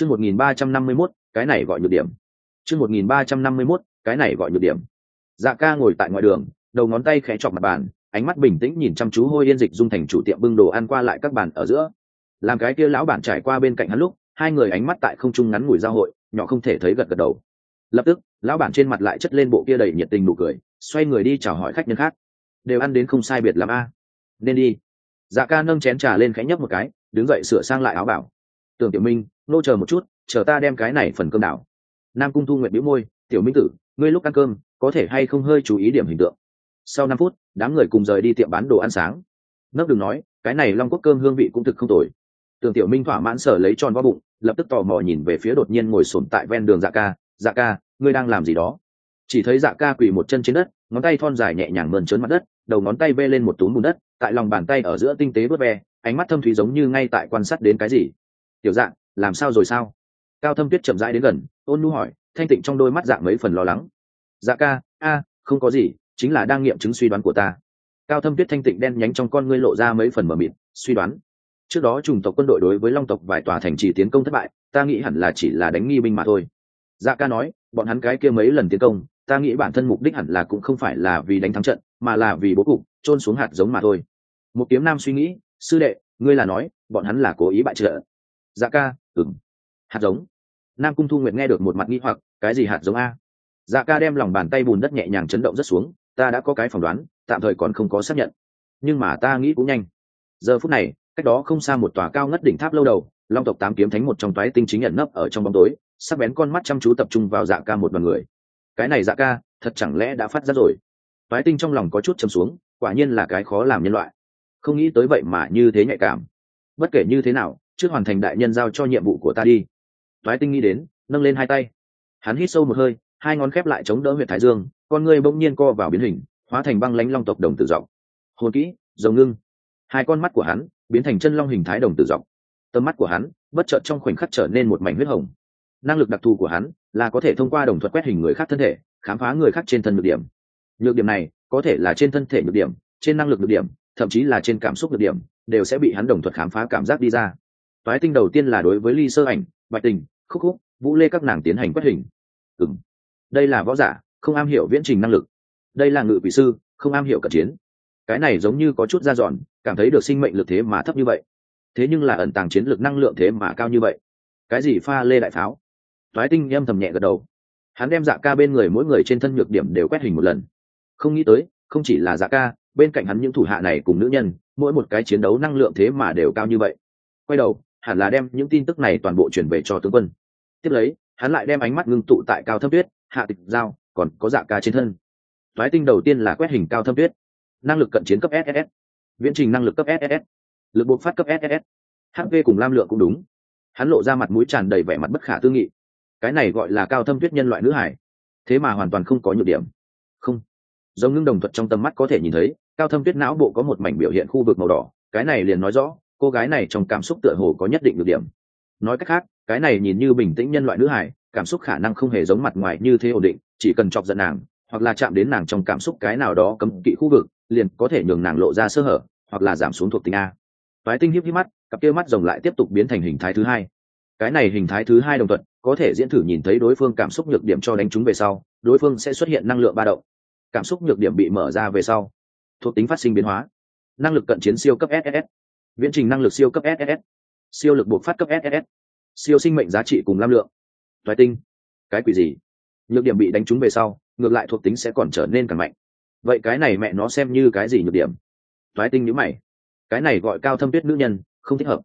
chương một nghìn ba trăm năm mươi mốt, cái này gọi nhược điểm. Chương một nghìn ba trăm năm mươi mốt, cái này gọi nhược điểm. Dạ ca ngồi tại ngoài đường, đầu ngón tay khẽ chọc mặt bàn, ánh mắt bình tĩnh nhìn chăm chú hôi yên dịch dung thành chủ tiệm bưng đồ ăn qua lại các bàn ở giữa. Làm cái kia lão bản trải qua bên cạnh hắn lúc, hai người ánh mắt tại không trung ngắn ngủi giao hội, nhỏ không thể thấy gật gật đầu. Lập tức, lão bản trên mặt lại chất lên bộ kia đầy nhiệt tình nụ cười, xoay người đi chào hỏi khách nhân khác. Đều ăn đến không sai biệt làm a. Nên đi. Dạ ca nâng chén trà lên khẽ nhấp một cái, đứng dậy sửa sang lại áo bảo. Tưởng tiểu minh nô chờ một chút, chờ ta đem cái này phần cơm đảo. Nam cung thu nguyện bĩu môi, tiểu minh tử, ngươi lúc ăn cơm, có thể hay không hơi chú ý điểm hình tượng? Sau năm phút, đám người cùng rời đi tiệm bán đồ ăn sáng. Nấc đừng nói, cái này long quốc cơm hương vị cũng thực không tồi. Tưởng tiểu minh thỏa mãn sở lấy tròn vo bụng, lập tức tò mò nhìn về phía đột nhiên ngồi sồn tại ven đường dạ ca dạ ca, ngươi đang làm gì đó? Chỉ thấy dạ ca quỳ một chân trên đất, ngón tay thon dài nhẹ nhàng mơn trớn mặt đất, đầu ngón tay vê lên một túm bùn đất, tại lòng bàn tay ở giữa tinh tế vớt ve, ánh mắt thâm thúy giống như ngay tại quan sát đến cái gì. Tiểu dạng làm sao rồi sao? Cao thâm tuyết chậm rãi đến gần, ôn nu hỏi, thanh tịnh trong đôi mắt dạng mấy phần lo lắng. Dạ ca, a, không có gì, chính là đang nghiệm chứng suy đoán của ta. Cao thâm tuyết thanh tịnh đen nhánh trong con ngươi lộ ra mấy phần mờ mịt, suy đoán? Trước đó chủng tộc quân đội đối với long tộc vài tòa thành trì tiến công thất bại, ta nghĩ hẳn là chỉ là đánh nghi binh mà thôi. Dạ ca nói, bọn hắn cái kia mấy lần tiến công, ta nghĩ bản thân mục đích hẳn là cũng không phải là vì đánh thắng trận, mà là vì bố cục trôn xuống hạt giống mà thôi. Một kiếm nam suy nghĩ, sư đệ, ngươi là nói, bọn hắn là cố ý bại trợ. Dạ ca ừng hạt giống. Nam cung thu nguyện nghe được một mặt nghi hoặc, cái gì hạt giống a? Dạ ca đem lòng bàn tay bùn đất nhẹ nhàng chấn động rất xuống, ta đã có cái phỏng đoán, tạm thời còn không có xác nhận. Nhưng mà ta nghĩ cũng nhanh. Giờ phút này, cách đó không xa một tòa cao ngất đỉnh tháp lâu đầu, long tộc tám kiếm thánh một trong toái tinh chính nhận nấp ở trong bóng tối, sắc bén con mắt chăm chú tập trung vào dạ ca một đoàn người. Cái này dạ ca, thật chẳng lẽ đã phát ra rồi? Toái tinh trong lòng có chút châm xuống, quả nhiên là cái khó làm nhân loại. Không nghĩ tới vậy mà như thế nhạy cảm. Bất kể như thế nào trước hoàn thành đại nhân giao cho nhiệm vụ của ta đi. Toái tinh nghĩ đến, nâng lên hai tay. Hắn hít sâu một hơi, hai ngón khép lại chống đỡ huyện thái dương, con người bỗng nhiên co vào biến hình, hóa thành băng lánh long tộc đồng tử dọc. Hồn kỹ dầu ngưng. Hai con mắt của hắn biến thành chân long hình thái đồng tử dọc. Tầm mắt của hắn bất chợt trong khoảnh khắc trở nên một mảnh huyết hồng. Năng lực đặc thù của hắn là có thể thông qua đồng thuật quét hình người khác thân thể, khám phá người khác trên thân nhược điểm. Nhược điểm này có thể là trên thân thể nhược điểm, trên năng lực nhược điểm, thậm chí là trên cảm xúc nhược điểm, đều sẽ bị hắn đồng thuật khám phá cảm giác đi ra toái tinh đầu tiên là đối với ly sơ ảnh, bạch tình, khúc khúc, vũ lê các nàng tiến hành quét hình. Ừng đây là võ giả, không am hiểu viễn trình năng lực. Đây là ngự vị sư, không am hiểu cận chiến. Cái này giống như có chút ra dọn cảm thấy được sinh mệnh lực thế mà thấp như vậy. Thế nhưng là ẩn tàng chiến lược năng lượng thế mà cao như vậy. Cái gì pha lê đại pháo? Toái tinh âm thầm nhẹ gật đầu. Hắn đem dạ ca bên người mỗi người trên thân nhược điểm đều quét hình một lần. Không nghĩ tới, không chỉ là dạ ca, bên cạnh hắn những thủ hạ này cùng nữ nhân, mỗi một cái chiến đấu năng lượng thế mà đều cao như vậy. Quay đầu hẳn là đem những tin tức này toàn bộ chuyển về cho tướng quân. Tiếp lấy, hắn lại đem ánh mắt ngưng tụ tại cao thâm tuyết, hạ tịch giao, còn có dạ ca trên thân. Thoái tinh đầu tiên là quét hình cao thâm tuyết. Năng lực cận chiến cấp ss viễn trình năng lực cấp ss lực bộc phát cấp ss hp cùng lam lượng cũng đúng. Hắn lộ ra mặt mũi tràn đầy vẻ mặt bất khả tư nghị. Cái này gọi là cao thâm tuyết nhân loại nữ hải. Thế mà hoàn toàn không có nhược điểm. Không. Giống ngưng đồng thuật trong tầm mắt có thể nhìn thấy, cao thâm tuyết não bộ có một mảnh biểu hiện khu vực màu đỏ. Cái này liền nói rõ cô gái này trong cảm xúc tựa hồ có nhất định được điểm. Nói cách khác, cái này nhìn như bình tĩnh nhân loại nữ hải, cảm xúc khả năng không hề giống mặt ngoài như thế ổn định, chỉ cần chọc giận nàng, hoặc là chạm đến nàng trong cảm xúc cái nào đó cấm kỵ khu vực, liền có thể nhường nàng lộ ra sơ hở, hoặc là giảm xuống thuộc tính a. Toái tinh hiếp hiếp mắt, cặp kia mắt rồng lại tiếp tục biến thành hình thái thứ hai. Cái này hình thái thứ hai đồng thuận, có thể diễn thử nhìn thấy đối phương cảm xúc nhược điểm cho đánh chúng về sau, đối phương sẽ xuất hiện năng lượng ba động. Cảm xúc nhược điểm bị mở ra về sau. Thuộc tính phát sinh biến hóa. Năng lực cận chiến siêu cấp ss viễn trình năng lực siêu cấp ss siêu lực buộc phát cấp ss siêu sinh mệnh giá trị cùng lam lượng. Thoái tinh. Cái quỷ gì? Nhược điểm bị đánh trúng về sau, ngược lại thuộc tính sẽ còn trở nên càng mạnh. Vậy cái này mẹ nó xem như cái gì nhược điểm? Thoái tinh nhữ mày. Cái này gọi cao thâm tuyết nữ nhân, không thích hợp.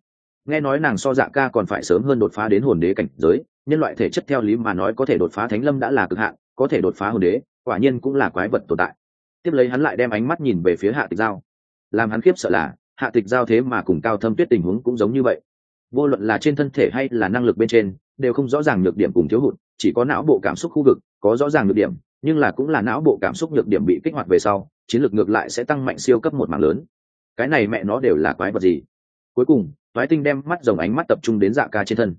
Nghe nói nàng so dạ ca còn phải sớm hơn đột phá đến hồn đế cảnh giới, nhân loại thể chất theo lý mà nói có thể đột phá thánh lâm đã là cực hạn, có thể đột phá hồn đế, quả nhiên cũng là quái vật tồn tại. Tiếp lấy hắn lại đem ánh mắt nhìn về phía hạ tịch giao. Làm hắn khiếp sợ là hạ tịch giao thế mà cùng cao thâm tuyết tình huống cũng giống như vậy. Vô luận là trên thân thể hay là năng lực bên trên, đều không rõ ràng nhược điểm cùng thiếu hụt, chỉ có não bộ cảm xúc khu vực có rõ ràng nhược điểm, nhưng là cũng là não bộ cảm xúc nhược điểm bị kích hoạt về sau, chiến lược ngược lại sẽ tăng mạnh siêu cấp một mạng lớn. Cái này mẹ nó đều là quái vật gì? Cuối cùng, toái tinh đem mắt dòng ánh mắt tập trung đến dạ ca trên thân.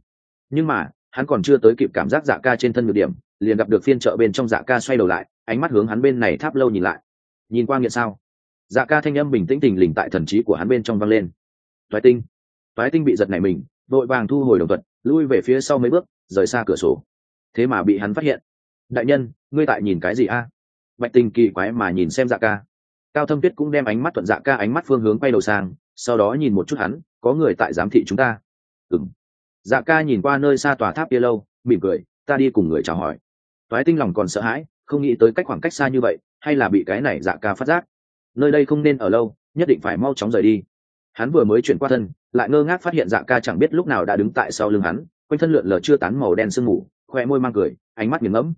Nhưng mà, hắn còn chưa tới kịp cảm giác dạ ca trên thân nhược điểm, liền gặp được phiên chợ bên trong dạ ca xoay đầu lại, ánh mắt hướng hắn bên này tháp lâu nhìn lại. Nhìn qua nghiện sao? Dạ ca thanh âm bình tĩnh tình lình tại thần trí của hắn bên trong vang lên. Toái tinh toái tinh bị giật này mình, vội vàng thu hồi đồng thuận, lui về phía sau mấy bước, rời xa cửa sổ. Thế mà bị hắn phát hiện. Đại nhân, ngươi tại nhìn cái gì a? Bạch tình kỳ quái mà nhìn xem dạ ca. Cao thâm tuyết cũng đem ánh mắt thuận dạ ca ánh mắt phương hướng quay đầu sang, sau đó nhìn một chút hắn, có người tại giám thị chúng ta. Ừng dạ ca nhìn qua nơi xa tòa tháp kia lâu, mỉm cười, ta đi cùng người chào hỏi. Toái tinh lòng còn sợ hãi, không nghĩ tới cách khoảng cách xa như vậy, hay là bị cái này dạ ca phát giác nơi đây không nên ở lâu, nhất định phải mau chóng rời đi. Hắn vừa mới chuyển qua thân, lại ngơ ngác phát hiện dạ ca chẳng biết lúc nào đã đứng tại sau lưng hắn, quanh thân lượn lờ chưa tán màu đen sương mù khoe môi mang cười, ánh mắt nghiền ngẫm.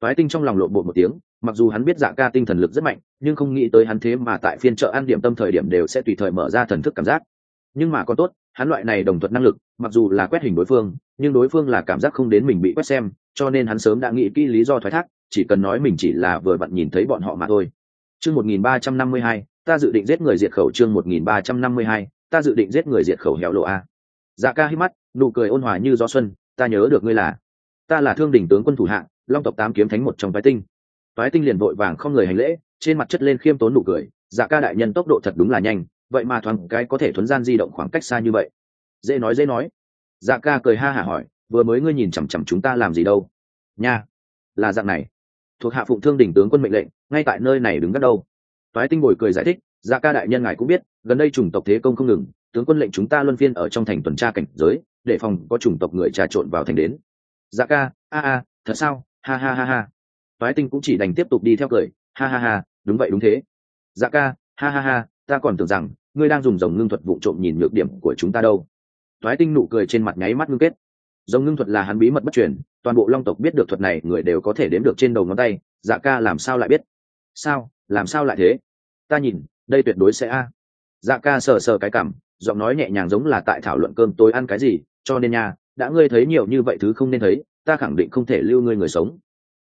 Toái tinh trong lòng lộn bột một tiếng, mặc dù hắn biết dạ ca tinh thần lực rất mạnh, nhưng không nghĩ tới hắn thế mà tại phiên chợ ăn điểm tâm thời điểm đều sẽ tùy thời mở ra thần thức cảm giác. Nhưng mà còn tốt, hắn loại này đồng thuận năng lực, mặc dù là quét hình đối phương, nhưng đối phương là cảm giác không đến mình bị quét xem, cho nên hắn sớm đã nghĩ kỹ lý do thoái thác, chỉ cần nói mình chỉ là vừa vặn nhìn thấy bọn họ mà thôi chương một nghìn ba trăm năm mươi hai, ta dự định giết người diệt khẩu chương một nghìn ba trăm năm mươi hai, ta dự định giết người diệt khẩu hẻo lộ a. Dạ ca hít mắt, nụ cười ôn hòa như gió xuân, ta nhớ được ngươi là, ta là thương đình tướng quân thủ hạng long tộc tám kiếm thánh một trong phái tinh. Phái tinh liền vội vàng không người hành lễ, trên mặt chất lên khiêm tốn nụ cười dạ ca đại nhân tốc độ thật đúng là nhanh, vậy mà thoáng cái có thể thuấn gian di động khoảng cách xa như vậy. Dễ nói dễ nói. Dạ ca cười ha hả hỏi, vừa mới ngươi nhìn chằm chằm chúng ta làm gì đâu? Nha, là dạng này thuộc hạ phụng thương đỉnh tướng quân mệnh lệnh, ngay tại nơi này đứng gắt đâu. Toái tinh bồi cười giải thích dạ ca đại nhân ngài cũng biết, gần đây chủng tộc thế công không ngừng, tướng quân lệnh chúng ta luân phiên ở trong thành tuần tra cảnh giới, để phòng có chủng tộc người trà trộn vào thành đến. Dạ ca, a a, thật sao? Ha ha ha ha. Toái tinh cũng chỉ đành tiếp tục đi theo cười, ha ha ha, đúng vậy đúng thế. Dạ ca, ha ha ha, ta còn tưởng rằng, ngươi đang dùng dòng ngưng thuật vụ trộm nhìn nhược điểm của chúng ta đâu. Toái tinh nụ cười trên mặt nháy mắt ngưng kết dòng ngưng thuật là hắn bí mật bất truyền, toàn bộ long tộc biết được thuật này, người đều có thể đếm được trên đầu ngón tay dạ ca làm sao lại biết? Sao? Làm sao lại thế? Ta nhìn, đây tuyệt đối sẽ a. Dạ ca sờ sờ cái cảm, giọng nói nhẹ nhàng giống là tại thảo luận cơm tối ăn cái gì, cho nên nha, đã ngươi thấy nhiều như vậy thứ không nên thấy, ta khẳng định không thể lưu ngươi người sống.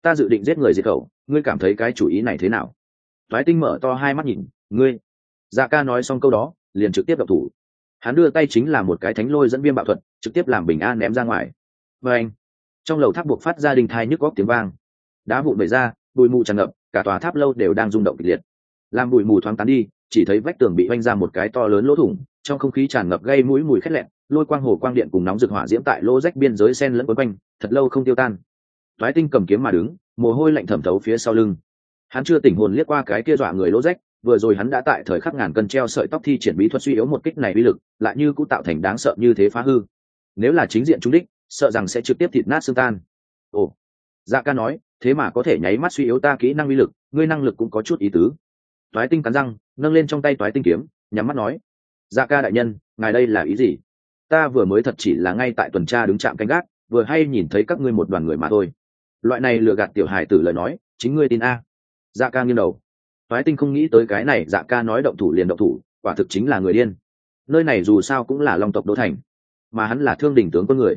Ta dự định giết người diệt khẩu, ngươi cảm thấy cái chủ ý này thế nào? Thoái tinh mở to hai mắt nhìn, ngươi. Dạ ca nói xong câu đó, liền trực tiếp đập thủ hắn đưa tay chính là một cái thánh lôi dẫn viêm bạo thuật, trực tiếp làm bình an ném ra ngoài. Và anh, trong lầu tháp buộc phát ra đình thai nhức góc tiếng vang. Đá vụn bể ra, bụi mù tràn ngập, cả tòa tháp lâu đều đang rung động kịch liệt. Làm bụi mù thoáng tán đi, chỉ thấy vách tường bị oanh ra một cái to lớn lỗ thủng, trong không khí tràn ngập gây mũi mùi khét lẹn, lôi quang hồ quang điện cùng nóng rực hỏa diễm tại lỗ rách biên giới sen lẫn quấn quanh, thật lâu không tiêu tan. Toái tinh cầm kiếm mà đứng, mồ hôi lạnh thẩm thấu phía sau lưng. Hắn chưa tỉnh hồn liếc qua cái kia dọa người lỗ rách vừa rồi hắn đã tại thời khắc ngàn cân treo sợi tóc thi triển bí thuật suy yếu một kích này uy lực, lại như cũng tạo thành đáng sợ như thế phá hư. Nếu là chính diện trúng đích, sợ rằng sẽ trực tiếp thịt nát xương tan. Ồ. Dạ ca nói, thế mà có thể nháy mắt suy yếu ta kỹ năng uy lực, ngươi năng lực cũng có chút ý tứ. Toái tinh cắn răng, nâng lên trong tay toái tinh kiếm, nhắm mắt nói. Dạ ca đại nhân, ngài đây là ý gì? Ta vừa mới thật chỉ là ngay tại tuần tra đứng chạm canh gác, vừa hay nhìn thấy các ngươi một đoàn người mà thôi. Loại này lừa gạt tiểu hài tử lời nói, chính ngươi tin a. Dạ ca nghiêng đầu toái tinh không nghĩ tới cái này dạ ca nói động thủ liền động thủ, quả thực chính là người điên. Nơi này dù sao cũng là long tộc đô thành, mà hắn là thương đình tướng quân người.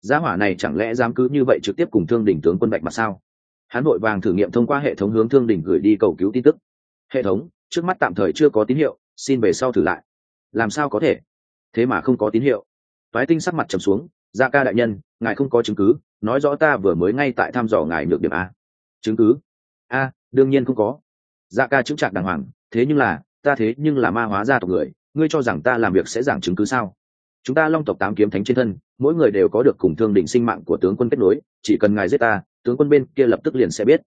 Gia hỏa này chẳng lẽ dám cứ như vậy trực tiếp cùng thương đình tướng quân bạch mặt sao? Hắn vội vàng thử nghiệm thông qua hệ thống hướng thương đình gửi đi cầu cứu tin tức. Hệ thống, trước mắt tạm thời chưa có tín hiệu, xin về sau thử lại. Làm sao có thể? Thế mà không có tín hiệu. Toái tinh sắc mặt trầm xuống gia ca đại nhân, ngài không có chứng cứ, nói rõ ta vừa mới ngay tại thăm dò ngài nhược điểm a. Chứng cứ? A, đương nhiên không có. Dạ ca chững chạc đàng hoàng, thế nhưng là, ta thế nhưng là ma hóa gia tộc người, ngươi cho rằng ta làm việc sẽ giảng chứng cứ sao? Chúng ta long tộc tám kiếm thánh trên thân, mỗi người đều có được cùng thương định sinh mạng của tướng quân kết nối, chỉ cần ngài giết ta, tướng quân bên kia lập tức liền sẽ biết.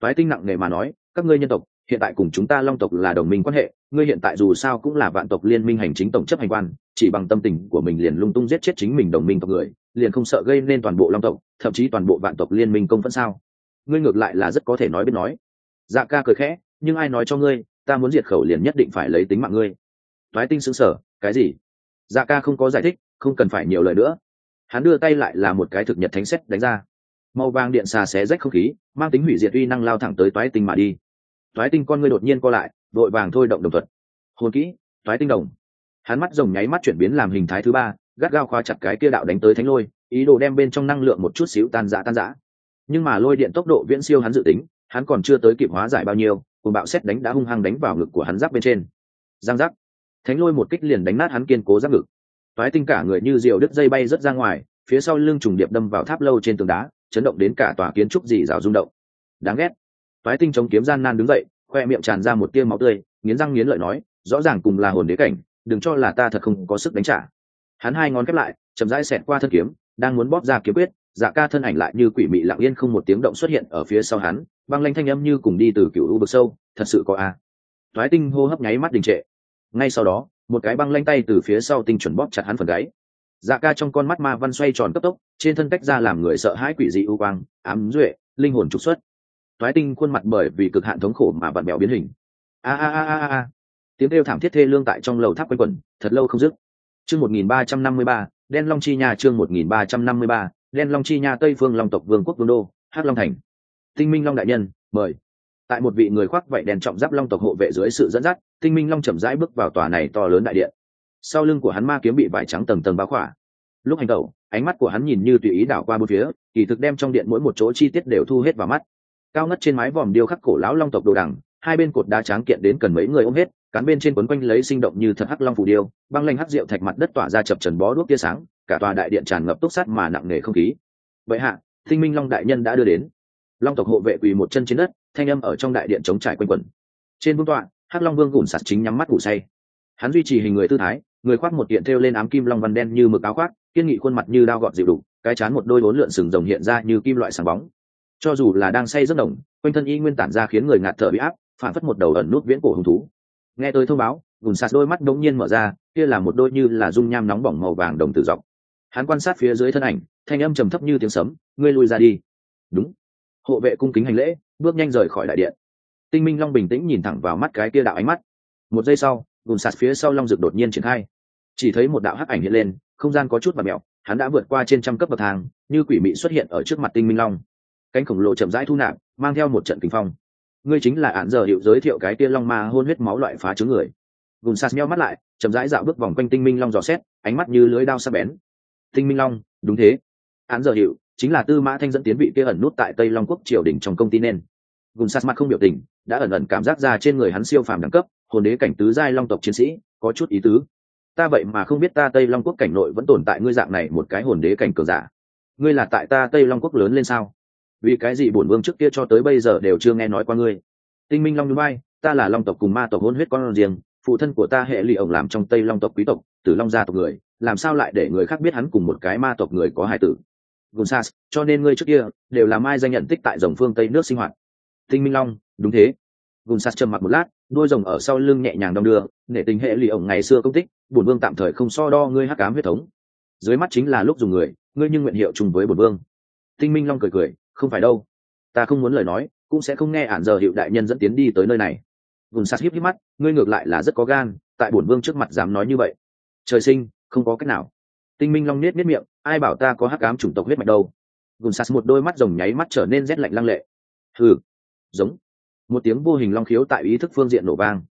Toái tinh nặng nề mà nói, các ngươi nhân tộc, hiện tại cùng chúng ta long tộc là đồng minh quan hệ, ngươi hiện tại dù sao cũng là vạn tộc liên minh hành chính tổng chấp hành quan, chỉ bằng tâm tình của mình liền lung tung giết chết chính mình đồng minh tộc người, liền không sợ gây nên toàn bộ long tộc, thậm chí toàn bộ vạn tộc liên minh công vẫn sao? Ngươi ngược lại là rất có thể nói biết nói. Dạ ca cười khẽ nhưng ai nói cho ngươi, ta muốn diệt khẩu liền nhất định phải lấy tính mạng ngươi. Thoái tinh xứng sở cái gì? Dạ ca không có giải thích, không cần phải nhiều lời nữa. Hắn đưa tay lại là một cái thực nhật thánh xét đánh ra. Màu vàng điện xà xé rách không khí, mang tính hủy diệt uy năng lao thẳng tới toái tinh mà đi. Toái tinh con ngươi đột nhiên co lại, vội vàng thôi động đồng thuật. Hồn kỹ, toái tinh đồng. Hắn mắt rồng nháy mắt chuyển biến làm hình thái thứ ba, gắt gao khóa chặt cái kia đạo đánh tới thánh lôi, ý đồ đem bên trong năng lượng một chút xíu tan rã tan rã. Nhưng mà lôi điện tốc độ viễn siêu hắn dự tính, hắn còn chưa tới kịp hóa giải bao nhiêu cùng bạo xét đánh đã hung hăng đánh vào ngực của hắn giáp bên trên. Giang giáp thánh lôi một kích liền đánh nát hắn kiên cố giáp ngực. Toái tinh cả người như diều đứt dây bay rớt ra ngoài, phía sau lưng trùng điệp đâm vào tháp lâu trên tường đá, chấn động đến cả tòa kiến trúc dì rào rung động. Đáng ghét. Toái tinh chống kiếm gian nan đứng dậy, khoe miệng tràn ra một tia máu tươi, nghiến răng nghiến lợi nói, rõ ràng cùng là hồn đế cảnh, đừng cho là ta thật không có sức đánh trả. Hắn hai ngón khép lại, chậm rãi xẹt qua thân kiếm, đang muốn bóp ra kiếm quyết dạ ca thân ảnh lại như quỷ mị lặng yên không một tiếng động xuất hiện ở phía sau hắn băng lanh thanh âm như cùng đi từ cựu u vực sâu, thật sự có a. À. thoái tinh hô hấp nháy mắt đình trệ. Ngay sau đó, một cái băng lanh tay từ phía sau tinh chuẩn bóp chặt hắn phần gáy. Dạ ca trong con mắt ma văn xoay tròn cấp tốc, trên thân cách ra làm người sợ hãi quỷ dị ưu quang, ám duệ, linh hồn trục xuất. Thoái tinh khuôn mặt bởi vì cực hạn thống khổ mà vặn bèo biến hình. A a a a a tiếng kêu thảm thiết thê lương tại trong lầu tháp quanh quẩn, thật lâu không dứt. Chương một nghìn ba trăm năm mươi ba, đen long chi nhà chương một nghìn ba trăm năm mươi ba, đen long chi nhà tây phương long tộc vương quốc vương đô, hắc long thành tinh minh long đại nhân, mời. Tại một vị người khoác vậy đèn trọng giáp long tộc hộ vệ dưới sự dẫn dắt, tinh minh long chậm rãi bước vào tòa này to lớn đại điện. Sau lưng của hắn ma kiếm bị vải trắng tầng tầng bao khỏa. Lúc hành tẩu ánh mắt của hắn nhìn như tùy ý đảo qua bốn phía, kỳ thực đem trong điện mỗi một chỗ chi tiết đều thu hết vào mắt. Cao ngất trên mái vòm điêu khắc cổ lão long tộc đồ đằng, hai bên cột đá tráng kiện đến cần mấy người ôm hết, cán bên trên quấn quanh lấy sinh động như thật hắc long phù điêu, băng lanh hắc rượu thạch mặt đất tỏa ra chập trần bó đuốc tia sáng, cả tòa đại điện tràn ngập túc sắt mà nặng nề không khí. Vậy hạ, tinh minh long đại nhân đã đưa đến long tộc hộ vệ quỳ một chân trên đất, thanh âm ở trong đại điện chống trải quanh quẩn. Trên vương tọa, hắc long vương gùn sạt chính nhắm mắt ngủ say. Hắn duy trì hình người tư thái, người khoác một kiện thêu lên ám kim long văn đen như mực áo khoác, kiên nghị khuôn mặt như đao gọt dịu đục cái chán một đôi bốn lượn sừng rồng hiện ra như kim loại sáng bóng. Cho dù là đang say rất đồng, quanh thân y nguyên tản ra khiến người ngạt thở bị áp, phản phất một đầu ẩn nút viễn cổ hứng thú. Nghe tôi thông báo, gùn sạt đôi mắt đống nhiên mở ra, kia là một đôi như là dung nham nóng bỏng màu vàng đồng tử dọc. Hắn quan sát phía dưới thân ảnh, thanh âm trầm thấp như tiếng sấm, ngươi lui ra đi. Đúng hộ vệ cung kính hành lễ, bước nhanh rời khỏi đại điện. Tinh minh long bình tĩnh nhìn thẳng vào mắt cái kia đạo ánh mắt. Một giây sau, gùn sạt phía sau long rực đột nhiên triển khai. Chỉ thấy một đạo hắc ảnh hiện lên, không gian có chút và mẹo hắn đã vượt qua trên trăm cấp bậc thang, như quỷ mị xuất hiện ở trước mặt tinh minh long. Cánh khổng lồ chậm rãi thu nạp, mang theo một trận kinh phong. Ngươi chính là án giờ hiệu giới thiệu cái kia long ma hôn huyết máu loại phá chứng người. Gùn sạt meo mắt lại, chậm rãi dạo bước vòng quanh tinh minh long dò xét, ánh mắt như lưới đao sắc bén. Tinh minh long, đúng thế. Án giờ hiệu chính là tư mã thanh dẫn tiến vị kia ẩn nút tại tây long quốc triều đình trong công ty nên. Gùn sạt mặt không biểu tình, đã ẩn ẩn cảm giác ra trên người hắn siêu phàm đẳng cấp, hồn đế cảnh tứ giai long tộc chiến sĩ, có chút ý tứ. Ta vậy mà không biết ta tây long quốc cảnh nội vẫn tồn tại ngươi dạng này một cái hồn đế cảnh cờ giả. Ngươi là tại ta tây long quốc lớn lên sao? Vì cái gì bổn vương trước kia cho tới bây giờ đều chưa nghe nói qua ngươi? Tinh minh long núi bay, ta là long tộc cùng ma tộc hôn huyết con riêng, phụ thân của ta hệ lụy ổng làm trong tây long tộc quý tộc, tử long gia tộc người, làm sao lại để người khác biết hắn cùng một cái ma tộc người có hai tử? Gunsas, cho nên ngươi trước kia đều là mai danh nhận tích tại dòng phương tây nước sinh hoạt. Tinh minh long, đúng thế. Gunsas trầm mặc một lát, đôi rồng ở sau lưng nhẹ nhàng đong đưa, nể tình hệ lụy ổng ngày xưa công tích, bổn vương tạm thời không so đo ngươi hắc ám huyết thống. Dưới mắt chính là lúc dùng người, ngươi nhưng nguyện hiệu chung với bổn vương. Tinh minh long cười cười, không phải đâu. Ta không muốn lời nói, cũng sẽ không nghe ản giờ hiệu đại nhân dẫn tiến đi tới nơi này. Gùn sạt hiếp hiếp mắt, ngươi ngược lại là rất có gan, tại bổn vương trước mặt dám nói như vậy. Trời sinh, không có cách nào tinh minh long nết nết miệng, ai bảo ta có hắc ám chủng tộc huyết mạch đâu? Gùn sạt một đôi mắt rồng nháy mắt trở nên rét lạnh lăng lệ. Hừ, giống. Một tiếng vô hình long khiếu tại ý thức phương diện nổ vang.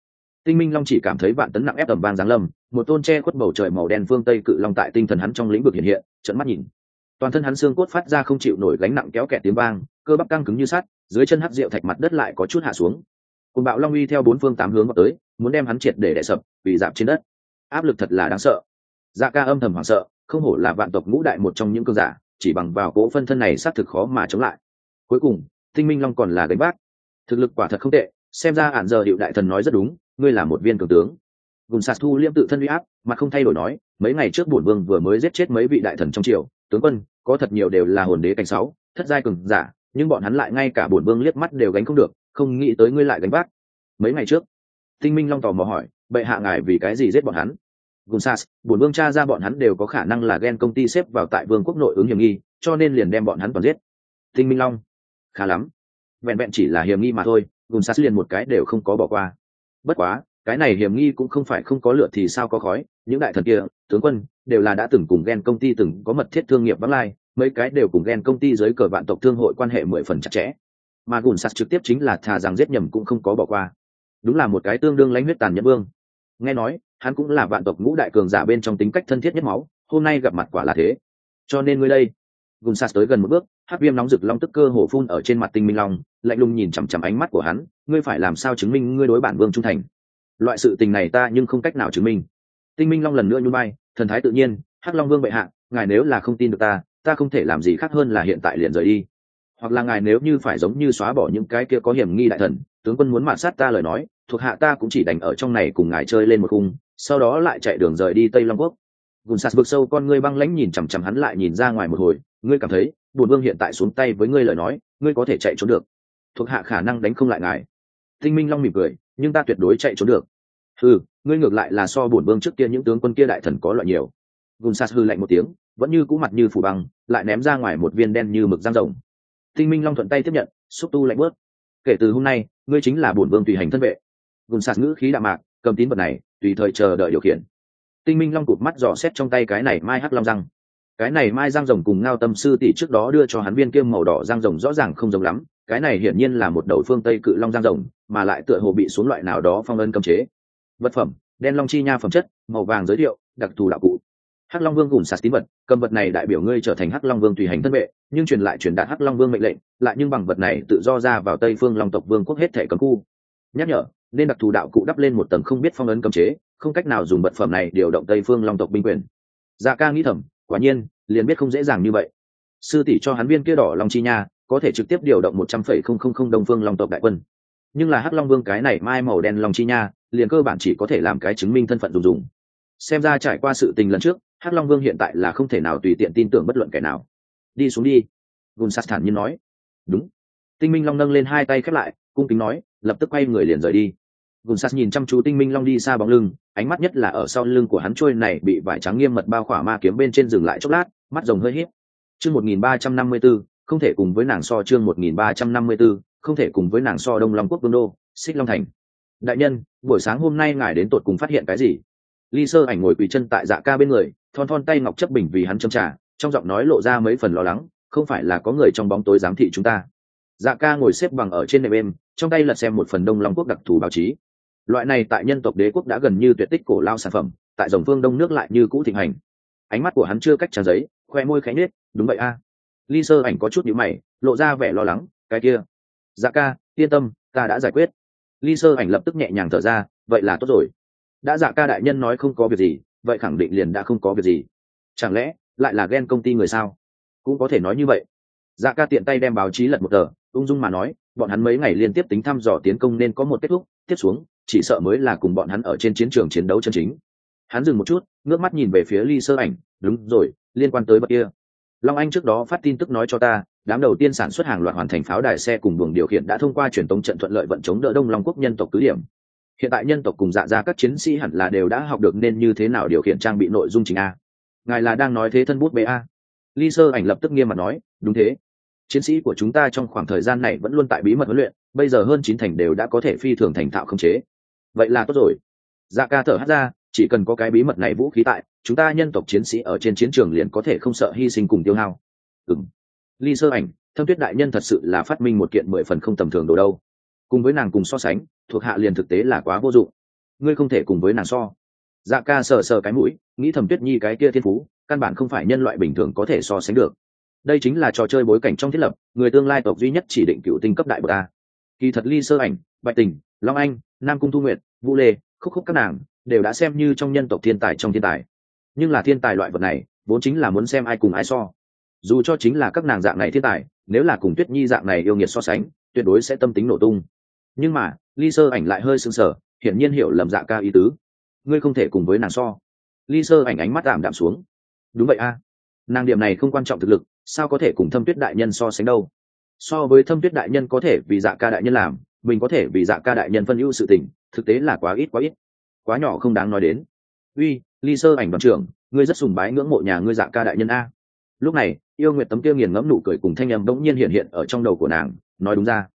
Tinh minh long chỉ cảm thấy vạn tấn nặng ép tầm vang giáng lâm, một tôn tre khuất bầu trời màu đen phương tây cự long tại tinh thần hắn trong lĩnh vực hiện hiện trận mắt nhìn. Toàn thân hắn xương cốt phát ra không chịu nổi gánh nặng kéo kẹt tiếng vang, cơ bắp căng cứng như sắt, dưới chân hắc rượu thạch mặt đất lại có chút hạ xuống. Cùng bạo long uy theo bốn phương tám hướng vào tới, muốn đem hắn triệt để đè sập vì giảm trên đất. Áp lực thật là đáng sợ. Dạ ca âm thầm hoảng sợ không hổ là vạn tộc ngũ đại một trong những cơn giả, chỉ bằng vào cỗ phân thân này xác thực khó mà chống lại. Cuối cùng, tinh minh long còn là gánh vác. Thực lực quả thật không tệ, xem ra ản giờ hiệu đại thần nói rất đúng, ngươi là một viên cường tướng. Gùn sạt thu liêm tự thân uy áp, mà không thay đổi nói, mấy ngày trước bổn vương vừa mới giết chết mấy vị đại thần trong triều, tướng quân, có thật nhiều đều là hồn đế cảnh sáu, thất giai cường giả, nhưng bọn hắn lại ngay cả bổn vương liếc mắt đều gánh không được, không nghĩ tới ngươi lại gánh vác. Mấy ngày trước, tinh minh long tò mò hỏi, bệ hạ ngài vì cái gì giết bọn hắn? Gunsas, bổn vương cha ra bọn hắn đều có khả năng là ghen công ty xếp vào tại vương quốc nội ứng hiểm nghi, cho nên liền đem bọn hắn toàn giết. Tinh minh long, khá lắm. Vẹn vẹn chỉ là hiểm nghi mà thôi, gunsas liền một cái đều không có bỏ qua. Bất quá, cái này hiểm nghi cũng không phải không có lửa thì sao có khói, những đại thần kia, tướng quân, đều là đã từng cùng ghen công ty từng có mật thiết thương nghiệp vắng lai, mấy cái đều cùng ghen công ty dưới cờ vạn tộc thương hội quan hệ mười phần chặt chẽ. Mà gùn sạt trực tiếp chính là thà rằng giết nhầm cũng không có bỏ qua. Đúng là một cái tương đương lãnh huyết tàn nhẫn vương. Nghe nói hắn cũng là vạn tộc ngũ đại cường giả bên trong tính cách thân thiết nhất máu, hôm nay gặp mặt quả là thế. Cho nên ngươi đây gùn sạt tới gần một bước hát viêm nóng rực long tức cơ hổ phun ở trên mặt tinh minh long, lạnh lùng nhìn chằm chằm ánh mắt của hắn, ngươi phải làm sao chứng minh ngươi đối bản vương trung thành? Loại sự tình này ta nhưng không cách nào chứng minh. Tinh minh long lần nữa nhún bay thần thái tự nhiên, hắc long vương bệ hạ, ngài nếu là không tin được ta ta không thể làm gì khác hơn là hiện tại liền rời đi. Hoặc là ngài nếu như phải giống như xóa bỏ những cái kia có hiểm nghi đại thần, tướng quân muốn mạn sát ta lời nói, thuộc hạ ta cũng chỉ đành ở trong này cùng ngài chơi lên một khung sau đó lại chạy đường rời đi tây long quốc. Gùn sạt vực sâu con ngươi băng lãnh nhìn chằm chằm hắn lại nhìn ra ngoài một hồi, ngươi cảm thấy bùn vương hiện tại xuống tay với ngươi lời nói, ngươi có thể chạy trốn được. Thuộc hạ khả năng đánh không lại ngài. Tinh minh long mỉm cười, nhưng ta tuyệt đối chạy trốn được. Ừ ngươi ngược lại là so Bùn vương trước kia những tướng quân kia đại thần có loại nhiều. Gùn sạt hư lạnh một tiếng, vẫn như cũ mặt như phủ băng, lại ném ra ngoài một viên đen như mực giang rồng. Tinh minh long thuận tay tiếp nhận, xúc tu lạnh bớt. Kể từ hôm nay, ngươi chính là bổn vương tùy hành thân vệ. Gùn sạt ngữ khí đạm mạc cầm tín vật này, tùy thời chờ đợi điều khiển. Tinh minh long cụt mắt dò xét trong tay cái này mai hắc long răng. Cái này mai răng rồng cùng ngao tâm sư tỷ trước đó đưa cho hắn viên kiêm màu đỏ răng rồng rõ ràng không giống lắm, cái này hiển nhiên là một đầu phương tây cự long răng rồng, mà lại tựa hồ bị xuống loại nào đó phong ân cấm chế. Vật phẩm, đen long chi nha phẩm chất, màu vàng giới thiệu, đặc thù đạo cụ. Hắc long vương cùng sạt tín vật, cầm vật này đại biểu ngươi trở thành hắc long vương tùy hành thân vệ, nhưng truyền lại truyền đạt hắc long vương mệnh lệnh, lại nhưng bằng vật này tự do ra vào tây phương long tộc vương quốc hết thể cấm khu. Nhắc nhở nên đặc thù đạo cụ đắp lên một tầng không biết phong ấn cấm chế, không cách nào dùng vật phẩm này điều động tây phương long tộc binh quyền. Dạ ca nghĩ thầm, quả nhiên, liền biết không dễ dàng như vậy. Sư tỷ cho hắn viên kia đỏ long chi nha, có thể trực tiếp điều động một trăm phẩy không không không đồng phương long tộc đại quân. Nhưng là hắc long vương cái này mai màu đen long chi nha, liền cơ bản chỉ có thể làm cái chứng minh thân phận dùng dùng. Xem ra trải qua sự tình lần trước, hắc long vương hiện tại là không thể nào tùy tiện tin tưởng bất luận kẻ nào. Đi xuống đi. Gùn sắt thản nhiên nói. Đúng. Tinh minh long nâng lên hai tay khép lại cung kính nói, lập tức quay người liền rời đi. Gùn sas nhìn chăm chú tinh minh long đi xa bóng lưng, ánh mắt nhất là ở sau lưng của hắn trôi này bị vải trắng nghiêm mật bao khỏa ma kiếm bên trên dừng lại chốc lát, mắt rồng hơi hít chương một nghìn ba trăm năm mươi b ố không thể cùng với nàng so chương một nghìn ba trăm năm mươi b ố không thể cùng với nàng so đông long quốc vương đô, xích long thành. Đại nhân, buổi sáng hôm nay ngài đến tột cùng phát hiện cái gì? Ly sơ ảnh ngồi quỳ chân tại dạ ca bên người, thon thon tay ngọc chấp bình vì hắn châm trả trong giọng nói lộ ra mấy phần lo lắng, không phải là có người trong bóng tối giám thị chúng ta dạ ca ngồi xếp bằng ở trên nệm êm, trong tay lật xem một phần đông long quốc đặc thù báo chí. Loại này tại nhân tộc đế quốc đã gần như tuyệt tích cổ lao sản phẩm, tại dòng phương đông nước lại như cũ thịnh hành. Ánh mắt của hắn chưa cách trang giấy, khoe môi khẽ nết đúng vậy a. Ly sơ ảnh có chút nhữ mày, lộ ra vẻ lo lắng, cái kia. Dạ ca, yên tâm, ta đã giải quyết. Ly sơ ảnh lập tức nhẹ nhàng thở ra, vậy là tốt rồi. Đã dạ ca đại nhân nói không có việc gì, vậy khẳng định liền đã không có việc gì. Chẳng lẽ lại là ghen công ty người sao? Cũng có thể nói như vậy. Dạ ca tiện tay đem báo chí lật một tờ ung dung mà nói, bọn hắn mấy ngày liên tiếp tính thăm dò tiến công nên có một kết thúc, tiếp xuống, chỉ sợ mới là cùng bọn hắn ở trên chiến trường chiến đấu chân chính. Hắn dừng một chút, ngước mắt nhìn về phía ly sơ ảnh, đúng rồi, liên quan tới bất kia. Long anh trước đó phát tin tức nói cho ta, đám đầu tiên sản xuất hàng loạt hoàn thành pháo đài xe cùng buồng điều khiển đã thông qua truyền tống trận thuận lợi vận chống đỡ đông long quốc nhân tộc cứ điểm. Hiện tại nhân tộc cùng dạ ra các chiến sĩ hẳn là đều đã học được nên như thế nào điều khiển trang bị nội dung chính a. Ngài là đang nói thế thân bút bê a. Ly sơ ảnh lập tức nghiêm mặt nói, đúng thế chiến sĩ của chúng ta trong khoảng thời gian này vẫn luôn tại bí mật huấn luyện, bây giờ hơn chín thành đều đã có thể phi thường thành thạo khống chế. Vậy là tốt rồi. Dạ ca thở hát ra, chỉ cần có cái bí mật này vũ khí tại, chúng ta nhân tộc chiến sĩ ở trên chiến trường liền có thể không sợ hy sinh cùng tiêu hao. Ừng ly sơ ảnh, thâm tuyết đại nhân thật sự là phát minh một kiện mười phần không tầm thường đồ đâu. Cùng với nàng cùng so sánh, thuộc hạ liền thực tế là quá vô dụng. Ngươi không thể cùng với nàng so. Dạ ca sờ sờ cái mũi, nghĩ thầm tuyết nhi cái kia thiên phú, căn bản không phải nhân loại bình thường có thể so sánh được đây chính là trò chơi bối cảnh trong thiết lập, người tương lai tộc duy nhất chỉ định cựu tinh cấp đại bậc a. Kỳ thật ly sơ ảnh, bạch tình, long anh, nam cung thu nguyện vũ lê, khúc khúc các nàng đều đã xem như trong nhân tộc thiên tài trong thiên tài. Nhưng là thiên tài loại vật này, vốn chính là muốn xem ai cùng ai so. Dù cho chính là các nàng dạng này thiên tài, nếu là cùng tuyết nhi dạng này yêu nghiệt so sánh, tuyệt đối sẽ tâm tính nổ tung. Nhưng mà, ly sơ ảnh lại hơi sưng sở hiển nhiên hiểu lầm dạ ca ý tứ. Ngươi không thể cùng với nàng so. Ly sơ ảnh ánh mắt ảm đạm xuống. Đúng vậy a. Nàng điểm này không quan trọng thực lực sao có thể cùng thâm tuyết đại nhân so sánh đâu? So với thâm tuyết đại nhân có thể vì dạ ca đại nhân làm, mình có thể vì dạ ca đại nhân phân ưu sự tình, thực tế là quá ít quá ít. Quá nhỏ không đáng nói đến. Uy, ly sơ ảnh đoàn trưởng, ngươi rất sùng bái ngưỡng mộ nhà ngươi dạ ca đại nhân a. Lúc này, yêu nguyệt tấm kia nghiền ngẫm nụ cười cùng thanh âm bỗng nhiên hiện hiện ở trong đầu của nàng, nói đúng ra.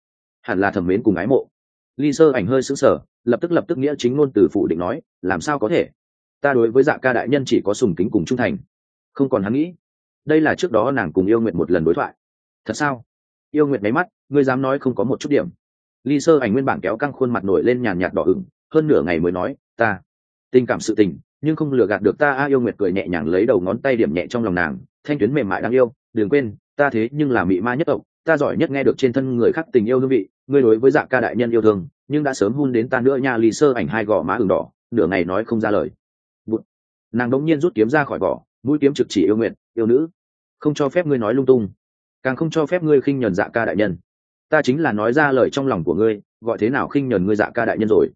Hẳn là thẩm mến cùng ái mộ. Ly sơ ảnh hơi sững sờ, lập tức lập tức nghĩa chính ngôn từ phủ định nói, làm sao có thể? Ta đối với dạ ca đại nhân chỉ có sùng kính cùng trung thành. Không còn hắn nghĩ đây là trước đó nàng cùng yêu nguyện một lần đối thoại. Thật sao? Yêu nguyện máy mắt, ngươi dám nói không có một chút điểm. Ly sơ ảnh nguyên bản kéo căng khuôn mặt nổi lên nhàn nhạt đỏ ửng, hơn nửa ngày mới nói, ta, tình cảm sự tình, nhưng không lừa gạt được ta. A yêu nguyệt cười nhẹ nhàng lấy đầu ngón tay điểm nhẹ trong lòng nàng, thanh tuyến mềm mại đáng yêu, đừng quên, ta thế nhưng là mị ma nhất tộc, ta giỏi nhất nghe được trên thân người khác tình yêu hương vị, ngươi đối với dạng ca đại nhân yêu thương, nhưng đã sớm hôn đến ta nữa nha. Lì sơ ảnh hai gò má ửng đỏ, nửa ngày nói không ra lời. Bụt. nàng đống nhiên rút kiếm ra khỏi vỏ, mũi kiếm trực chỉ yêu nguyện yêu nữ, không cho phép ngươi nói lung tung, càng không cho phép ngươi khinh nhờn dạ ca đại nhân. Ta chính là nói ra lời trong lòng của ngươi, gọi thế nào khinh nhờn ngươi dạ ca đại nhân rồi.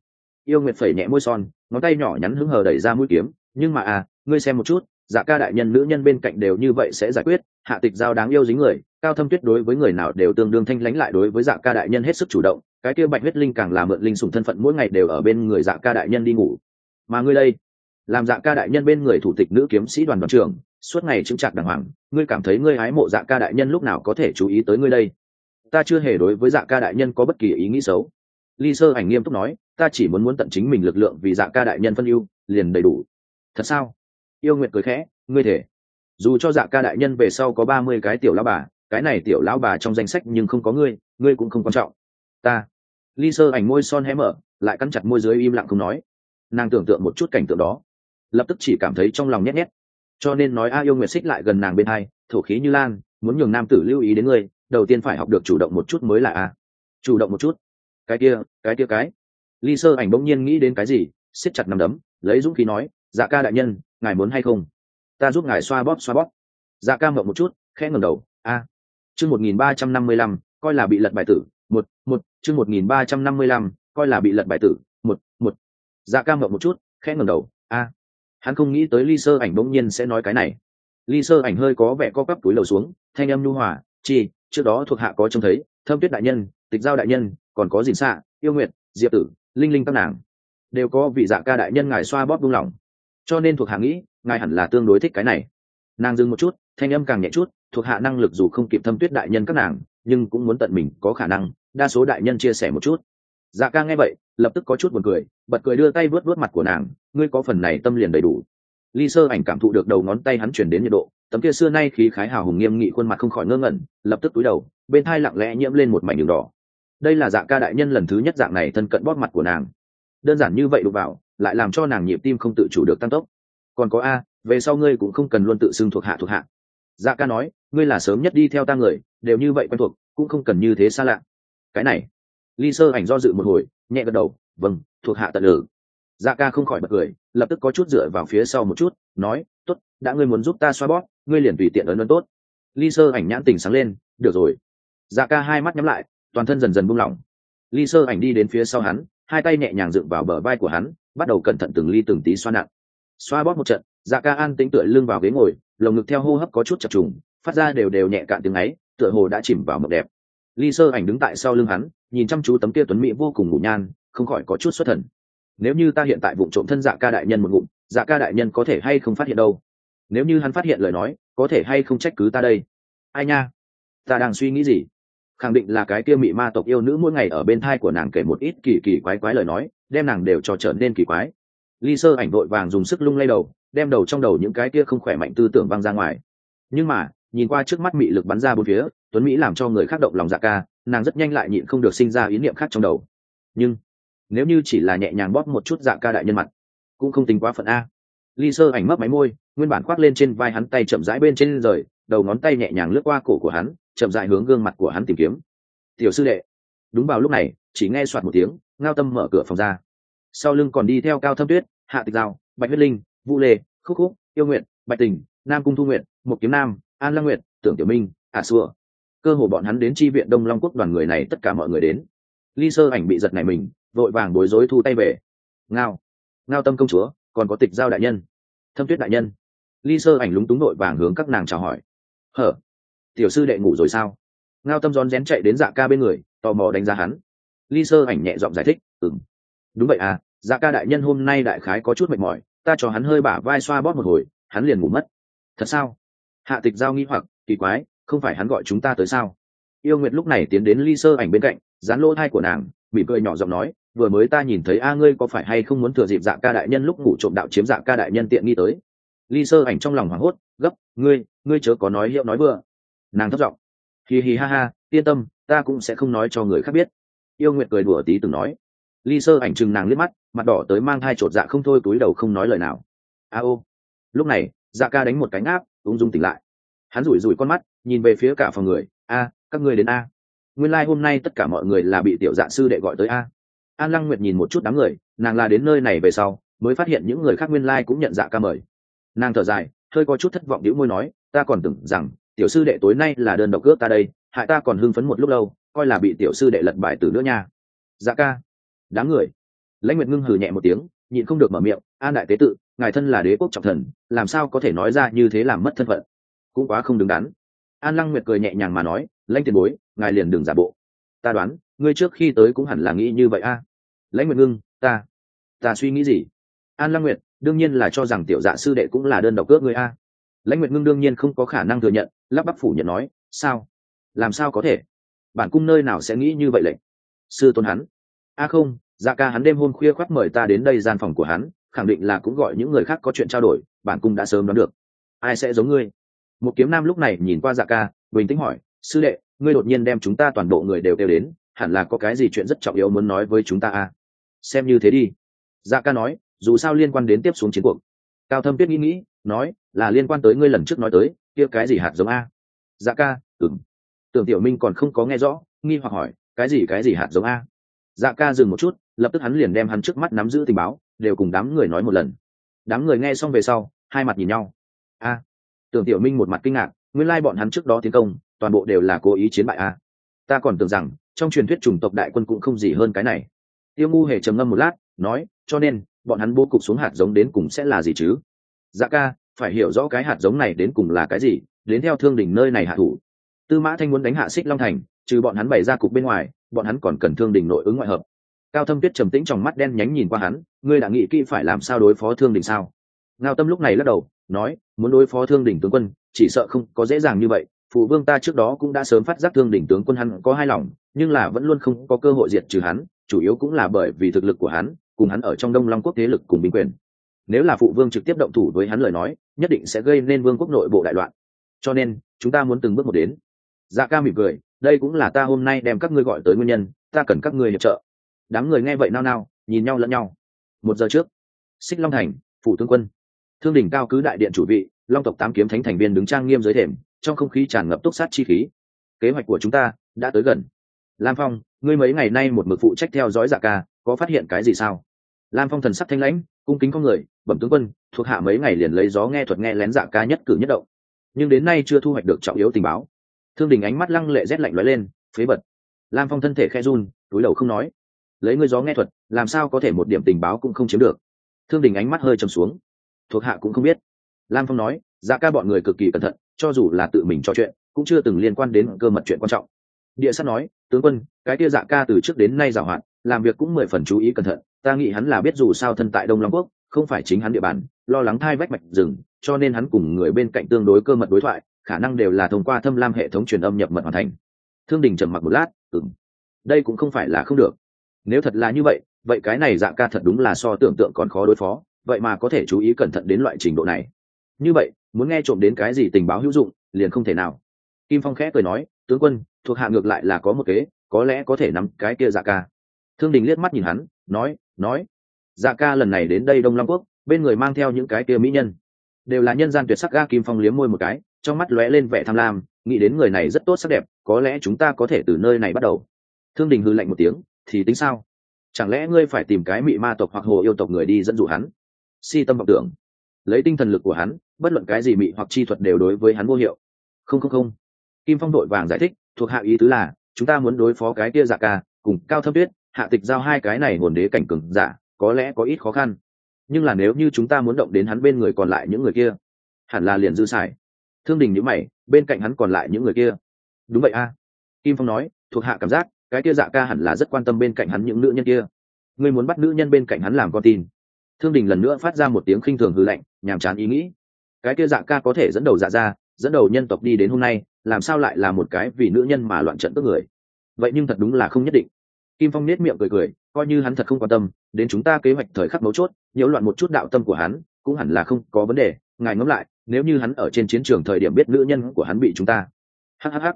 Yêu nguyệt phẩy nhẹ môi son, ngón tay nhỏ nhắn hứng hờ đẩy ra mũi kiếm, nhưng mà à ngươi xem một chút dạ ca đại nhân nữ nhân bên cạnh đều như vậy sẽ giải quyết, hạ tịch giao đáng yêu dính người, cao thâm tuyết đối với người nào đều tương đương thanh lãnh lại đối với dạ ca đại nhân hết sức chủ động, cái kia bạch huyết linh càng làm mượn linh sùng thân phận mỗi ngày đều ở bên người dạ ca đại nhân đi ngủ. Mà ngươi đây, làm dạ ca đại nhân bên người thủ tịch nữ kiếm sĩ đoàn đoàn trưởng suốt ngày chứng trạc đàng hoàng, ngươi cảm thấy ngươi hái mộ dạ ca đại nhân lúc nào có thể chú ý tới ngươi đây? Ta chưa hề đối với dạ ca đại nhân có bất kỳ ý nghĩ xấu. Ly sơ ảnh nghiêm túc nói, ta chỉ muốn muốn tận chính mình lực lượng vì dạ ca đại nhân phân ưu, liền đầy đủ. Thật sao? Yêu Nguyệt cười khẽ, ngươi thể. Dù cho dạ ca đại nhân về sau có ba mươi cái tiểu lão bà, cái này tiểu lão bà trong danh sách nhưng không có ngươi ngươi cũng không quan trọng. Ta. Ly sơ ảnh môi son hé mở, lại cắn chặt môi dưới im lặng không nói. Nàng tưởng tượng một chút cảnh tượng đó. Lập tức chỉ cảm thấy trong lòng nhét nhét cho nên nói a yêu nguyệt xích lại gần nàng bên hai, thổ khí như lan, muốn nhường nam tử lưu ý đến ngươi, đầu tiên phải học được chủ động một chút mới là a. Chủ động một chút. Cái kia cái kia cái. Ly sơ ảnh bỗng nhiên nghĩ đến cái gì, siết chặt nằm đấm, lấy dũng khí nói dạ ca đại nhân, ngài muốn hay không? Ta giúp ngài xoa bóp xoa bóp. Dạ ca mộng một chút, khẽ ngầm đầu, a. Chương một nghìn ba trăm năm mươi lăm, coi là bị lật bài tử, một một, chương một nghìn ba trăm năm mươi lăm, coi là bị lật bài tử, một một. Dạ ca mộng một chút, khẽ ngầm đầu, a hắn không nghĩ tới ly sơ ảnh bỗng nhiên sẽ nói cái này. Ly sơ ảnh hơi có vẻ co cắp túi lầu xuống, thanh âm nhu hòa, chi, trước đó thuộc hạ có trông thấy, thâm tuyết đại nhân, tịch giao đại nhân, còn có dìn xạ, yêu nguyện diệp tử, linh linh các nàng, đều có vị dạ ca đại nhân ngài xoa bóp buông lỏng. Cho nên thuộc hạ nghĩ, ngài hẳn là tương đối thích cái này. Nàng dừng một chút, thanh âm càng nhẹ chút, thuộc hạ năng lực dù không kịp thâm tuyết đại nhân các nàng, nhưng cũng muốn tận mình có khả năng, đa số đại nhân chia sẻ một chút dạ ca nghe vậy, lập tức có chút buồn cười, bật cười đưa tay vớt vớt mặt của nàng, ngươi có phần này tâm liền đầy đủ. Ly sơ ảnh cảm thụ được đầu ngón tay hắn chuyển đến nhiệt độ, tấm kia xưa nay khí khái hào hùng nghiêm nghị khuôn mặt không khỏi ngơ ngẩn, lập tức túi đầu, bên thai lặng lẽ nhiễm lên một mảnh đường đỏ. Đây là Dạ ca đại nhân lần thứ nhất dạng này thân cận bóp mặt của nàng. Đơn giản như vậy đụng vào, lại làm cho nàng nhịp tim không tự chủ được tăng tốc. Còn có a, về sau ngươi cũng không cần luôn tự xưng thuộc hạ thuộc hạ. Dạ ca nói, ngươi là sớm nhất đi theo ta người, đều như vậy quen thuộc, cũng không cần như thế xa lạ. Cái này ly sơ ảnh do dự một hồi, nhẹ gật đầu vâng thuộc hạ tận lử dạ ca không khỏi bật cười, lập tức có chút dựa vào phía sau một chút, nói t ố t đã ngươi muốn giúp ta xoa bóp, ngươi liền tùy tiện ấn ấn tốt. Ly sơ ảnh nhãn tình sáng lên, được rồi. Dạ ca hai mắt nhắm lại, toàn thân dần dần buông lỏng. Ly sơ ảnh đi đến phía sau hắn, hai tay nhẹ nhàng dựng vào bờ vai của hắn, bắt đầu cẩn thận từng ly từng tí xoa nặng. Xoa bóp một trận dạ ca an tính tựa lưng vào ghế ngồi, lồng ngực theo hô hấp có chút chập trùng, phát ra đều đều nhẹ cạn tiếng ấy, tựa hồ đã chìm vào mộng đẹp ly sơ ảnh đứng tại sau lưng hắn, nhìn chăm chú tấm kia tuấn mỹ vô cùng ngủ nhan, không khỏi có chút xuất thần. Nếu như ta hiện tại vụ trộm thân dạ ca đại nhân một ngụm dạ ca đại nhân có thể hay không phát hiện đâu? Nếu như hắn phát hiện lời nói, có thể hay không trách cứ ta đây? Ai nha? Ta đang suy nghĩ gì? Khẳng định là cái kia mị ma tộc yêu nữ mỗi ngày ở bên thai của nàng kể một ít kỳ kỳ quái quái lời nói, đem nàng đều cho trở nên kỳ quái. Ly sơ ảnh vội vàng dùng sức lung lay đầu, đem đầu trong đầu những cái kia không khỏe mạnh tư tưởng văng ra ngoài. Nhưng mà nhìn qua trước mắt mị lực bắn ra bốn phía, tuấn mỹ làm cho người khác động lòng dạ ca, nàng rất nhanh lại nhịn không được sinh ra ý niệm khác trong đầu. Nhưng, nếu như chỉ là nhẹ nhàng bóp một chút dạ ca đại nhân mặt, cũng không tính quá phận a. Ly sơ ảnh mấp máy môi, nguyên bản khoác lên trên vai hắn tay chậm rãi bên trên rời, đầu ngón tay nhẹ nhàng lướt qua cổ của hắn, chậm rãi hướng gương mặt của hắn tìm kiếm. Tiểu sư đệ. Đúng vào lúc này, chỉ nghe soạt một tiếng, ngao tâm mở cửa phòng ra. Sau lưng còn đi theo cao thâm tuyết, hạ tịch giao, bạch huyết linh, vũ lê, khúc khúc, yêu nguyện bạch tình, nam cung thu nguyện một kiếm nam an lăng Nguyệt, tưởng tiểu minh ả à xua. Cơ hồ bọn hắn đến tri viện đông long quốc đoàn người này tất cả mọi người đến. Ly sơ ảnh bị giật này mình vội vàng bối rối thu tay về. Ngao. Ngao tâm công chúa còn có tịch giao đại nhân. Thâm tuyết đại nhân. Ly sơ ảnh lúng túng vội vàng hướng các nàng chào hỏi. Hở? Tiểu sư đệ ngủ rồi sao? Ngao tâm rón rén chạy đến dạ ca bên người tò mò đánh giá hắn. Ly sơ ảnh nhẹ giọng giải thích ừng đúng vậy à dạ ca đại nhân hôm nay đại khái có chút mệt mỏi ta cho hắn hơi bả vai xoa bóp một hồi hắn liền ngủ mất. Thật sao? Hạ tịch giao nghi hoặc, kỳ quái, không phải hắn gọi chúng ta tới sao? Yêu nguyệt lúc này tiến đến ly sơ ảnh bên cạnh, dán lỗ thai của nàng, mỉm cười nhỏ giọng nói, vừa mới ta nhìn thấy a ngươi có phải hay không muốn thừa dịp dạ ca đại nhân lúc ngủ trộm đạo chiếm dạ ca đại nhân tiện nghi tới? Ly sơ ảnh trong lòng hoảng hốt, gấp, ngươi ngươi chớ có nói hiệu nói vừa nàng thất giọng hì hì ha ha, yên tâm, ta cũng sẽ không nói cho người khác biết. Yêu nguyệt cười đùa tí từng nói. Ly sơ ảnh chừng nàng liếc mắt, mặt đỏ tới mang hai chột dạ không thôi, túi đầu không nói lời nào. A ô. Lúc này dạ ca đánh một cánh áp ung dung tỉnh lại. Hắn rủi rủi con mắt, nhìn về phía cả phòng người. A, các ngươi đến a. Nguyên lai、like、hôm nay tất cả mọi người là bị tiểu dạ sư đệ gọi tới a. An lăng nguyệt nhìn một chút đám người, nàng là đến nơi này về sau, mới phát hiện những người khác nguyên lai、like、cũng nhận dạ ca mời. Nàng thở dài, hơi có chút thất vọng đĩu môi nói, ta còn tưởng rằng, tiểu sư đệ tối nay là đơn độc cướp ta đây, hại ta còn hưng phấn một lúc lâu, coi là bị tiểu sư đệ lật bài từ nữa nha. Dạ ca. Đám người. Lãnh nguyệt ngưng hừ nhẹ một tiếng, nhịn không được mở miệng, an đại tế tự ngài thân là đế quốc trọng thần, làm sao có thể nói ra như thế làm mất thân phận? Cũng quá không đứng đắn. An lăng nguyệt cười nhẹ nhàng mà nói, lãnh tiền bối, ngài liền đừng giả bộ. Ta đoán, ngươi trước khi tới cũng hẳn là nghĩ như vậy a. Lãnh nguyệt ngưng, ta ta suy nghĩ gì? An lăng nguyệt, đương nhiên là cho rằng tiểu dạ sư đệ cũng là đơn độc cướp ngươi a. Lãnh nguyệt ngưng đương nhiên không có khả năng thừa nhận, lắp bắp phủ nhận nói, sao? Làm sao có thể? Bản cung nơi nào sẽ nghĩ như vậy lệnh? Sư tôn hắn. A không dạ ca hắn đêm hôm khuya khoác mời ta đến đây gian phòng của hắn khẳng định là cũng gọi những người khác có chuyện trao đổi bản cung đã sớm đoán được. Ai sẽ giống ngươi? Một kiếm nam lúc này nhìn qua dạ ca, bình tĩnh hỏi, sư đệ, ngươi đột nhiên đem chúng ta toàn bộ người đều đều đến, hẳn là có cái gì chuyện rất trọng yếu muốn nói với chúng ta à? Xem như thế đi. Dạ ca nói, dù sao liên quan đến tiếp xuống chiến cuộc. Cao thâm tuyết nghĩ nghĩ, nói, là liên quan tới ngươi lần trước nói tới, kia cái gì hạt giống a? Dạ ca ừng tưởng tiểu minh còn không có nghe rõ, nghi hoặc hỏi, cái gì cái gì hạt giống a? Dạ ca dừng một chút, lập tức hắn liền đem hắn trước mắt nắm giữ tình báo đều cùng đám người nói một lần. Đám người nghe xong về sau, hai mặt nhìn nhau. A, tưởng tiểu minh một mặt kinh ngạc, nguyên lai bọn hắn trước đó tiến công, toàn bộ đều là cố ý chiến bại a. Ta còn tưởng rằng, trong truyền thuyết chủng tộc đại quân cũng không gì hơn cái này. Tiêu ngu hề trầm ngâm một lát, nói, cho nên, bọn hắn bố cục xuống hạt giống đến cùng sẽ là gì chứ? Dạ ca, phải hiểu rõ cái hạt giống này đến cùng là cái gì, đến theo thương đỉnh nơi này hạ thủ. Tư mã thanh muốn đánh hạ xích long thành, trừ bọn hắn bày ra cục bên ngoài, bọn hắn còn cần thương đỉnh nội ứng ngoại hợp cao thâm tuyết trầm tĩnh trong mắt đen nhánh nhìn qua hắn, ngươi đã nghĩ kỹ phải làm sao đối phó thương Đình sao? Ngao tâm lúc này lắc đầu, nói, muốn đối phó thương Đình tướng quân, chỉ sợ không có dễ dàng như vậy. Phụ vương ta trước đó cũng đã sớm phát giác thương Đình tướng quân hắn có hai lòng, nhưng là vẫn luôn không có cơ hội diệt trừ hắn, chủ yếu cũng là bởi vì thực lực của hắn, cùng hắn ở trong đông long quốc thế lực cùng binh quyền. Nếu là phụ vương trực tiếp động thủ với hắn lời nói, nhất định sẽ gây nên vương quốc nội bộ đại loạn. Cho nên, chúng ta muốn từng bước một đến. Dạ ca mỉm cười, đây cũng là ta hôm nay đem các ngươi gọi tới nguyên nhân, ta cần các ngươi hiệp trợ đám người nghe vậy nao nao, nhìn nhau lẫn nhau. Một giờ trước, xích long thành, phủ tướng quân. Thương đỉnh cao cứ đại điện chủ vị, long tộc tám kiếm thánh thành viên đứng trang nghiêm dưới thềm, trong không khí tràn ngập túc sát chi khí. Kế hoạch của chúng ta đã tới gần. Lam phong, ngươi mấy ngày nay một mực phụ trách theo dõi dạ ca, có phát hiện cái gì sao? Lam phong thần sắc thanh lãnh, cung kính con người, bẩm tướng quân, thuộc hạ mấy ngày liền lấy gió nghe thuật nghe lén dạ ca nhất cử nhất động. Nhưng đến nay chưa thu hoạch được trọng yếu tình báo. Thương đình ánh mắt lăng lệ rét lạnh lóe lên, phế bật lam phong thân thể khe run, túi đầu không nói lấy ngươi gió nghe thuật, làm sao có thể một điểm tình báo cũng không chiếm được. Thương đình ánh mắt hơi trầm xuống. Thuộc hạ cũng không biết. Lam phong nói dạ ca bọn người cực kỳ cẩn thận, cho dù là tự mình trò chuyện, cũng chưa từng liên quan đến cơ mật chuyện quan trọng. Địa sát nói, tướng quân, cái kia dạ ca từ trước đến nay giảo hoạt, làm việc cũng mười phần chú ý cẩn thận, ta nghĩ hắn là biết dù sao thân tại đông long quốc, không phải chính hắn địa bàn, lo lắng thai vách mạch rừng, cho nên hắn cùng người bên cạnh tương đối cơ mật đối thoại, khả năng đều là thông qua thâm lam hệ thống truyền âm nhập mật hoàn thành. Thương đình trầm mặc một lát ừng đây cũng không phải là không được nếu thật là như vậy vậy cái này dạ ca thật đúng là so tưởng tượng còn khó đối phó, vậy mà có thể chú ý cẩn thận đến loại trình độ này. Như vậy, muốn nghe trộm đến cái gì tình báo hữu dụng, liền không thể nào. Kim phong khẽ cười nói, tướng quân, thuộc hạ ngược lại là có một kế, có lẽ có thể nắm cái kia dạ ca. Thương đình liếc mắt nhìn hắn, nói nói. Dạ ca lần này đến đây đông long quốc, bên người mang theo những cái kia mỹ nhân. Đều là nhân gian tuyệt sắc ga kim phong liếm môi một cái, trong mắt lóe lên vẻ tham lam, nghĩ đến người này rất tốt sắc đẹp, có lẽ chúng ta có thể từ nơi này bắt đầu. Thương đình hư lạnh một tiếng thì tính sao? Chẳng lẽ ngươi phải tìm cái mị ma tộc hoặc hồ yêu tộc người đi dẫn dụ hắn? Si tâm vọng tưởng. Lấy tinh thần lực của hắn, bất luận cái gì mị hoặc chi thuật đều đối với hắn vô hiệu. Không không không. Kim phong đội vàng giải thích, thuộc hạ ý tứ là, chúng ta muốn đối phó cái kia giả ca, cùng cao thâm tuyết, hạ tịch giao hai cái này nguồn đế cảnh cường giả, có lẽ có ít khó khăn. Nhưng là nếu như chúng ta muốn động đến hắn bên người còn lại những người kia, hẳn là liền dư xài. Thương đình nhữ mày, bên cạnh hắn còn lại những người kia. Đúng vậy a. Kim phong nói, thuộc hạ cảm giác cái kia dạ ca hẳn là rất quan tâm bên cạnh hắn những nữ nhân kia. Ngươi muốn bắt nữ nhân bên cạnh hắn làm con tin. Thương đình lần nữa phát ra một tiếng khinh thường hư lạnh, nhàm chán ý nghĩ. Cái kia dạ ca có thể dẫn đầu dạ ra, dẫn đầu nhân tộc đi đến hôm nay, làm sao lại là một cái vì nữ nhân mà loạn trận tức người? Vậy nhưng thật đúng là không nhất định. Kim phong nết miệng cười cười, coi như hắn thật không quan tâm, đến chúng ta kế hoạch thời khắc mấu chốt, nhiễu loạn một chút đạo tâm của hắn, cũng hẳn là không có vấn đề. Ngài ngẫm lại, nếu như hắn ở trên chiến trường thời điểm biết nữ nhân của hắn bị chúng ta. Hhh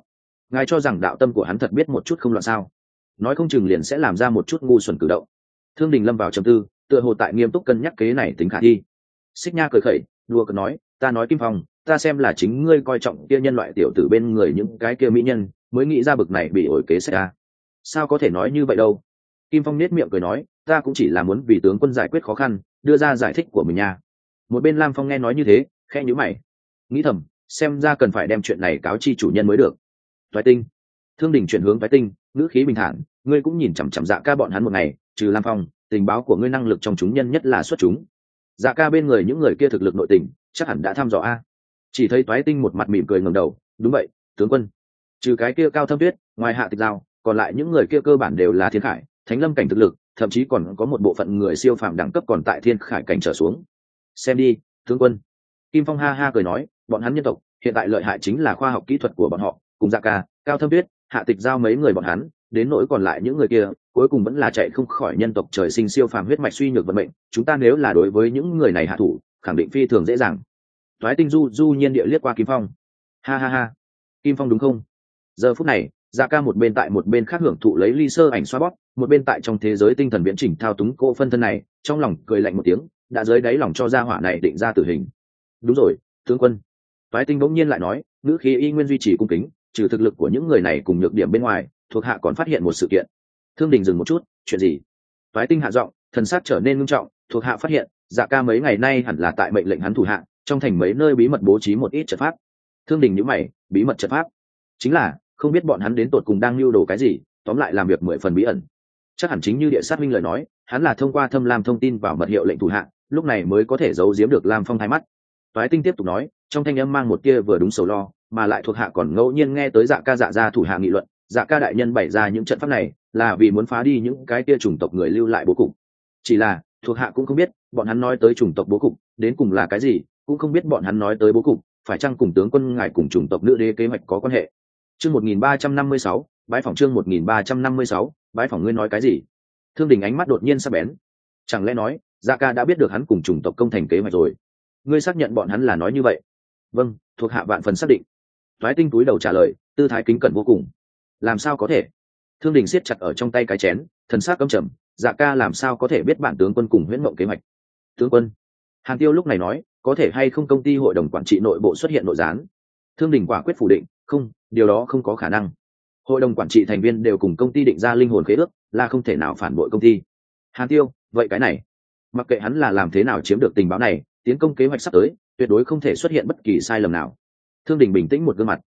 ngài cho rằng đạo tâm của hắn thật biết một chút không loạn sao? Nói không chừng liền sẽ làm ra một chút ngu xuẩn cử động. Thương đình lâm vào trầm tư, tựa hồ tại nghiêm túc cân nhắc kế này tính khả thi. Xích nha cười khẩy, đùa cờ nói, ta nói kim phong, ta xem là chính ngươi coi trọng kia nhân loại tiểu tử bên người những cái kia mỹ nhân, mới nghĩ ra bực này bị ổi kế xảy ra sao có thể nói như vậy đâu? Kim phong nết miệng cười nói, ta cũng chỉ là muốn vì tướng quân giải quyết khó khăn, đưa ra giải thích của mình nha. Một bên lam phong nghe nói như thế khe nhữ mày. Nghĩ thầm, xem ra cần phải đem chuyện này cáo chi chủ nhân mới được thoái tinh. Thương đình chuyển hướng thoái tinh, ngữ khí bình thản, ngươi cũng nhìn chằm chằm dạ ca bọn hắn một ngày, trừ lam phong, tình báo của ngươi năng lực trong chúng nhân nhất là xuất chúng. Dạ ca bên người những người kia thực lực nội tình, chắc hẳn đã thăm dò a. Chỉ thấy toái tinh một mặt mỉm cười ngầm đầu, đúng vậy, tướng quân. Trừ cái kia cao thâm tuyết, ngoài hạ tịch giao, còn lại những người kia cơ bản đều là thiên khải, thánh lâm cảnh thực lực, thậm chí còn có một bộ phận người siêu phàm đẳng cấp còn tại thiên khải cảnh trở xuống. Xem đi, tướng quân. Kim phong ha ha cười nói, bọn hắn nhân tộc, hiện tại lợi hại chính là khoa học kỹ thuật của bọn họ cùng dạ ca, cao thâm tuyết, hạ tịch giao mấy người bọn hắn, đến nỗi còn lại những người kia, cuối cùng vẫn là chạy không khỏi nhân tộc trời sinh siêu phàm huyết mạch suy nhược vận mệnh, chúng ta nếu là đối với những người này hạ thủ, khẳng định phi thường dễ dàng. Thoái tinh du du nhiên địa liếc qua kim phong. Ha ha ha. Kim phong đúng không? Giờ phút này dạ ca một bên tại một bên khác hưởng thụ lấy ly sơ ảnh xoa bóp, một bên tại trong thế giới tinh thần viễn chỉnh thao túng cô phân thân này, trong lòng cười lạnh một tiếng, đã dưới đáy lòng cho gia hỏa này định ra tử hình. Đúng rồi, tướng quân. Toái tinh bỗng nhiên lại nói, ngữ khí y nguyên duy trì cung kính trừ thực lực của những người này cùng nhược điểm bên ngoài, thuộc hạ còn phát hiện một sự kiện. Thương đình dừng một chút, chuyện gì? Thoái tinh hạ giọng, thần sát trở nên ngưng trọng, thuộc hạ phát hiện dạ ca mấy ngày nay hẳn là tại mệnh lệnh hắn thủ hạ, trong thành mấy nơi bí mật bố trí một ít trận pháp. Thương đình nhữ mày, bí mật trận pháp? Chính là, không biết bọn hắn đến tột cùng đang lưu đồ cái gì, tóm lại làm việc mười phần bí ẩn. Chắc hẳn chính như địa sát minh lời nói, hắn là thông qua thâm lam thông tin vào mật hiệu lệnh thủ hạ, lúc này mới có thể giấu giếm được lam phong thái mắt. Toái tinh tiếp tục nói, trong thanh âm mang một tia vừa đúng sầu lo mà lại thuộc hạ còn ngẫu nhiên nghe tới dạ ca dạ ra thủ hạ nghị luận dạ ca đại nhân bày ra những trận pháp này là vì muốn phá đi những cái tia chủng tộc người lưu lại bố cục. Chỉ là, thuộc hạ cũng không biết, bọn hắn nói tới chủng tộc bố cục, đến cùng là cái gì, cũng không biết bọn hắn nói tới bố cục, phải chăng cùng tướng quân ngài cùng chủng tộc nữ đế kế hoạch có quan hệ. Chương một nghìn ba trăm năm mươi sáu, bái phòng chương một nghìn ba trăm năm mươi sáu, bái phòng ngươi nói cái gì? Thương đình ánh mắt đột nhiên sắp bén. Chẳng lẽ nói dạ ca đã biết được hắn cùng chủng tộc công thành kế hoạch rồi? Ngươi xác nhận bọn hắn là nói như vậy? Vâng thuộc hạ vạn phần xác định thoái tinh túi đầu trả lời, tư thái kính cẩn vô cùng. Làm sao có thể? Thương đình siết chặt ở trong tay cái chén, thần s á c cấm trầm dạ ca làm sao có thể biết bản tướng quân cùng huyễn mộng kế hoạch? Tướng quân? Hàn tiêu lúc này nói, có thể hay không công ty hội đồng quản trị nội bộ xuất hiện nội gián? Thương đình quả quyết phủ định, không, điều đó không có khả năng. Hội đồng quản trị thành viên đều cùng công ty định ra linh hồn khế ước, là không thể nào phản bội công ty. Hàn tiêu, vậy cái này, mặc kệ hắn là làm thế nào chiếm được tình báo này, tiến công kế hoạch sắp tới, tuyệt đối không thể xuất hiện bất kỳ sai lầm nào thương đình bình tĩnh một gương mặt.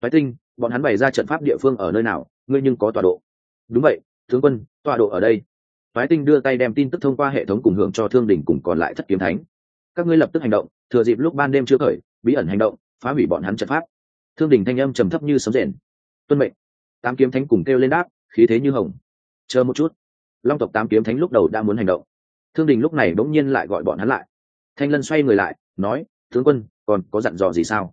Phái tinh, bọn hắn bày ra trận pháp địa phương ở nơi nào? Ngươi nhưng có tọa độ. Đúng vậy, tướng quân, tọa độ ở đây. Phái tinh đưa tay đem tin tức thông qua hệ thống cùng hưởng cho thương đình cùng còn lại thất kiếm thánh. Các ngươi lập tức hành động, thừa dịp lúc ban đêm chưa khởi, bí ẩn hành động, phá hủy bọn hắn trận pháp. Thương đình thanh âm trầm thấp như sấm rền. Tuân mệnh. Tám kiếm thánh cùng kêu lên đáp, khí thế như hồng. Chờ một chút. Long tộc tám kiếm thánh lúc đầu đã muốn hành động. Thương đình lúc này bỗng nhiên lại gọi bọn hắn lại. Thanh lân xoay người lại, nói, tướng quân, còn có dặn dò gì sao?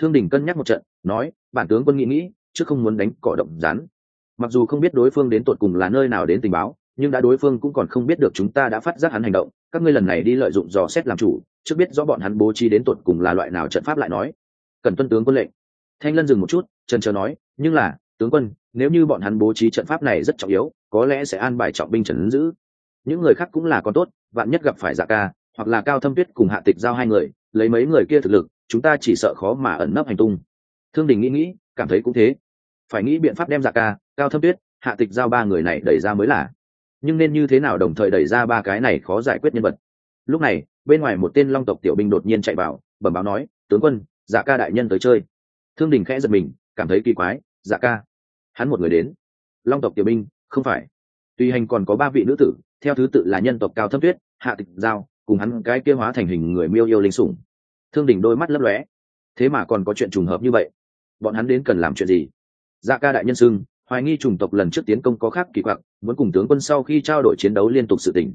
Thương đình cân nhắc một trận, nói, bản tướng quân nghĩ nghĩ, chứ không muốn đánh cỏ động rán mặc dù không biết đối phương đến tột cùng là nơi nào đến tình báo, nhưng đã đối phương cũng còn không biết được chúng ta đã phát giác hắn hành động, các ngươi lần này đi lợi dụng dò xét làm chủ trước biết rõ bọn hắn bố trí đến tột cùng là loại nào trận pháp lại nói. Cần tuân tướng quân lệnh. Thanh lân dừng một chút, trần trờ nói, nhưng là, tướng quân, nếu như bọn hắn bố trí trận pháp này rất trọng yếu, có lẽ sẽ an bài trọng binh trần giữ. Những người khác cũng là con tốt, vạn nhất gặp phải dạ ca, hoặc là cao thâm tuyết cùng hạ tịch giao hai người lấy mấy người kia thực lực, chúng ta chỉ sợ khó mà ẩn nấp hành tung. Thương đình nghĩ nghĩ, cảm thấy cũng thế. Phải nghĩ biện pháp đem giả ca, cao thâm tuyết, hạ tịch giao ba người này đẩy ra mới là. Nhưng nên như thế nào đồng thời đẩy ra ba cái này khó giải quyết nhân vật? Lúc này, bên ngoài một tên long tộc tiểu binh đột nhiên chạy vào, bẩm báo nói, tướng quân giả ca đại nhân tới chơi. Thương đình khẽ giật mình, cảm thấy kỳ quái giả ca, hắn một người đến. Long tộc tiểu binh, không phải. Tuy hành còn có ba vị nữ tử, theo thứ tự là nhân tộc cao thâm tuyết, hạ tịch giao cùng hắn cái kia hóa thành hình người miêu yêu linh sủng. Thương đình đôi mắt lấp lóe. Thế mà còn có chuyện trùng hợp như vậy. Bọn hắn đến cần làm chuyện gì? Dạ ca đại nhân xưng, hoài nghi chủng tộc lần trước tiến công có khác kỳ quặc, muốn cùng tướng quân sau khi trao đổi chiến đấu liên tục sự tỉnh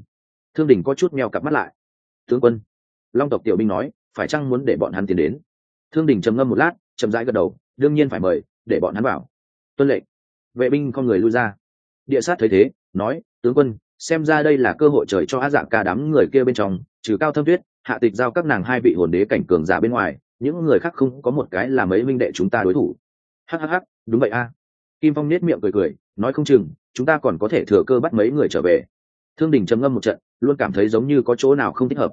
thương đình có chút meo cặp mắt lại. Tướng quân, long tộc tiểu binh nói, phải chăng muốn để bọn hắn tiến đến? Thương đình trầm ngâm một lát, chậm rãi gật đầu, đương nhiên phải mời, để bọn hắn vào. Tuân lệnh. Vệ binh con người lui ra. Địa sát thấy thế, nói, tướng quân xem ra đây là cơ hội trời cho á dạng ca đám người kia bên trong, trừ cao thâm tuyết, hạ tịch giao các nàng hai vị hồn đế cảnh cường giả bên ngoài, những người khác không có một cái là mấy minh đệ chúng ta đối thủ. Hhh đúng vậy a. Kim phong nết miệng cười cười, nói không chừng, chúng ta còn có thể thừa cơ bắt mấy người trở về. Thương đình trầm ngâm một trận, luôn cảm thấy giống như có chỗ nào không thích hợp.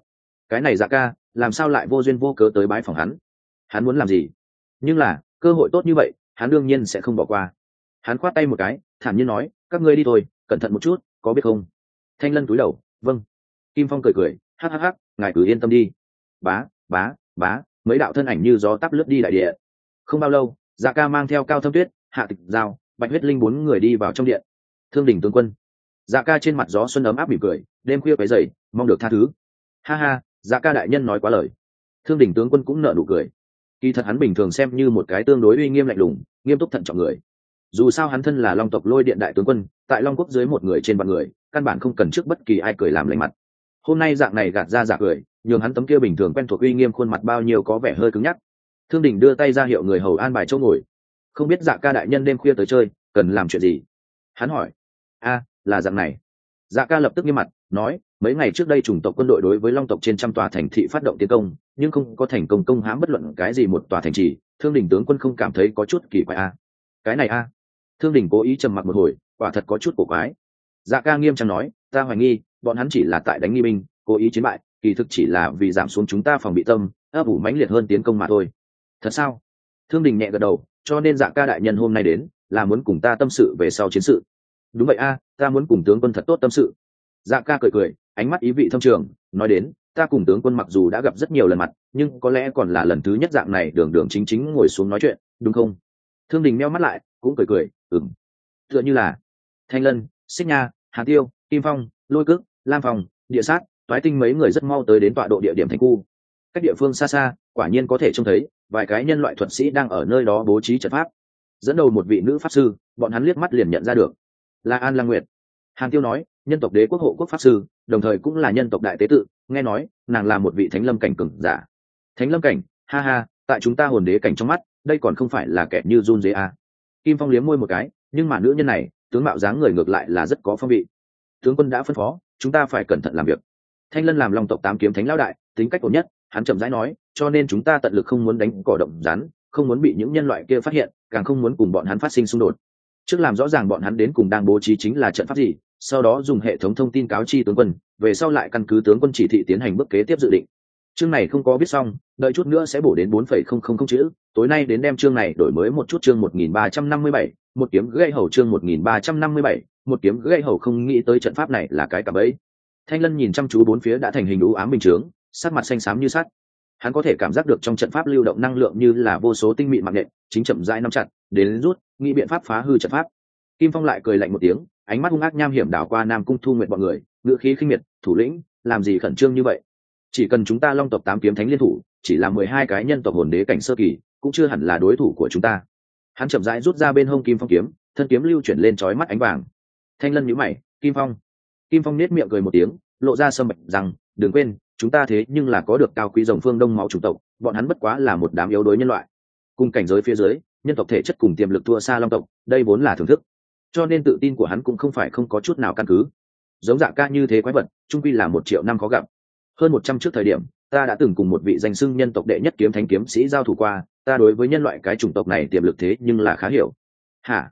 Cái này dạ ca, làm sao lại vô duyên vô cớ tới bái phòng hắn? Hắn muốn làm gì? Nhưng là, cơ hội tốt như vậy, hắn đương nhiên sẽ không bỏ qua. Hắn khoát tay một cái, thản nhiên nói, các ngươi đi thôi, cẩn thận một chút, có biết không? Thanh lân cúi đầu vâng. Kim phong cười cười, hắc hắc ngài cứ yên tâm đi. Bá bá bá, mấy đạo thân ảnh như gió tắp lướt đi đại địa. Không bao lâu dạ ca mang theo cao thâm tuyết, hạ tịch giao, bạch huyết linh bốn người đi vào trong điện. Thương đình tướng quân. Dạ ca trên mặt gió xuân ấm áp mỉm cười, đêm khuya cái dậy mong được tha thứ. Ha ha dạ ca đại nhân nói quá lời. Thương đình tướng quân cũng nợ nụ cười. Kỳ thật hắn bình thường xem như một cái tương đối uy nghiêm lạnh lùng, nghiêm túc thận trọng người dù sao hắn thân là long tộc lôi điện đại tướng quân, tại long quốc dưới một người trên vạn người, căn bản không cần trước bất kỳ ai cười làm lành mặt. Hôm nay dạng này gạt ra giả cười, nhường hắn tấm kia bình thường quen thuộc uy nghiêm khuôn mặt bao nhiêu có vẻ hơi cứng nhắc. Thương đình đưa tay ra hiệu người hầu an bài chỗ ngồi. Không biết dạ ca đại nhân đêm khuya tới chơi, cần làm chuyện gì? Hắn hỏi. A, là dạng này. Dạ ca lập tức nghiêm mặt, nói, mấy ngày trước đây chủng tộc quân đội đối với long tộc trên trăm tòa thành thị phát động tiến công, nhưng không có thành công công hãm bất luận cái gì một tòa thành trì. Thương đình tướng quân không cảm thấy có chút kỳ quái a cái này a thương đình cố ý trầm mặc một hồi, quả thật có chút cổ quái. Dạ ca nghiêm trang nói, ta hoài nghi, bọn hắn chỉ là tại đánh nghi binh, cố ý chiến bại, kỳ thực chỉ là vì giảm xuống chúng ta phòng bị tâm, ấp ủ mãnh liệt hơn tiến công mà thôi. Thật sao? Thương đình nhẹ gật đầu, cho nên dạ ca đại nhân hôm nay đến, là muốn cùng ta tâm sự về sau chiến sự. Đúng vậy a, ta muốn cùng tướng quân thật tốt tâm sự. Dạ ca cười cười, ánh mắt ý vị thâm trường, nói đến, ta cùng tướng quân mặc dù đã gặp rất nhiều lần mặt, nhưng có lẽ còn là lần thứ nhất dạng này đường đường chính chính ngồi xuống nói chuyện, đúng không? Thương đình meo mắt lại cũng cười cười ừng tựa như là thanh lân, xích nha, hà tiêu, kim phong, lôi cước, lam phòng địa sát, toái tinh mấy người rất mau tới đến tọa độ địa điểm thành khu. Các địa phương xa xa, quả nhiên có thể trông thấy vài cái nhân loại thuật sĩ đang ở nơi đó bố trí trận pháp. Dẫn đầu một vị nữ pháp sư, bọn hắn liếc mắt liền nhận ra được là an lăng nguyệt. Hàn tiêu nói, nhân tộc đế quốc hộ quốc pháp sư, đồng thời cũng là nhân tộc đại tế tự, nghe nói, nàng là một vị thánh lâm cảnh cừng giả. Thánh lâm cảnh? Ha ha, tại chúng ta hồn đế cảnh trong mắt, đây còn không phải là kẻ như run dế à kim phong liếm môi một cái, nhưng mà nữ nhân này, tướng mạo dáng người ngược lại là rất có phong vị. Tướng quân đã phân phó, chúng ta phải cẩn thận làm việc. Thanh lân làm lòng tộc tám kiếm thánh lão đại, tính cách ổn nhất, hắn chậm rãi nói, cho nên chúng ta tận lực không muốn đánh cỏ động rắn, không muốn bị những nhân loại kia phát hiện, càng không muốn cùng bọn hắn phát sinh xung đột. Trước làm rõ ràng bọn hắn đến cùng đang bố trí chính là trận pháp gì, sau đó dùng hệ thống thông tin cáo chi tướng quân, về sau lại căn cứ tướng quân chỉ thị tiến hành bước kế tiếp dự định chương này không có viết xong, đợi chút nữa sẽ bổ đến bốn phẩy không không không chữ. Tối nay đến đem chương này đổi mới một chút chương một nghìn ba trăm năm mươi bảy, một kiếm gây hầu chương một nghìn ba trăm năm mươi bảy, một kiếm gây hầu không nghĩ tới trận pháp này là cái cặp ấy thanh lân nhìn chăm chú bốn phía đã thành hình ú ám bình chướng, sắc mặt xanh xám như sắt. Hắn có thể cảm giác được trong trận pháp lưu động năng lượng như là vô số tinh mịn mạng nhện, chính chậm rãi nắm chặt, đến rút, nghĩ biện pháp phá hư trận pháp. Kim phong lại cười lạnh một tiếng, ánh mắt hung ác nham hiểm đảo qua nam cung thu nguyện bọn người, ngữ khí khinh miệt, thủ lĩnh, làm gì khẩn trương như vậy? Chỉ cần chúng ta long tộc tám kiếm thánh liên thủ, chỉ là mười hai cái nhân tộc hồn đế cảnh sơ kỳ, cũng chưa hẳn là đối thủ của chúng ta. Hắn chậm rãi rút ra bên hông kim phong kiếm, thân kiếm lưu chuyển lên trói mắt ánh vàng. Thanh lân nhíu mày, kim phong. Kim phong nết miệng cười một tiếng, lộ ra sâm mạch rằng, đừng quên, chúng ta thế nhưng là có được cao quý dòng phương đông máu chủng tộc, bọn hắn bất quá là một đám yếu đuối nhân loại. Cùng cảnh giới phía dưới, nhân tộc thể chất cùng tiềm lực thua xa long tộc, đây vốn là thưởng thức. Cho nên tự tin của hắn cũng không phải không có chút nào căn cứ. Giống dạng ca như thế quái vật trung quy là một triệu năm khó gặp hơn một trăm trước thời điểm, ta đã từng cùng một vị danh xưng nhân tộc đệ nhất kiếm thánh kiếm sĩ giao thủ qua, ta đối với nhân loại cái chủng tộc này tiềm lực thế nhưng là khá hiểu. Hả?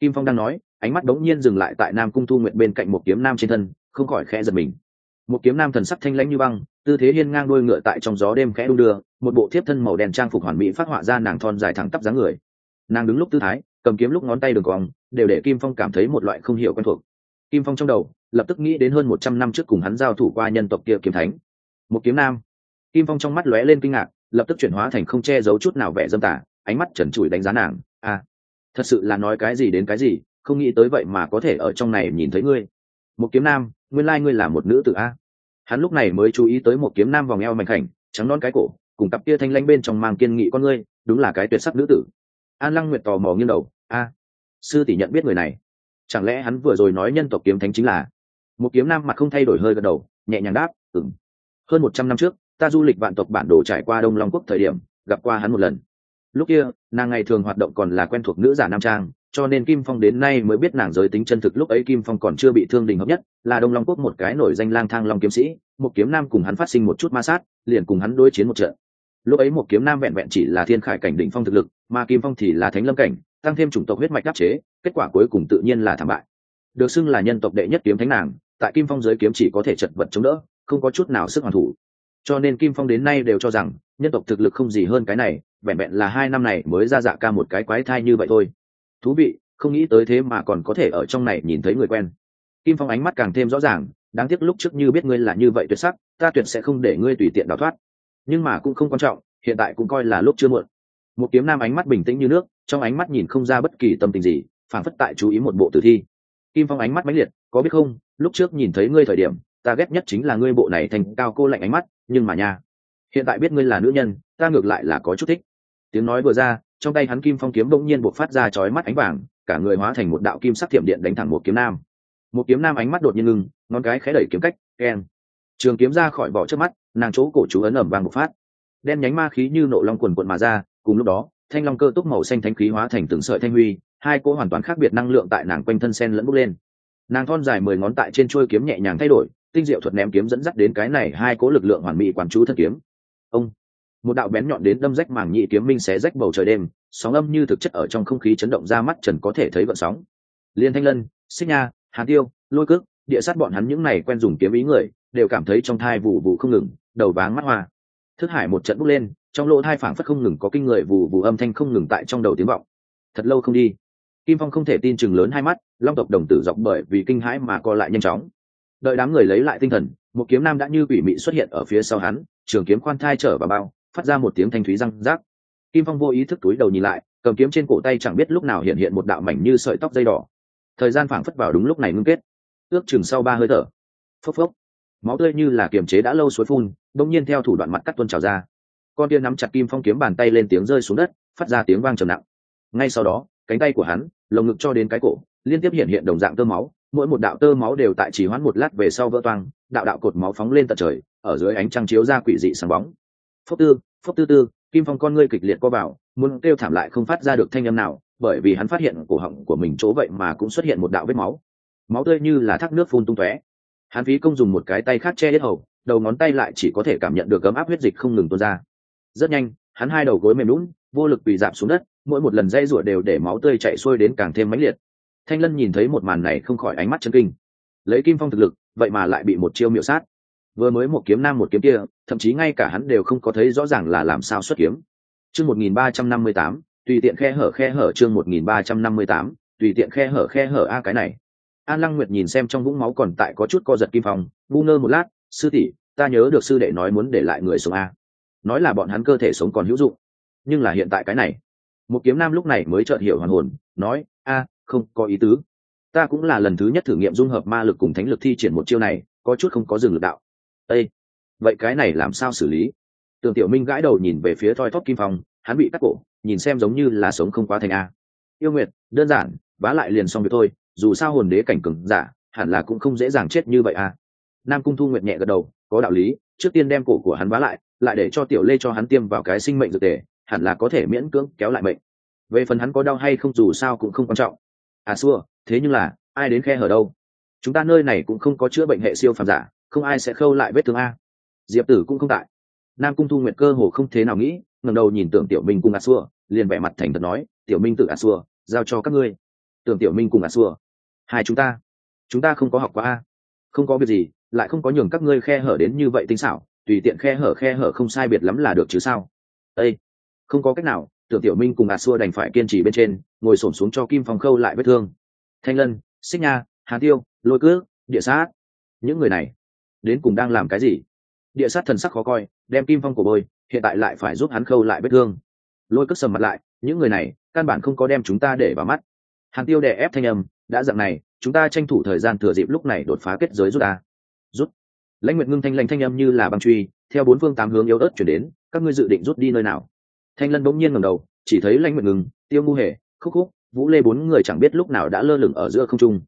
Kim phong đang nói, ánh mắt đống nhiên dừng lại tại nam cung thu nguyện bên cạnh một kiếm nam trên thân, không khỏi khẽ giật mình. Một kiếm nam thần sắc thanh lãnh như băng, tư thế hiên ngang đôi ngựa tại trong gió đêm khẽ đung đưa, một bộ thiếp thân màu đen trang phục hoàn mỹ phát họa ra nàng thon dài thẳng tắp dáng người. Nàng đứng lúc tư thái, cầm kiếm lúc ngón tay đường cong, đều để kim phong cảm thấy một loại không hiểu quen thuộc. Kim phong trong đầu, lập tức nghĩ đến hơn một trăm năm trước cùng hắn giao thủ qua nhân tộc kia kiếm thánh một kiếm nam. Kim phong trong mắt lóe lên kinh ngạc, lập tức chuyển hóa thành không che giấu chút nào vẻ dâm tả ánh mắt trần trụi đánh giá nàng. À thật sự là nói cái gì đến cái gì, không nghĩ tới vậy mà có thể ở trong này nhìn thấy ngươi. Một kiếm nam, nguyên lai ngươi là một nữ tử a. Hắn lúc này mới chú ý tới một kiếm nam vòng eo mảnh khảnh, trắng non cái cổ, cùng cặp kia thanh lanh bên trong mang kiên nghị con ngươi, đúng là cái tuyệt sắc nữ tử. An lăng nguyệt tò mò nghiêng đầu, a, sư tỷ nhận biết người này. Chẳng lẽ hắn vừa rồi nói nhân tộc kiếm thánh chính là? Một kiếm nam mặt không thay đổi hơi gật đầu, nhẹ nhàng đáp ừng hơn một trăm năm trước, ta du lịch vạn tộc bản đồ trải qua đông long quốc thời điểm, gặp qua hắn một lần. Lúc kia, nàng ngày thường hoạt động còn là quen thuộc nữ giả nam trang, cho nên kim phong đến nay mới biết nàng giới tính chân thực lúc ấy kim phong còn chưa bị thương đình hợp nhất, là đông long quốc một cái nổi danh lang thang long kiếm sĩ, một kiếm nam cùng hắn phát sinh một chút ma sát, liền cùng hắn đối chiến một trận. Lúc ấy một kiếm nam vẹn vẹn chỉ là thiên khải cảnh đỉnh phong thực lực, mà kim phong thì là thánh lâm cảnh, tăng thêm chủng tộc huyết mạch đắc chế, kết quả cuối cùng tự nhiên là thảm bại. Được xưng là nhân tộc đệ nhất kiếm thánh nàng, tại kim phong giới kiếm chỉ có thể chật vật chống đỡ không có chút nào sức hoàn thủ. Cho nên kim phong đến nay đều cho rằng, nhân tộc thực lực không gì hơn cái này, vẹn vẹn là hai năm này mới ra dạ ca một cái quái thai như vậy thôi. Thú vị, không nghĩ tới thế mà còn có thể ở trong này nhìn thấy người quen. Kim phong ánh mắt càng thêm rõ ràng, đáng tiếc lúc trước như biết ngươi là như vậy tuyệt sắc, ta tuyệt sẽ không để ngươi tùy tiện đào thoát. Nhưng mà cũng không quan trọng, hiện tại cũng coi là lúc chưa muộn. Một kiếm nam ánh mắt bình tĩnh như nước, trong ánh mắt nhìn không ra bất kỳ tâm tình gì phản phất tại chú ý một bộ tử thi. Kim phong ánh mắt mãnh liệt, có biết không, lúc trước nhìn thấy ngươi thời điểm ta ghét nhất chính là ngươi bộ này thành cao cô lạnh ánh mắt, nhưng mà nha. Hiện tại biết ngươi là nữ nhân, ta ngược lại là có chút thích. Tiếng nói vừa ra, trong tay hắn kim phong kiếm bỗng nhiên buộc phát ra chói mắt ánh vàng, cả người hóa thành một đạo kim sắc thiểm điện đánh thẳng một kiếm nam. Một kiếm nam ánh mắt đột nhiên ngưng, ngón cái khẽ đẩy kiếm cách, keng. Trường kiếm ra khỏi vỏ trước mắt, nàng chỗ cổ chú ấn ẩm vàng một phát. Đen nhánh ma khí như nộ long quần quận mà ra, cùng lúc đó, thanh long cơ túc màu xanh thanh khí hóa thành từng sợi thanh huy, hai cỗ hoàn toàn khác biệt năng lượng tại nàng quanh thân sen lẫn bốc lên. Nàng thon dài mười ngón tại trên chuôi kiếm nhẹ nhàng thay đổi tinh diệu thuật ném kiếm dẫn dắt đến cái này hai cố lực lượng hoàn mỹ quản chú thân kiếm. Ông, một đạo bén nhọn đến đâm rách màng nhị kiếm minh xé rách bầu trời đêm, sóng âm như thực chất ở trong không khí chấn động ra mắt trần có thể thấy gợn sóng. Liên thanh lân, xích nha hà tiêu, lôi cước, địa sát bọn hắn những này quen dùng kiếm ý người, đều cảm thấy trong thai vụ vụ không ngừng, đầu váng mắt hoa. Thức hải một trận bốc lên, trong lỗ thai phảng phất không ngừng có kinh người vụ vụ âm thanh không ngừng tại trong đầu tiếng vọng. Thật lâu không đi. Kim phong không thể tin chừng lớn hai mắt, long tộc đồng tử dọc bởi vì kinh hãi mà co lại nhanh chóng đợi đám người lấy lại tinh thần, một kiếm nam đã như quỷ mị xuất hiện ở phía sau hắn, trường kiếm khoan thai trở vào bao, phát ra một tiếng thanh thúy răng rác. Kim phong vô ý thức túi đầu nhìn lại, cầm kiếm trên cổ tay chẳng biết lúc nào hiện hiện một đạo mảnh như sợi tóc dây đỏ. Thời gian phảng phất vào đúng lúc này ngưng kết. Ước chừng sau ba hơi thở. Phốc phốc. Máu tươi như là kiềm chế đã lâu suối phun, đông nhiên theo thủ đoạn mặt cắt tuôn trào ra. Con tiên nắm chặt kim phong kiếm bàn tay lên tiếng rơi xuống đất, phát ra tiếng vang trầm nặng. Ngay sau đó, cánh tay của hắn, lồng ngực cho đến cái cổ, liên tiếp hiện hiện đồng dạng tơ máu mỗi một đạo tơ máu đều tại chỉ hoãn một lát về sau vỡ toang, đạo đạo cột máu phóng lên tận trời, ở dưới ánh trăng chiếu ra quỷ dị sáng bóng. Phốc tư phốc tư tư, kim phong con ngươi kịch liệt co vào, muốn kêu thảm lại không phát ra được thanh âm nào, bởi vì hắn phát hiện cổ họng của mình chỗ vậy mà cũng xuất hiện một đạo vết máu. Máu tươi như là thác nước phun tung tóe. Hắn phí công dùng một cái tay khác che hết hầu, đầu ngón tay lại chỉ có thể cảm nhận được ấm áp huyết dịch không ngừng tuôn ra. Rất nhanh, hắn hai đầu gối mềm lún, vô lực bị giảm xuống đất, mỗi một lần dây rủa đều để máu tươi chạy xuôi đến càng thêm mãnh liệt thanh lân nhìn thấy một màn này không khỏi ánh mắt chân kinh. Lấy kim phong thực lực, vậy mà lại bị một chiêu miệu sát. Vừa mới một kiếm nam một kiếm kia, thậm chí ngay cả hắn đều không có thấy rõ ràng là làm sao xuất kiếm. Chương một nghìn ba trăm năm mươi tám, tùy tiện khe hở khe hở chương một nghìn ba trăm năm mươi tám, tùy tiện khe hở khe hở a cái này. An lăng nguyệt nhìn xem trong vũng máu còn tại có chút co giật kim phong, ngu ngơ một lát, sư tỷ, ta nhớ được sư đệ nói muốn để lại người sống a. Nói là bọn hắn cơ thể sống còn hữu dụng. Nhưng là hiện tại cái này. Một kiếm nam lúc này mới chợt hiểu hoàn hồn, nói, a không có ý tứ. Ta cũng là lần thứ nhất thử nghiệm dung hợp ma lực cùng thánh lực thi triển một chiêu này, có chút không có dừng lực đạo. Ây vậy cái này làm sao xử lý? Tường tiểu minh gãi đầu nhìn về phía thoi thóp kim phong, hắn bị cắt cổ, nhìn xem giống như là sống không quá thành a. Yêu nguyệt, đơn giản, vá lại liền xong việc thôi, dù sao hồn đế cảnh cừng giả, hẳn là cũng không dễ dàng chết như vậy a. Nam cung thu nguyệt nhẹ gật đầu, có đạo lý, trước tiên đem cổ của hắn vá lại lại để cho tiểu lê cho hắn tiêm vào cái sinh mệnh dược tề hẳn là có thể miễn cưỡng kéo lại mệnh. Về phần hắn có đau hay không dù sao cũng không quan trọng à xua, thế nhưng là, ai đến khe hở đâu? Chúng ta nơi này cũng không có chữa bệnh hệ siêu phàm giả, không ai sẽ khâu lại vết thương a. Diệp tử cũng không tại. Nam cung thu nguyệt cơ hồ không thế nào nghĩ, ngẩng đầu nhìn tưởng tiểu minh cùng a xua, liền vẻ mặt thành thật nói, tiểu minh tự a xua, giao cho các ngươi. Tưởng tiểu minh cùng a xua, hai chúng ta chúng ta không có học qua a. Không có việc gì, lại không có nhường các ngươi khe hở đến như vậy tinh xảo, tùy tiện khe hở khe hở không sai biệt lắm là được chứ sao? Ây không có cách nào tưởng tiểu minh cùng a xua đành phải kiên trì bên trên, ngồi s xuống cho kim phong khâu lại vết thương. Thanh lân, xích nha, hà tiêu, lôi cước, địa sát. Những người này, đến cùng đang làm cái gì? Địa sát thần sắc khó coi, đem kim phong của bôi, hiện tại lại phải giúp hắn khâu lại vết thương. Lôi cước sầm mặt lại, những người này, căn bản không có đem chúng ta để vào mắt. Hàn tiêu đè ép thanh âm, đã dạng này, chúng ta tranh thủ thời gian thừa dịp lúc này đột phá kết giới rút ta. Rút. Lãnh nguyệt ngưng thanh lãnh thanh âm như là băng truy, theo bốn phương tám hướng yếu ớt chuyển đến, các ngươi dự định rút đi nơi nào? Thanh lân bỗng nhiên ngầm đầu, chỉ thấy lãnh nguyệt ngưng, tiêu ngu hề, khúc khúc, vũ lê bốn người chẳng biết lúc nào đã lơ lửng ở giữa không trung.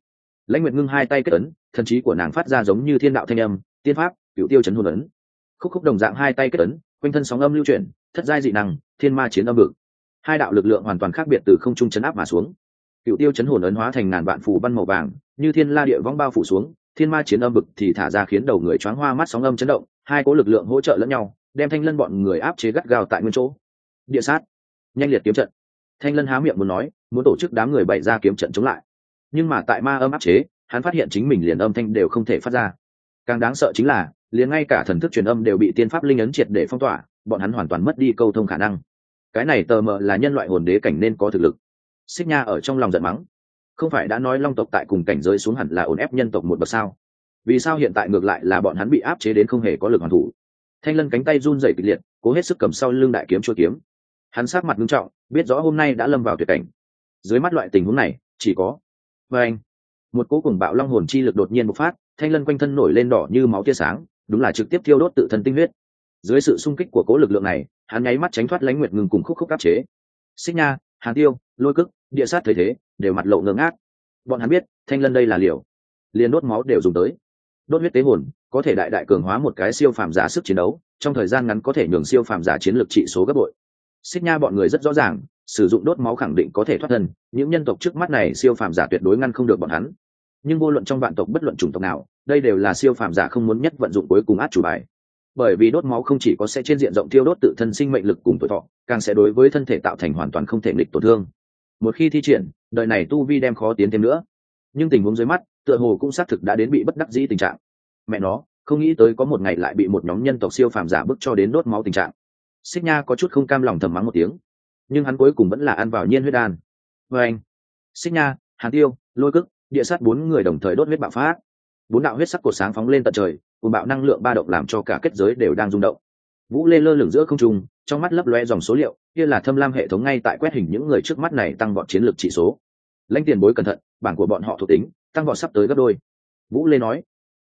Lãnh nguyệt ngưng hai tay kết ấn, thần trí của nàng phát ra giống như thiên đạo thanh âm, tiên pháp cựu tiêu chấn hồn ấn. Khúc khúc đồng dạng hai tay kết ấn, quanh thân sóng âm lưu chuyển, thất giai dị năng, thiên ma chiến âm vực. Hai đạo lực lượng hoàn toàn khác biệt từ không trung chấn áp mà xuống. Cựu tiêu chấn hồn ấn hóa thành ngàn vạn phủ văn màu vàng, như thiên la địa vong bao phủ xuống, thiên ma chiến âm vực thì thả ra khiến đầu người choáng hoa mắt sóng âm chấn động, hai cố lực lượng hỗ trợ lẫn nhau, đem thanh lân bọn người áp chế gắt gao tại nguyên chỗ địa sát. Nhanh liệt kiếm trận. Thanh lân há miệng muốn nói, muốn tổ chức đám người bày ra kiếm trận chống lại. Nhưng mà tại ma âm áp chế, hắn phát hiện chính mình liền âm thanh đều không thể phát ra. Càng đáng sợ chính là, liền ngay cả thần thức truyền âm đều bị tiên pháp linh ấn triệt để phong tỏa, bọn hắn hoàn toàn mất đi câu thông khả năng. Cái này tờ mờ là nhân loại hồn đế cảnh nên có thực lực. Xích nha ở trong lòng giận mắng. Không phải đã nói long tộc tại cùng cảnh giới xuống hẳn là ổn ép nhân tộc một bậc sao? Vì sao hiện tại ngược lại là bọn hắn bị áp chế đến không hề có lực hoàn thủ? Thanh lân cánh tay run rẩy kịch liệt, cố hết sức cầm sau lưng đại kiếm chua kiếm hắn sát mặt nghiêm trọng, biết rõ hôm nay đã lâm vào tuyệt cảnh. Dưới mắt loại tình huống này, chỉ có và anh, một cố cùng bạo long hồn chi lực đột nhiên bộc phát, thanh lân quanh thân nổi lên đỏ như máu tia sáng, đúng là trực tiếp thiêu đốt tự thân tinh huyết. Dưới sự sung kích của cố lực lượng này, hắn nháy mắt tránh thoát lãnh nguyệt ngừng cùng khúc khúc áp chế. Xích nha, hàn tiêu, lôi cức, địa sát thời thế, đều mặt lộ ngơ ngác. Bọn hắn biết, thanh lân đây là liều. Liền đốt máu đều dùng tới. Đốt huyết tế hồn, có thể đại đại cường hóa một cái siêu phàm giả sức chiến đấu, trong thời gian ngắn có thể nhường siêu phàm giả chiến lược trị số gấp bội xích nha bọn người rất rõ ràng, sử dụng đốt máu khẳng định có thể thoát thân, những nhân tộc trước mắt này siêu phàm giả tuyệt đối ngăn không được bọn hắn. Nhưng vô luận trong vạn tộc bất luận chủng tộc nào, đây đều là siêu phàm giả không muốn nhất vận dụng cuối cùng át chủ bài. Bởi vì đốt máu không chỉ có sẽ trên diện rộng tiêu đốt tự thân sinh mệnh lực cùng tuổi thọ, càng sẽ đối với thân thể tạo thành hoàn toàn không thể nghịch tổn thương. Một khi thi triển, đời này tu vi đem khó tiến thêm nữa. Nhưng tình huống dưới mắt, tựa hồ cũng xác thực đã đến bị bất đắc dĩ tình trạng. Mẹ nó, không nghĩ tới có một ngày lại bị một nhóm nhân tộc siêu phàm giả bức cho đến đốt máu tình trạng xích nha có chút không cam lòng thầm mắng một tiếng. Nhưng hắn cuối cùng vẫn là ăn vào nhiên huyết đan. Vê anh, xích nha, hàn tiêu, lôi cức địa sát bốn người đồng thời đốt huyết bạo phát. Bốn đạo huyết sắc cột sáng phóng lên tận trời, cùng bạo năng lượng ba động làm cho cả kết giới đều đang rung động. Vũ lê lơ lửng giữa không trung, trong mắt lấp loe dòng số liệu, kia là thâm lam hệ thống ngay tại quét hình những người trước mắt này tăng vọt chiến lược chỉ số. Lãnh tiền bối cẩn thận, bảng của bọn họ thuộc tính, tăng vọt sắp tới gấp đôi. Vũ lê nói.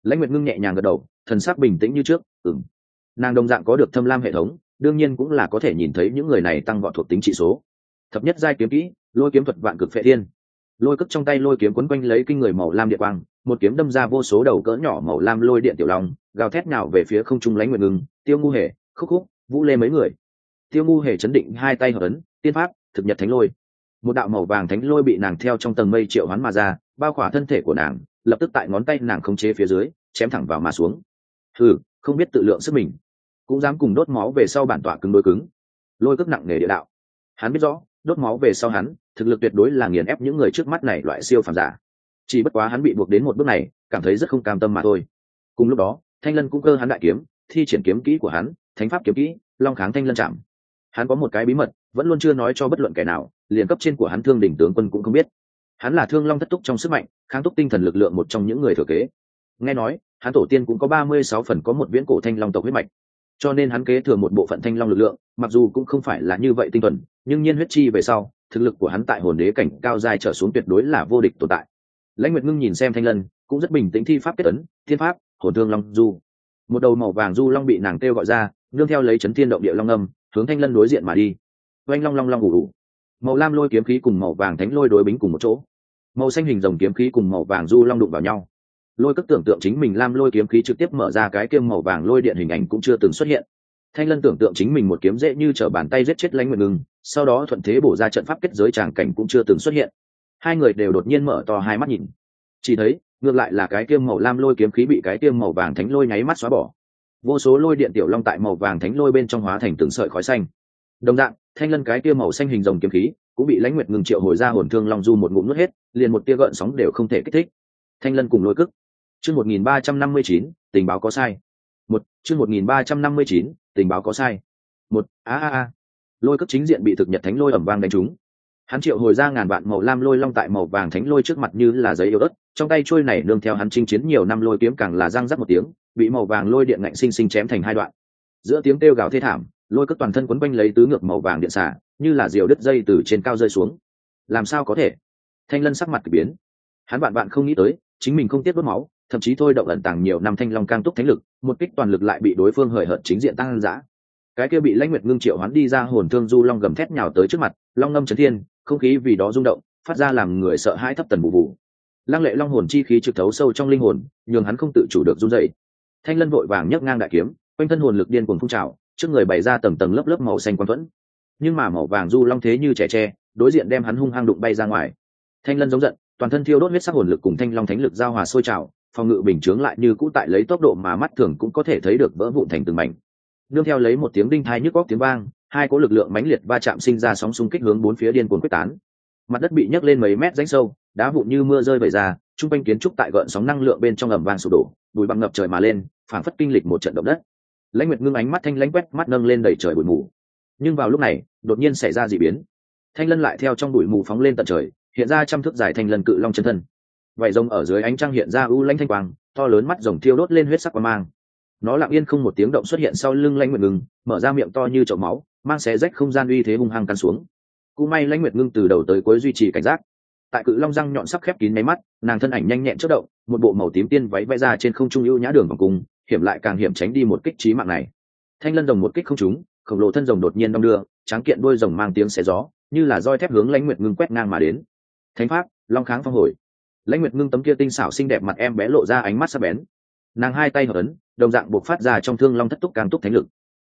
Lãnh nguyệt ngưng nhẹ nhàng gật đầu, thần sắc bình tĩnh như trước ừng nàng đồng dạng có được thâm lam hệ thống đương nhiên cũng là có thể nhìn thấy những người này tăng vọt thuộc tính trị số. Thập nhất giai kiếm kỹ, lôi kiếm thuật vạn cực phệ thiên. Lôi cất trong tay lôi kiếm quấn quanh lấy kinh người màu lam địa quang, một kiếm đâm ra vô số đầu cỡ nhỏ màu lam lôi điện tiểu long, gào thét nào về phía không trung lánh nguyệt ngừng tiêu ngu hề, khúc khúc, vũ lê mấy người. Tiêu ngu hề chấn định hai tay hợp ấn, tiên pháp, thực nhật thánh lôi. Một đạo màu vàng thánh lôi bị nàng theo trong tầng mây triệu hoán mà ra, bao khỏa thân thể của nàng, lập tức tại ngón tay nàng khống chế phía dưới, chém thẳng vào mà xuống. Ừ không biết tự lượng sức mình cũng dám cùng đốt máu về sau bản tọa cứng đối cứng. Lôi cước nặng nề địa đạo. Hắn biết rõ, đốt máu về sau hắn, thực lực tuyệt đối là nghiền ép những người trước mắt này loại siêu phàm giả. Chỉ bất quá hắn bị buộc đến một bước này, cảm thấy rất không cam tâm mà thôi. Cùng lúc đó, thanh lân cũng cơ hắn đại kiếm, thi triển kiếm kỹ của hắn, thánh pháp kiếm kỹ, long kháng thanh lân chạm. Hắn có một cái bí mật, vẫn luôn chưa nói cho bất luận kẻ nào, liền cấp trên của hắn thương đỉnh tướng quân cũng không biết. Hắn là thương long thất túc trong sức mạnh, kháng túc tinh thần lực lượng một trong những người thừa kế. Nghe nói, hắn tổ tiên cũng có ba mươi sáu phần có một viễn cổ thanh long tộc huyết mạch cho nên hắn kế thừa một bộ phận thanh long lực lượng, mặc dù cũng không phải là như vậy tinh thuần, nhưng nhiên huyết chi về sau, thực lực của hắn tại hồn đế cảnh cao dài trở xuống tuyệt đối là vô địch tồn tại. Lãnh nguyệt ngưng nhìn xem thanh lân, cũng rất bình tĩnh thi pháp kết ấn, thiên pháp, hồn thương long du. Một đầu màu vàng du long bị nàng kêu gọi ra, nương theo lấy chấn thiên động địa long âm, hướng thanh lân đối diện mà đi. Oanh long long long ủ ủ. Màu lam lôi kiếm khí cùng màu vàng thánh lôi đối bính cùng một chỗ. Màu xanh hình dòng kiếm khí cùng màu vàng du long đụng vào nhau lôi cất tưởng tượng chính mình lam lôi kiếm khí trực tiếp mở ra cái kiêm màu vàng lôi điện hình ảnh cũng chưa từng xuất hiện. Thanh lân tưởng tượng chính mình một kiếm dễ như t r ở bàn tay giết chết lãnh nguyện ngừng sau đó thuận thế bổ ra trận pháp kết giới tràng cảnh cũng chưa từng xuất hiện. Hai người đều đột nhiên mở to hai mắt nhìn. Chỉ thấy, ngược lại là cái kiêm màu lam lôi kiếm khí bị cái kiêm màu vàng thánh lôi nháy mắt xóa bỏ. Vô số lôi điện tiểu long tại màu vàng thánh lôi bên trong hóa thành từng sợi khói xanh. Đồng dạng, thanh lân cái kia màu xanh hình rồng kiếm khí cũng bị lãnh nguyệt ngừng triệu hồi ra hồn thương long du một ngụm nuốt hết, liền một tia gợn sóng đều không thể kích thích. Thanh lân cùng lôi cức chương một nghìn ba trăm năm mươi chín, tình báo có sai. Một, chương một nghìn ba trăm năm mươi chín, tình báo có sai. Một, a a a. Lôi cấp chính diện bị thực nhật thánh lôi ẩm vang đánh trúng. Hắn triệu hồi ra ngàn vạn màu lam lôi long tại màu vàng thánh lôi trước mặt như là giấy yếu ớt, trong tay trôi này nương theo hắn chinh chiến nhiều năm lôi kiếm càng là răng rắc một tiếng, bị màu vàng lôi điện ngạnh sinh sinh chém thành hai đoạn. Giữa tiếng kêu gào thê thảm, lôi cất toàn thân quấn quanh lấy tứ ngược màu vàng điện xả, như là diều đứt dây từ trên cao rơi xuống. Làm sao có thể? Thanh lân sắc mặt k ỳ biến. Hắn bạn bạn không nghĩ tới, chính mình không tiết đốt máu thậm chí thôi động ẩn tàng nhiều năm thanh long cang túc thánh lực, một kích toàn lực lại bị đối phương hời hợt chính diện tăng giã. Cái kia bị lãnh nguyệt ngưng triệu hắn đi ra hồn thương du long gầm thét nhào tới trước mặt, long ngâm trấn thiên, không khí vì đó rung động, phát ra làm người sợ hãi thấp tần bù bù. Lăng lệ long hồn chi khí trực thấu sâu trong linh hồn, nhường hắn không tự chủ được run dậy thanh lân vội vàng nhấc ngang đại kiếm, quanh thân hồn lực điên cuồng phun trào, trước người bày ra tầng tầng lớp lớp màu xanh quang thuẫn nhưng mà màu vàng du long thế như trẻ tre, đối diện đem hắn hung hăng đụng bay ra ngoài. Thanh lân giống giận, toàn thân thiêu đốt huyết sắc hồn lực cùng thanh long thánh lực giao hòa sôi trào phòng ngự bình chướng lại như cũ tại lấy tốc độ mà mắt thường cũng có thể thấy được vỡ vụn thành từng mảnh. Nương theo lấy một tiếng đinh thai nhức góc tiếng vang, hai cỗ lực lượng mãnh liệt va chạm sinh ra sóng xung kích hướng bốn phía điên cuồng quyết tán. Mặt đất bị nhấc lên mấy mét rãnh sâu, đá vụn như mưa rơi vẩy ra, trung quanh kiến trúc tại gợn sóng năng lượng bên trong ầm vang sụp đổ, bụi bặm ngập trời mà lên, phảng phất kinh lịch một trận động đất. Lãnh nguyệt ngưng ánh mắt thanh lãnh quét mắt nâng lên đẩy trời bụi mù. Nhưng vào lúc này, đột nhiên xảy ra d ị biến. Thanh lân lại theo trong bụi mù phóng lên tận trời, hiện ra trăm thước dài thanh lân cự long chân thân vảy rồng ở dưới ánh trăng hiện ra u lãnh thanh quang, to lớn mắt rồng thiêu đốt lên huyết sắc quang mang. Nó lặng yên không một tiếng động xuất hiện sau lưng lãnh nguyệt ngưng, mở ra miệng to như chậu máu, mang xé rách không gian uy thế hung hăng căn xuống. Cú may lãnh nguyệt ngưng từ đầu tới cuối duy trì cảnh giác. Tại cự long răng nhọn sắc khép kín máy mắt, nàng thân ảnh nhanh nhẹn chất động, một bộ màu tím tiên váy vẽ ra trên không trung ưu nhã đường vòng cung, hiểm lại càng hiểm tránh đi một kích trí mạng này. Thanh lân rồng một kích không trúng, khổng lồ thân rồng đột nhiên đong đưa, tráng kiện đôi rồng mang tiếng xé gió, như là roi thép hướng lãnh nguyệt ngưng quét ngang mà đến. Thánh pháp, long kháng phong hồi lãnh nguyệt ngưng tấm kia tinh xảo xinh đẹp mặt em bé lộ ra ánh mắt sắc bén. Nàng hai tay hở ấn, đồng dạng buộc phát ra trong thương long thất túc càng túc thánh lực.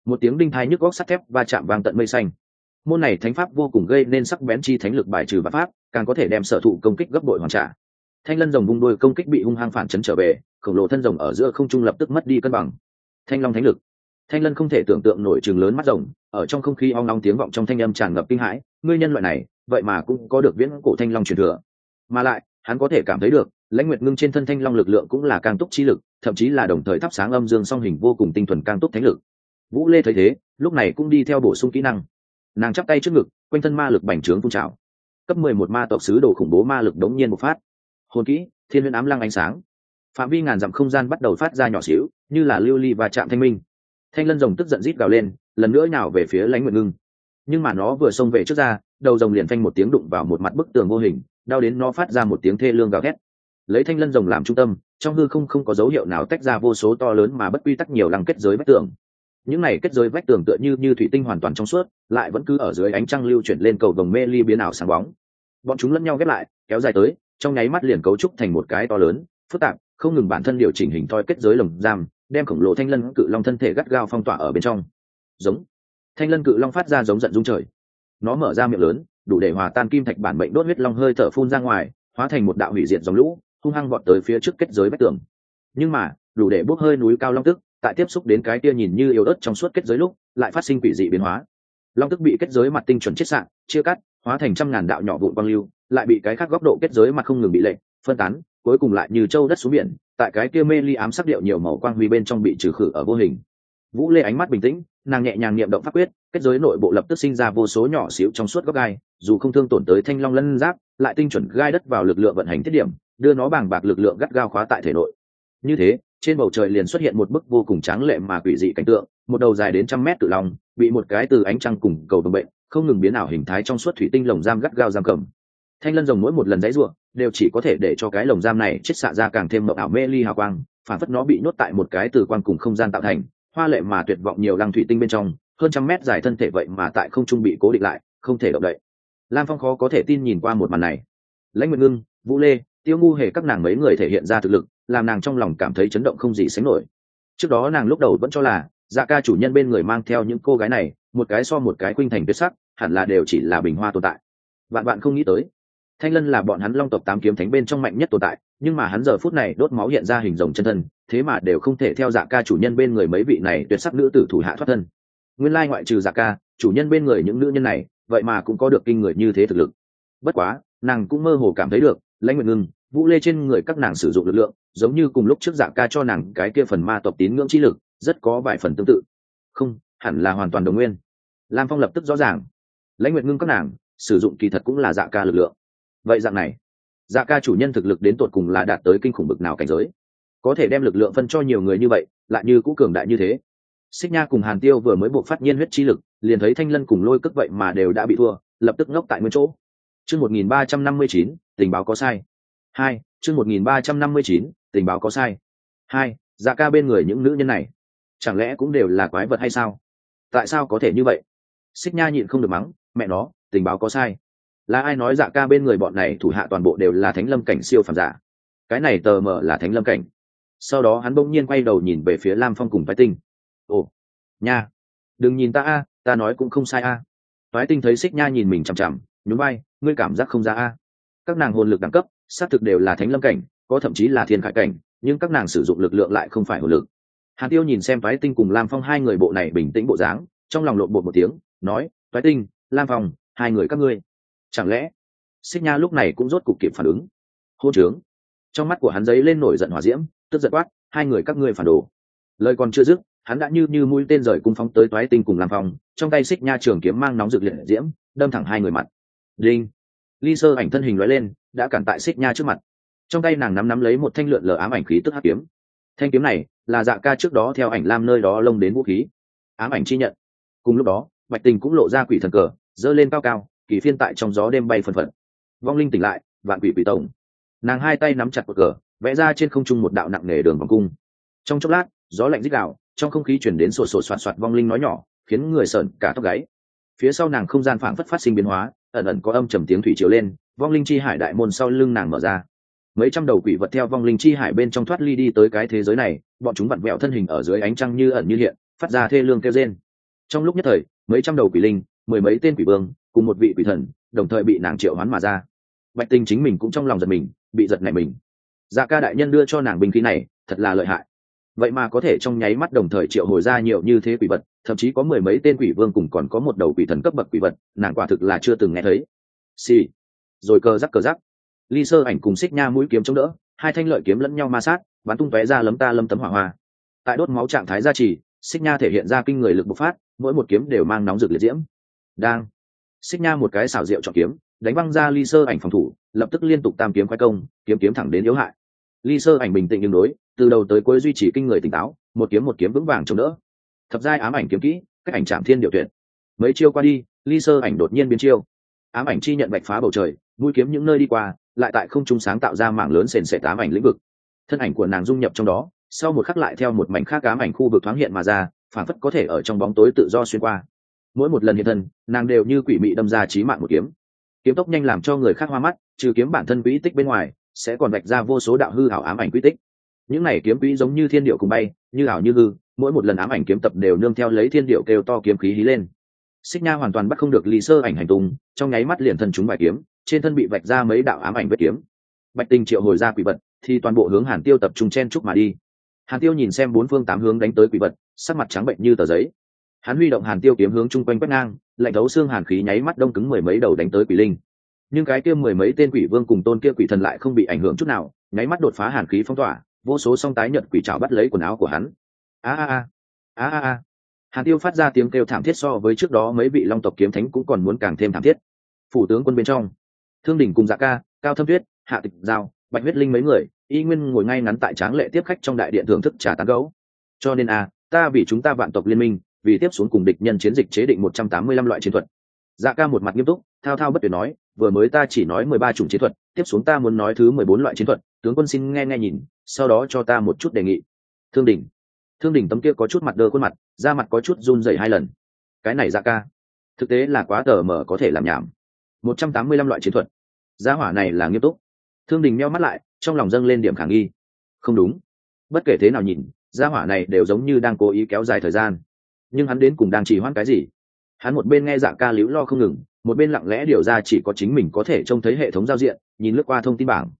Một tiếng đinh thai nhức góc sắt thép va chạm vang tận mây xanh. Môn này thánh pháp vô cùng gây nên sắc bén chi thánh lực bài trừ và pháp, càng có thể đem sở thụ công kích gấp đội hoàn trả. Thanh lân rồng vung đôi công kích bị hung hăng phản chấn trở về, khổng lồ thân rồng ở giữa không trung lập tức mất đi cân bằng. Thanh long thánh lực. Thanh lân không thể tưởng tượng nổi trường lớn mắt rồng, ở trong không khí ong long tiếng vọng trong thanh âm tràn ngập kinh hãi. Ngươi nhân loại này, vậy mà cũng có được viễn cổ thanh long truyền thừa. Mà lại hắn có thể cảm thấy được, lãnh nguyệt ngưng trên thân thanh long lực lượng cũng là càng túc chi lực, thậm chí là đồng thời thắp sáng âm dương song hình vô cùng tinh thuần càng túc thánh lực. Vũ lê thấy thế, lúc này cũng đi theo bổ sung kỹ năng. Nàng chắp tay trước ngực, quanh thân ma lực bành trướng phun trào. Cấp mười một ma tộc sứ đồ khủng bố ma lực đống nhiên một phát. Hồn kỹ, thiên huyễn ám lăng ánh sáng. Phạm vi ngàn dặm không gian bắt đầu phát ra nhỏ xíu, như là lưu ly và chạm thanh minh. Thanh lân rồng tức giận rít gào lên, lần nữa nào về phía lãnh nguyệt ngưng. Nhưng mà nó vừa xông về trước ra đầu rồng liền phanh một tiếng đụng vào một mặt bức tường vô hình, đau đến nó phát ra một tiếng thê lương gào thét. Lấy thanh lân rồng làm trung tâm, trong hư không không có dấu hiệu nào tách ra vô số to lớn mà bất quy tắc nhiều lăng kết giới vách tường. Những này kết giới vách tường tựa như như thủy tinh hoàn toàn trong suốt, lại vẫn cứ ở dưới ánh trăng lưu chuyển lên cầu vồng mê ly biến ảo sáng bóng. Bọn chúng lẫn nhau ghép lại, kéo dài tới, trong nháy mắt liền cấu trúc thành một cái to lớn, phức tạp, không ngừng bản thân điều chỉnh hình thoi kết giới lồng giam, đem khổng lồ thanh lân cự long thân thể gắt gao phong tỏa ở bên trong. Giống. Thanh lân cự long phát ra giống giận dung trời nó mở ra miệng lớn, đủ để hòa tan kim thạch bản mệnh đốt huyết long hơi thở phun ra ngoài, hóa thành một đạo hủy diệt dòng lũ, hung hăng vọt tới phía trước kết giới vách tường. Nhưng mà, đủ để bốc hơi núi cao long tức, tại tiếp xúc đến cái tia nhìn như yếu ớt trong suốt kết giới lúc, lại phát sinh quỷ dị biến hóa. Long tức bị kết giới mặt tinh chuẩn chiết sạn, chia cắt, hóa thành trăm ngàn đạo nhỏ vụn quang lưu, lại bị cái khác góc độ kết giới mặt không ngừng bị lệnh phân tán, cuối cùng lại như châu đất xuống biển, tại cái kia mê ly ám sắc điệu nhiều màu quang huy bên trong bị trừ khử ở vô hình. Vũ lê ánh mắt bình tĩnh nàng nhẹ nhàng niệm động pháp quyết, kết giới nội bộ lập tức sinh ra vô số nhỏ xíu trong suốt góc gai, dù không thương tổn tới thanh long lân giáp, lại tinh chuẩn gai đất vào lực lượng vận hành thiết điểm, đưa nó bàng bạc lực lượng gắt gao khóa tại thể nội. Như thế, trên bầu trời liền xuất hiện một bức vô cùng tráng lệ mà quỷ dị cảnh tượng, một đầu dài đến trăm mét tự lòng bị một cái từ ánh trăng cùng cầu đồng bệnh, không ngừng biến ảo hình thái trong suốt thủy tinh lồng giam gắt gao giam cầm. Thanh lân rồng mỗi một lần dãy ruộng đều chỉ có thể để cho cái lồng giam này chết xạ ra càng thêm mậu ảo mê ly hào quang, phản phất nó bị nhốt tại một cái từ quan cùng không gian tạo thành hoa lệ mà tuyệt vọng nhiều lăng thủy tinh bên trong, hơn trăm mét dài thân thể vậy mà tại không trung bị cố định lại, không thể động đậy. Lam phong khó có thể tin nhìn qua một màn này. Lãnh nguyện ngưng, vũ lê, tiêu ngu hề các nàng mấy người thể hiện ra thực lực, làm nàng trong lòng cảm thấy chấn động không gì sánh nổi. Trước đó nàng lúc đầu vẫn cho là dạ ca chủ nhân bên người mang theo những cô gái này, một cái so một cái khuynh thành tuyệt sắc, hẳn là đều chỉ là bình hoa tồn tại. Vạn bạn không nghĩ tới, thanh lân là bọn hắn long tộc tám kiếm thánh bên trong mạnh nhất tồn tại nhưng mà hắn giờ phút này đốt máu hiện ra hình rồng chân thân, thế mà đều không thể theo dạ ca chủ nhân bên người mấy vị này tuyệt sắc nữ tử thủ hạ thoát thân. Nguyên lai ngoại trừ dạ ca, chủ nhân bên người những nữ nhân này, vậy mà cũng có được kinh người như thế thực lực. Bất quá, nàng cũng mơ hồ cảm thấy được, lãnh nguyện ngưng, vũ lê trên người các nàng sử dụng lực lượng, giống như cùng lúc trước dạ ca cho nàng cái kia phần ma tộc tín ngưỡng chi lực, rất có vài phần tương tự. Không, hẳn là hoàn toàn đồng nguyên. Lam phong lập tức rõ ràng. Lãnh nguyện ngưng các nàng, sử dụng kỳ thật cũng là dạ ca lực lượng. Vậy dạng này dạ ca chủ nhân thực lực đến tột cùng là đạt tới kinh khủng bực nào cảnh giới? Có thể đem lực lượng phân cho nhiều người như vậy, lại như cũ cường đại như thế. Xích nha cùng hàn tiêu vừa mới buộc phát nhiên huyết chi lực, liền thấy thanh lân cùng lôi cất vậy mà đều đã bị thua, lập tức ngốc tại nguyên chỗ. Chương một nghìn ba trăm năm mươi chín, tình báo có sai. Hai, chương một nghìn ba trăm năm mươi chín, tình báo có sai. Hai dạ ca bên người những nữ nhân này, chẳng lẽ cũng đều là quái vật hay sao? Tại sao có thể như vậy? Xích nha nhịn không được mắng, mẹ nó, tình báo có sai là ai nói dạ ca bên người bọn này thủ hạ toàn bộ đều là thánh lâm cảnh siêu phàm giả? Cái này tờ mờ là thánh lâm cảnh. Sau đó hắn bỗng nhiên quay đầu nhìn về phía lam phong cùng phái tinh. Ồ, nha, đừng nhìn ta a, ta nói cũng không sai a. À. phái tinh thấy xích nha nhìn mình chằm chằm, nhún vai, ngươi cảm giác không ra a. Các nàng hồn lực đẳng cấp, xác thực đều là thánh lâm cảnh, có thậm chí là thiên khải cảnh, nhưng các nàng sử dụng lực lượng lại không phải hồn lực. Hàn tiêu nhìn xem phái tinh cùng lam phong hai người bộ này bình tĩnh bộ dáng, trong lòng lộn bột một tiếng, nói, phái tinh, lam phong, hai người các ngươi chẳng lẽ, xích nha lúc này cũng rốt cục kịp phản ứng? Hô trướng. Trong mắt của hắn giấy lên nổi giận hỏa diễm, tức giận quát, hai người các ngươi phản đồ. Lời còn chưa dứt, hắn đã như như mũi tên rời cung phóng tới toái tinh cùng làm phòng, trong tay xích nha trường kiếm mang nóng rực liệt diễm, đâm thẳng hai người mặt. Đinh. Ly sơ ảnh thân hình lóe lên, đã cản tại xích nha trước mặt. Trong tay nàng nắm nắm lấy một thanh lượn lờ ám ảnh khí tức hắc kiếm. Thanh kiếm này là dạ ca trước đó theo ảnh lam nơi đó lông đến vũ khí. Ám ảnh chi nhận. Cùng lúc đó, bạch tình cũng lộ ra quỷ thần cờ dơ lên cao cao kỳ phiên tại trong gió đêm bay phần phật. Vong linh tỉnh lại, vạn quỷ quỷ tổng. Nàng hai tay nắm chặt một cờ, vẽ ra trên không trung một đạo nặng nề đường vòng cung. Trong chốc lát, gió lạnh rít đạo trong không khí chuyển đến sổ sổ soạt soạt vong linh nói nhỏ, khiến người sợn cả tóc gáy. Phía sau nàng không gian phảng phất phát sinh biến hóa, ẩn ẩn có âm trầm tiếng thủy chiều lên, vong linh chi hải đại môn sau lưng nàng mở ra. Mấy trăm đầu quỷ vật theo vong linh chi hải bên trong thoát ly đi tới cái thế giới này, bọn chúng vặn vẹo thân hình ở dưới ánh trăng như ẩn như hiện, phát ra thê lương kêu rên. Trong lúc nhất thời, mấy trăm đầu quỷ linh, mười mấy tên quỷ vương cùng một vị quỷ thần, đồng thời bị nàng triệu hoán mà ra. Bạch tinh chính mình cũng trong lòng giật mình, bị giật này mình. Dạ ca đại nhân đưa cho nàng binh khí này, thật là lợi hại. Vậy mà có thể trong nháy mắt đồng thời triệu hồi ra nhiều như thế quỷ vật, thậm chí có mười mấy tên quỷ vương cùng còn có một đầu quỷ thần cấp bậc quỷ vật, nàng quả thực là chưa từng nghe thấy. Xì、sì. rồi cờ rắc cờ rắc. Ly sơ ảnh cùng xích nha mũi kiếm chống đỡ, hai thanh lợi kiếm lẫn nhau ma sát, bắn tung tóe ra lấm ta lâm tấm hỏa hoa. Tại đốt máu trạng thái gia trì, xích nha thể hiện ra kinh người lực bộc phát, mỗi một kiếm đều mang nóng rực liệt diễm. Đang xích nha một cái xảo rượu chọn kiếm, đánh văng ra ly sơ ảnh phòng thủ, lập tức liên tục tam kiếm khoái công, kiếm kiếm thẳng đến yếu hại. Ly sơ ảnh bình tĩnh nhưng đối, từ đầu tới cuối duy trì kinh người tỉnh táo, một kiếm một kiếm vững vàng chống đỡ. Thập giai ám ảnh kiếm kỹ, cách ảnh trạm thiên điều tuyển mấy chiêu qua đi, ly sơ ảnh đột nhiên biến chiêu. Ám ảnh chi nhận bạch phá bầu trời, mũi kiếm những nơi đi qua, lại tại không trung sáng tạo ra mảng lớn sền sệt ám ảnh lĩnh vực. Thân ảnh của nàng dung nhập trong đó, sau một khắc lại theo một mảnh khác ám ảnh khu vực thoáng hiện mà ra phản phất có thể ở trong bóng tối tự do xuyên qua mỗi một lần hiện thân, nàng đều như quỷ mị đâm ra trí mạng một kiếm. Kiếm tốc nhanh làm cho người khác hoa mắt, trừ kiếm bản thân quỹ tích bên ngoài, sẽ còn vạch ra vô số đạo hư hảo ám ảnh quỹ tích. Những này kiếm quỹ giống như thiên điệu cùng bay, như ảo như hư, mỗi một lần ám ảnh kiếm tập đều nương theo lấy thiên điệu kêu to kiếm khí hí lên. Xích nha hoàn toàn bắt không được lý sơ ảnh hành tung, trong nháy mắt liền thân chúng bài kiếm, trên thân bị vạch ra mấy đạo ám ảnh vết kiếm. Bạch tinh triệu hồi ra quỷ vật, thì toàn bộ hướng hàn tiêu tập trung chen chúc mà đi. Hàn tiêu nhìn xem bốn phương tám hướng đánh tới quỷ vật, sắc mặt trắng bệnh như tờ giấy hắn huy động hàn tiêu kiếm hướng chung quanh quét ngang, lạnh thấu xương hàn khí nháy mắt đông cứng mười mấy đầu đánh tới quỷ linh. Nhưng cái kia mười mấy tên quỷ vương cùng tôn kia quỷ thần lại không bị ảnh hưởng chút nào, nháy mắt đột phá hàn khí phong tỏa, vô số song tái nhật quỷ trào bắt lấy quần áo của hắn. A a a a a a. Hàn tiêu phát ra tiếng kêu thảm thiết so với trước đó mấy vị long tộc kiếm thánh cũng còn muốn càng thêm thảm thiết. Phủ tướng quân bên trong, thương đỉnh cùng dạ ca, cao thâm tuyết, hạ tịch giao, bạch huyết linh mấy người, y nguyên ngồi ngay ngắn tại tráng lệ tiếp khách trong đại điện thưởng thức trà tán gấu. Cho nên a ta vì chúng ta vạn tộc liên minh vì tiếp xuống cùng địch nhân chiến dịch chế định một trăm tám mươi lăm loại chiến thuật. Dạ ca một mặt nghiêm túc, thao thao bất tuyệt nói, vừa mới ta chỉ nói mười ba chủng chiến thuật, tiếp xuống ta muốn nói thứ mười bốn loại chiến thuật, tướng quân xin nghe nghe nhìn, sau đó cho ta một chút đề nghị. Thương đỉnh thương đỉnh tấm kia có chút mặt đơ khuôn mặt, da mặt có chút run rẩy hai lần. Cái này dạ ca, thực tế là quá tờ mở có thể làm nhảm. một trăm tám mươi lăm loại chiến thuật. Gia hỏa này là nghiêm túc. Thương đình meo mắt lại, trong lòng dâng lên điểm khả nghi. Không đúng. Bất kể thế nào nhìn, gia hỏa này đều giống như đang cố ý kéo dài thời gian nhưng hắn đến cùng đang chỉ hoãn cái gì? Hắn một bên nghe dạ ca liễu lo không ngừng, một bên lặng lẽ điều ra chỉ có chính mình có thể trông thấy hệ thống giao diện, nhìn lướt qua thông tin bảng.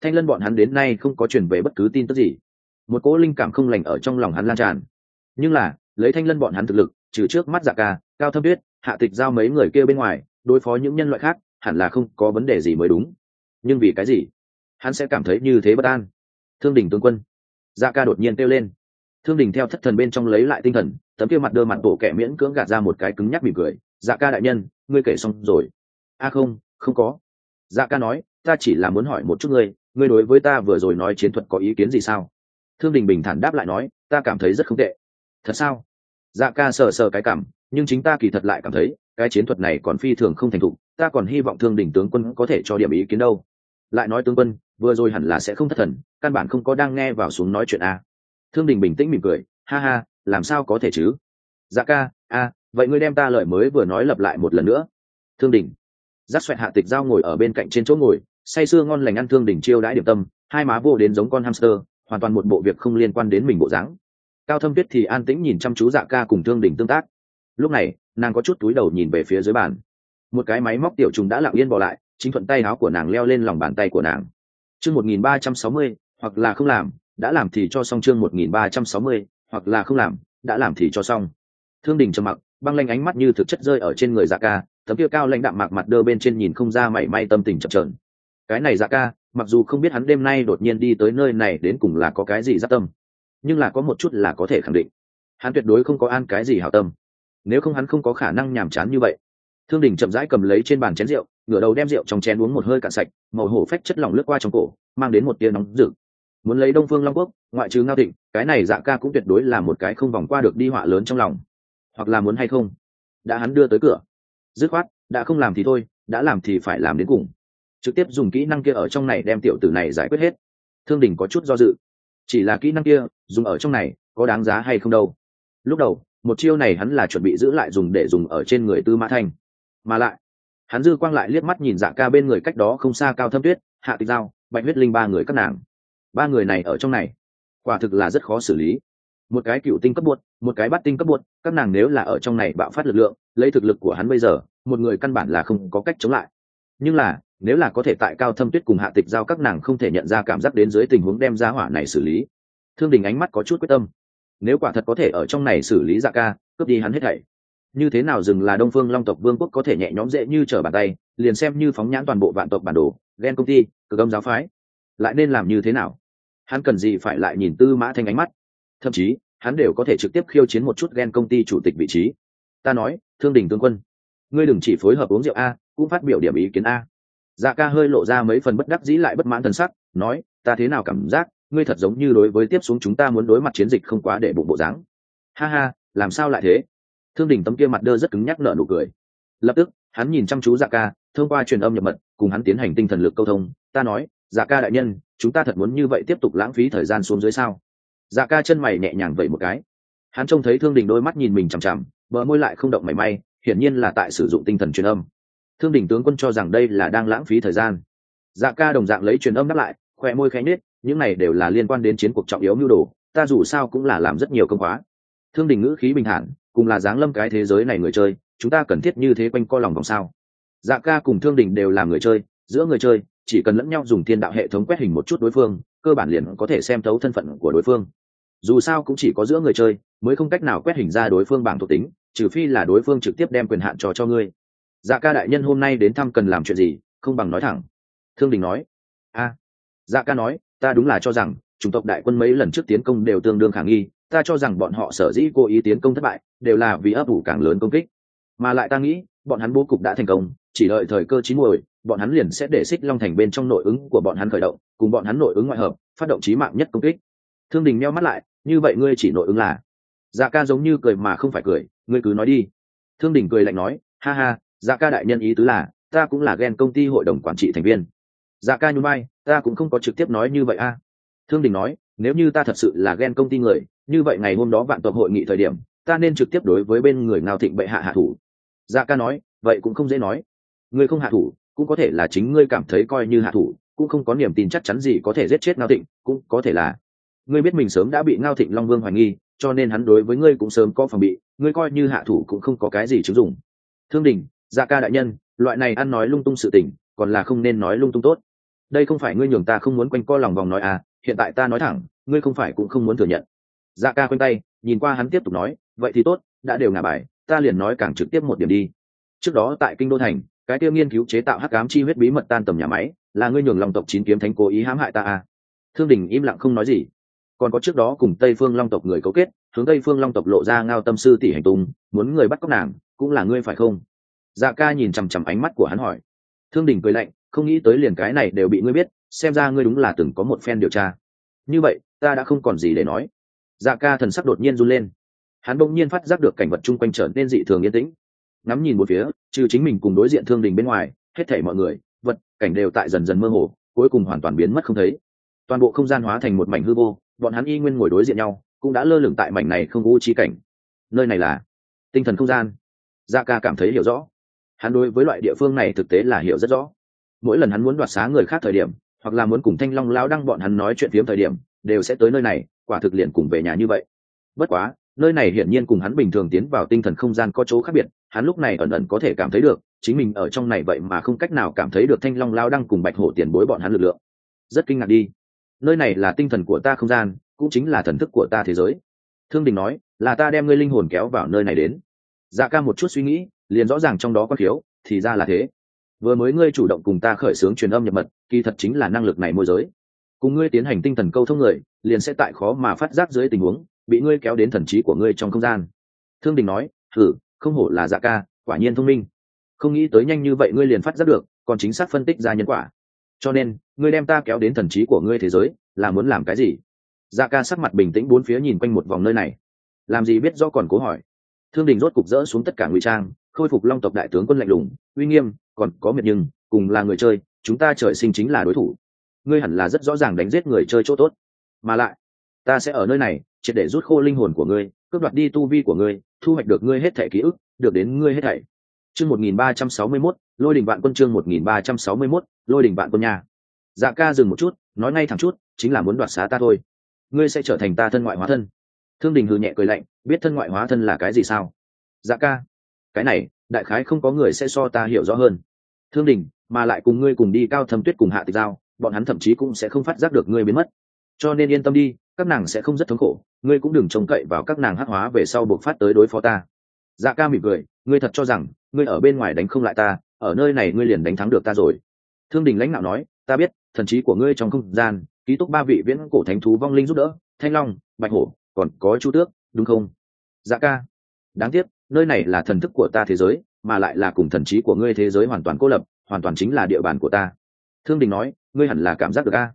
Thanh lân bọn hắn đến nay không có chuyển về bất cứ tin tức gì. Một cỗ linh cảm không lành ở trong lòng hắn lan tràn. Nhưng là, lấy thanh lân bọn hắn thực lực, trừ trước mắt dạ ca, cao thâm tuyết, hạ tịch giao mấy người kia bên ngoài, đối phó những nhân loại khác, hẳn là không có vấn đề gì mới đúng. Nhưng vì cái gì? Hắn sẽ cảm thấy như thế bất an. Thương đình tướng quân. Dạ ca đột nhiên kêu lên. Thương đình theo thất thần bên trong lấy lại tinh thần tấm kia mặt đơ mặt bộ kẻ miễn cưỡng gạt ra một cái cứng nhắc mỉm cười. Dạ ca đại nhân, ngươi kể xong rồi. A, không không có. Dạ ca nói, ta chỉ là muốn hỏi một chút ngươi ngươi đối với ta vừa rồi nói chiến thuật có ý kiến gì sao? Thương đình bình thản đáp lại nói, ta cảm thấy rất không tệ. Thật sao? Dạ ca sờ sờ cái cảm, nhưng chính ta kỳ thật lại cảm thấy, cái chiến thuật này còn phi thường không thành thục, ta còn hy vọng thương đình tướng quân có thể cho điểm ý kiến đâu. Lại nói tướng quân, vừa rồi hẳn là sẽ không thất thần, căn bản không có đang nghe vào xuống nói chuyện a. Thương đình bình tĩnh mỉm cười, ha ha làm sao có thể chứ? Dạ ca, a, vậy ngươi đem ta lời mới vừa nói lặp lại một lần nữa. Thương đình. Giác xoẹt hạ tịch giao ngồi ở bên cạnh trên chỗ ngồi, say sưa ngon lành ăn thương đình chiêu đãi điểm tâm, hai má vô đến giống con hamster, hoàn toàn một bộ việc không liên quan đến mình bộ dáng. Cao thâm tuyết thì an tĩnh nhìn chăm chú dạ ca cùng thương đình tương tác. Lúc này, nàng có chút túi đầu nhìn về phía dưới bàn. Một cái máy móc tiểu trùng đã lặng yên bỏ lại, chính thuận tay áo của nàng leo lên lòng bàn tay của nàng. Chương một nghìn ba trăm sáu mươi, hoặc là không làm, đã làm thì cho xong chương một nghìn ba trăm sáu mươi hoặc là không làm, đã làm thì cho xong. Thương đình trầm mặc, băng lanh ánh mắt như thực chất rơi ở trên người dạ ca, tấm kia cao lãnh đạm mạc mặt đơ bên trên nhìn không ra mảy may tâm tình chậm trờn cái này dạ ca, mặc dù không biết hắn đêm nay đột nhiên đi tới nơi này đến cùng là có cái gì giáp tâm, nhưng là có một chút là có thể khẳng định. Hắn tuyệt đối không có an cái gì hảo tâm. Nếu không hắn không có khả năng nhàm chán như vậy. Thương đình chậm rãi cầm lấy trên bàn chén rượu, ngửa đầu đem rượu trong chén uống một hơi cạn sạch, màu hổ phách chất lỏng lướt qua trong cổ, mang đến một tia nóng rực muốn lấy đông phương long quốc, ngoại trừ ngao thịnh, cái này dạ ca cũng tuyệt đối là một cái không vòng qua được đi họa lớn trong lòng. Hoặc là muốn hay không? Đã hắn đưa tới cửa. Dứt khoát, đã không làm thì thôi, đã làm thì phải làm đến cùng. Trực tiếp dùng kỹ năng kia ở trong này đem tiểu tử này giải quyết hết. Thương đình có chút do dự. Chỉ là kỹ năng kia, dùng ở trong này, có đáng giá hay không đâu? Lúc đầu, một chiêu này hắn là chuẩn bị giữ lại dùng để dùng ở trên người tư mã thanh. Mà lại, hắn dư quang lại liếc mắt nhìn dạ ca bên người cách đó không xa cao thâm tuyết, hạ tịch giao, bạch huyết linh ba người các nàng ba người này ở trong này. Quả thực là rất khó xử lý. Một cái cựu tinh cấp buốt một cái bắt tinh cấp buốt các nàng nếu là ở trong này bạo phát lực lượng, lấy thực lực của hắn bây giờ, một người căn bản là không có cách chống lại. Nhưng là, nếu là có thể tại cao thâm tuyết cùng hạ tịch giao các nàng không thể nhận ra cảm giác đến dưới tình huống đem ra hỏa này xử lý. Thương đình ánh mắt có chút quyết tâm. Nếu quả thật có thể ở trong này xử lý dạ ca, cướp đi hắn hết thảy. Như thế nào dừng là đông phương long tộc vương quốc có thể nhẹ nhõm dễ như trở bàn tay, liền xem như phóng nhãn toàn bộ vạn tộc bản đồ, ghen công ty, cực âm giáo phái. Lại nên làm như thế nào? Hắn cần gì phải lại nhìn tư mã thanh ánh mắt? Thậm chí, hắn đều có thể trực tiếp khiêu chiến một chút ghen công ty chủ tịch vị trí. Ta nói, thương đình tướng quân, ngươi đừng chỉ phối hợp uống rượu a, cũng phát biểu điểm ý kiến a. Dạ ca hơi lộ ra mấy phần bất đắc dĩ lại bất mãn thân sắc, nói, ta thế nào cảm giác, ngươi thật giống như đối với tiếp xuống chúng ta muốn đối mặt chiến dịch không quá để bụng bộ dáng. Ha ha, làm sao lại thế? Thương đình tấm kia mặt đơ rất cứng nhắc nở nụ cười. Lập tức, hắn nhìn chăm chú dạ ca, thông qua truyền âm nhập mật, cùng hắn tiến hành tinh thần lực câu thông. Ta nói dạ ca đại nhân chúng ta thật muốn như vậy tiếp tục lãng phí thời gian xuống dưới sao? Dạ ca chân mày nhẹ nhàng vậy một cái. Hắn trông thấy thương đình đôi mắt nhìn mình chằm chằm, bờ môi lại không động mảy may, hiển nhiên là tại sử dụng tinh thần truyền âm. Thương đình tướng quân cho rằng đây là đang lãng phí thời gian. Dạ ca đồng dạng lấy truyền âm đáp lại khoe môi khẽ nhết những này đều là liên quan đến chiến cuộc trọng yếu mưu đồ, ta dù sao cũng là làm rất nhiều công khóa. Thương đình ngữ khí bình thản, cùng là dáng lâm cái thế giới này người chơi, chúng ta cần thiết như thế quanh co lòng vòng sao? Dạ ca cùng thương đình đều là người chơi, giữa người chơi chỉ cần lẫn nhau dùng thiên đạo hệ thống quét hình một chút đối phương, cơ bản liền có thể xem thấu thân phận của đối phương. Dù sao cũng chỉ có giữa người chơi, mới không cách nào quét hình ra đối phương bảng thuộc tính, trừ phi là đối phương trực tiếp đem quyền hạn trò cho ngươi. Dạ ca đại nhân hôm nay đến thăm cần làm chuyện gì, không bằng nói thẳng. Thương đình nói. A. Dạ ca nói, ta đúng là cho rằng, chủng tộc đại quân mấy lần trước tiến công đều tương đương khả nghi, ta cho rằng bọn họ sở dĩ cố ý tiến công thất bại, đều là vì ấp ủ càng lớn công kích. Mà lại ta nghĩ, bọn hắn bố cục đã thành công, chỉ đợi thời cơ chín muồi bọn hắn liền sẽ để xích long thành bên trong nội ứng của bọn hắn khởi động, cùng bọn hắn nội ứng ngoại hợp, phát động trí mạng nhất công kích. Thương đình meo mắt lại, như vậy ngươi chỉ nội ứng là? Dạ ca giống như cười mà không phải cười, ngươi cứ nói đi. Thương đình cười lạnh nói, ha ha dạ ca đại nhân ý tứ là, ta cũng là ghen công ty hội đồng quản trị thành viên. Dạ ca nhún bay ta cũng không có trực tiếp nói như vậy a. Thương đình nói, nếu như ta thật sự là ghen công ty người, như vậy ngày hôm đó vạn tộc hội nghị thời điểm, ta nên trực tiếp đối với bên người ngao thịnh bệ hạ hạ thủ. Dạ ca nói, vậy cũng không dễ nói. Ngươi không hạ thủ cũng có thể là chính ngươi cảm thấy coi như hạ thủ, cũng không có niềm tin chắc chắn gì có thể giết chết ngao thịnh, cũng có thể là. Ngươi biết mình sớm đã bị ngao thịnh long vương hoài nghi, cho nên hắn đối với ngươi cũng sớm có phòng bị, ngươi coi như hạ thủ cũng không có cái gì chứng dụng. Thương đình gia ca đại nhân, loại này ăn nói lung tung sự tình, còn là không nên nói lung tung tốt. Đây không phải ngươi nhường ta không muốn quanh co lòng vòng nói à hiện tại ta nói thẳng, ngươi không phải cũng không muốn thừa nhận. Dạ ca quanh tay, nhìn qua hắn tiếp tục nói, vậy thì tốt, đã đều ngả bài, ta liền nói càng trực tiếp một điểm đi. Trước đó tại kinh đô thành cái tiêu nghiên cứu chế tạo hắc ám chi huyết bí mật tan tầm nhà máy, là ngươi nhường lòng tộc chín kiếm thánh cố ý hãm hại ta à? Thương đình im lặng không nói gì. Còn có trước đó cùng tây phương long tộc người cấu kết, hướng tây phương long tộc lộ ra ngao tâm sư tỷ hành tung, muốn người bắt cóc nàng, cũng là ngươi phải không? Dạ ca nhìn chằm chằm ánh mắt của hắn hỏi. Thương đình cười lạnh, không nghĩ tới liền cái này đều bị ngươi biết, xem ra ngươi đúng là từng có một phen điều tra. Như vậy, ta đã không còn gì để nói. Dạ ca thần sắc đột nhiên run lên. Hắn bỗng nhiên phát giác được cảnh vật chung quanh trở nên dị thường yên tĩnh ngắm nhìn một phía, trừ chính mình cùng đối diện thương đình bên ngoài, hết thảy mọi người, vật, cảnh đều tại dần dần mơ hồ, cuối cùng hoàn toàn biến mất không thấy. Toàn bộ không gian hóa thành một mảnh hư vô, bọn hắn y nguyên ngồi đối diện nhau, cũng đã lơ lửng tại mảnh này không u chi cảnh. Nơi này là tinh thần không gian. Dạ ca cảm thấy hiểu rõ. Hắn đối với loại địa phương này thực tế là hiểu rất rõ. Mỗi lần hắn muốn đoạt xá người khác thời điểm, hoặc là muốn cùng thanh long lao đăng bọn hắn nói chuyện phiếm thời điểm, đều sẽ tới nơi này, quả thực liền cùng về nhà như vậy. Bất quá nơi này hiển nhiên cùng hắn bình thường tiến vào tinh thần không gian có chỗ khác biệt, hắn lúc này ẩn ẩn có thể cảm thấy được, chính mình ở trong này vậy mà không cách nào cảm thấy được thanh long lao đăng cùng bạch hổ tiền bối bọn hắn lực lượng. Rất kinh ngạc đi. Nơi này là tinh thần của ta không gian, cũng chính là thần thức của ta thế giới. Thương đình nói, là ta đem ngươi linh hồn kéo vào nơi này đến. Dạ ca một chút suy nghĩ, liền rõ ràng trong đó có thiếu, thì ra là thế. Vừa mới ngươi chủ động cùng ta khởi xướng truyền âm nhập mật, kỳ thật chính là năng lực này môi giới. Cùng ngươi tiến hành tinh thần câu thông người, liền sẽ tại khó mà phát giác dưới tình huống bị ngươi kéo đến thần trí của ngươi trong không gian. Thương đình nói thử không hổ là dạ ca, quả nhiên thông minh. Không nghĩ tới nhanh như vậy ngươi liền phát giác được, còn chính xác phân tích ra nhân quả. Cho nên, ngươi đem ta kéo đến thần trí của ngươi thế giới, là muốn làm cái gì? Dạ ca sắc mặt bình tĩnh bốn phía nhìn quanh một vòng nơi này. Làm gì biết do còn cố hỏi. Thương đình rốt cục dỡ xuống tất cả ngụy trang, khôi phục long tộc đại tướng quân lạnh lùng, uy nghiêm, còn có miệt nhưng, cùng là người chơi, chúng ta trời sinh chính là đối thủ. Ngươi hẳn là rất rõ ràng đánh giết người chơi chỗ tốt. Mà lại, ta sẽ ở nơi này triệt để rút khô linh hồn của ngươi, cướp đoạt đi tu vi của ngươi, thu hoạch được ngươi hết thẻ ký ức, được đến ngươi hết thảy. Chương một nghìn ba trăm sáu mươi mốt, lôi đình vạn quân chương một nghìn ba trăm sáu mươi mốt, lôi đình vạn quân nhà dạ ca dừng một chút, nói ngay thẳng chút, chính là muốn đoạt xá ta thôi. Ngươi sẽ trở thành ta thân ngoại hóa thân. Thương đình hừ nhẹ cười lạnh, biết thân ngoại hóa thân là cái gì sao? Dạ ca, cái này, đại khái không có người sẽ so ta hiểu rõ hơn. Thương đình, mà lại cùng ngươi cùng đi cao thâm tuyết cùng hạ tịch giao, bọn hắn thậm chí cũng sẽ không phát giác được ngươi biến mất. Cho nên yên tâm đi các nàng sẽ không rất thống khổ, ngươi cũng đừng trông cậy vào các nàng hắc hóa về sau buộc phát tới đối phó ta. Dạ ca mỉm cười, ngươi thật cho rằng, ngươi ở bên ngoài đánh không lại ta, ở nơi này ngươi liền đánh thắng được ta rồi. Thương đình lãnh đạo nói, ta biết, thần trí của ngươi trong không gian, ký túc ba vị viễn cổ thánh thú vong linh giúp đỡ, thanh long, bạch hổ, còn có chu tước, đúng không? Dạ ca. Đáng tiếc, nơi này là thần thức của ta thế giới, mà lại là cùng thần trí của ngươi thế giới hoàn toàn cô lập, hoàn toàn chính là địa bàn của ta. Thương đình nói, ngươi hẳn là cảm giác được a.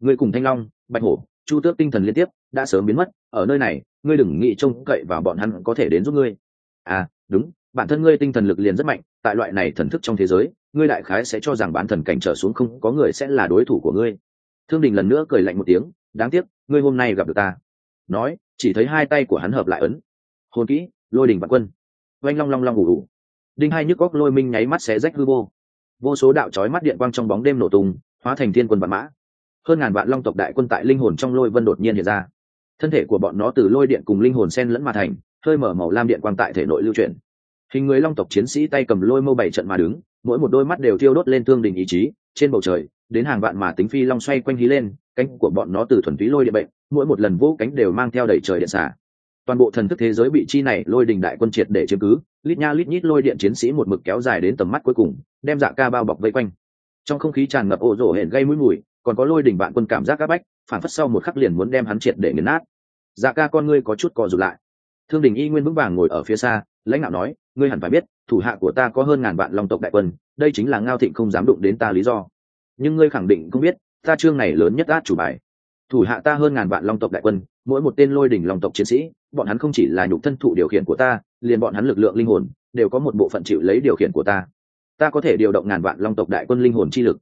Ngươi cùng thanh long, bạch hổ chu tước tinh thần liên tiếp, đã sớm biến mất, ở nơi này, ngươi đừng nghĩ trông cậy vào bọn hắn có thể đến giúp ngươi. À đúng, bản thân ngươi tinh thần lực liền rất mạnh, tại loại này thần thức trong thế giới, ngươi đại khái sẽ cho rằng bản thần cảnh trở xuống không có người sẽ là đối thủ của ngươi. Thương đình lần nữa cười lạnh một tiếng, đáng tiếc, ngươi hôm nay gặp được ta. Nói, chỉ thấy hai tay của hắn hợp lại ấn. Hồn kỹ, lôi đình vạn quân. Oanh long long long ủ ủ. Đinh hai nhức góc lôi minh nháy mắt xé rách hư vô. Vô số đạo trói mắt điện quang trong bóng đêm nổ tung, hóa thành thiên quân vạn mã hơn ngàn vạn long tộc đại quân tại linh hồn trong lôi vân đột nhiên hiện ra. Thân thể của bọn nó từ lôi điện cùng linh hồn sen lẫn mà thành, hơi mở màu lam điện quang tại thể nội lưu chuyển. Hình người long tộc chiến sĩ tay cầm lôi mâu bảy trận mà đứng, mỗi một đôi mắt đều thiêu đốt lên thương đình ý chí, trên bầu trời, đến hàng vạn mà tính phi long xoay quanh hí lên, cánh của bọn nó từ thuần túy lôi điện bệnh, mỗi một lần vũ cánh đều mang theo đầy trời điện xả. Toàn bộ thần thức thế giới bị chi này lôi đình đại quân triệt để chiếm cứ, lít nha lít nhít lôi điện chiến sĩ một mực kéo dài đến tầm mắt cuối cùng, đem dạ ca bao bọc vây quanh. Trong không khí tràn ngập ô rổ hển gây mũi mùi còn có lôi đình bạn quân cảm giác các bách phản phất sau một khắc liền muốn đem hắn triệt để nghiền nát. Dạ ca con ngươi có chút co rụt lại. Thương đình y nguyên vững vàng ngồi ở phía xa, lãnh đạo nói, ngươi hẳn phải biết, thủ hạ của ta có hơn ngàn vạn long tộc đại quân, đây chính là ngao thịnh không dám đụng đến ta lý do. Nhưng ngươi khẳng định không biết, ta chương này lớn nhất át chủ bài. Thủ hạ ta hơn ngàn vạn long tộc đại quân, mỗi một tên lôi đỉnh long tộc chiến sĩ, bọn hắn không chỉ là nhục thân thụ điều khiển của ta, liền bọn hắn lực lượng linh hồn, đều có một bộ phận chịu lấy điều khiển của ta. Ta có thể điều động ngàn vạn long tộc đại quân linh hồn chi lực.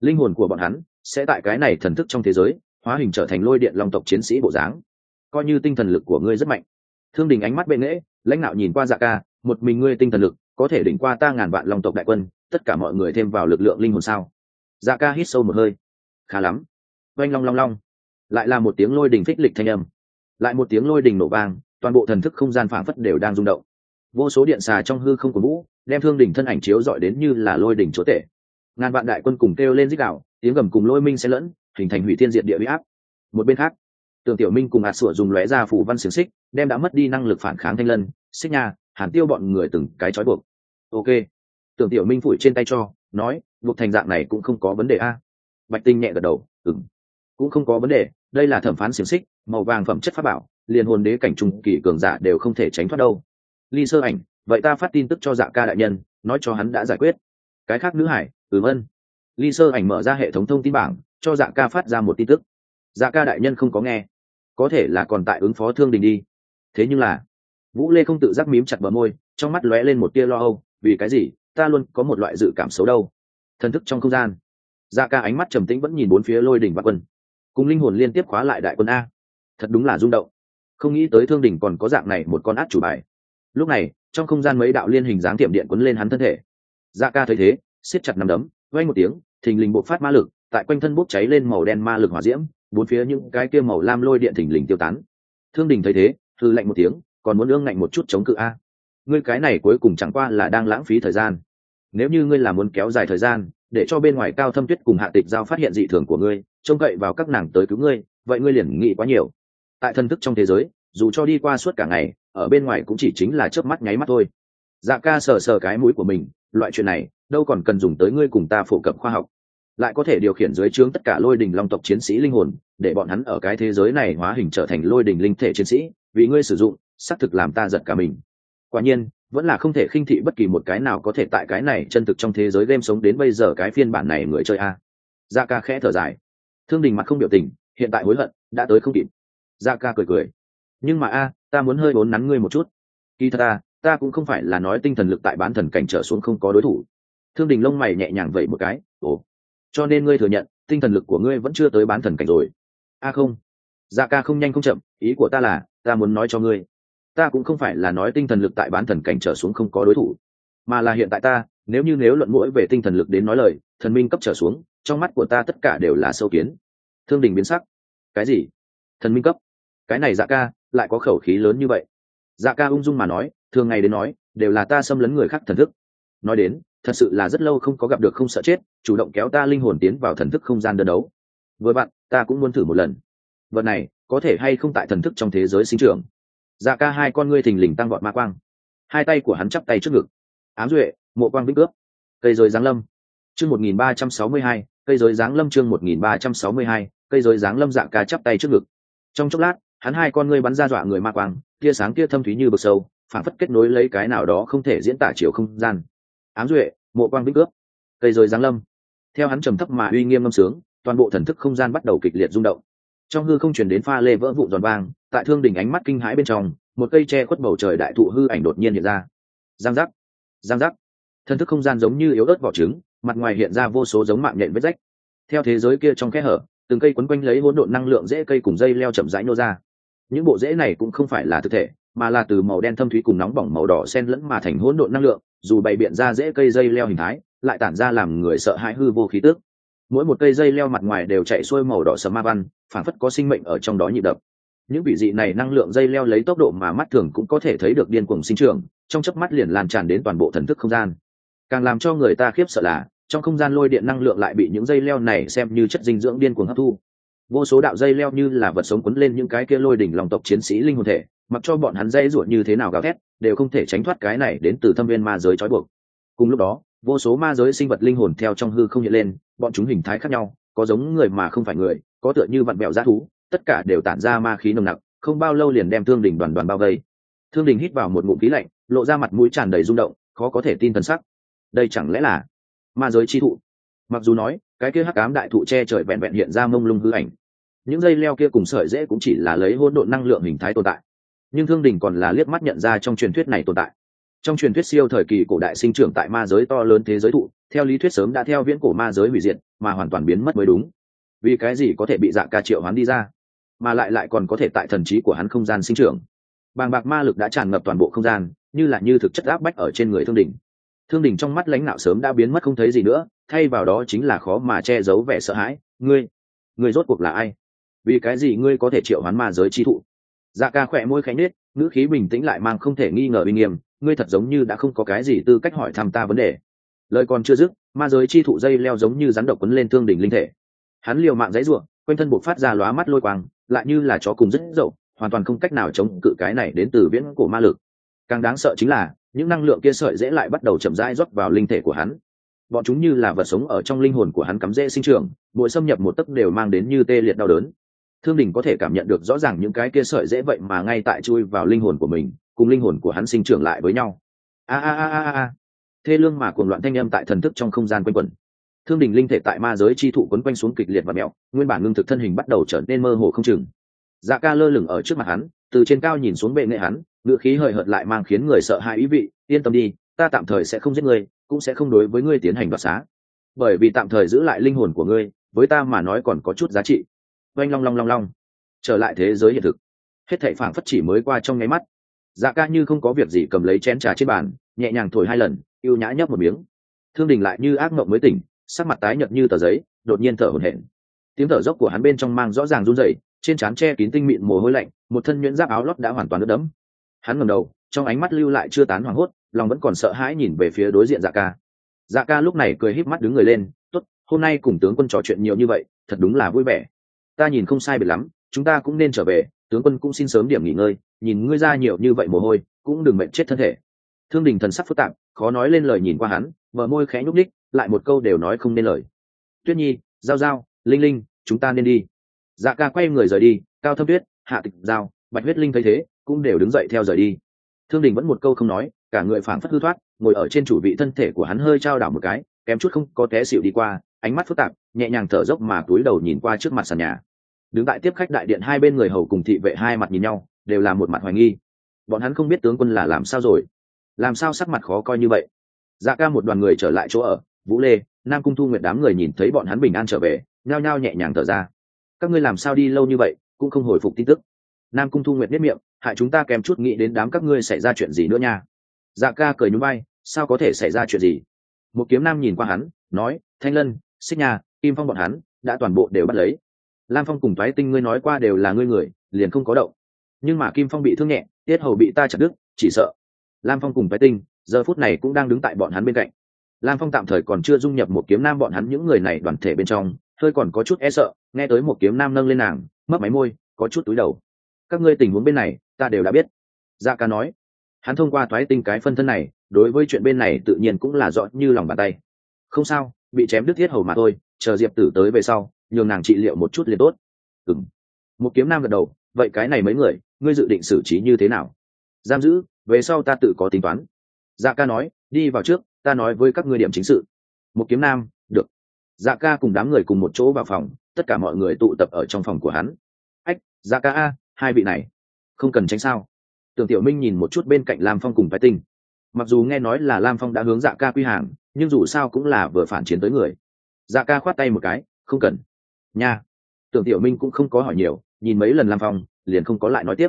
Linh hồn của bọn hắn sẽ tại cái này thần thức trong thế giới, hóa hình trở thành lôi điện long tộc chiến sĩ bộ dáng. Coi như tinh thần lực của ngươi rất mạnh. Thương đình ánh mắt bệ nghễ, lãnh đạo nhìn qua dạ ca, một mình ngươi tinh thần lực, có thể đỉnh qua ta ngàn vạn long tộc đại quân, tất cả mọi người thêm vào lực lượng linh hồn sao? Dạ ca hít sâu một hơi. Khá lắm. Oanh long long long. Lại là một tiếng lôi đình phích lịch thanh âm. Lại một tiếng lôi đình nổ vang, toàn bộ thần thức không gian phảng phất đều đang rung động. Vô số điện xà trong hư không của vũ, đem thương đỉnh thân ảnh chiếu dọi đến như là lôi đỉnh chúa tể. Ngàn vạn đại quân cùng kêu lên dích đạo tiếng gầm cùng lôi minh sẽ lẫn, hình thành hủy thiên diệt địa huy áp. Một bên khác tường tiểu minh cùng hạt sủa dùng lóe ra phủ văn xiềng xích, đem đã mất đi năng lực phản kháng thanh lân, xích nha, hàn tiêu bọn người từng cái trói buộc. Ok. Tưởng tiểu minh phủi trên tay cho, nói, buộc thành dạng này cũng không có vấn đề a. Bạch tinh nhẹ gật đầu ừng cũng không có vấn đề, đây là thẩm phán xiềng xích, màu vàng phẩm chất pháp bảo, liền hồn đế cảnh trung kỳ cường giả đều không thể tránh thoát đâu. Ly sơ ảnh, vậy ta phát tin tức cho dạ ca đại nhân, nói cho hắn đã giải quyết. Cái khác nữ hải ừm ân ly sơ ảnh mở ra hệ thống thông tin bảng, cho dạ ca phát ra một tin tức. Dạ ca đại nhân không có nghe. Có thể là còn tại ứng phó thương đình đi. Thế nhưng là, vũ lê không tự giác mím chặt bờ môi, trong mắt lóe lên một tia lo âu. Vì cái gì? Ta luôn có một loại dự cảm xấu đâu. Thần thức trong không gian. Dạ ca ánh mắt trầm tĩnh vẫn nhìn bốn phía lôi đỉnh và quân. Cùng linh hồn liên tiếp khóa lại đại quân a. Thật đúng là rung động. Không nghĩ tới thương đình còn có dạng này một con át chủ bài. Lúc này, trong không gian mấy đạo liên hình dáng tiệm điện quấn lên hắn thân thể. Dạ ca thấy thế, siết chặt nằm đấm vang một tiếng, thình lình bộc phát ma lực, tại quanh thân bốc cháy lên màu đen ma lực hỏa diễm, bốn phía những cái kia màu lam lôi điện thình lình tiêu tán. Thương đình thấy thế thư lạnh một tiếng, còn muốn ương ngạnh một chút chống cự a. Ngươi cái này cuối cùng chẳng qua là đang lãng phí thời gian. Nếu như ngươi là muốn kéo dài thời gian, để cho bên ngoài cao thâm tuyết cùng hạ tịch giao phát hiện dị thường của ngươi, trông cậy vào các nàng tới cứu ngươi, vậy ngươi liền nghĩ quá nhiều. Tại thân thức trong thế giới, dù cho đi qua suốt cả ngày, ở bên ngoài cũng chỉ chính là chớp mắt nháy mắt thôi. Dạ ca sờ sờ cái mũi của mình, loại chuyện này đâu còn cần dùng tới ngươi cùng ta phổ cập khoa học. Lại có thể điều khiển dưới trướng tất cả lôi đình long tộc chiến sĩ linh hồn, để bọn hắn ở cái thế giới này hóa hình trở thành lôi đình linh thể chiến sĩ, vì ngươi sử dụng, xác thực làm ta giật cả mình. Quả nhiên, vẫn là không thể khinh thị bất kỳ một cái nào có thể tại cái này chân thực trong thế giới game sống đến bây giờ cái phiên bản này người chơi a. Da ca khẽ thở dài. Thương đình mặt không biểu tình, hiện tại hối hận, đã tới không kịp. Da ca cười cười. Nhưng mà a, ta muốn hơi bốn nắn ngươi một chút. Kỳ thật ta ta cũng không phải là nói tinh thần lực tại bán thần cảnh trở xuống không có đối thủ thương đình lông mày nhẹ nhàng vậy một cái, ồ, cho nên ngươi thừa nhận, tinh thần lực của ngươi vẫn chưa tới bán thần cảnh rồi. A không. Dạ ca không nhanh không chậm, ý của ta là, ta muốn nói cho ngươi, ta cũng không phải là nói tinh thần lực tại bán thần cảnh trở xuống không có đối thủ, mà là hiện tại ta, nếu như nếu luận mũi về tinh thần lực đến nói lời, thần minh cấp trở xuống, trong mắt của ta tất cả đều là sâu kiến. Thương đình biến sắc. Cái gì? Thần minh cấp? Cái này dạ ca, lại có khẩu khí lớn như vậy? Dạ ca ung dung mà nói, thường ngày đến nói, đều là ta xâm lấn người khác thần thức. Nói đến thật sự là rất lâu không có gặp được không sợ chết, chủ động kéo ta linh hồn tiến vào thần thức không gian đơn đấu. Với bạn ta cũng muốn thử một lần. Vật này, có thể hay không tại thần thức trong thế giới sinh trưởng? Dạ ca hai con ngươi thình lình tăng vọt ma quang. Hai tay của hắn chắp tay trước ngực. Ám duệ, mộ quang vĩnh cướp cây dối giáng lâm. Chương một nghìn ba trăm sáu mươi hai, cây dối giáng lâm chương một nghìn ba trăm sáu mươi hai, cây dối giáng lâm dạ ca chắp tay trước ngực. Trong chốc lát, hắn hai con ngươi bắn ra dọa người ma quang, tia sáng tia thâm thúy như bực sâu phản phất kết nối lấy cái nào đó không thể diễn tả chiều không gian ám duệ, mộ quang vĩnh cướp cây rời giáng lâm. Theo hắn trầm thấp mà uy nghiêm ngâm sướng, toàn bộ thần thức không gian bắt đầu kịch liệt rung động. Trong hư không chuyển đến pha lê vỡ vụn giòn vang, tại thương đỉnh ánh mắt kinh hãi bên trong, một cây tre khuất bầu trời đại thụ hư ảnh đột nhiên hiện ra. Giang giác giang giác. Thần thức không gian giống như yếu ớt vỏ trứng, mặt ngoài hiện ra vô số giống mạng nhện vết rách. Theo thế giới kia trong kẽ hở, từng cây quấn quanh lấy hỗn độn năng lượng dễ cây cùng dây leo chậm rãi nô ra. Những bộ rễ này cũng không phải là thực thể mà là từ màu đen thâm thúy cùng nóng bỏng màu đỏ xen lẫn mà thành hỗn độn năng lượng, dù bày biện ra dễ cây dây leo hình thái, lại tản ra làm người sợ hãi hư vô khí tước mỗi một cây dây leo mặt ngoài đều chạy xuôi màu đỏ sầm ma văn phản phất có sinh mệnh ở trong đó nhịp đập. Những vị dị này năng lượng dây leo lấy tốc độ mà mắt thường cũng có thể thấy được điên cuồng sinh trưởng, trong chớp mắt liền lan tràn đến toàn bộ thần thức không gian. Càng làm cho người ta khiếp sợ là, trong không gian lôi điện năng lượng lại bị những dây leo này xem như chất dinh dưỡng điên cuồng hấp thu. Vô số đạo dây leo như là vật sống quấn lên những cái kia lôi đỉnh lòng tộc chiến sĩ linh hồn thể mặc cho bọn hắn dây ruột như thế nào gào thét, đều không thể tránh thoát cái này đến từ thâm viên ma giới trói buộc. Cùng lúc đó, vô số ma giới sinh vật linh hồn theo trong hư không hiện lên, bọn chúng hình thái khác nhau, có giống người mà không phải người, có tựa như vặn bẹo g thú, tất cả đều tản ra ma khí nồng nặc, không bao lâu liền đem thương đình đoàn đoàn bao vây. Thương đình hít vào một ngụm khí lạnh, lộ ra mặt mũi tràn đầy rung động, khó có thể tin t sắc. Đây chẳng lẽ là ma giới chi thụ? Mặc dù nói, cái kia hắc ám đại thụ che trời vẹn vẹn hiện ra mông lung hư ảnh, những dây leo kia cùng sợi dễ cũng chỉ là lấy hỗn độn năng lượng hình thái tồn tại nhưng thương đình còn là liếc mắt nhận ra trong truyền thuyết này tồn tại. Trong truyền thuyết siêu thời kỳ cổ đại sinh trưởng tại ma giới to lớn thế giới thụ, theo lý thuyết sớm đã theo viễn cổ ma giới hủy diệt, mà hoàn toàn biến mất mới đúng. Vì cái gì có thể bị dạng ca triệu hắn đi ra, mà lại lại còn có thể tại thần trí của hắn không gian sinh trưởng? Bàng bạc ma lực đã tràn ngập toàn bộ không gian, như là như thực chất áp bách ở trên người thương đình. Thương đình trong mắt lãnh đạo sớm đã biến mất không thấy gì nữa, thay vào đó chính là khó mà che giấu vẻ sợ hãi. Ngươi ngươi rốt cuộc là ai? Vì cái gì ngươi có thể triệu hoán ma giới chi thụ? Dạ ca khỏe môi khánh nết ngữ khí bình tĩnh lại mang không thể nghi ngờ uy nghiêm, ngươi thật giống như đã không có cái gì tư cách hỏi thăm ta vấn đề. Lời còn chưa dứt, ma giới chi thụ dây leo giống như rắn độc quấn lên thương đỉnh linh thể. Hắn liều mạng giấy ruộng quanh thân buộc phát ra lóa mắt lôi quang, lại như là chó cùng rất dậu, hoàn toàn không cách nào chống cự cái này đến từ viễn cổ ma lực. Càng đáng sợ chính là, những năng lượng kia sợi dễ lại bắt đầu chậm rãi rót vào linh thể của hắn. Bọn chúng như là vật sống ở trong linh hồn của hắn cắm rễ sinh trưởng, mỗi xâm nhập một tấc đều mang đến như tê liệt đau đớn thương đình có thể cảm nhận được rõ ràng những cái kia sợi dễ vậy mà ngay tại chui vào linh hồn của mình, cùng linh hồn của hắn sinh trưởng lại với nhau. A a a a a thê lương mà cuồng loạn thanh âm tại thần thức trong không gian quanh quẩn. Thương đình linh thể tại ma giới chi thụ quấn quanh xuống kịch liệt và mẹo, nguyên bản ngưng thực thân hình bắt đầu trở nên mơ hồ không chừng. Dạ ca lơ lửng ở trước mặt hắn, từ trên cao nhìn xuống bệ nghệ hắn ngựa khí hời hợt lại mang khiến người sợ hãi ý vị, yên tâm đi, ta tạm thời sẽ không giết ngươi, cũng sẽ không đối với ngươi tiến hành đoạt xá. Bởi vì tạm thời giữ lại linh hồn của ngươi, với ta mà nói còn có chút giá trị oanh long long long long. Trở lại thế giới hiện thực. Hết thảy phảng phất chỉ mới qua trong nháy mắt. Dạ ca như không có việc gì cầm lấy chén trà trên bàn, nhẹ nhàng thổi hai lần, yêu nhã nhấp một miếng. Thương đình lại như ác mộng mới tỉnh, sắc mặt tái nhợt như tờ giấy, đột nhiên thở hổn hển. Tiếng thở dốc của hắn bên trong mang rõ ràng run rẩy, trên trán che kín tinh mịn mồ hôi lạnh, một thân nhuyễn giáp áo lót đã hoàn toàn ướt đẫm. Hắn ngẩng đầu, trong ánh mắt lưu lại chưa tán hoảng hốt, lòng vẫn còn sợ hãi nhìn về phía đối diện dạ ca. Dạ ca lúc này cười híp mắt đứng người lên, tốt, hôm nay cùng tướng quân trò chuyện nhiều như vậy, thật đúng là vui vẻ ta nhìn không sai biệt lắm, chúng ta cũng nên trở về, tướng quân cũng xin sớm điểm nghỉ ngơi, nhìn ngươi ra nhiều như vậy mồ hôi, cũng đừng mệnh chết thân thể. Thương đình thần sắc phức tạp, khó nói lên lời nhìn qua hắn mở môi khẽ nhúc ních lại một câu đều nói không nên lời. Tuyết nhi, giao giao, linh linh, chúng ta nên đi. Dạ ca quay người rời đi, cao thâm tuyết, hạ tịch giao, bạch huyết linh thấy thế, cũng đều đứng dậy theo rời đi. Thương đình vẫn một câu không nói, cả người phảng phất hư thoát, ngồi ở trên chủ vị thân thể của hắn hơi trao đảo một cái, kém chút không có té xịu đi qua ánh mắt phức tạp, nhẹ nhàng thở dốc mà túi đầu nhìn qua trước mặt sàn nhà. Đứng tại tiếp khách đại điện hai bên người hầu cùng thị vệ hai mặt nhìn nhau, đều là một mặt hoài nghi. Bọn hắn không biết tướng quân là làm sao rồi. Làm sao sắc mặt khó coi như vậy? Dạ ca một đoàn người trở lại chỗ ở, vũ lê, nam cung thu nguyệt đám người nhìn thấy bọn hắn bình an trở về, nhao nhao nhẹ nhàng thở ra. Các ngươi làm sao đi lâu như vậy, cũng không hồi phục tin tức. Nam cung thu nguyệt biết miệng, hại chúng ta kèm chút nghĩ đến đám các ngươi xảy ra chuyện gì nữa nha. Dạ ca cười nhún bay sao có thể xảy ra chuyện gì? Một kiếm nam nhìn qua hắn, nói, thanh lân xích nhà kim phong bọn hắn đã toàn bộ đều bắt lấy. Lam phong cùng thoái tinh ngươi nói qua đều là ngươi người, liền không có động. Nhưng mà kim phong bị thương nhẹ, tiết hầu bị ta chặt đứt, chỉ sợ. Lam phong cùng thoái tinh, giờ phút này cũng đang đứng tại bọn hắn bên cạnh. Lam phong tạm thời còn chưa dung nhập một kiếm nam bọn hắn những người này đoàn thể bên trong, hơi còn có chút e sợ, nghe tới một kiếm nam nâng lên nàng mất máy môi, có chút túi đầu. Các ngươi tình huống bên này, ta đều đã biết. Dạ ca nói. Hắn thông qua thoái tinh cái phân thân này, đối với chuyện bên này tự nhiên cũng là rõ như lòng bàn tay. Không sao bị chém đứt thiết hầu mà thôi, chờ diệp tử tới về sau, nhường nàng trị liệu một chút liền tốt. Ừng một kiếm nam gật đầu, vậy cái này mấy người, ngươi dự định xử trí như thế nào? Giam giữ, về sau ta tự có tính toán. Dạ ca nói, đi vào trước, ta nói với các ngươi điểm chính sự. Một kiếm nam, được. Dạ ca cùng đám người cùng một chỗ vào phòng, tất cả mọi người tụ tập ở trong phòng của hắn. Ách dạ ca a, hai vị này, không cần tránh sao? Tưởng tiểu minh nhìn một chút bên cạnh lam phong cùng phái tinh. Mặc dù nghe nói là lam phong đã hướng dạ ca quy hàng nhưng dù sao cũng là vừa phản chiến tới người. Dạ ca khoát tay một cái, không cần. Nha. Tưởng tiểu minh cũng không có hỏi nhiều, nhìn mấy lần lam phong, liền không có lại nói tiếp.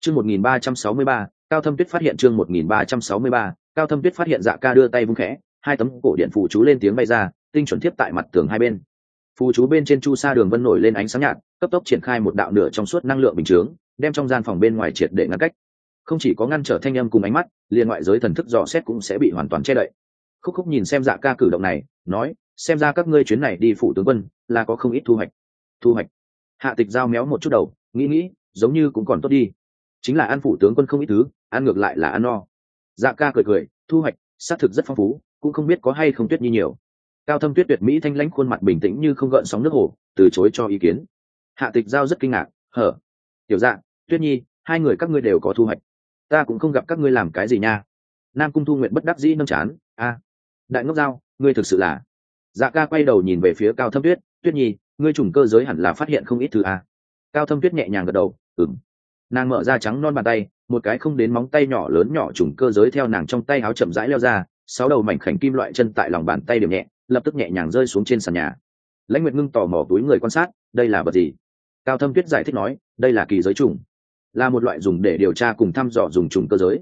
Chương một nghìn ba trăm sáu mươi ba, cao thâm tuyết phát hiện chương một nghìn ba trăm sáu mươi ba, cao thâm tuyết phát hiện dạ ca đưa tay vung khẽ, hai tấm cổ điện phụ chú lên tiếng bay ra, tinh chuẩn thiếp tại mặt tường hai bên. Phù chú bên trên chu sa đường vân nổi lên ánh sáng nhạt, cấp tốc triển khai một đạo nửa trong suốt năng lượng bình chướng, đem trong gian phòng bên ngoài triệt để ngăn cách. Không chỉ có ngăn trở thanh âm cùng ánh mắt, liền ngoại giới thần thức dò xét cũng sẽ bị hoàn toàn che đậy khúc khúc nhìn xem dạ ca cử động này, nói, xem ra các ngươi chuyến này đi phủ tướng quân, là có không ít thu hoạch. Thu hoạch. Hạ tịch giao méo một chút đầu, nghĩ nghĩ, giống như cũng còn tốt đi. Chính là ăn phủ tướng quân không ít thứ, ăn ngược lại là ăn no. Dạ ca cười cười, thu hoạch, xác thực rất phong phú, cũng không biết có hay không tuyết nhi nhiều. Cao thâm tuyết tuyệt mỹ thanh lãnh khuôn mặt bình tĩnh như không gợn sóng nước hồ, từ chối cho ý kiến. Hạ tịch giao rất kinh ngạc, hở. Tiểu dạ tuyết nhi, hai người các ngươi đều có thu hoạch. Ta cũng không gặp các ngươi làm cái gì nha. Nam cung thu nguyện bất đắc dĩ nâng chán, a đại ngốc giao, ngươi thực sự là. Dạ ca quay đầu nhìn về phía cao thâm tuyết tuyết nhi, ngươi trùng cơ giới hẳn là phát hiện không ít thứ a. Cao thâm tuyết nhẹ nhàng gật đầu ừng nàng mở ra trắng non bàn tay, một cái không đến móng tay nhỏ lớn nhỏ trùng cơ giới theo nàng trong tay áo chậm rãi leo ra, sáu đầu mảnh khảnh kim loại chân tại lòng bàn tay điểm nhẹ, lập tức nhẹ nhàng rơi xuống trên sàn nhà. Lãnh nguyệt ngưng tò mò túi người quan sát, đây là vật gì? Cao thâm tuyết giải thích nói, đây là kỳ giới trùng, là một loại dùng để điều tra cùng thăm dò dùng trùng cơ giới.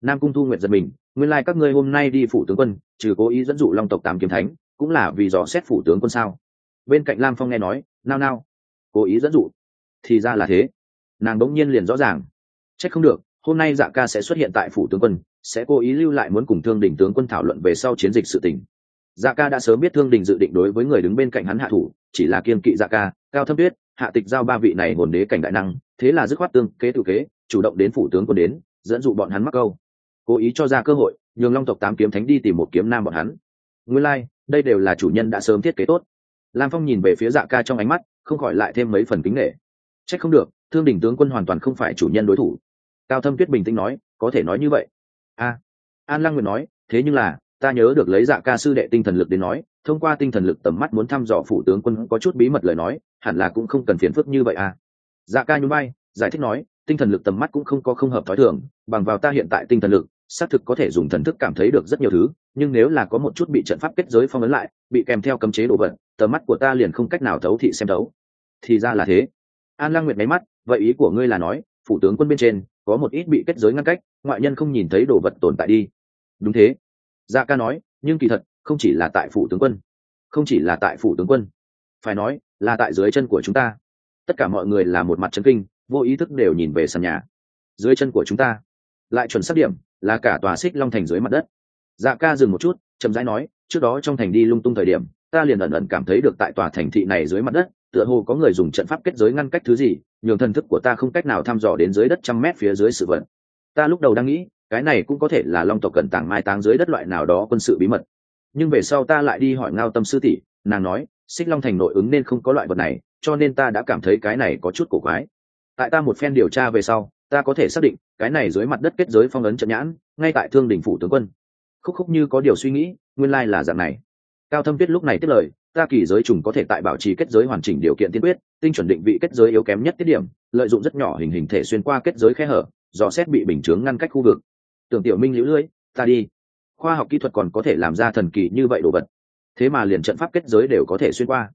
Nam cung thu nguyệt giật mình nguyên lai các ngươi hôm nay đi phủ tướng quân, trừ cố ý dẫn dụ long tộc tám kiếm thánh, cũng là vì dò xét phủ tướng quân sao? Bên cạnh lam phong nghe nói, nao nao. Cố ý dẫn dụ? Thì ra là thế. Nàng đ ỗ n g nhiên liền rõ ràng. C h ắ c không được, hôm nay dạ ca sẽ xuất hiện tại phủ tướng quân, sẽ cố ý lưu lại muốn cùng thương đình tướng quân thảo luận về sau chiến dịch sự tỉnh dạ ca đã sớm biết thương đình dự định đối với người đứng bên cạnh hắn hạ thủ, chỉ là kiên kỵ dạ ca, cao thâm tuyết, hạ tịch giao ba vị này hồn đế cảnh đại năng, thế là dứt khoát tương kế tự kế, chủ động đến phủ tướng quân đến, dẫn dụ bọn hắn mắc câu cố ý cho ra cơ hội nhường long tộc tám kiếm thánh đi tìm một kiếm nam bọn hắn. Nguyên lai、like, đây đều là chủ nhân đã sớm thiết kế tốt. Lam phong nhìn về phía dạ ca trong ánh mắt không khỏi lại thêm mấy phần kính nghệ c h ắ c không được thương đình tướng quân hoàn toàn không phải chủ nhân đối thủ. Cao thâm tuyết bình tĩnh nói có thể nói như vậy. A. An lăng nguyện nói thế nhưng là ta nhớ được lấy dạ ca sư đệ tinh thần lực đến nói thông qua tinh thần lực tầm mắt muốn thăm dò phủ tướng quân có chút bí mật lời nói hẳn là cũng không cần phiền phức như vậy à. Dạ ca nhún bay giải thích nói tinh thần lực tầm mắt cũng không có không hợp thói thường bằng vào ta hiện tại tinh thần lực xác thực có thể dùng thần thức cảm thấy được rất nhiều thứ, nhưng nếu là có một chút bị trận pháp kết giới phong ấn lại, bị kèm theo cấm chế đồ vật, tầm mắt của ta liền không cách nào thấu thị xem thấu. Thì ra là thế. An lăng nguyệt máy mắt, vậy ý của ngươi là nói, phủ tướng quân bên trên có một ít bị kết giới ngăn cách, ngoại nhân không nhìn thấy đồ vật tồn tại đi? Đúng thế. Dạ ca nói, nhưng kỳ thật, không chỉ là tại phủ tướng quân. Không chỉ là tại phủ tướng quân. Phải nói, là tại dưới chân của chúng ta. Tất cả mọi người là một mặt chân kinh, vô ý thức đều nhìn về sàn nhà. Dưới chân của chúng ta lại chuẩn xác điểm là cả tòa xích long thành dưới mặt đất. Dạ ca dừng một chút, chậm rãi nói, trước đó trong thành đi lung tung thời điểm, ta liền ẩn ẩn cảm thấy được tại tòa thành thị này dưới mặt đất, tựa hồ có người dùng trận pháp kết giới ngăn cách thứ gì, nhường thần thức của ta không cách nào thăm dò đến dưới đất trăm mét phía dưới sự vật. Ta lúc đầu đang nghĩ, cái này cũng có thể là long tộc cần tảng mai táng dưới đất loại nào đó quân sự bí mật. Nhưng về sau ta lại đi hỏi ngao tâm sư tỷ, nàng nói, xích long thành nội ứng nên không có loại vật này, cho nên ta đã cảm thấy cái này có chút cổ quái. Tại ta một phen điều tra về sau ta có thể xác định, cái này dưới mặt đất kết giới phong ấn trận nhãn, ngay tại thương đình phủ tướng quân. Khúc khúc như có điều suy nghĩ, nguyên lai là dạng này. Cao thâm tuyết lúc này tiết lời, ta kỳ giới trùng có thể tại bảo trì kết giới hoàn chỉnh điều kiện tiên quyết, tinh chuẩn định vị kết giới yếu kém nhất tiết điểm, lợi dụng rất nhỏ hình hình thể xuyên qua kết giới khe hở, dò xét bị bình chướng ngăn cách khu vực. Tưởng tiểu minh lũ lưỡi ta đi. Khoa học kỹ thuật còn có thể làm ra thần kỳ như vậy đồ vật. Thế mà liền trận pháp kết giới đều có thể xuyên qua.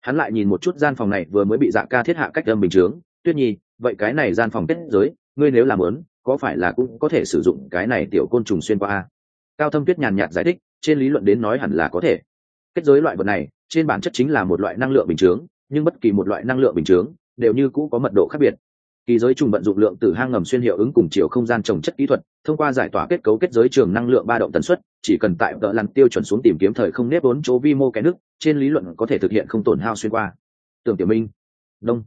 Hắn lại nhìn một chút gian phòng này vừa mới bị dạ ca thiết hạ cách âm bình chướng. Tuyết nhi vậy cái này gian phòng kết giới, ngươi nếu làm lớn, có phải là cũng có thể sử dụng cái này tiểu côn trùng xuyên qua a? Cao thâm tuyết nhàn nhạt giải thích, trên lý luận đến nói hẳn là có thể. Kết giới loại vật này, trên bản chất chính là một loại năng lượng bình chướng, nhưng bất kỳ một loại năng lượng bình chướng, đều như cũ có mật độ khác biệt. Kỳ giới trùng vận dụng lượng từ hang ngầm xuyên hiệu ứng cùng chiều không gian trồng chất kỹ thuật, thông qua giải tỏa kết cấu kết giới trường năng lượng ba động tần suất, chỉ cần tại vợ lăn tiêu chuẩn xuống tìm kiếm thời không nếp vốn chỗ vi mô cái nước, trên lý luận có thể thực hiện không tổn hao xuyên qua. Tưởng tiểu minh, đông.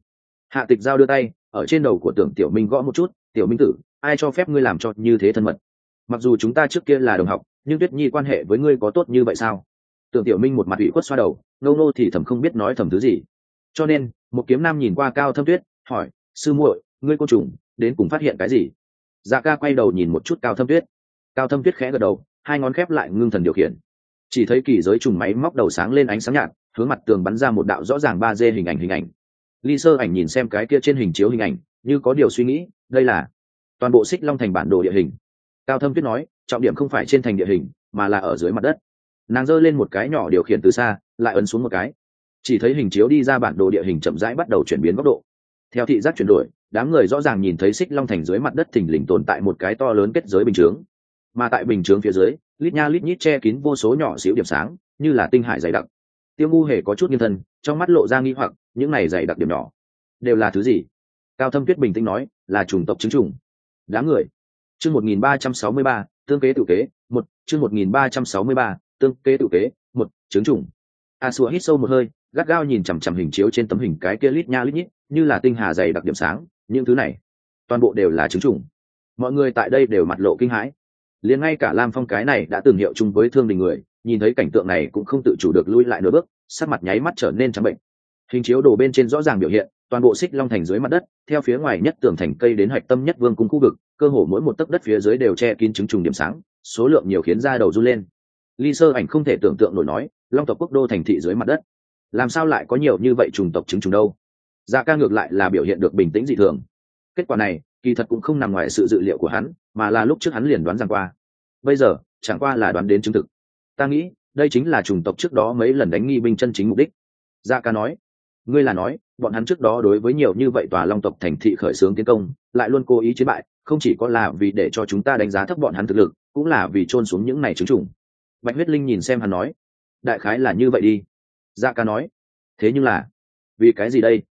Hạ tịch giao đưa tay ở trên đầu của tưởng tiểu minh gõ một chút, tiểu minh tử, ai cho phép ngươi làm cho như thế thân mật? Mặc dù chúng ta trước kia là đồng học, nhưng tuyết nhi quan hệ với ngươi có tốt như vậy sao? Tưởng tiểu minh một mặt ủy khuất xoa đầu ngâu ngô thì thầm không biết nói thầm thứ gì. Cho nên, một kiếm nam nhìn qua cao thâm tuyết, hỏi, sư muội, ngươi cô trùng, đến cùng phát hiện cái gì? Dạ ca quay đầu nhìn một chút cao thâm tuyết. Cao thâm tuyết khẽ gật đầu, hai ngón khép lại ngưng thần điều khiển. Chỉ thấy kỳ giới trùng máy móc đầu sáng lên ánh sáng nhạt, hướng mặt tường bắn ra một đạo rõ ràng ba d hình ảnh hình ảnh ly sơ ảnh nhìn xem cái kia trên hình chiếu hình ảnh, như có điều suy nghĩ, đây là toàn bộ xích long thành bản đồ địa hình. Cao thâm tuyết nói, trọng điểm không phải trên thành địa hình, mà là ở dưới mặt đất. Nàng giơ lên một cái nhỏ điều khiển từ xa, lại ấn xuống một cái. Chỉ thấy hình chiếu đi ra bản đồ địa hình chậm rãi bắt đầu chuyển biến góc độ. Theo thị giác chuyển đổi, đám người rõ ràng nhìn thấy xích long thành dưới mặt đất thình lình tồn tại một cái to lớn kết giới bình chướng. Mà tại bình chướng phía dưới, lít nha lít nhít che kín vô số nhỏ xíu điểm sáng, như là tinh hải dày đặc tiêu ngu hề có chút nghiêng thân, trong mắt lộ ra nghi hoặc, những này dày đặc điểm nhỏ, đều là thứ gì? Cao thâm tuyết bình tĩnh nói, là chủng tộc chứng chủng. Đám người. Chương một nghìn ba trăm sáu mươi ba, tương kế tự kế, một, chương một nghìn ba trăm sáu mươi ba, tương kế tự kế, một, chứng chủng. A xua hít sâu một hơi, gắt gao nhìn chằm chằm hình chiếu trên tấm hình cái kia lít nha lít nhít, như là tinh hà dày đặc điểm sáng, những thứ này, toàn bộ đều là chứng chủng. Mọi người tại đây đều mặt lộ kinh hãi. Liền ngay cả lam phong cái này đã từng hiệu chung với thương đình người nhìn thấy cảnh tượng này cũng không tự chủ được lui lại nửa bước, sắc mặt nháy mắt trở nên trắng bệnh. Hình chiếu đồ bên trên rõ ràng biểu hiện, toàn bộ xích long thành dưới mặt đất, theo phía ngoài nhất tường thành cây đến hạch tâm nhất vương cung khu vực, cơ hồ mỗi một tấc đất phía dưới đều che kín chứng trùng điểm sáng, số lượng nhiều khiến da đầu run lên. Ly sơ ảnh không thể tưởng tượng nổi nói, long tộc quốc đô thành thị dưới mặt đất. Làm sao lại có nhiều như vậy trùng tộc chứng trùng đâu? Dạ ca ngược lại là biểu hiện được bình tĩnh dị thường. Kết quả này, kỳ thật cũng không nằm ngoài sự dự liệu của hắn, mà là lúc trước hắn liền đoán rằng qua. Bây giờ, chẳng qua là đoán đến chứng thực ta nghĩ, đây chính là chủng tộc trước đó mấy lần đánh nghi binh chân chính mục đích. Gia ca nói. Ngươi là nói, bọn hắn trước đó đối với nhiều như vậy tòa long tộc thành thị khởi xướng tiến công, lại luôn cố ý chiến bại, không chỉ có là vì để cho chúng ta đánh giá thấp bọn hắn thực lực, cũng là vì trôn xuống những này chứng chủng bạch huyết linh nhìn xem hắn nói. Đại khái là như vậy đi. Dạ ca nói. Thế nhưng là, vì cái gì đây?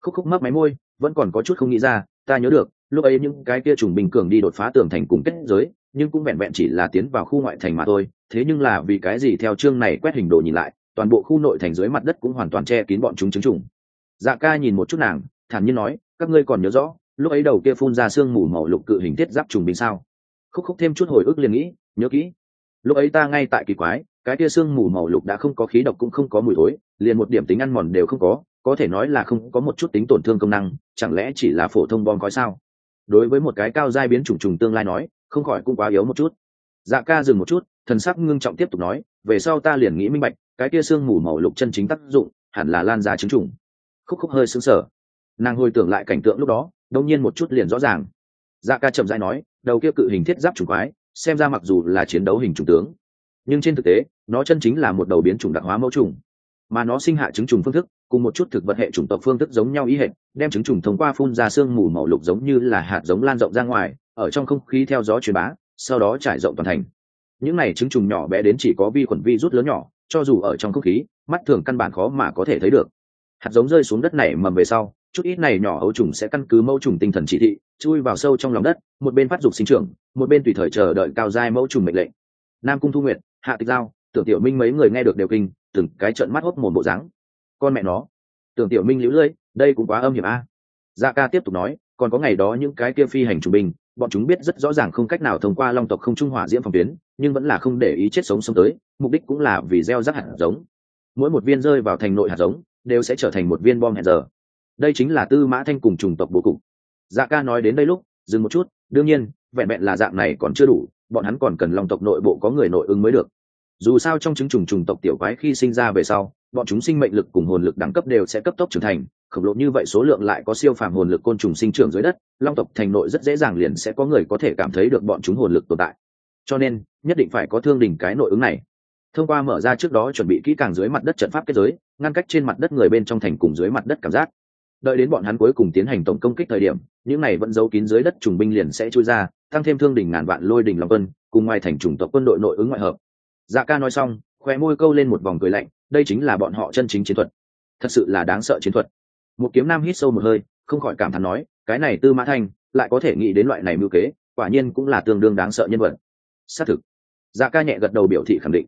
Khúc khúc mắc máy môi, vẫn còn có chút không nghĩ ra, ta nhớ được, lúc ấy những cái kia trùng bình cường đi đột phá tường thành cùng kết giới nhưng cũng vẹn vẹn chỉ là tiến vào khu ngoại thành mà thôi, thế nhưng là vì cái gì theo chương này quét hình đồ nhìn lại, toàn bộ khu nội thành dưới mặt đất cũng hoàn toàn che kín bọn chúng chứng trùng. Dạ ca nhìn một chút nàng, thản nhiên nói, các ngươi còn nhớ rõ, lúc ấy đầu kia phun ra sương mù màu lục cự hình thiết giáp trùng bình sao? Khúc khúc thêm chút hồi ức liền nghĩ, nhớ kỹ. Lúc ấy ta ngay tại kỳ quái, cái kia sương mù màu lục đã không có khí độc cũng không có mùi thối, liền một điểm tính ăn mòn đều không có có thể nói là không có một chút tính tổn thương công năng, chẳng lẽ chỉ là phổ thông bom khói sao? Đối với một cái cao giai biến trùng trùng tương lai nói không khỏi cũng quá yếu một chút. Dạ ca dừng một chút thần sắc ngưng trọng tiếp tục nói về sau ta liền nghĩ minh bạch cái kia sương mù màu lục chân chính tác dụng hẳn là lan ra chứng trùng. Khúc khúc hơi sững sờ. Nàng hồi tưởng lại cảnh tượng lúc đó đông nhiên một chút liền rõ ràng. Dạ ca chậm rãi nói đầu kia cự hình thiết giáp trùng quái xem ra mặc dù là chiến đấu hình trùng tướng nhưng trên thực tế nó chân chính là một đầu biến chủng đặc hóa mẫu trùng. Mà nó sinh hạ trứng trùng phương thức cùng một chút thực vật hệ chủng tộc phương thức giống nhau ý hệ, đem trứng trùng thông qua phun ra sương mù màu lục giống như là hạt giống lan rộng ra ngoài ở trong không khí theo gió truyền bá, sau đó trải rộng toàn thành. Những này trứng trùng nhỏ bé đến chỉ có vi khuẩn vi rút lớn nhỏ, cho dù ở trong không khí, mắt thường căn bản khó mà có thể thấy được. Hạt giống rơi xuống đất này mầm về sau, chút ít này nhỏ ấu trùng sẽ căn cứ mẫu trùng tinh thần chỉ thị, chui vào sâu trong lòng đất, một bên phát dục sinh trưởng, một bên tùy thời chờ đợi cao giai mẫu trùng mệnh lệnh. Nam cung thu nguyệt, hạ tịch giao, tưởng tiểu minh mấy người nghe được đều kinh, từng cái trận mắt hốt mồm bộ dáng. Con mẹ nó, tưởng tiểu minh lũ lưỡi đây cũng quá âm hiểm a. Dạ ca tiếp tục nói, còn có ngày đó những cái kia phi hành trùng binh bọn chúng biết rất rõ ràng không cách nào thông qua long tộc không trung hỏa diễm phòng tuyến, nhưng vẫn là không để ý chết sống sống tới, mục đích cũng là vì gieo rắc hạt giống. Mỗi một viên rơi vào thành nội hạt giống, đều sẽ trở thành một viên bom hẹn giờ. Đây chính là tư mã thanh cùng chủng tộc bố cục. Dạ ca nói đến đây lúc, dừng một chút, đương nhiên, vẹn vẹn là dạng này còn chưa đủ, bọn hắn còn cần long tộc nội bộ có người nội ứng mới được. Dù sao trong chứng trùng trùng tộc tiểu quái khi sinh ra về sau, bọn chúng sinh mệnh lực cùng hồn lực đẳng cấp đều sẽ cấp tốc trưởng thành khổng lồ như vậy số lượng lại có siêu phàm hồn lực côn trùng sinh trưởng dưới đất, long tộc thành nội rất dễ dàng liền sẽ có người có thể cảm thấy được bọn chúng hồn lực tồn tại. Cho nên, nhất định phải có thương đình cái nội ứng này. Thông qua mở ra trước đó chuẩn bị kỹ càng dưới mặt đất trận pháp kết giới, ngăn cách trên mặt đất người bên trong thành cùng dưới mặt đất cảm giác. Đợi đến bọn hắn cuối cùng tiến hành tổng công kích thời điểm, những này vẫn giấu kín dưới đất trùng binh liền sẽ trôi ra, tăng thêm thương đỉnh ngàn vạn lôi đỉnh long quân, cùng ngoài thành chủng tộc quân đội nội ứng ngoại hợp. Dạ ca nói xong khoe môi câu lên một vòng cười lạnh, đây chính là bọn họ chân chính chiến thuật. Thật sự là đáng sợ chiến thuật một kiếm nam hít sâu một hơi, không khỏi cảm thán nói, cái này tư mã thanh, lại có thể nghĩ đến loại này mưu kế, quả nhiên cũng là tương đương đáng sợ nhân vật. Xác thực. Dạ ca nhẹ gật đầu biểu thị khẳng định.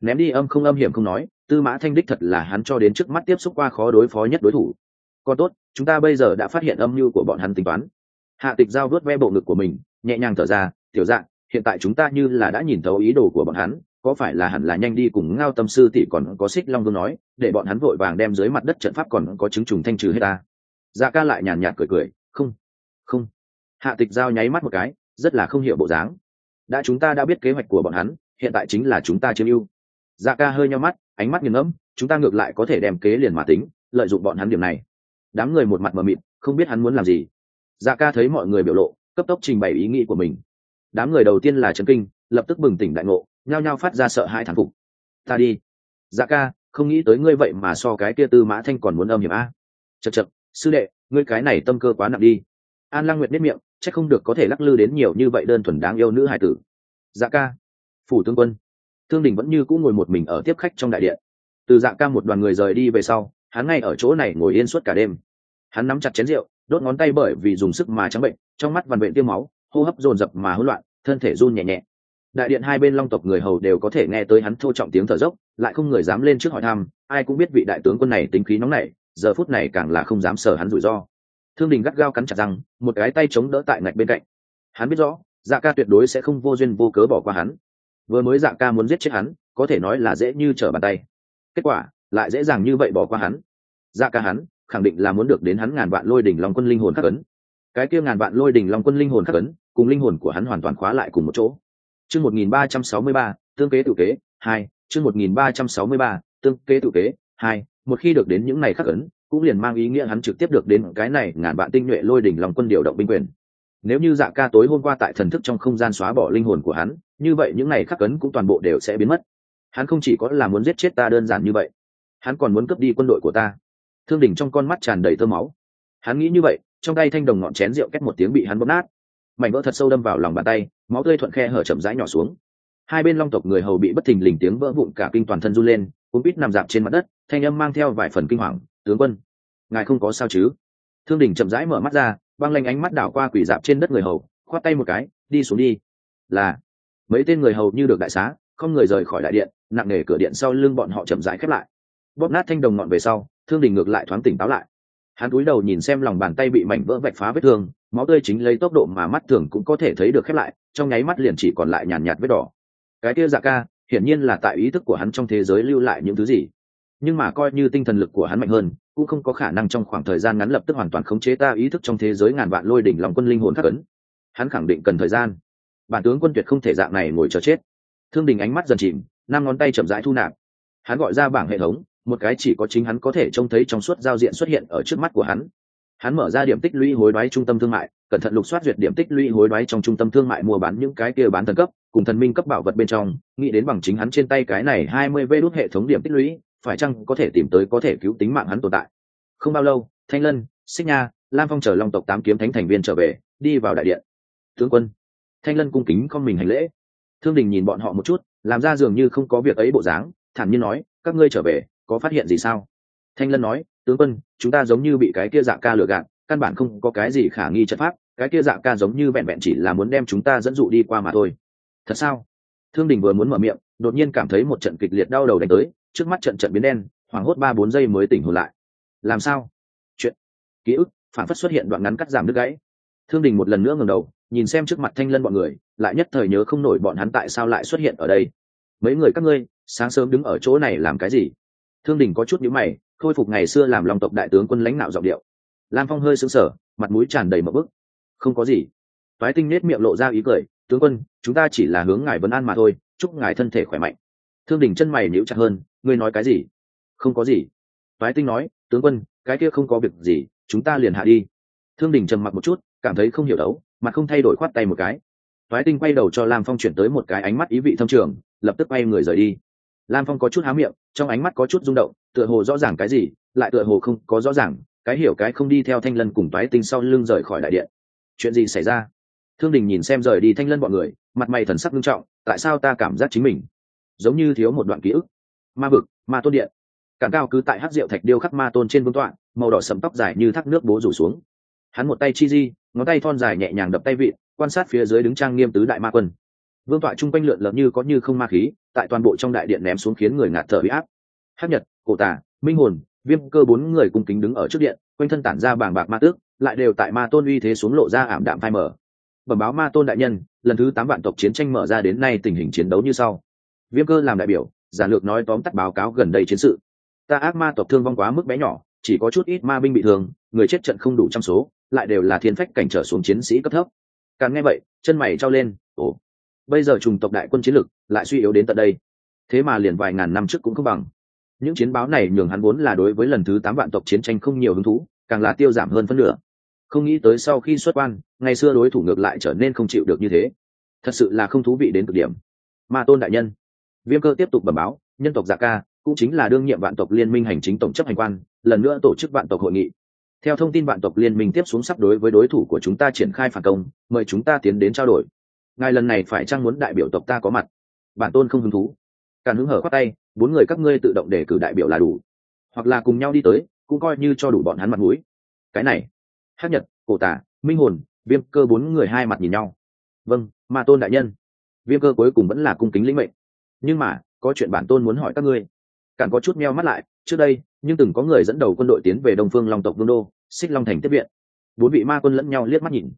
Ném đi âm không âm hiểm không nói, tư mã thanh đích thật là hắn cho đến trước mắt tiếp xúc qua khó đối phó nhất đối thủ. Còn tốt, chúng ta bây giờ đã phát hiện âm mưu của bọn hắn tính toán. Hạ tịch giao vớt ve bộ ngực của mình, nhẹ nhàng thở ra, tiểu dạng hiện tại chúng ta như là đã nhìn thấu ý đồ của bọn hắn có phải là hẳn là nhanh đi cùng ngao tâm sư tỷ còn có xích long vương nói, để bọn hắn vội vàng đem dưới mặt đất trận pháp còn có chứng trùng thanh trừ hết ta. Dạ ca lại nhàn nhạt cười cười, không không. Hạ tịch giao nháy mắt một cái, rất là không hiểu bộ dáng. Đã chúng ta đã biết kế hoạch của bọn hắn, hiện tại chính là chúng ta chiếm ưu. Dạ ca hơi nhau mắt, ánh mắt nghiền ngẫm, chúng ta ngược lại có thể đem kế liền mà tính, lợi dụng bọn hắn điểm này. Đám người một mặt mờ mịt, không biết hắn muốn làm gì. Dạ ca thấy mọi người biểu lộ, cấp tốc trình bày ý nghĩ của mình. Đám người đầu tiên là trấn kinh, lập tức bừng tỉnh đại ngộ nhao nhao phát ra sợ hãi thán phục. Ta đi. Dạ ca, không nghĩ tới ngươi vậy mà so cái kia tư mã thanh còn muốn âm hiểm a. Chật chật sư đệ, ngươi cái này tâm cơ quá nặng đi. An lăng nguyệt biết miệng c h ắ c không được có thể lắc lư đến nhiều như vậy đơn thuần đáng yêu nữ hải tử. Dạ ca. Phủ tướng quân. Thương đình vẫn như cũng ngồi một mình ở tiếp khách trong đại điện. Từ dạ ca một đoàn người rời đi về sau, hắn ngay ở chỗ này ngồi yên suốt cả đêm. Hắn nắm chặt chén rượu, đốt ngón tay bởi vì dùng sức mà trắng bệnh, trong mắt vằn bệnh tiêu máu, hô hấp dồn dập mà hỗn loạn, thân thể run nhẹ nhẹ đại điện hai bên long tộc người hầu đều có thể nghe tới hắn thô trọng tiếng thở dốc, lại không người dám lên trước hỏi thăm, ai cũng biết vị đại tướng quân này tính khí nóng nảy, giờ phút này càng là không dám sờ hắn rủi ro. Thương đình gắt gao cắn chặt răng, một cái tay chống đỡ tại ngạch bên cạnh. Hắn biết rõ dạ ca tuyệt đối sẽ không vô duyên vô cớ bỏ qua hắn. Vừa mới dạ ca muốn giết chết hắn, có thể nói là dễ như trở bàn tay. Kết quả, lại dễ dàng như vậy bỏ qua hắn. Dạ ca hắn, khẳng định là muốn được đến hắn ngàn vạn lôi đỉnh long quân linh hồn khắc ấn. Cái kia ngàn vạn lôi đỉnh long quân linh hồn khắc ấn, cùng linh hồn của hắn hoàn toàn khóa lại cùng một chỗ chương một nghìn ba trăm sáu mươi ba, tương kế tự kế, hai. Chương một nghìn ba trăm sáu mươi ba, tương kế tự kế, hai. Một khi được đến những này khắc ấn, cũng liền mang ý nghĩa hắn trực tiếp được đến cái này ngàn vạn tinh nhuệ lôi đỉnh lòng quân điều động binh quyền. Nếu như dạ ca tối hôm qua tại thần thức trong không gian xóa bỏ linh hồn của hắn, như vậy những này khắc ấn cũng toàn bộ đều sẽ biến mất. Hắn không chỉ có là muốn giết chết ta đơn giản như vậy, hắn còn muốn cướp đi quân đội của ta. Thương đỉnh trong con mắt tràn đầy tơ máu. Hắn nghĩ như vậy, trong tay thanh đồng ngọn chén rượu két một tiếng bị hắn bóp nát mảnh vỡ thật sâu đâm vào lòng bàn tay, máu tươi thuận khe hở chậm rãi nhỏ xuống. Hai bên long tộc người hầu bị bất thình lình tiếng vỡ vụn cả kinh toàn thân run lên, cuốn bít nằm dạp trên mặt đất, thanh âm mang theo vài phần kinh hoàng, tướng quân, ngài không có sao chứ? Thương đình chậm rãi mở mắt ra, băng lanh ánh mắt đảo qua quỷ dạp trên đất người hầu, khoát tay một cái, đi xuống đi. Là, mấy tên người hầu như được đại xá, không người rời khỏi đại điện, nặng nề cửa điện sau lưng bọn họ chậm rãi khép lại. Bóp nát thanh đồng ngọn về sau, thương đình ngược lại thoáng tỉnh táo lại hắn cúi đầu nhìn xem lòng bàn tay bị mảnh vỡ vạch phá vết thương, máu tươi chính lấy tốc độ mà mắt thường cũng có thể thấy được khép lại, trong nháy mắt liền chỉ còn lại nhàn nhạt vết đỏ. Cái kia dạ ca, hiển nhiên là tại ý thức của hắn trong thế giới lưu lại những thứ gì. Nhưng mà coi như tinh thần lực của hắn mạnh hơn, cũng không có khả năng trong khoảng thời gian ngắn lập tức hoàn toàn khống chế ta ý thức trong thế giới ngàn vạn lôi đỉnh lòng quân linh hồn khắc ấn. Hắn khẳng định cần thời gian. Bản tướng quân tuyệt không thể dạng này ngồi chờ chết. Thương đình ánh mắt dần chìm, năm ngón tay chậm rãi thu nạp. Hắn gọi ra bảng hệ thống một cái chỉ có chính hắn có thể trông thấy trong suốt giao diện xuất hiện ở trước mắt của hắn. Hắn mở ra điểm tích lũy hối đoái trung tâm thương mại, cẩn thận lục soát duyệt điểm tích lũy hối đoái trong trung tâm thương mại mua bán những cái kia bán thần cấp, cùng thần minh cấp bảo vật bên trong, nghĩ đến bằng chính hắn trên tay cái này hai mươi vê đốt hệ thống điểm tích lũy, phải chăng có thể tìm tới có thể cứu tính mạng hắn tồn tại. Không bao lâu, thanh lân, xích nha, lam phong chờ long tộc tám kiếm thánh thành viên trở về, đi vào đại điện. Tướng quân, thanh lân cung kính con mình hành lễ. Thương đình nhìn bọn họ một chút, làm ra dường như không có việc ấy bộ dáng, thản nhiên nói, các ngươi trở về có phát hiện gì sao? Thanh lân nói, tướng quân, chúng ta giống như bị cái kia dạ ca lừa gạt, căn bản không có cái gì khả nghi chất pháp, cái kia dạ ca giống như vẹn vẹn chỉ là muốn đem chúng ta dẫn dụ đi qua mà thôi. Thật sao? Thương đình vừa muốn mở miệng, đột nhiên cảm thấy một trận kịch liệt đau đầu đánh tới, trước mắt trận trận biến đen, hoảng hốt ba bốn giây mới tỉnh hồn lại. Làm sao? Chuyện, ký ức, phản phất xuất hiện đoạn ngắn cắt giảm đứt gãy. Thương đình một lần nữa ngầm đầu, nhìn xem trước mặt thanh lân bọn người, lại nhất thời nhớ không nổi bọn hắn tại sao lại xuất hiện ở đây. Mấy người các ngươi, sáng sớm đứng ở chỗ này làm cái gì? Thương đình có chút nhữ mày, khôi phục ngày xưa làm lòng tộc đại tướng quân lãnh đạo giọng điệu. Lam phong hơi sững sờ, mặt mũi tràn đầy mỡ bức. Không có gì. Toái tinh nết miệng lộ ra ý cười, tướng quân, chúng ta chỉ là hướng ngài vấn an mà thôi, chúc ngài thân thể khỏe mạnh. Thương đình chân mày níu chặt hơn, ngươi nói cái gì? Không có gì. Toái tinh nói, tướng quân, cái kia không có việc gì, chúng ta liền hạ đi. Thương đình trầm mặc một chút, cảm thấy không hiểu đấu mặt không thay đổi khoát tay một cái. Toái tinh quay đầu cho lam phong chuyển tới một cái ánh mắt ý vị thâm trường, lập tức quay người rời đi lam phong có chút há miệng, trong ánh mắt có chút rung động, tựa hồ rõ ràng cái gì, lại tựa hồ không có rõ ràng, cái hiểu cái không đi theo thanh lân cùng toái tinh sau lưng rời khỏi đại điện. Chuyện gì xảy ra? Thương đình nhìn xem rời đi thanh lân bọn người, mặt mày thần sắc nghiêm trọng, tại sao ta cảm giác chính mình giống như thiếu một đoạn ký ức? Ma vực, ma tôn điện. Cản cao cứ tại hát rượu thạch điêu khắc ma tôn trên vương tọa, màu đỏ sầm tóc dài như thác nước bố rủ xuống. Hắn một tay chi di, ngón tay thon dài nhẹ nhàng đập tay vịn, quan sát phía dưới đứng trang nghiêm tứ đại ma quân vương tọa chung quanh lượn lợn như có như không ma khí, tại toàn bộ trong đại điện ném xuống khiến người ngạt thở bị áp. Hát nhật, cổ tả minh hồn, viêm cơ bốn người cùng kính đứng ở trước điện, quanh thân tản ra bàng bạc ma tước, lại đều tại ma tôn uy thế xuống lộ ra ảm đạm phai mở bẩm báo ma tôn đại nhân, lần thứ tám vạn tộc chiến tranh mở ra đến nay tình hình chiến đấu như sau. Viêm cơ làm đại biểu, giản lược nói tóm tắt báo cáo gần đây chiến sự. Ta ác ma tộc thương vong quá mức bé nhỏ, chỉ có chút ít ma binh bị thương, người chết trận không đủ trăm số, lại đều là thiên phách cảnh trở xuống chiến sĩ cấp thấp. Càng nghe vậy, chân mày trao lên, ồ bây giờ trùng tộc đại quân chiến lực lại suy yếu đến tận đây. Thế mà liền vài ngàn năm trước cũng không bằng. Những chiến báo này nhường hắn vốn là đối với lần thứ tám vạn tộc chiến tranh không nhiều hứng thú, càng là tiêu giảm hơn phân nửa. Không nghĩ tới sau khi xuất quan, ngày xưa đối thủ ngược lại trở nên không chịu được như thế. Thật sự là không thú vị đến cực điểm. Ma tôn đại nhân. Viêm cơ tiếp tục bẩm báo, nhân tộc giả ca cũng chính là đương nhiệm vạn tộc liên minh hành chính tổng chấp hành quan, lần nữa tổ chức vạn tộc hội nghị. Theo thông tin vạn tộc liên minh tiếp xuống sắp đối với đối thủ của chúng ta triển khai phản công, mời chúng ta tiến đến trao đổi ngài lần này phải chăng muốn đại biểu tộc ta có mặt? Bản tôn không hứng thú. Càn hứng hở khoát tay, bốn người các ngươi tự động để cử đại biểu là đủ. Hoặc là cùng nhau đi tới, cũng coi như cho đủ bọn hắn mặt mũi. Cái này hát nhật, cổ tả, minh hồn, viêm cơ bốn người hai mặt nhìn nhau. Vâng ma tôn đại nhân. Viêm cơ cuối cùng vẫn là cung kính lĩnh mệnh. Nhưng mà, có chuyện bản tôn muốn hỏi các ngươi. Càng có chút meo mắt lại, trước đây, nhưng từng có người dẫn đầu quân đội tiến về đông phương long tộc vương đô, xích long thành tiếp viện. Bốn vị ma quân lẫn nhau liếc mắt nhìn.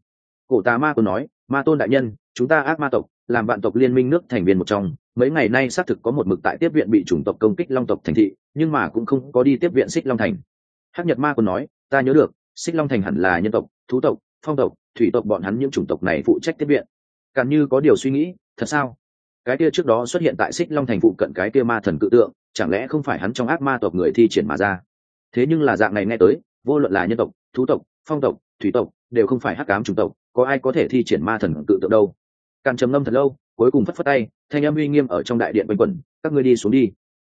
Cổ tà ma quân nói, ma tôn đại nhân chúng ta ác ma tộc, làm vạn tộc liên minh nước thành viên một trong, mấy ngày nay xác thực có một mực tại tiếp viện bị chủng tộc công kích long tộc thành thị, nhưng mà cũng không có đi tiếp viện xích long thành. Hắc nhật ma còn nói, ta nhớ được, xích long thành hẳn là nhân tộc, thú tộc, phong tộc, thủy tộc bọn hắn những chủng tộc này phụ trách tiếp viện. Càng như có điều suy nghĩ, thật sao? Cái kia trước đó xuất hiện tại xích long thành phụ cận cái kia ma thần cự tượng, chẳng lẽ không phải hắn trong ác ma tộc người thi triển mà ra? Thế nhưng là dạng này nghe tới, vô luận là nhân tộc, thú tộc, phong tộc, thủy tộc, đều không phải hắc cám chủng tộc, có ai có thể thi triển ma thần cự tượng đâu? Càn trầm ngâm thật lâu cuối cùng phất phất tay thanh âm uy nghiêm ở trong đại điện quanh quẩn các ngươi đi xuống đi.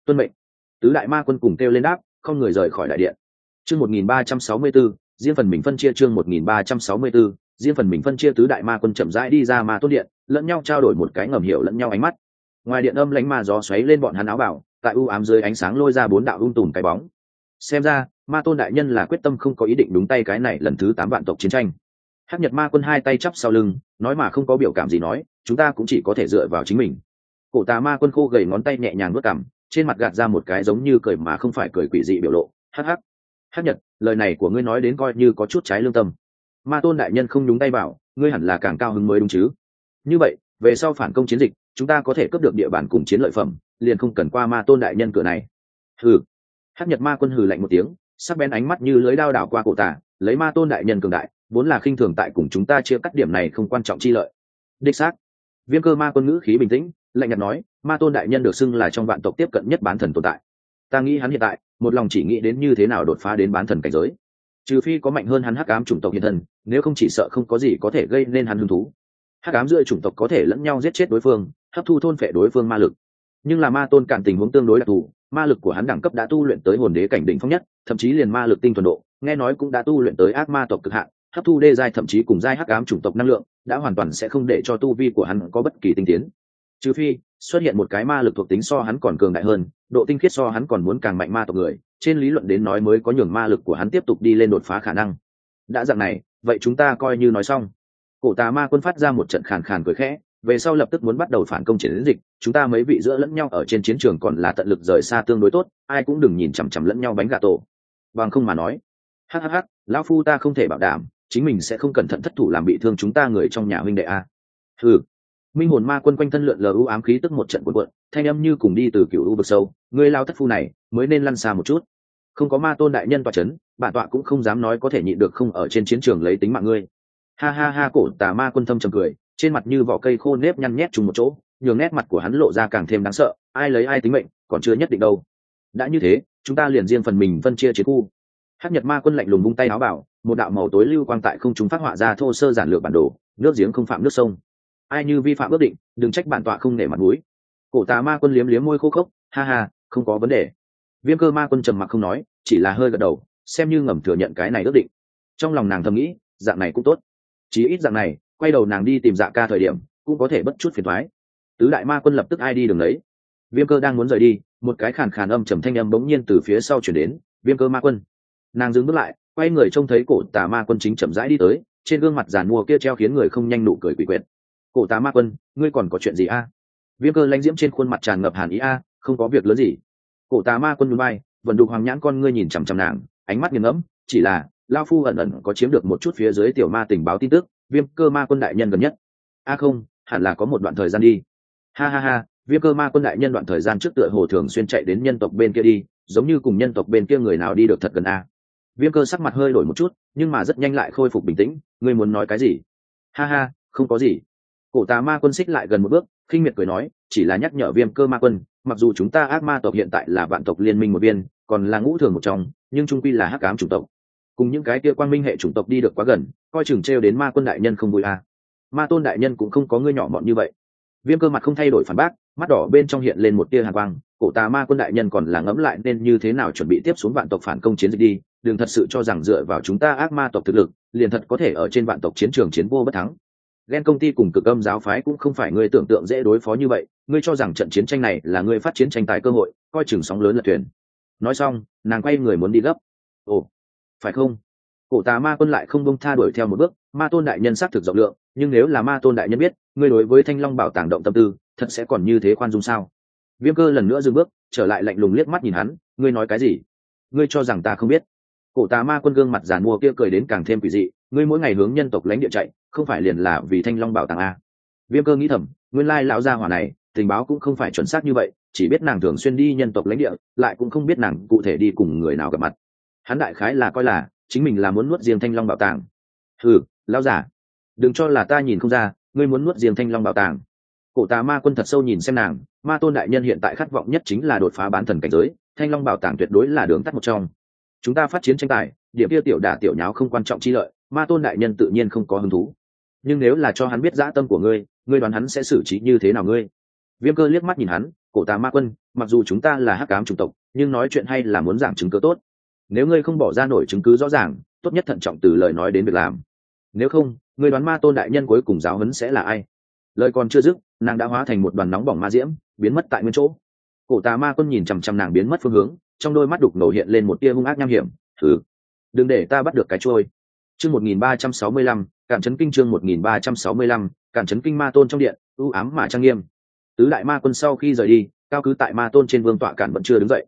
Tuân mệnh. Tứ đại ma quân cùng kêu lên đáp không người rời khỏi đại điện. Chương một nghìn ba trăm sáu mươi 1364, riêng phần mình phân chia chương một nghìn ba trăm sáu mươi 1364, riêng phần mình phân chia tứ đại ma quân chậm rãi đi ra ma tốt điện lẫn nhau trao đổi một cái ngầm hiểu lẫn nhau ánh mắt. Ngoài điện âm lánh ma gió xoáy lên bọn hắn áo bảo tại u ám dưới ánh sáng lôi ra bốn đạo ung tùn cái bóng. Xem ra ma tôn đại nhân là quyết tâm không có ý định đúng tay cái này lần thứ tám vạn tộc chiến tranh hắc nhật ma quân hai tay chắp sau lưng, nói mà không có biểu cảm gì nói, chúng ta cũng chỉ có thể dựa vào chính mình. Cổ tà ma quân khô gầy ngón tay nhẹ nhàng vớt cảm trên mặt gạt ra một cái giống như cười mà không phải cười quỷ dị biểu lộ. Hắc hắc. Hắc nhật, lời này của ngươi nói đến coi như có chút trái lương tâm. Ma tôn đại nhân không nhúng tay vào, ngươi hẳn là càng cao hứng mới đúng chứ. Như vậy, về sau phản công chiến dịch, chúng ta có thể cướp được địa bàn cùng chiến lợi phẩm, liền không cần qua ma tôn đại nhân cửa này. Hừ. Hắc nhật ma quân hừ lạnh một tiếng, sắc bén ánh mắt như lưới đao đảo qua cổ tả lấy ma tôn đại nhân cường đại, vốn là khinh thường tại cùng chúng ta chia cắt điểm này không quan trọng chi lợi. Đích xác, viêm cơ ma quân ngữ khí bình tĩnh, lạnh nhạt nói, ma tôn đại nhân được xưng là trong vạn tộc tiếp cận nhất bán thần tồn tại. Ta nghĩ hắn hiện tại, một lòng chỉ nghĩ đến như thế nào đột phá đến bán thần cảnh giới. Trừ phi có mạnh hơn hắn hắc ám chủng tộc hiện thân, nếu không chỉ sợ không có gì có thể gây nên hắn hứng thú. Hắc ám giữa chủng tộc có thể lẫn nhau giết chết đối phương, hấp thu thôn phệ đối phương ma lực nhưng là ma tôn cản tình huống tương đối đặc thù, ma lực của hắn đẳng cấp đã tu luyện tới hồn đế cảnh đỉnh phong nhất, thậm chí liền ma lực tinh thuần độ, nghe nói cũng đã tu luyện tới ác ma tộc cực hạn, hấp thu đê giai thậm chí cùng giai hắc ám chủng tộc năng lượng, đã hoàn toàn sẽ không để cho tu vi của hắn có bất kỳ tinh tiến. Trừ phi, xuất hiện một cái ma lực thuộc tính so hắn còn cường đại hơn, độ tinh khiết so hắn còn muốn càng mạnh ma tộc người, trên lý luận đến nói mới có nhường ma lực của hắn tiếp tục đi lên đột phá khả năng. Đã dạng này, vậy chúng ta coi như nói xong. Cổ tà ma quân phát ra một trận khàn khàn cười khẽ về sau lập tức muốn bắt đầu phản công chiến dịch, chúng ta mấy vị giữa lẫn nhau ở trên chiến trường còn là tận lực rời xa tương đối tốt, ai cũng đừng nhìn chằm chằm lẫn nhau bánh gà tổ. Bằng không mà nói hhh lão phu ta không thể bảo đảm, chính mình sẽ không cẩn thận thất thủ làm bị thương chúng ta người trong nhà huynh đệ a. Ừ minh hồn ma quân quanh thân lượn lờ u ám khí tức một trận cuộn cuộn, thanh âm như cùng đi từ cựu u vực sâu, ngươi lao thất phu này, mới nên lăn xa một chút. Không có ma tôn đại nhân tọa c h ấ n bản tọa cũng không dám nói có thể nhịn được không ở trên chiến trường lấy tính mạng ngươi. Ha ha ha, cổ tà ma quân thâm trầm cười trên mặt như vỏ cây khô nếp nhăn nhét chung một chỗ, nhường nét mặt của hắn lộ ra càng thêm đáng sợ, ai lấy ai tính mệnh, còn chưa nhất định đâu. Đã như thế, chúng ta liền riêng phần mình phân chia chiến khu. Hát nhật ma quân lạnh lùng vung tay áo bảo, một đạo màu tối lưu quang tại không chúng phát họa ra thô sơ giản lược bản đồ, nước giếng không phạm nước sông. Ai như vi phạm ước định, đừng trách bản tọa không nể mặt mũi. Cổ tà ma quân liếm liếm môi khô khốc, ha ha, không có vấn đề. Viêm cơ ma quân trầm mặc không nói, chỉ là hơi gật đầu, xem như ngầm thừa nhận cái này ước định. Trong lòng nàng thầm nghĩ, dạng này cũng tốt. Chí ít dạng này quay đầu nàng đi tìm dạ ca thời điểm, cũng có thể bất chút phiền thoái. Tứ đại ma quân lập tức ai đi đường đấy viêm cơ đang muốn rời đi, một cái khàn khàn âm trầm thanh âm bỗng nhiên từ phía sau chuyển đến, viêm cơ ma quân. Nàng dừng bước lại, quay người trông thấy cổ tà ma quân chính chậm rãi đi tới, trên gương mặt giàn mua kia treo khiến người không nhanh nụ cười quỷ quyệt. Cổ tà ma quân, ngươi còn có chuyện gì a? Viêm cơ lãnh diễm trên khuôn mặt tràn ngập hàn ý a, không có việc lớn gì. Cổ tà ma quân núi bay vận đục hoàng nhãn con ngươi nhìn chằm chằm nàng, ánh mắt nghiêng ngẫm, chỉ là lao phu ẩn ẩn có chiếm được một chút phía dưới tiểu ma tình báo tin tức viêm cơ ma quân đại nhân gần nhất. A không, hẳn là có một đoạn thời gian đi. Ha ha ha, viêm cơ ma quân đại nhân đoạn thời gian trước tựa hồ thường xuyên chạy đến nhân tộc bên kia đi, giống như cùng nhân tộc bên kia người nào đi được thật gần a. Viêm cơ sắc mặt hơi đổi một chút, nhưng mà rất nhanh lại khôi phục bình tĩnh, ngươi muốn nói cái gì? Ha ha, không có gì. Cổ tà ma quân xích lại gần một bước, khinh miệt cười nói, chỉ là nhắc nhở viêm cơ ma quân, mặc dù chúng ta ác ma tộc hiện tại là vạn tộc liên minh một viên, còn là ngũ thường một trong, nhưng trung quy là hắc ám chủng tộc cùng những cái kia quan minh hệ chủng tộc đi được quá gần, coi chừng trêu đến ma quân đại nhân không vui à. ma tôn đại nhân cũng không có ngươi nhỏ mọn như vậy. Viêm cơ mặt không thay đổi phản bác, mắt đỏ bên trong hiện lên một tia hàn quang, cổ tà ma quân đại nhân còn là ngẫm lại nên như thế nào chuẩn bị tiếp xuống vạn tộc phản công chiến dịch đi, đừng thật sự cho rằng dựa vào chúng ta ác ma tộc thực lực, liền thật có thể ở trên vạn tộc chiến trường chiến vô bất thắng. Ghen công ty cùng cực âm giáo phái cũng không phải ngươi tưởng tượng dễ đối phó như vậy, ngươi cho rằng trận chiến tranh này là ngươi phát chiến tranh tài cơ hội, coi chừng sóng lớn là thuyền. Nói xong, nàng quay người muốn đi gấp. Ồ phải không? Cổ tà ma quân lại không bông tha đuổi theo một bước, ma tôn đại nhân xác thực rộng lượng, nhưng nếu là ma tôn đại nhân biết, ngươi đối với thanh long bảo tàng động tâm tư, thật sẽ còn như thế khoan dung sao? Viêm cơ lần nữa dừng bước, trở lại lạnh lùng liếc mắt nhìn hắn, ngươi nói cái gì? Ngươi cho rằng ta không biết? Cổ tà ma quân gương mặt giàn mua kia cười đến càng thêm quỷ dị, ngươi mỗi ngày hướng nhân tộc lãnh địa chạy, không phải liền là vì thanh long bảo tàng a viêm cơ nghĩ thầm, nguyên lai lão gia hỏa này, tình báo cũng không phải chuẩn xác như vậy, chỉ biết nàng thường xuyên đi nhân tộc lãnh địa, lại cũng không biết nàng cụ thể đi cùng người nào gặp mặt hắn đại khái là coi là, chính mình là muốn nuốt riêng thanh long bảo tàng. Ừ lão giả, đừng cho là ta nhìn không ra, ngươi muốn nuốt riêng thanh long bảo tàng. Cổ tà ma quân thật sâu nhìn xem nàng, ma tôn đại nhân hiện tại khát vọng nhất chính là đột phá bán thần cảnh giới, thanh long bảo tàng tuyệt đối là đường tắt một trong. Chúng ta phát chiến tranh tài, điểm kia tiểu đả tiểu nháo không quan trọng chi lợi, ma tôn đại nhân tự nhiên không có hứng thú. Nhưng nếu là cho hắn biết dã tâm của ngươi ngươi đoán hắn sẽ xử trí như thế nào ngươi? Viêm cơ liếc mắt nhìn hắn, cổ tà ma quân, mặc dù chúng ta là hắc cám chủng tộc, nhưng nói chuyện hay là muốn giảm chứng cứ tốt nếu ngươi không bỏ ra nổi chứng cứ rõ ràng, tốt nhất thận trọng từ lời nói đến việc làm. Nếu không, ngươi đoán ma tôn đại nhân cuối cùng giáo huấn sẽ là ai? Lời còn chưa dứt, nàng đã hóa thành một đoàn nóng bỏng ma diễm, biến mất tại nguyên chỗ. Cổ tà ma quân nhìn chằm chằm nàng biến mất phương hướng, trong đôi mắt đục nổ hiện lên một tia hung ác nham hiểm. Thử đừng để ta bắt được cái trôi chương một nghìn ba trăm sáu mươi lăm, cản chấn kinh chương một nghìn ba trăm sáu mươi lăm, cản chấn kinh ma tôn trong điện ưu ám mà trang nghiêm. Tứ đại ma quân sau khi rời đi, cao cứ tại ma tôn trên vương tọa cản vẫn chưa đứng dậy.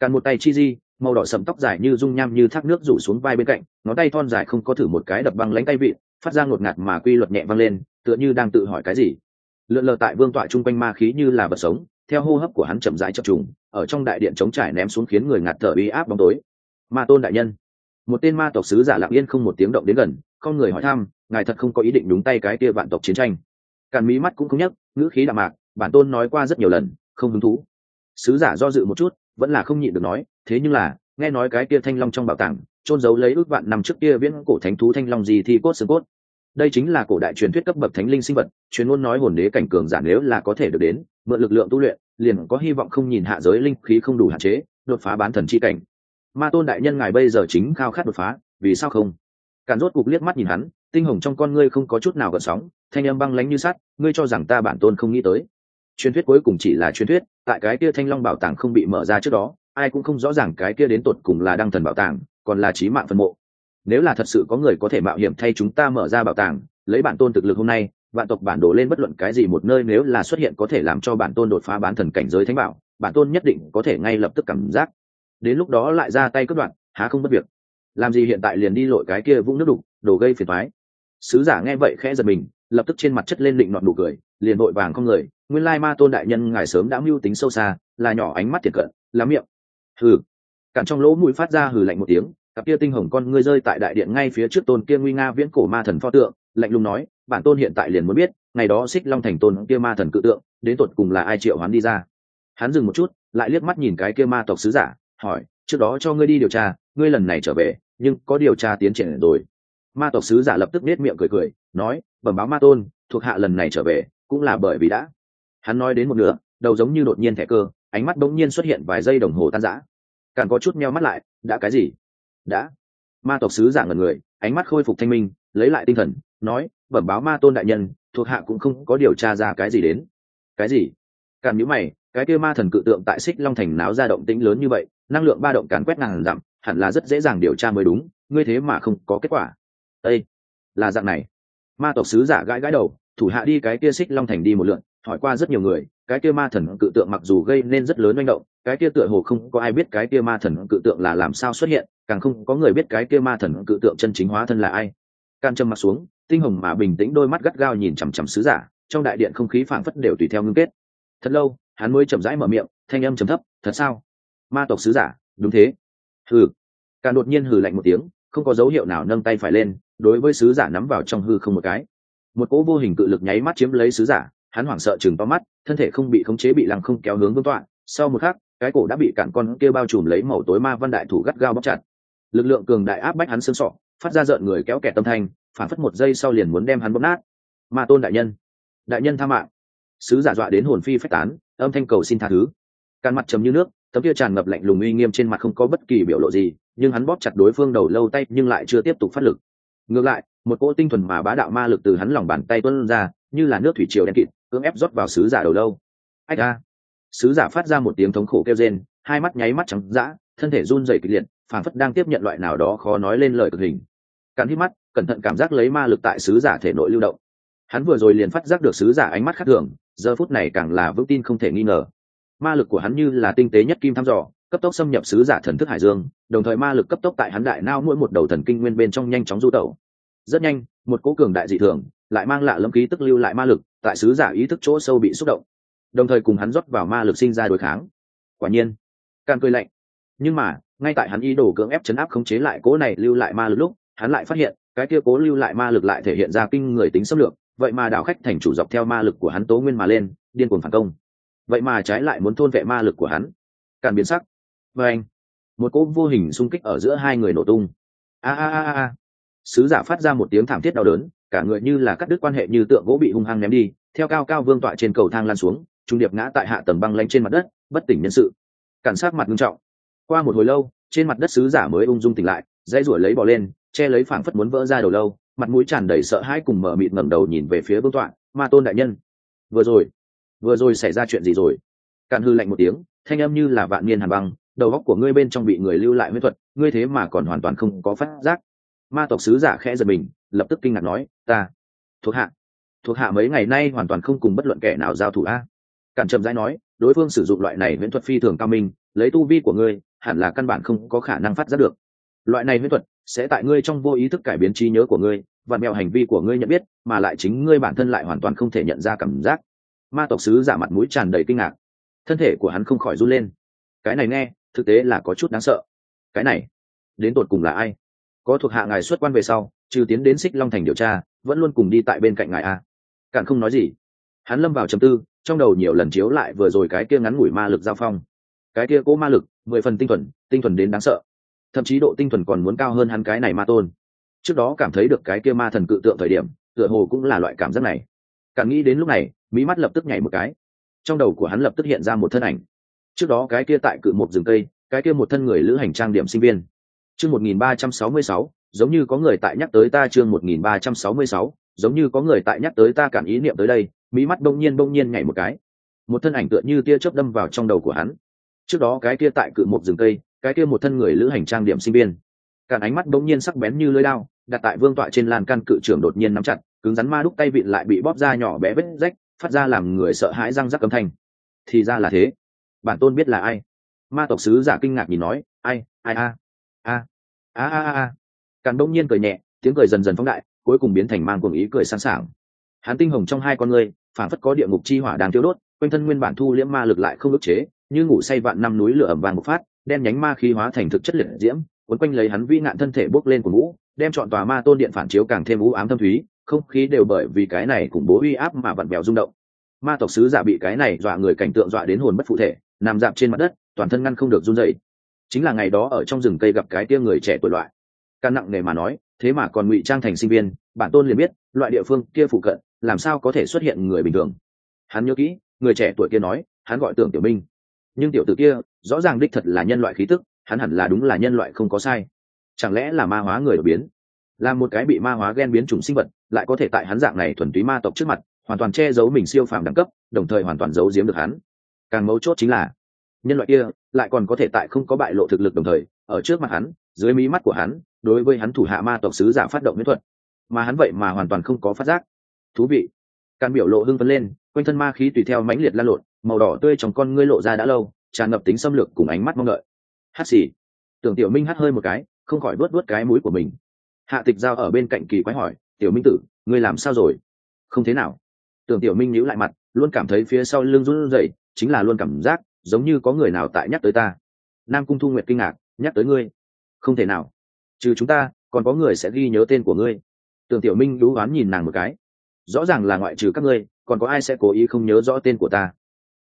Cản một tay chi di màu đỏ sầm tóc dài như dung nham như thác nước rủ xuống vai bên cạnh, ngón tay thon dài không có thử một cái đập băng lánh tay vịn, phát ra ngột ngạt mà quy luật nhẹ văng lên, tựa như đang tự hỏi cái gì. Lượn lờ tại vương tọa chung quanh ma khí như là vật sống, theo hô hấp của hắn chậm rãi chập trùng, ở trong đại điện chống trải ném xuống khiến người ngạt thở uy áp bóng tối. Ma tôn đại nhân. Một tên ma tộc sứ giả lặng yên không một tiếng động đến gần con người hỏi thăm, ngài thật không có ý định đúng tay cái kia vạn tộc chiến tranh. Càn mí mắt cũng không nhắc ngữ khí đạm mạc, bản tôn nói qua rất nhiều lần, không hứng thú. Sứ giả do dự một chút, vẫn là không nhịn được nói thế nhưng là, nghe nói cái kia thanh long trong bảo tàng trôn giấu lấy ước vạn năm trước kia viễn cổ thánh thú thanh long gì thì cốt xương cốt. Đây chính là cổ đại truyền thuyết cấp bậc thánh linh sinh vật, truyền ngôn nói hồn đế cảnh cường giả nếu là có thể được đến, mượn lực lượng tu luyện, liền có hy vọng không nhìn hạ giới linh khí không đủ hạn chế, đột phá bán thần chi cảnh. Ma tôn đại nhân ngài bây giờ chính khao khát đột phá, vì sao không? Càn rốt cục liếc mắt nhìn hắn, tinh hồng trong con ngươi không có chút nào gợn sóng, thanh âm băng lánh như sắt, ngươi cho rằng ta bản tôn không nghĩ tới. Truyền thuyết cuối cùng chỉ là truyền thuyết, tại cái kia thanh long bảo tàng không bị mở ra trước đó ai cũng không rõ ràng cái kia đến tột cùng là đăng thần bảo tàng, còn là trí mạng phân mộ. Nếu là thật sự có người có thể mạo hiểm thay chúng ta mở ra bảo tàng, lấy bản tôn thực lực hôm nay, vạn tộc bản đồ lên bất luận cái gì một nơi nếu là xuất hiện có thể làm cho bản tôn đột phá bán thần cảnh giới thánh bảo, bản tôn nhất định có thể ngay lập tức cảm giác. Đến lúc đó lại ra tay cất đoạn há không bất việc. Làm gì hiện tại liền đi lội cái kia vũng nước đục, đồ gây phiền thoái sứ giả nghe vậy khẽ giật mình, lập tức trên mặt chất lên định nọn nụ cười, liền vội vàng không người, nguyên lai ma tôn đại nhân ngài sớm đã mưu tính sâu xa, là nhỏ ánh mắt thiệt cận lắm miệng hừ. Cản trong lỗ mũi phát ra hừ lạnh một tiếng, cặp kia tinh hồng con ngươi rơi tại đại điện ngay phía trước tôn kia nguy nga viễn cổ ma thần pho tượng, lạnh lùng nói, bản tôn hiện tại liền muốn biết, ngày đó xích long thành tôn kia ma thần cự tượng, đến tột cùng là ai triệu hắn đi ra? Hắn dừng một chút, lại liếc mắt nhìn cái kia ma tộc sứ giả, hỏi, trước đó cho ngươi đi điều tra, ngươi lần này trở về, nhưng có điều tra tiến triển rồi. Ma tộc sứ giả lập tức nết miệng cười cười, nói, bẩm báo ma tôn, thuộc hạ lần này trở về, cũng là bởi vì đã. Hắn nói đến một nửa, đầu giống như đột nhiên thẻ cơ, ánh mắt bỗng nhiên xuất hiện vài giây đồng hồ tan rã càng có chút meo mắt lại, đã cái gì? Đã. Ma tộc sứ giả ngần người, ánh mắt khôi phục thanh minh, lấy lại tinh thần, nói, bẩm báo ma tôn đại nhân, thuộc hạ cũng không có điều tra ra cái gì đến. Cái gì? Càn nhữ mày, cái kia ma thần cự tượng tại xích long thành náo ra động tĩnh lớn như vậy, năng lượng ba động càn quét ngàn dặm, hẳn là rất dễ dàng điều tra mới đúng, ngươi thế mà không có kết quả. Ây là dạng này. Ma tộc sứ giả gãi gãi đầu, thủ hạ đi cái kia xích long thành đi một lượn, hỏi qua rất nhiều người cái kia ma thần cự tượng mặc dù gây nên rất lớn manh động, cái kia tựa hồ không có ai biết cái kia ma thần cự tượng là làm sao xuất hiện, càng không có người biết cái kia ma thần cự tượng chân chính hóa thân là ai. Can châm mặt xuống, tinh hồng mà bình tĩnh đôi mắt gắt gao nhìn chằm chằm sứ giả, trong đại điện không khí phảng phất đều tùy theo ngưng kết. Thật lâu, hắn mới chậm rãi mở miệng, thanh âm trầm thấp, thật sao? Ma tộc sứ giả, đúng thế. Hừ. Càng đột nhiên hừ lạnh một tiếng, không có dấu hiệu nào nâng tay phải lên, đối với sứ giả nắm vào trong hư không một cái. Một cỗ vô hình cự lực nháy mắt chiếm lấy sứ giả hắn hoảng sợ chừng to mắt, thân thể không bị khống chế bị lăng không kéo hướng vương tọa. Sau một khắc, cái cổ đã bị cản con kia bao trùm lấy màu tối ma văn đại thủ gắt gao bóc chặt. Lực lượng cường đại áp bách hắn xương sọ, phát ra rợn người kéo kẹt tâm thanh, phản phất một giây sau liền muốn đem hắn bóp nát. Ma tôn đại nhân đại nhân tha mạng. Sứ giả dọa đến hồn phi phách tán, âm thanh cầu xin tha thứ. Càn mặt chấm như nước, tấm kia tràn ngập lạnh lùng uy nghiêm trên mặt không có bất kỳ biểu lộ gì, nhưng hắn bóp chặt đối phương đầu lâu tay nhưng lại chưa tiếp tục phát lực. Ngược lại, một cỗ tinh thuần mà bá đạo ma lực từ hắn lòng bàn tay tuân ra, như là nước thủy triều đen kịt cưỡng ép rót vào sứ giả đầu lâu. Ách a sứ giả phát ra một tiếng thống khổ kêu rên, hai mắt nháy mắt trắng dã, thân thể run rẩy kịch liệt, phảng phất đang tiếp nhận loại nào đó khó nói lên lời cực hình. Cắn hít mắt, cẩn thận cảm giác lấy ma lực tại sứ giả thể nội lưu động. Hắn vừa rồi liền phát giác được sứ giả ánh mắt khác thường, giờ phút này càng là vững tin không thể nghi ngờ. Ma lực của hắn như là tinh tế nhất kim thăm dò, cấp tốc xâm nhập sứ giả thần thức hải dương, đồng thời ma lực cấp tốc tại hắn đại nao mỗi một đầu thần kinh nguyên bên trong nhanh chóng du tẩu. Rất nhanh, một cố cường đại dị thường lại mang lạ lâm ký tức lưu lại ma lực, tại sứ giả ý thức chỗ sâu bị xúc động. Đồng thời cùng hắn rót vào ma lực sinh ra đối kháng. Quả nhiên càng cười lạnh. Nhưng mà, ngay tại hắn ý đồ cưỡng ép chấn áp khống chế lại cố này lưu lại ma lực lúc, hắn lại phát hiện, cái kia cố lưu lại ma lực lại thể hiện ra kinh người tính xâm lược, vậy mà đảo khách thành chủ dọc theo ma lực của hắn tố nguyên mà lên, điên cuồng phản công. Vậy mà trái lại muốn thôn vệ ma lực của hắn. Càn biến sắc. Và anh, một cỗ vô hình xung kích ở giữa hai người nổ tung. A a a a. Sứ giả phát ra một tiếng thảm thiết đau đớn cả người như là cắt đứt quan hệ như tượng gỗ bị hung hăng ném đi, theo cao cao vương tọa trên cầu thang lan xuống, trung điệp ngã tại hạ tầng băng lanh trên mặt đất, bất tỉnh nhân sự. Cản sát mặt nghiêm trọng. Qua một hồi lâu, trên mặt đất sứ giả mới ung dung tỉnh lại, dãy ruổi lấy bỏ lên, che lấy phảng phất muốn vỡ ra đầu lâu, mặt mũi tràn đầy sợ hãi cùng mở mịt ngẩng đầu nhìn về phía vương tọa, ma tôn đại nhân, vừa rồi vừa rồi xảy ra chuyện gì rồi? Cạn hư lạnh một tiếng, thanh âm như là vạn niên hàn băng, đầu góc của ngươi bên trong bị người lưu lại huyết thuật, ngươi thế mà còn hoàn toàn không có phát giác ma tộc sứ giả khẽ giật mình, lập tức kinh ngạc nói, ta, thuộc hạ thuộc hạ mấy ngày nay hoàn toàn không cùng bất luận kẻ nào giao thủ a. Cản trầm rãi nói, đối phương sử dụng loại này huyễn thuật phi thường cao minh, lấy tu vi của ngươi, hẳn là căn bản không có khả năng phát giác được. Loại này huyễn thuật sẽ tại ngươi trong vô ý thức cải biến trí nhớ của ngươi, và mẹo hành vi của ngươi nhận biết, mà lại chính ngươi bản thân lại hoàn toàn không thể nhận ra cảm giác. Ma tộc sứ giả mặt mũi tràn đầy kinh ngạc. Thân thể của hắn không khỏi run lên. Cái này nghe, thực tế là có chút đáng sợ. Cái này, đến tột cùng là ai? Có thuộc hạ ngài xuất quan về sau, trừ tiến đến xích long thành điều tra, vẫn luôn cùng đi tại bên cạnh ngài a. Cạn không nói gì. Hắn lâm vào chầm tư, trong đầu nhiều lần chiếu lại vừa rồi cái kia ngắn ngủi ma lực giao phong. Cái kia cố ma lực, mười phần tinh thuần tinh thuần đến đáng sợ. Thậm chí độ tinh thuần còn muốn cao hơn hắn cái này ma tôn. Trước đó cảm thấy được cái kia ma thần cự tượng thời điểm, tựa hồ cũng là loại cảm giác này. Càng nghĩ đến lúc này, mí mắt lập tức nhảy một cái. Trong đầu của hắn lập tức hiện ra một thân ảnh. Trước đó cái kia tại cự một rừng cây, cái kia một thân người lữ hành trang điểm sinh viên chương một nghìn ba trăm sáu mươi sáu, giống như có người tại nhắc tới ta chương một nghìn ba trăm sáu mươi sáu, giống như có người tại nhắc tới ta cản ý niệm tới đây mí mắt bỗng nhiên bỗng nhiên nhảy một cái. Một thân ảnh tựa như tia chớp đâm vào trong đầu của hắn. Trước đó cái kia tại cự một rừng cây, cái kia một thân người lữ hành trang điểm sinh viên. Cản ánh mắt bỗng nhiên sắc bén như lưỡi dao đặt tại vương tọa trên lan can cự trưởng đột nhiên nắm chặt, cứng rắn ma đúc tay vịn lại bị bóp ra nhỏ bé vết rách, phát ra làm người sợ hãi răng rắc âm thanh. Thì ra là thế. Bản tôn biết là ai? Ma tộc sứ giả kinh ngạc nhìn nói, ai ai, a? A a a a càng đông nhiên cười nhẹ, tiếng cười dần dần phóng đại, cuối cùng biến thành mang cuồng ý cười sẵn sàng. Hắn tinh hồng trong hai con người phản phất có địa ngục chi hỏa đang tiêu đốt, quanh thân nguyên bản thu liễm ma lực lại không ức chế, như ngủ say vạn năm núi lửa ẩm vàng một phát, đen nhánh ma khí hóa thành thực chất liệt diễm quấn quanh lấy hắn vi ngạn thân thể bốc lên của ngũ, đem chọn tòa ma tôn điện phản chiếu càng thêm u ám thâm thúy, không khí đều bởi vì cái này khủng bố uy áp mà vặn vẹo rung động. Ma tộc sứ giả bị cái này dọa người cảnh tượng dọa đến hồn bất phụ thể, nằm dạp trên mặt đất, toàn thân ngăn không được run dậy chính là ngày đó ở trong rừng cây gặp cái tia người trẻ tuổi loại. Căn nặng nề mà nói, thế mà còn ngụy trang thành sinh viên, bản tôn liền biết, loại địa phương kia phụ cận, làm sao có thể xuất hiện người bình thường. Hắn nhớ kỹ, người trẻ tuổi kia nói, hắn gọi tưởng tiểu minh. Nhưng tiểu tử kia, rõ ràng đích thật là nhân loại khí tức, hắn hẳn là đúng là nhân loại không có sai. Chẳng lẽ là ma hóa người đột biến? Là một cái bị ma hóa ghen biến chủng sinh vật, lại có thể tại hắn dạng này thuần túy ma tộc trước mặt, hoàn toàn che giấu mình siêu phàm đẳng cấp, đồng thời hoàn toàn giấu giếm được hắn. Càng mấu chốt chính là, nhân loại kia lại còn có thể tại không có bại lộ thực lực đồng thời, ở trước mặt hắn, dưới mí mắt của hắn, đối với hắn thủ hạ ma tộc sứ giả phát động miễn thuật. Mà hắn vậy mà hoàn toàn không có phát giác. Thú vị. Càn biểu lộ hưng phấn lên, quanh thân ma khí tùy theo mãnh liệt lan lộn, màu đỏ tươi trong con ngươi lộ ra đã lâu, tràn ngập tính xâm lược cùng ánh mắt mong đợi. Hát xì. Tưởng tiểu minh hắt hơi một cái, không khỏi đuốt đuốt cái mũi của mình. Hạ tịch giao ở bên cạnh kỳ quái hỏi, tiểu minh tử, ngươi làm sao rồi? Không thế nào. Tưởng tiểu minh nhíu lại mặt, luôn cảm thấy phía sau lưng run rẩy, chính là luôn cảm giác giống như có người nào tại nhắc tới ta. Nam cung thu nguyệt kinh ngạc, nhắc tới ngươi? Không thể nào. Trừ chúng ta, còn có người sẽ ghi nhớ tên của ngươi. Tưởng tiểu minh đú oán nhìn nàng một cái. Rõ ràng là ngoại trừ các ngươi, còn có ai sẽ cố ý không nhớ rõ tên của ta?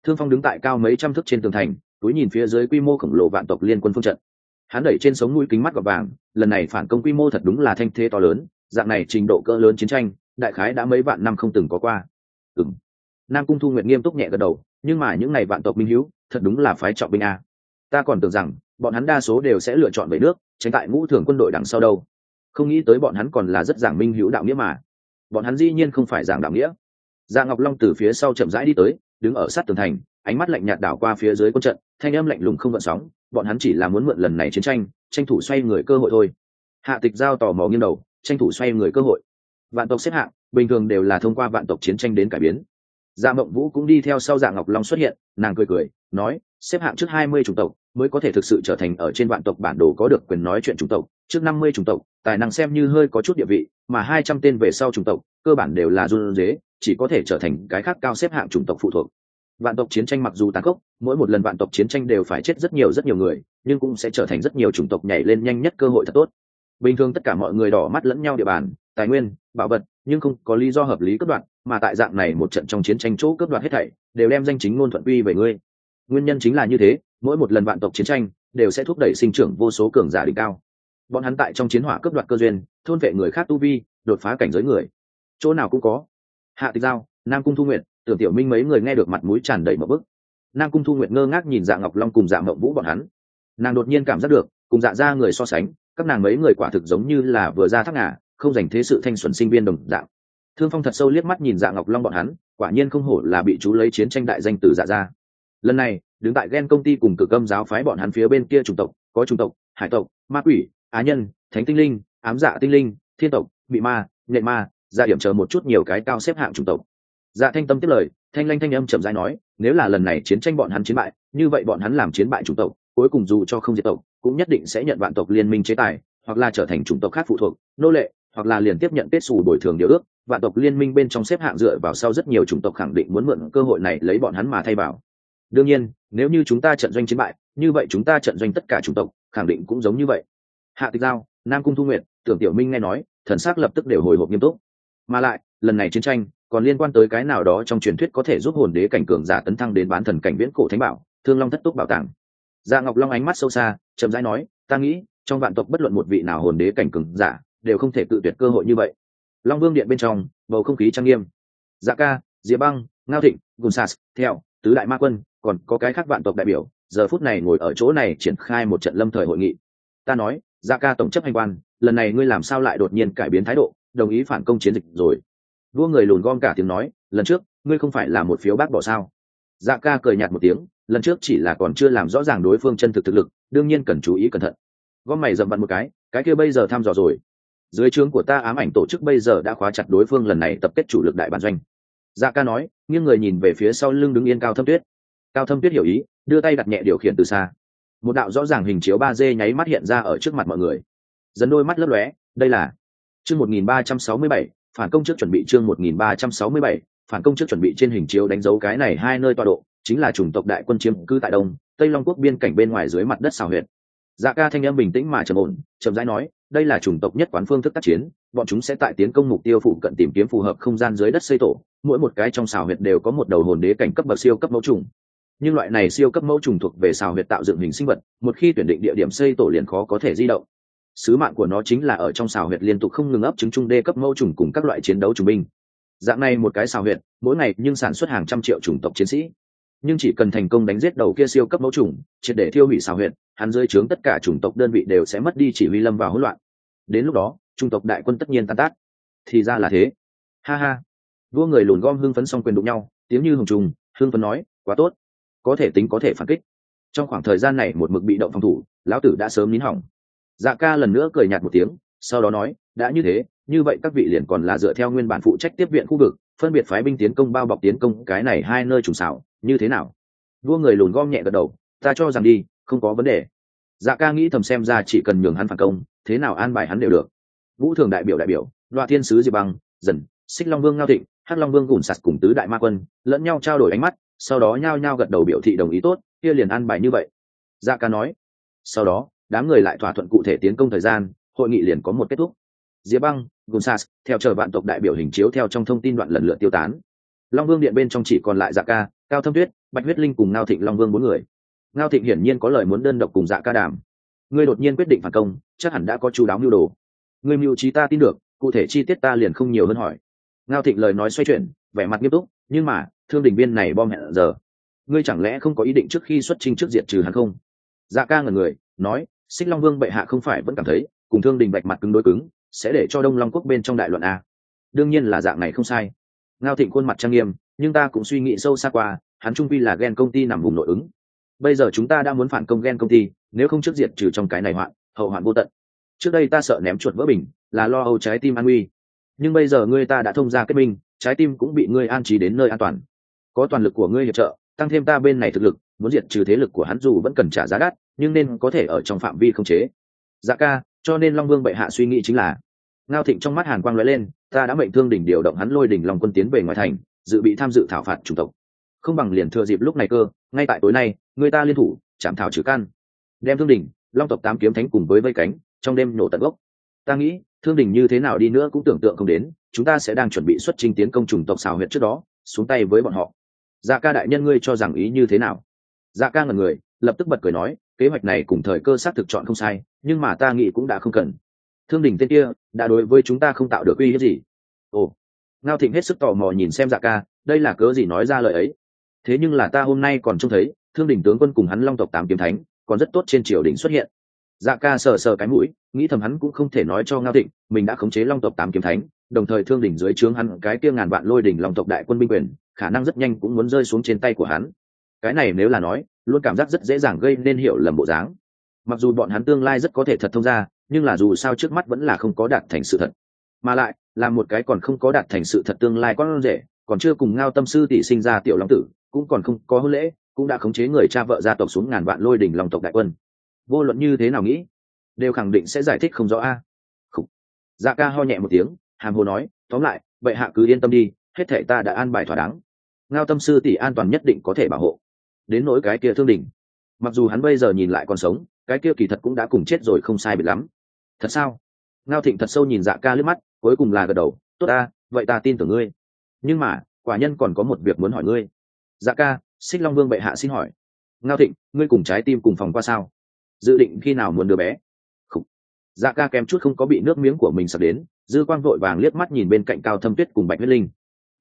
Thương phong đứng tại cao mấy trăm thước trên tường thành, túi nhìn phía dưới quy mô khổng lồ vạn tộc liên quân phương trận. Hắn đẩy trên sống mũi kính mắt gọt vàng, lần này phản công quy mô thật đúng là thanh thế to lớn, dạng này trình độ cỡ lớn chiến tranh, đại khái đã mấy vạn năm không từng có qua. Ừ m nam cung thu nguyện nghiêm túc nhẹ gật đầu, nhưng mà những ngày vạn tộc minh hữu thật đúng là phái trọng binh a. Ta còn tưởng rằng, bọn hắn đa số đều sẽ lựa chọn về nước, tránh tại ngũ thường quân đội đằng sau đâu. Không nghĩ tới bọn hắn còn là rất giảng minh hữu đạo nghĩa mà. Bọn hắn dĩ nhiên không phải giảng đạo nghĩa. Dạ ngọc long từ phía sau chậm rãi đi tới, đứng ở sát tường thành, ánh mắt lạnh nhạt đảo qua phía dưới quân trận, thanh âm lạnh lùng không gợn sóng, bọn hắn chỉ là muốn mượn lần này chiến tranh tranh thủ xoay người cơ hội thôi. Hạ tịch giao tò mò nghiêng đầu, tranh thủ xoay người cơ hội. Vạn tộc xếp hạng, bình thường đều là thông qua vạn tộc chiến tranh đến cải biến dạ mộng vũ cũng đi theo sau dạ ngọc long xuất hiện, nàng cười cười, nói, xếp hạng trước hai mươi chủng tộc, mới có thể thực sự trở thành ở trên vạn tộc bản đồ có được quyền nói chuyện chủng tộc, trước năm mươi chủng tộc, tài năng xem như hơi có chút địa vị, mà hai trăm tên về sau chủng tộc, cơ bản đều là run dế chỉ có thể trở thành cái khác cao xếp hạng chủng tộc phụ thuộc. Vạn tộc chiến tranh mặc dù tàn khốc, mỗi một lần vạn tộc chiến tranh đều phải chết rất nhiều rất nhiều người, nhưng cũng sẽ trở thành rất nhiều chủng tộc nhảy lên nhanh nhất cơ hội thật tốt. Bình thường tất cả mọi người đỏ mắt lẫn nhau địa bàn tài nguyên, bảo vật, nhưng không có lý do hợp lý cướp đoạt, mà tại dạng này một trận trong chiến tranh chỗ cướp đoạt hết thảy, đều đem danh chính ngôn thuận uy về ngươi. Nguyên nhân chính là như thế, mỗi một lần vạn tộc chiến tranh, đều sẽ thúc đẩy sinh trưởng vô số cường giả đỉnh cao. Bọn hắn tại trong chiến hỏa cướp đoạt cơ duyên, thôn vệ người khác tu vi, đột phá cảnh giới người. Chỗ nào cũng có. Hạ tịch giao, nam cung thu nguyện tưởng tiểu minh mấy người nghe được mặt mũi tràn đầy một bức. Nam cung thu nguyện ngơ ngác nhìn dạ ngọc long cùng dạ mộng vũ bọn hắn. Nàng đột nhiên cảm giác được, cùng dạ ra người so sánh, các nàng mấy người quả thực giống như là vừa ra thác ngà không dành thế sự thanh xuân sinh viên đồng dạng. Thương phong thật sâu liếc mắt nhìn dạ ngọc long bọn hắn, quả nhiên không hổ là bị chú lấy chiến tranh đại danh từ dạ ra lần này, đứng tại ghen công ty cùng cực âm giáo phái bọn hắn phía bên kia chủng tộc, có chủng tộc, hải tộc, ma quỷ, á nhân, thánh tinh linh, ám dạ tinh linh, thiên tộc bị ma nhện ma dạ điểm chờ một chút nhiều cái cao xếp hạng chủng tộc. Dạ thanh tâm tiếp lời, thanh lanh thanh âm chậm rãi nói, nếu là lần này chiến tranh bọn hắn chiến bại, như vậy bọn hắn làm chiến bại chủng tộc, cuối cùng dù cho không diệt tộc, cũng nhất định sẽ nhận vạn tộc liên minh chế tài, hoặc là trở thành chủng tộc khác phụ thuộc, nô lệ hoặc là liền tiếp nhận kết xù bồi thường điều ước vạn tộc liên minh bên trong xếp hạng dựa vào sau rất nhiều chủng tộc khẳng định muốn mượn cơ hội này lấy bọn hắn mà thay vào. Đương nhiên nếu như chúng ta trận doanh chiến bại như vậy chúng ta trận doanh tất cả chủng tộc khẳng định cũng giống như vậy. Hạ tịch giao nam cung thu Nguyệt, tưởng tiểu minh nghe nói thần s ắ c lập tức đều hồi hộp nghiêm túc. Mà lại lần này chiến tranh còn liên quan tới cái nào đó trong truyền thuyết có thể giúp hồn đế cảnh cường giả tấn thăng đến bán thần cảnh viễn cổ thánh bảo thương long thất túc bảo tàng. Dạ ngọc long ánh mắt sâu xa chậm rãi nói ta nghĩ trong vạn tộc bất luận một vị nào hồn đế cảnh cường giả đều không thể tự tuyệt cơ hội như vậy. Long vương điện bên trong, bầu không khí trang nghiêm. Dạ ca, diệp băng, ngao thịnh gunsas theo, tứ đại ma quân, còn có cái khác vạn tộc đại biểu, giờ phút này ngồi ở chỗ này triển khai một trận lâm thời hội nghị. Ta nói dạ ca tổng chấp hành quan, lần này ngươi làm sao lại đột nhiên cải biến thái độ, đồng ý phản công chiến dịch rồi. Vua người lùn gom cả tiếng nói, lần trước, ngươi không phải là một phiếu bác bỏ sao? Dạ ca cười nhạt một tiếng, lần trước chỉ là còn chưa làm rõ ràng đối phương chân thực thực lực, đương nhiên cần chú ý cẩn thận. Gom mày dậm vặn một cái cái kia bây giờ thăm dò rồi dưới trướng của ta ám ảnh tổ chức bây giờ đã khóa chặt đối phương lần này tập kết chủ lực đại bản doanh. Dạ ca nói, nghiêng người nhìn về phía sau lưng đứng yên cao thâm tuyết. Cao thâm tuyết hiểu ý, đưa tay đặt nhẹ điều khiển từ xa. Một đạo rõ ràng hình chiếu ba d nháy mắt hiện ra ở trước mặt mọi người. Dần đôi mắt lấp lóe, đây là chương một nghìn ba trăm sáu mươi bảy, phản công trước chuẩn bị chương một nghìn ba trăm sáu mươi bảy, phản công trước chuẩn bị trên hình chiếu đánh dấu cái này hai nơi tọa độ, chính là chủng tộc đại quân chiếm cư tại đông, tây long quốc biên cảnh bên ngoài dưới mặt đất xào huyệt. Dạ ca thanh âm bình tĩnh mà trầm ổn, chậm rãi nói đây là chủng tộc nhất quán phương thức tác chiến, bọn chúng sẽ tại tiến công mục tiêu phụ cận tìm kiếm phù hợp không gian dưới đất xây tổ, mỗi một cái trong xào huyệt đều có một đầu hồn đế cảnh cấp bậc siêu cấp mẫu trùng nhưng loại này siêu cấp mẫu trùng thuộc về xào huyệt tạo dựng hình sinh vật, một khi tuyển định địa điểm xây tổ liền khó có thể di động. Sứ mạng của nó chính là ở trong xào huyệt liên tục không ngừng ấp trứng trung đê cấp mẫu trùng cùng các loại chiến đấu trùng binh. Dạng này một cái xào huyệt, mỗi ngày nhưng sản xuất hàng trăm triệu chủng tộc chiến sĩ nhưng chỉ cần thành công đánh giết đầu kia siêu cấp mẫu trùng triệt để thiêu hủy xào huyện hắn dưới trướng tất cả chủng tộc đơn vị đều sẽ mất đi chỉ huy lâm vào hỗn loạn. Đến lúc đó trung tộc đại quân tất nhiên tan tác. Thì ra là thế. Ha ha. Vua người lùn gom hưng phấn xong quyền đụng nhau, tiếng như hồng trùng, hưng phấn nói, quá tốt. Có thể tính có thể phản kích. Trong khoảng thời gian này một mực bị động phòng thủ, lão tử đã sớm nín hỏng. Dạ ca lần nữa cười nhạt một tiếng, sau đó nói, đã như thế, như vậy các vị liền còn là dựa theo nguyên bản phụ trách tiếp viện khu vực, phân biệt phái binh tiến công, bao bọc tiến công cái này hai nơi trùng xảo như thế nào? Vua người lùn gom nhẹ gật đầu ta cho rằng đi không có vấn đề. Dạ ca nghĩ thầm xem ra chỉ cần nhường hắn phản công thế nào an bài hắn đều được. Vũ thường đại biểu đại biểu đoạn thiên sứ diệp băng dần xích long vương ngao thịnh hắc long vương gùn sạt cùng tứ đại ma quân lẫn nhau trao đổi ánh mắt sau đó nhao nhao gật đầu biểu thị đồng ý tốt kia liền an bài như vậy. Dạ ca nói. Sau đó đám người lại thỏa thuận cụ thể tiến công thời gian hội nghị liền có một kết thúc. Diệp băng sạt, theo chờ vạn tộc đại biểu hình chiếu theo trong thông tin đoạn lần lượt tiêu tán. Long vương điện bên trong chỉ còn lại dạ ca cao thâm tuyết, bạch huyết linh cùng ngao thịnh long vương bốn người. Ngao thịnh hiển nhiên có lời muốn đơn độc cùng dạ ca đàm. Ngươi đột nhiên quyết định phản công, chắc hẳn đã có chú đáo mưu đồ. Ngươi mưu trí ta tin được, cụ thể chi tiết ta liền không nhiều hơn hỏi. Ngao thịnh lời nói xoay chuyển, vẻ mặt nghiêm túc, nhưng mà, thương đình viên này bom hẹn giờ. Ngươi chẳng lẽ không có ý định trước khi xuất trình trước diệt trừ hắn không? Dạ ca ngần người, nói, xích long vương bệ hạ không phải vẫn cảm thấy, cùng thương đình bạch mặt cứng đối cứng, sẽ để cho đông long quốc bên trong đại luận a. Đương nhiên là dạng này không sai. Ngao thịnh khuôn mặt trang nghiêm nhưng ta cũng suy nghĩ sâu xa qua, hắn trung quy là ghen công ty nằm vùng nội ứng. Bây giờ chúng ta đã muốn phản công ghen công ty, nếu không trước diệt trừ trong cái này hoạn, hậu hoạn vô tận. Trước đây ta sợ ném chuột vỡ bình, là lo âu trái tim an nguy. Nhưng bây giờ ngươi ta đã thông ra kết minh, trái tim cũng bị ngươi an trí đến nơi an toàn. Có toàn lực của ngươi hiệp trợ, tăng thêm ta bên này thực lực, muốn diệt trừ thế lực của hắn dù vẫn cần trả giá đắt, nhưng nên có thể ở trong phạm vi không chế. Dạ ca, cho nên long vương bệ hạ suy nghĩ chính là, ngao thịnh trong mắt hàn quang lóe lên, ta đã mệnh thương đỉnh điều động hắn lôi đỉnh lòng quân tiến về ngoài thành dự bị tham dự thảo phạt chủng tộc. Không bằng liền thừa dịp lúc này cơ, ngay tại tối nay, người ta liên thủ, chạm thảo trừ căn. Đem thương đỉnh long tộc tám kiếm thánh cùng với vây cánh, trong đêm nổ tận gốc. Ta nghĩ, thương đỉnh như thế nào đi nữa cũng tưởng tượng không đến, chúng ta sẽ đang chuẩn bị xuất trình tiến công chủng tộc xào huyệt trước đó, xuống tay với bọn họ. Dạ ca đại nhân ngươi cho rằng ý như thế nào? Dạ ca ngần người, lập tức bật cười nói, kế hoạch này cùng thời cơ xác thực chọn không sai, nhưng mà ta nghĩ cũng đã không cần. Thương đình tên kia, đã đối với chúng ta không tạo được uy hiếp gì. Ồ ngao thịnh hết sức tò mò nhìn xem dạ ca, đây là cớ gì nói ra lời ấy? Thế nhưng là ta hôm nay còn trông thấy, thương đình tướng quân cùng hắn long tộc tám kiếm thánh, còn rất tốt trên triều đình xuất hiện. Dạ ca sờ sờ cái mũi, nghĩ thầm hắn cũng không thể nói cho ngao thịnh, mình đã khống chế long tộc tám kiếm thánh, đồng thời thương đỉnh dưới trướng hắn cái kia ngàn vạn lôi đỉnh long tộc đại quân binh quyền, khả năng rất nhanh cũng muốn rơi xuống trên tay của hắn. Cái này nếu là nói, luôn cảm giác rất dễ dàng gây nên hiểu lầm bộ dáng. Mặc dù bọn hắn tương lai rất có thể thật thông ra, nhưng là dù sao trước mắt vẫn là không có đạt thành sự thật mà lại, là một cái còn không có đạt thành sự thật tương lai con rể, còn chưa cùng ngao tâm sư tỷ sinh ra tiểu long tử, cũng còn không có hôn lễ, cũng đã khống chế người cha vợ gia tộc xuống ngàn vạn lôi đỉnh lòng tộc đại quân. Vô luận như thế nào nghĩ, đều khẳng định sẽ giải thích không rõ a. À. dạ ca ho nhẹ một tiếng, hàm hồ nói, tóm lại, vậy hạ cứ yên tâm đi, hết thể ta đã an bài thỏa đáng. Ngao tâm sư tỷ an toàn nhất định có thể bảo hộ. Đến nỗi cái kia thương đình. Mặc dù hắn bây giờ nhìn lại còn sống, cái kia kỳ thật cũng đã cùng chết rồi không sai biệt lắm. Thật sao? Ngao thịnh thật sâu nhìn dạ ca lướt mắt cuối cùng là gật đầu, tốt ta, vậy ta tin tưởng ngươi. Nhưng mà, quả nhân còn có một việc muốn hỏi ngươi. Dạ ca, xích long vương bệ hạ xin hỏi. Ngao thịnh, ngươi cùng trái tim cùng phòng qua sao? Dự định khi nào muốn đứa bé? Khủ. dạ ca kém chút không có bị nước miếng của mình sập đến, dư quang vội vàng liếc mắt nhìn bên cạnh cao thâm tuyết cùng bạch huyết linh.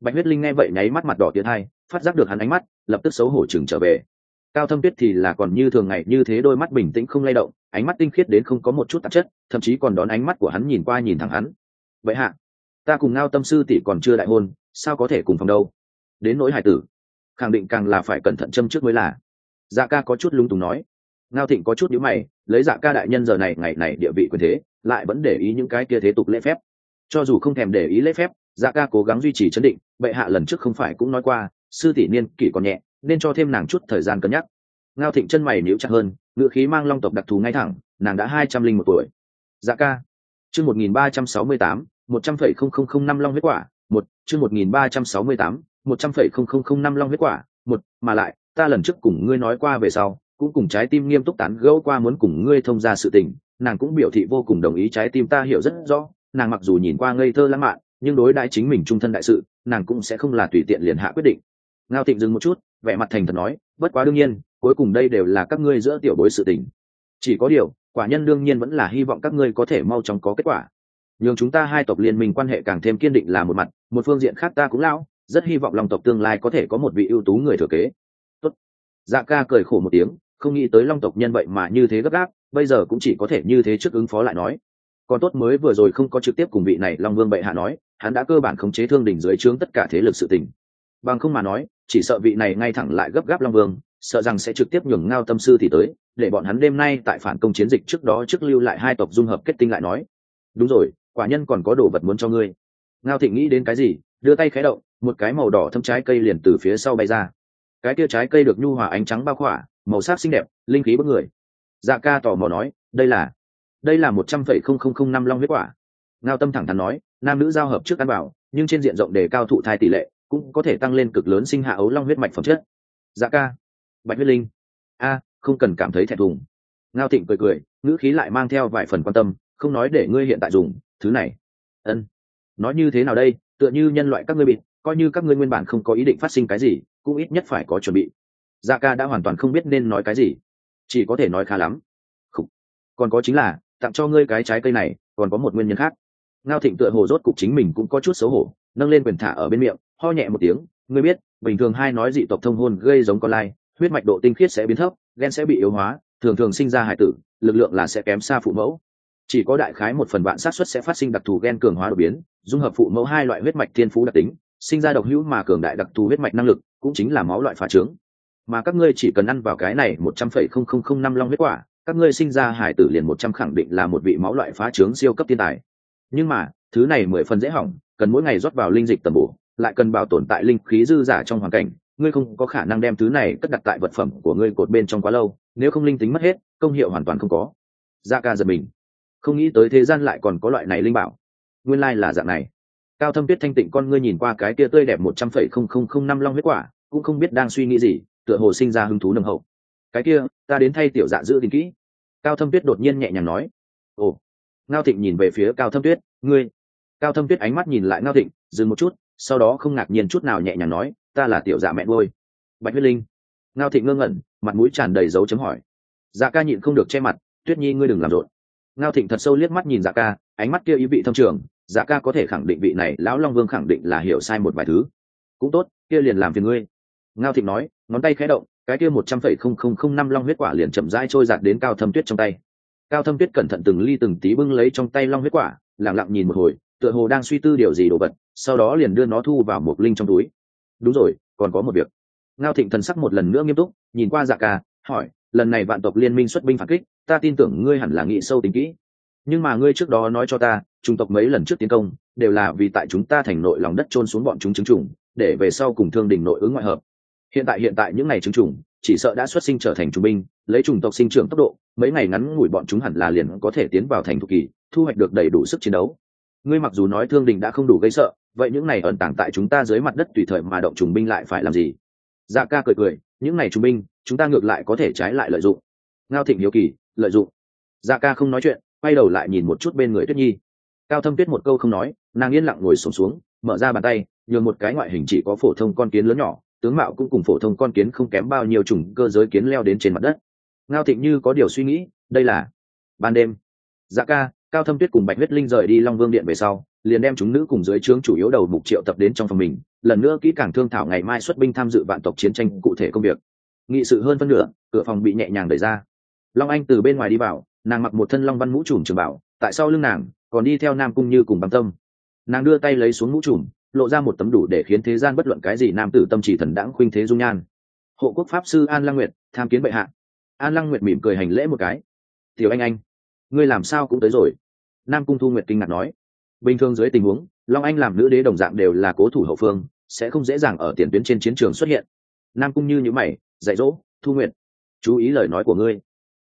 Bạch huyết linh nghe vậy nháy mắt mặt đỏ tiến hai, phát giác được hắn ánh mắt, lập tức xấu hổ chừng trở về. Cao thâm tuyết thì là còn như thường ngày như thế đôi mắt bình tĩnh không lay động, ánh mắt tinh khiết đến không có một chút tạp chất, thậm chí còn đón ánh mắt của hắn nhìn qua nhìn thẳng hắn vậy hạ, ta cùng ngao tâm sư tỷ còn chưa đại hôn, sao có thể cùng phòng đâu? Đến nỗi hải tử, khẳng định càng là phải cẩn thận châm trước mới là. Dạ ca có chút lung túng nói. Ngao thịnh có chút nhữ mày, lấy dạ ca đại nhân giờ này, ngày này địa vị quyền thế, lại vẫn để ý những cái kia thế tục lễ phép. Cho dù không thèm để ý lễ phép dạ ca cố gắng duy trì chấn định bệ hạ lần trước không phải cũng nói qua, sư tỷ niên kỷ còn nhẹ, nên cho thêm nàng chút thời gian cân nhắc. Ngao thịnh chân mày níu chặt hơn ngự khí mang long tộc đặc thù ngay thẳng, nàng đã hai trăm linh một tuổi. Dạ ca chương một nghìn ba trăm sáu mươi tám, một trăm phẩy không không không năm long huyết quả, một, chương một nghìn ba trăm sáu mươi tám, một trăm phẩy không không không năm long huyết quả, một, mà lại, ta lần trước cùng ngươi nói qua về sau, cũng cùng trái tim nghiêm túc tán gẫu qua muốn cùng ngươi thông ra sự tình, nàng cũng biểu thị vô cùng đồng ý trái tim ta hiểu rất rõ, nàng mặc dù nhìn qua ngây thơ lãng mạn, nhưng đối đãi chính mình trung thân đại sự, nàng cũng sẽ không là tùy tiện liền hạ quyết định. Ngao thịnh dừng một chút, vẻ mặt thành thật nói, bất quá đương nhiên, cuối cùng đây đều là các ngươi giữa tiểu bối sự tình. Chỉ có điều quả nhân đương nhiên vẫn là hy vọng các ngươi có thể mau chóng có kết quả. Nhường chúng ta hai tộc liên minh quan hệ càng thêm kiên định là một mặt, một phương diện khác ta cũng lão, rất hy vọng lòng tộc tương lai có thể có một vị ưu tú người thừa kế. Tốt. dạ ca cười khổ một tiếng, không nghĩ tới long tộc nhân vậy mà như thế gấp gáp, bây giờ cũng chỉ có thể như thế trước ứng phó lại nói. Còn tốt mới vừa rồi không có trực tiếp cùng vị này long vương bệ hạ nói, hắn đã cơ bản khống chế thương đỉnh dưới trướng tất cả thế lực sự tình. Bằng không mà nói, chỉ sợ vị này ngay thẳng lại gấp gáp long vương, sợ rằng sẽ trực tiếp nhường ngao tâm sư thì tới để bọn hắn đêm nay tại phản công chiến dịch trước đó trước lưu lại hai tộc dung hợp kết tinh lại nói. Đúng rồi, quả nhân còn có đồ vật muốn cho ngươi. Ngao thịnh nghĩ đến cái gì, đưa tay khé động, một cái màu đỏ thâm trái cây liền từ phía sau bay ra. Cái kia trái cây được nhu hòa ánh trắng bao khỏa, màu sắc xinh đẹp, linh khí bất người. Dạ ca tò mò nói, đây là đây là một trăm phẩy không không không năm long huyết quả. Ngao tâm thẳng thắn nói, nam nữ giao hợp trước ăn bảo nhưng trên diện rộng đề cao thụ thai tỷ lệ, cũng có thể tăng lên cực lớn sinh hạ ấu long huyết mạch phẩm chất. Dạ ca, bạch huyết linh. A không cần cảm thấy thẹn thùng. Ngao thịnh cười cười, ngữ khí lại mang theo vài phần quan tâm, không nói để ngươi hiện tại dùng, thứ này. Ân. Nói như thế nào đây, tựa như nhân loại các ngươi bị, coi như các ngươi nguyên bản không có ý định phát sinh cái gì, cũng ít nhất phải có chuẩn bị. Dạ ca đã hoàn toàn không biết nên nói cái gì. Chỉ có thể nói khá lắm. Khủ. còn có chính là, tặng cho ngươi cái trái cây này, còn có một nguyên nhân khác. Ngao thịnh tựa hồ rốt cục chính mình cũng có chút xấu hổ, nâng lên quyền thả ở bên miệng, ho nhẹ một tiếng, ngươi biết, bình thường hai nói dị tộc thông hôn gây giống con lai, huyết mạch độ tinh khiết sẽ biến thấp ghen sẽ bị yếu hóa, thường thường sinh ra hải tử, lực lượng là sẽ kém xa phụ mẫu. Chỉ có đại khái một phần vạn xác suất sẽ phát sinh đặc thù ghen cường hóa đột biến, dung hợp phụ mẫu hai loại huyết mạch thiên phú đặc tính, sinh ra độc hữu mà cường đại đặc thù huyết mạch năng lực, cũng chính là máu loại phá trướng. Mà các ngươi chỉ cần ăn vào cái này một trăm phẩy không không không năm long huyết quả, các ngươi sinh ra hải tử liền một trăm khẳng định là một vị máu loại phá trướng siêu cấp thiên tài. Nhưng mà, thứ này mười phần dễ hỏng, cần mỗi ngày rót vào linh dịch tầm bổ, lại cần bảo tồn tại linh khí dư giả trong hoàn cảnh ngươi không có khả năng đem thứ này cất đặt tại vật phẩm của ngươi cột bên trong quá lâu, nếu không linh tính mất hết, công hiệu hoàn toàn không có. Da ca giật mình. Không nghĩ tới thế gian lại còn có loại này linh bảo. Nguyên lai là dạng này. Cao thâm biết thanh tịnh con ngươi nhìn qua cái kia tươi đẹp một trăm phẩy không không không năm long huyết quả, cũng không biết đang suy nghĩ gì, tựa hồ sinh ra hứng thú nồng hậu. Cái kia, ta đến thay tiểu dạ giữ gìn kỹ. Cao thâm tuyết đột nhiên nhẹ nhàng nói. Ồ. Ngao thịnh nhìn về phía cao thâm tuyết. Ngươi. Cao thâm tuyết ánh mắt nhìn lại ngao thịnh, dừng một chút, sau đó không ngạc nhiên chút nào nhẹ nhàng nói ta là tiểu dạ mẹ ngôi bạch huyết linh, ngao thịnh ngơ ngẩn, mặt mũi tràn đầy dấu chấm hỏi. Dạ ca nhịn không được che mặt, tuyết nhi ngươi đừng làm rộn. Ngao thịnh thật sâu liếc mắt nhìn dạ ca, ánh mắt kia ý vị thâm trường dạ ca có thể khẳng định vị này lão long vương khẳng định là hiểu sai một vài thứ. Cũng tốt, kia liền làm phiền ngươi. Ngao thịnh nói, ngón tay khẽ động, cái kia một trăm phẩy không không không năm long huyết quả liền chậm rãi trôi giạt đến cao thâm tuyết trong tay. Cao thâm tuyết cẩn thận từng ly từng tí bưng lấy trong tay long huyết quả lẳng lặng nhìn một hồi, tựa hồ đang suy tư điều gì đồ vật, sau đó liền đưa nó thu vào một linh trong túi đúng rồi, còn có một việc. Ngao thịnh thần sắc một lần nữa nghiêm túc, nhìn qua dạ ca, hỏi, lần này vạn tộc liên minh xuất binh phản kích, ta tin tưởng ngươi hẳn là nghĩ sâu tính kỹ. Nhưng mà ngươi trước đó nói cho ta trung tộc mấy lần trước tiến công, đều là vì tại chúng ta thành nội lòng đất trôn xuống bọn chúng chứng trùng, để về sau cùng thương đình nội ứng ngoại hợp. Hiện tại hiện tại những ngày chứng trùng, chỉ sợ đã xuất sinh trở thành trung binh, lấy chủng tộc sinh trưởng tốc độ, mấy ngày ngắn ngủi bọn chúng hẳn là liền có thể tiến vào thành thục kỳ, thu hoạch được đầy đủ sức chiến đấu. Ngươi mặc dù nói thương đình đã không đủ gây sợ vậy những này ẩn tàng tại chúng ta dưới mặt đất tùy thời mà động trùng binh lại phải làm gì? Dạ ca cười cười những này trùng binh chúng ta ngược lại có thể trái lại lợi dụng. Ngao thịnh hiếu kỳ lợi dụng. Dạ ca không nói chuyện quay đầu lại nhìn một chút bên người tuyết nhi. Cao thâm tuyết một câu không nói nàng yên lặng ngồi sổm xuống, xuống mở ra bàn tay nhường một cái ngoại hình chỉ có phổ thông con kiến lớn nhỏ tướng mạo cũng cùng phổ thông con kiến không kém bao nhiêu chủng cơ giới kiến leo đến trên mặt đất. Ngao thịnh như có điều suy nghĩ đây là ban đêm. Dạ ca cao thâm tuyết cùng bạch huyết linh rời đi long vương điện về sau liền đem chúng nữ cùng dưới trướng chủ yếu đầu mục triệu tập đến trong phòng mình, lần nữa kỹ càng thương thảo ngày mai xuất binh tham dự vạn tộc chiến tranh cụ thể công việc. Nghị sự hơn phân nửa, cửa phòng bị nhẹ nhàng đẩy ra. Long anh từ bên ngoài đi vào, nàng mặc một thân long văn mũ trùm trường bảo, tại sau lưng nàng, còn đi theo nam cung như cùng băng tâm. Nàng đưa tay lấy xuống mũ trùm, lộ ra một tấm đủ để khiến thế gian bất luận cái gì nam tử tâm chỉ thần đãng khuynh thế dung nhan. Hộ quốc pháp sư an lăng nguyệt, tham kiến bệ hạ. An lăng nguyệt mỉm cười hành lễ một cái. Tiểu anh anh, ngươi làm sao cũng tới rồi. Nam cung thu nguyệt kinh ngạc nói bình thường dưới tình huống, long anh làm nữ đế đồng dạng đều là cố thủ hậu phương, sẽ không dễ dàng ở tiền tuyến trên chiến trường xuất hiện. Nam cung như nhữ mày, dạy dỗ, thu nguyện chú ý lời nói của ngươi.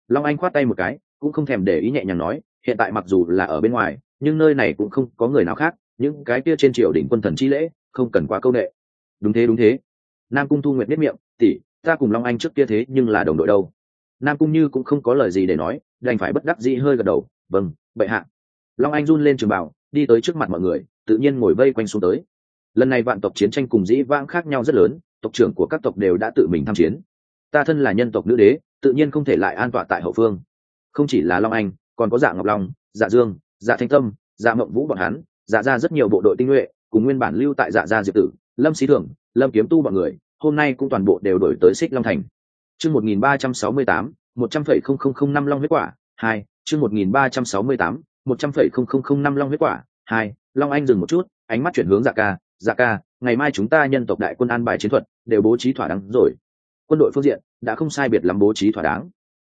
Long anh khoát tay một cái, cũng không thèm để ý nhẹ nhàng nói, hiện tại mặc dù là ở bên ngoài, nhưng nơi này cũng không có người nào khác, những cái kia trên triều đỉnh quân thần chi lễ, không cần quá câu nệ. Đúng thế đúng thế. Nam cung thu nguyện biết miệng, tỷ, ta cùng long anh trước kia thế nhưng là đồng đội đâu. Nam cung như cũng không có lời gì để nói, đành phải bất đắc dĩ hơi gật đầu vâng bệ hạ long anh run lên trường bảo đi tới trước mặt mọi người tự nhiên ngồi vây quanh xuống tới. Lần này vạn tộc chiến tranh cùng dĩ vãng khác nhau rất lớn tộc trưởng của các tộc đều đã tự mình tham chiến. Ta thân là nhân tộc nữ đế tự nhiên không thể lại an tọa tại hậu phương. Không chỉ là long anh còn có dạ ngọc long dạ dương dạ thanh tâm dạ mộng vũ bọn hắn dạ ra rất nhiều bộ đội tinh nhuệ cùng nguyên bản lưu tại dạ gia diệp tử lâm sĩ Thưởng, lâm kiếm tu bọn người hôm nay cũng toàn bộ đều đổi tới xích long thành. Chương một nghìn ba trăm sáu mươi tám một trăm phẩy không không không năm long huyết quả hai chương một nghìn ba trăm sáu mươi tám một trăm phẩy không không không năm long huyết quả, hai, long anh dừng một chút, ánh mắt chuyển hướng dạ ca dạ ca, ngày mai chúng ta nhân tộc đại quân an bài chiến thuật, đều bố trí thỏa đáng rồi. Quân đội phương diện đã không sai biệt lắm bố trí thỏa đáng.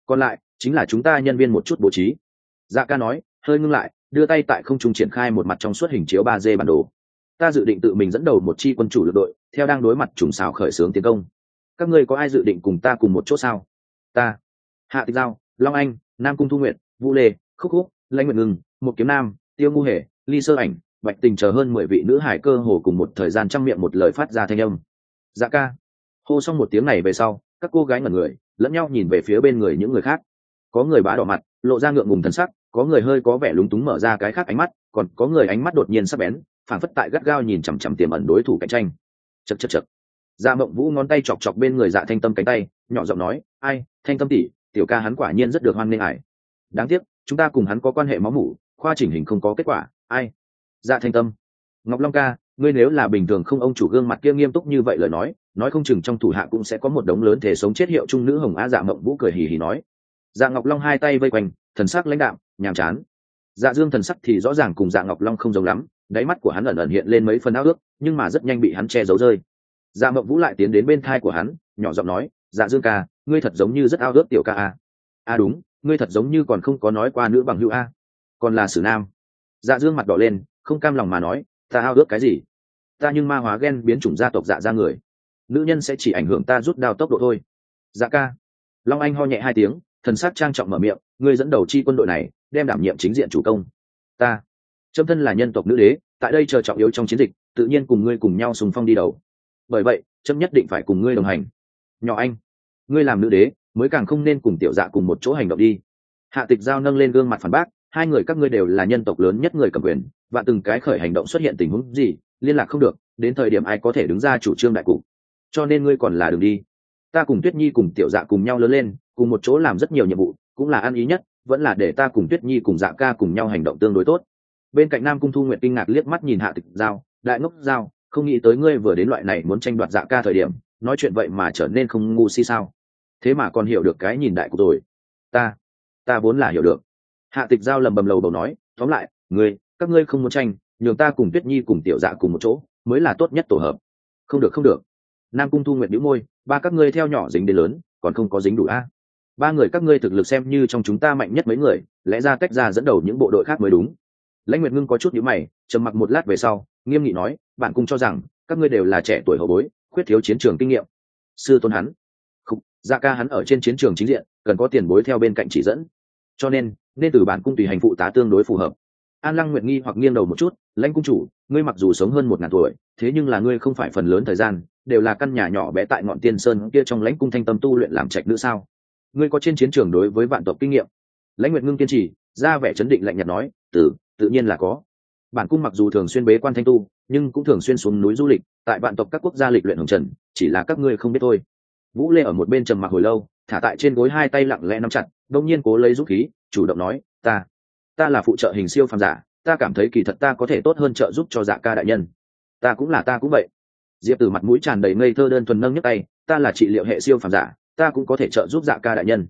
Còn lại, chính là chúng ta nhân viên một chút bố trí. Dạ ca nói, hơi ngưng lại, đưa tay tại không trung triển khai một mặt trong suốt hình chiếu ba d bản đồ. Ta dự định tự mình dẫn đầu một chi quân chủ lực đội, theo đang đối mặt trùng xào khởi xướng tiến công. Các ngươi có ai dự định cùng ta cùng một chỗ sao? Ta. Hạ tịch giao, long anh, nam cung thu nguyện vũ lê, khúc khúc lãnh nguyện ngừng một kiếm nam, tiêu ngu hề, ly sơ ảnh, bạch tình chờ hơn mười vị nữ hải cơ hồ cùng một thời gian trang miệng một lời phát ra thanh âm. Dạ ca. Hô xong một tiếng này về sau, các cô gái ngẩn người, lẫn nhau nhìn về phía bên người những người khác. Có người bá đỏ mặt, lộ ra ngượng ngùng thần sắc, có người hơi có vẻ lúng túng mở ra cái khác ánh mắt, còn có người ánh mắt đột nhiên sắp bén, phảng phất tại gắt gao nhìn chằm chằm tiềm ẩn đối thủ cạnh tranh. Chật chật chật dạ mộng vũ ngón tay chọc chọc bên người dạ thanh tâm cánh tay, nhỏ giọng nói, ai, thanh tâm tỉ tiểu ca hắn quả nhiên rất được hoan nghênh ải đáng tiếc, chúng ta cùng hắn có quan hệ máu mủ, khoa chỉnh hình không có kết quả. Ai? Dạ thanh tâm. Ngọc long ca, ngươi nếu là bình thường không ông chủ gương mặt kia nghiêm túc như vậy lời nói nói không chừng trong thủ hạ cũng sẽ có một đống lớn thể sống chết hiệu trung nữ hồng á dạ mộng vũ cười hì hì nói. Dạ ngọc long hai tay vây quanh, thần sắc lãnh đạm, nhàm chán. Dạ dương thần sắc thì rõ ràng cùng dạ ngọc long không giống lắm, đáy mắt của hắn ẩn ẩn hiện lên mấy phần áo ước, nhưng mà rất nhanh bị hắn che giấu rơi. Dạ mộng vũ lại tiến đến bên thai của hắn, nhỏ giọng nói dạ dương ca, ngươi thật giống như rất ao ước tiểu ca a. A, đúng ngươi thật giống như còn không có nói qua nữ bằng hữu a. Còn là sử nam. Dạ dương mặt đỏ lên, không cam lòng mà nói, ta ao ước cái gì? Ta nhưng ma hóa ghen biến chủng gia tộc dạ ra người. Nữ nhân sẽ chỉ ảnh hưởng ta rút đao tốc độ thôi. Dạ ca. Long anh ho nhẹ hai tiếng, thần sắc trang trọng mở miệng, ngươi dẫn đầu chi quân đội này, đem đảm nhiệm chính diện chủ công. Ta. Trâm thân là nhân tộc nữ đế, tại đây chờ trọng yếu trong chiến dịch, tự nhiên cùng ngươi cùng nhau sùng phong đi đầu. Bởi vậy, trâm nhất định phải cùng ngươi đồng hành. Nhỏ anh, ngươi làm nữ đế mới càng không nên cùng tiểu dạ cùng một chỗ hành động đi. Hạ tịch giao nâng lên gương mặt phản bác, hai người các ngươi đều là nhân tộc lớn nhất người cầm quyền và từng cái khởi hành động xuất hiện tình huống gì, liên lạc không được, đến thời điểm ai có thể đứng ra chủ trương đại cục. Cho nên ngươi còn là đường đi. Ta cùng tuyết nhi cùng tiểu dạ cùng nhau lớn lên, cùng một chỗ làm rất nhiều nhiệm vụ, cũng là ăn ý nhất, vẫn là để ta cùng tuyết nhi cùng dạ ca cùng nhau hành động tương đối tốt. Bên cạnh nam cung thu nguyện kinh ngạc liếc mắt nhìn hạ tịch giao, đại ngốc giao, không nghĩ tới ngươi vừa đến loại này muốn tranh đoạt dạ ca thời điểm, nói chuyện vậy mà trở nên không ngu si sao? Thế mà còn hiểu được cái nhìn đại của rồi. Ta ta vốn là hiểu được. Hạ tịch giao lầm bầm lầu đầu nói, tóm lại, ngươi, các ngươi không muốn tranh, nhường ta cùng tuyết nhi cùng tiểu dạ cùng một chỗ, mới là tốt nhất tổ hợp. Không được không được. Nam cung thu nguyện đĩu môi, ba các ngươi theo nhỏ dính đến lớn, còn không có dính đủ a. Ba người các ngươi thực lực xem như trong chúng ta mạnh nhất mấy người, lẽ ra tách ra dẫn đầu những bộ đội khác mới đúng. Lãnh nguyệt ngưng có chút nhữ mày, trầm mặc một lát về sau, nghiêm nghị nói, bạn cung cho rằng, các ngươi đều là trẻ tuổi hậu bối, khuyết thiếu chiến trường kinh nghiệm. Sư tôn hắn dạ ca hắn ở trên chiến trường chính diện, cần có tiền bối theo bên cạnh chỉ dẫn. Cho nên nên từ bản cung tùy hành phụ tá tương đối phù hợp. An lăng nguyệt nghi hoặc nghiêng đầu một chút, lãnh cung chủ, ngươi mặc dù sống hơn một ngàn tuổi, thế nhưng là ngươi không phải phần lớn thời gian, đều là căn nhà nhỏ bé tại ngọn tiên sơn kia trong lãnh cung thanh tâm tu luyện làm trạch nữa sao? Ngươi có trên chiến trường đối với vạn tộc kinh nghiệm? Lãnh nguyệt ngưng kiên trì, ra vẻ chấn định lạnh nhạt nói tử tự nhiên là có. Bản cung mặc dù thường xuyên bế quan thanh tu, nhưng cũng thường xuyên xuống núi du lịch, tại vạn tộc các quốc gia lịch luyện hồng trần, chỉ là các ngươi không biết thôi vũ lê ở một bên trầm mặc hồi lâu, thả tại trên gối hai tay lặng lẽ nắm chặt, đông nhiên cố lấy dũng khí, chủ động nói, ta ta là phụ trợ hình siêu phàm giả, ta cảm thấy kỳ thật ta có thể tốt hơn trợ giúp cho dạ ca đại nhân. Ta cũng là ta cũng vậy. Diệp từ mặt mũi tràn đầy ngây thơ đơn thuần nâng nhấc tay, ta là trị liệu hệ siêu phàm giả, ta cũng có thể trợ giúp dạ ca đại nhân.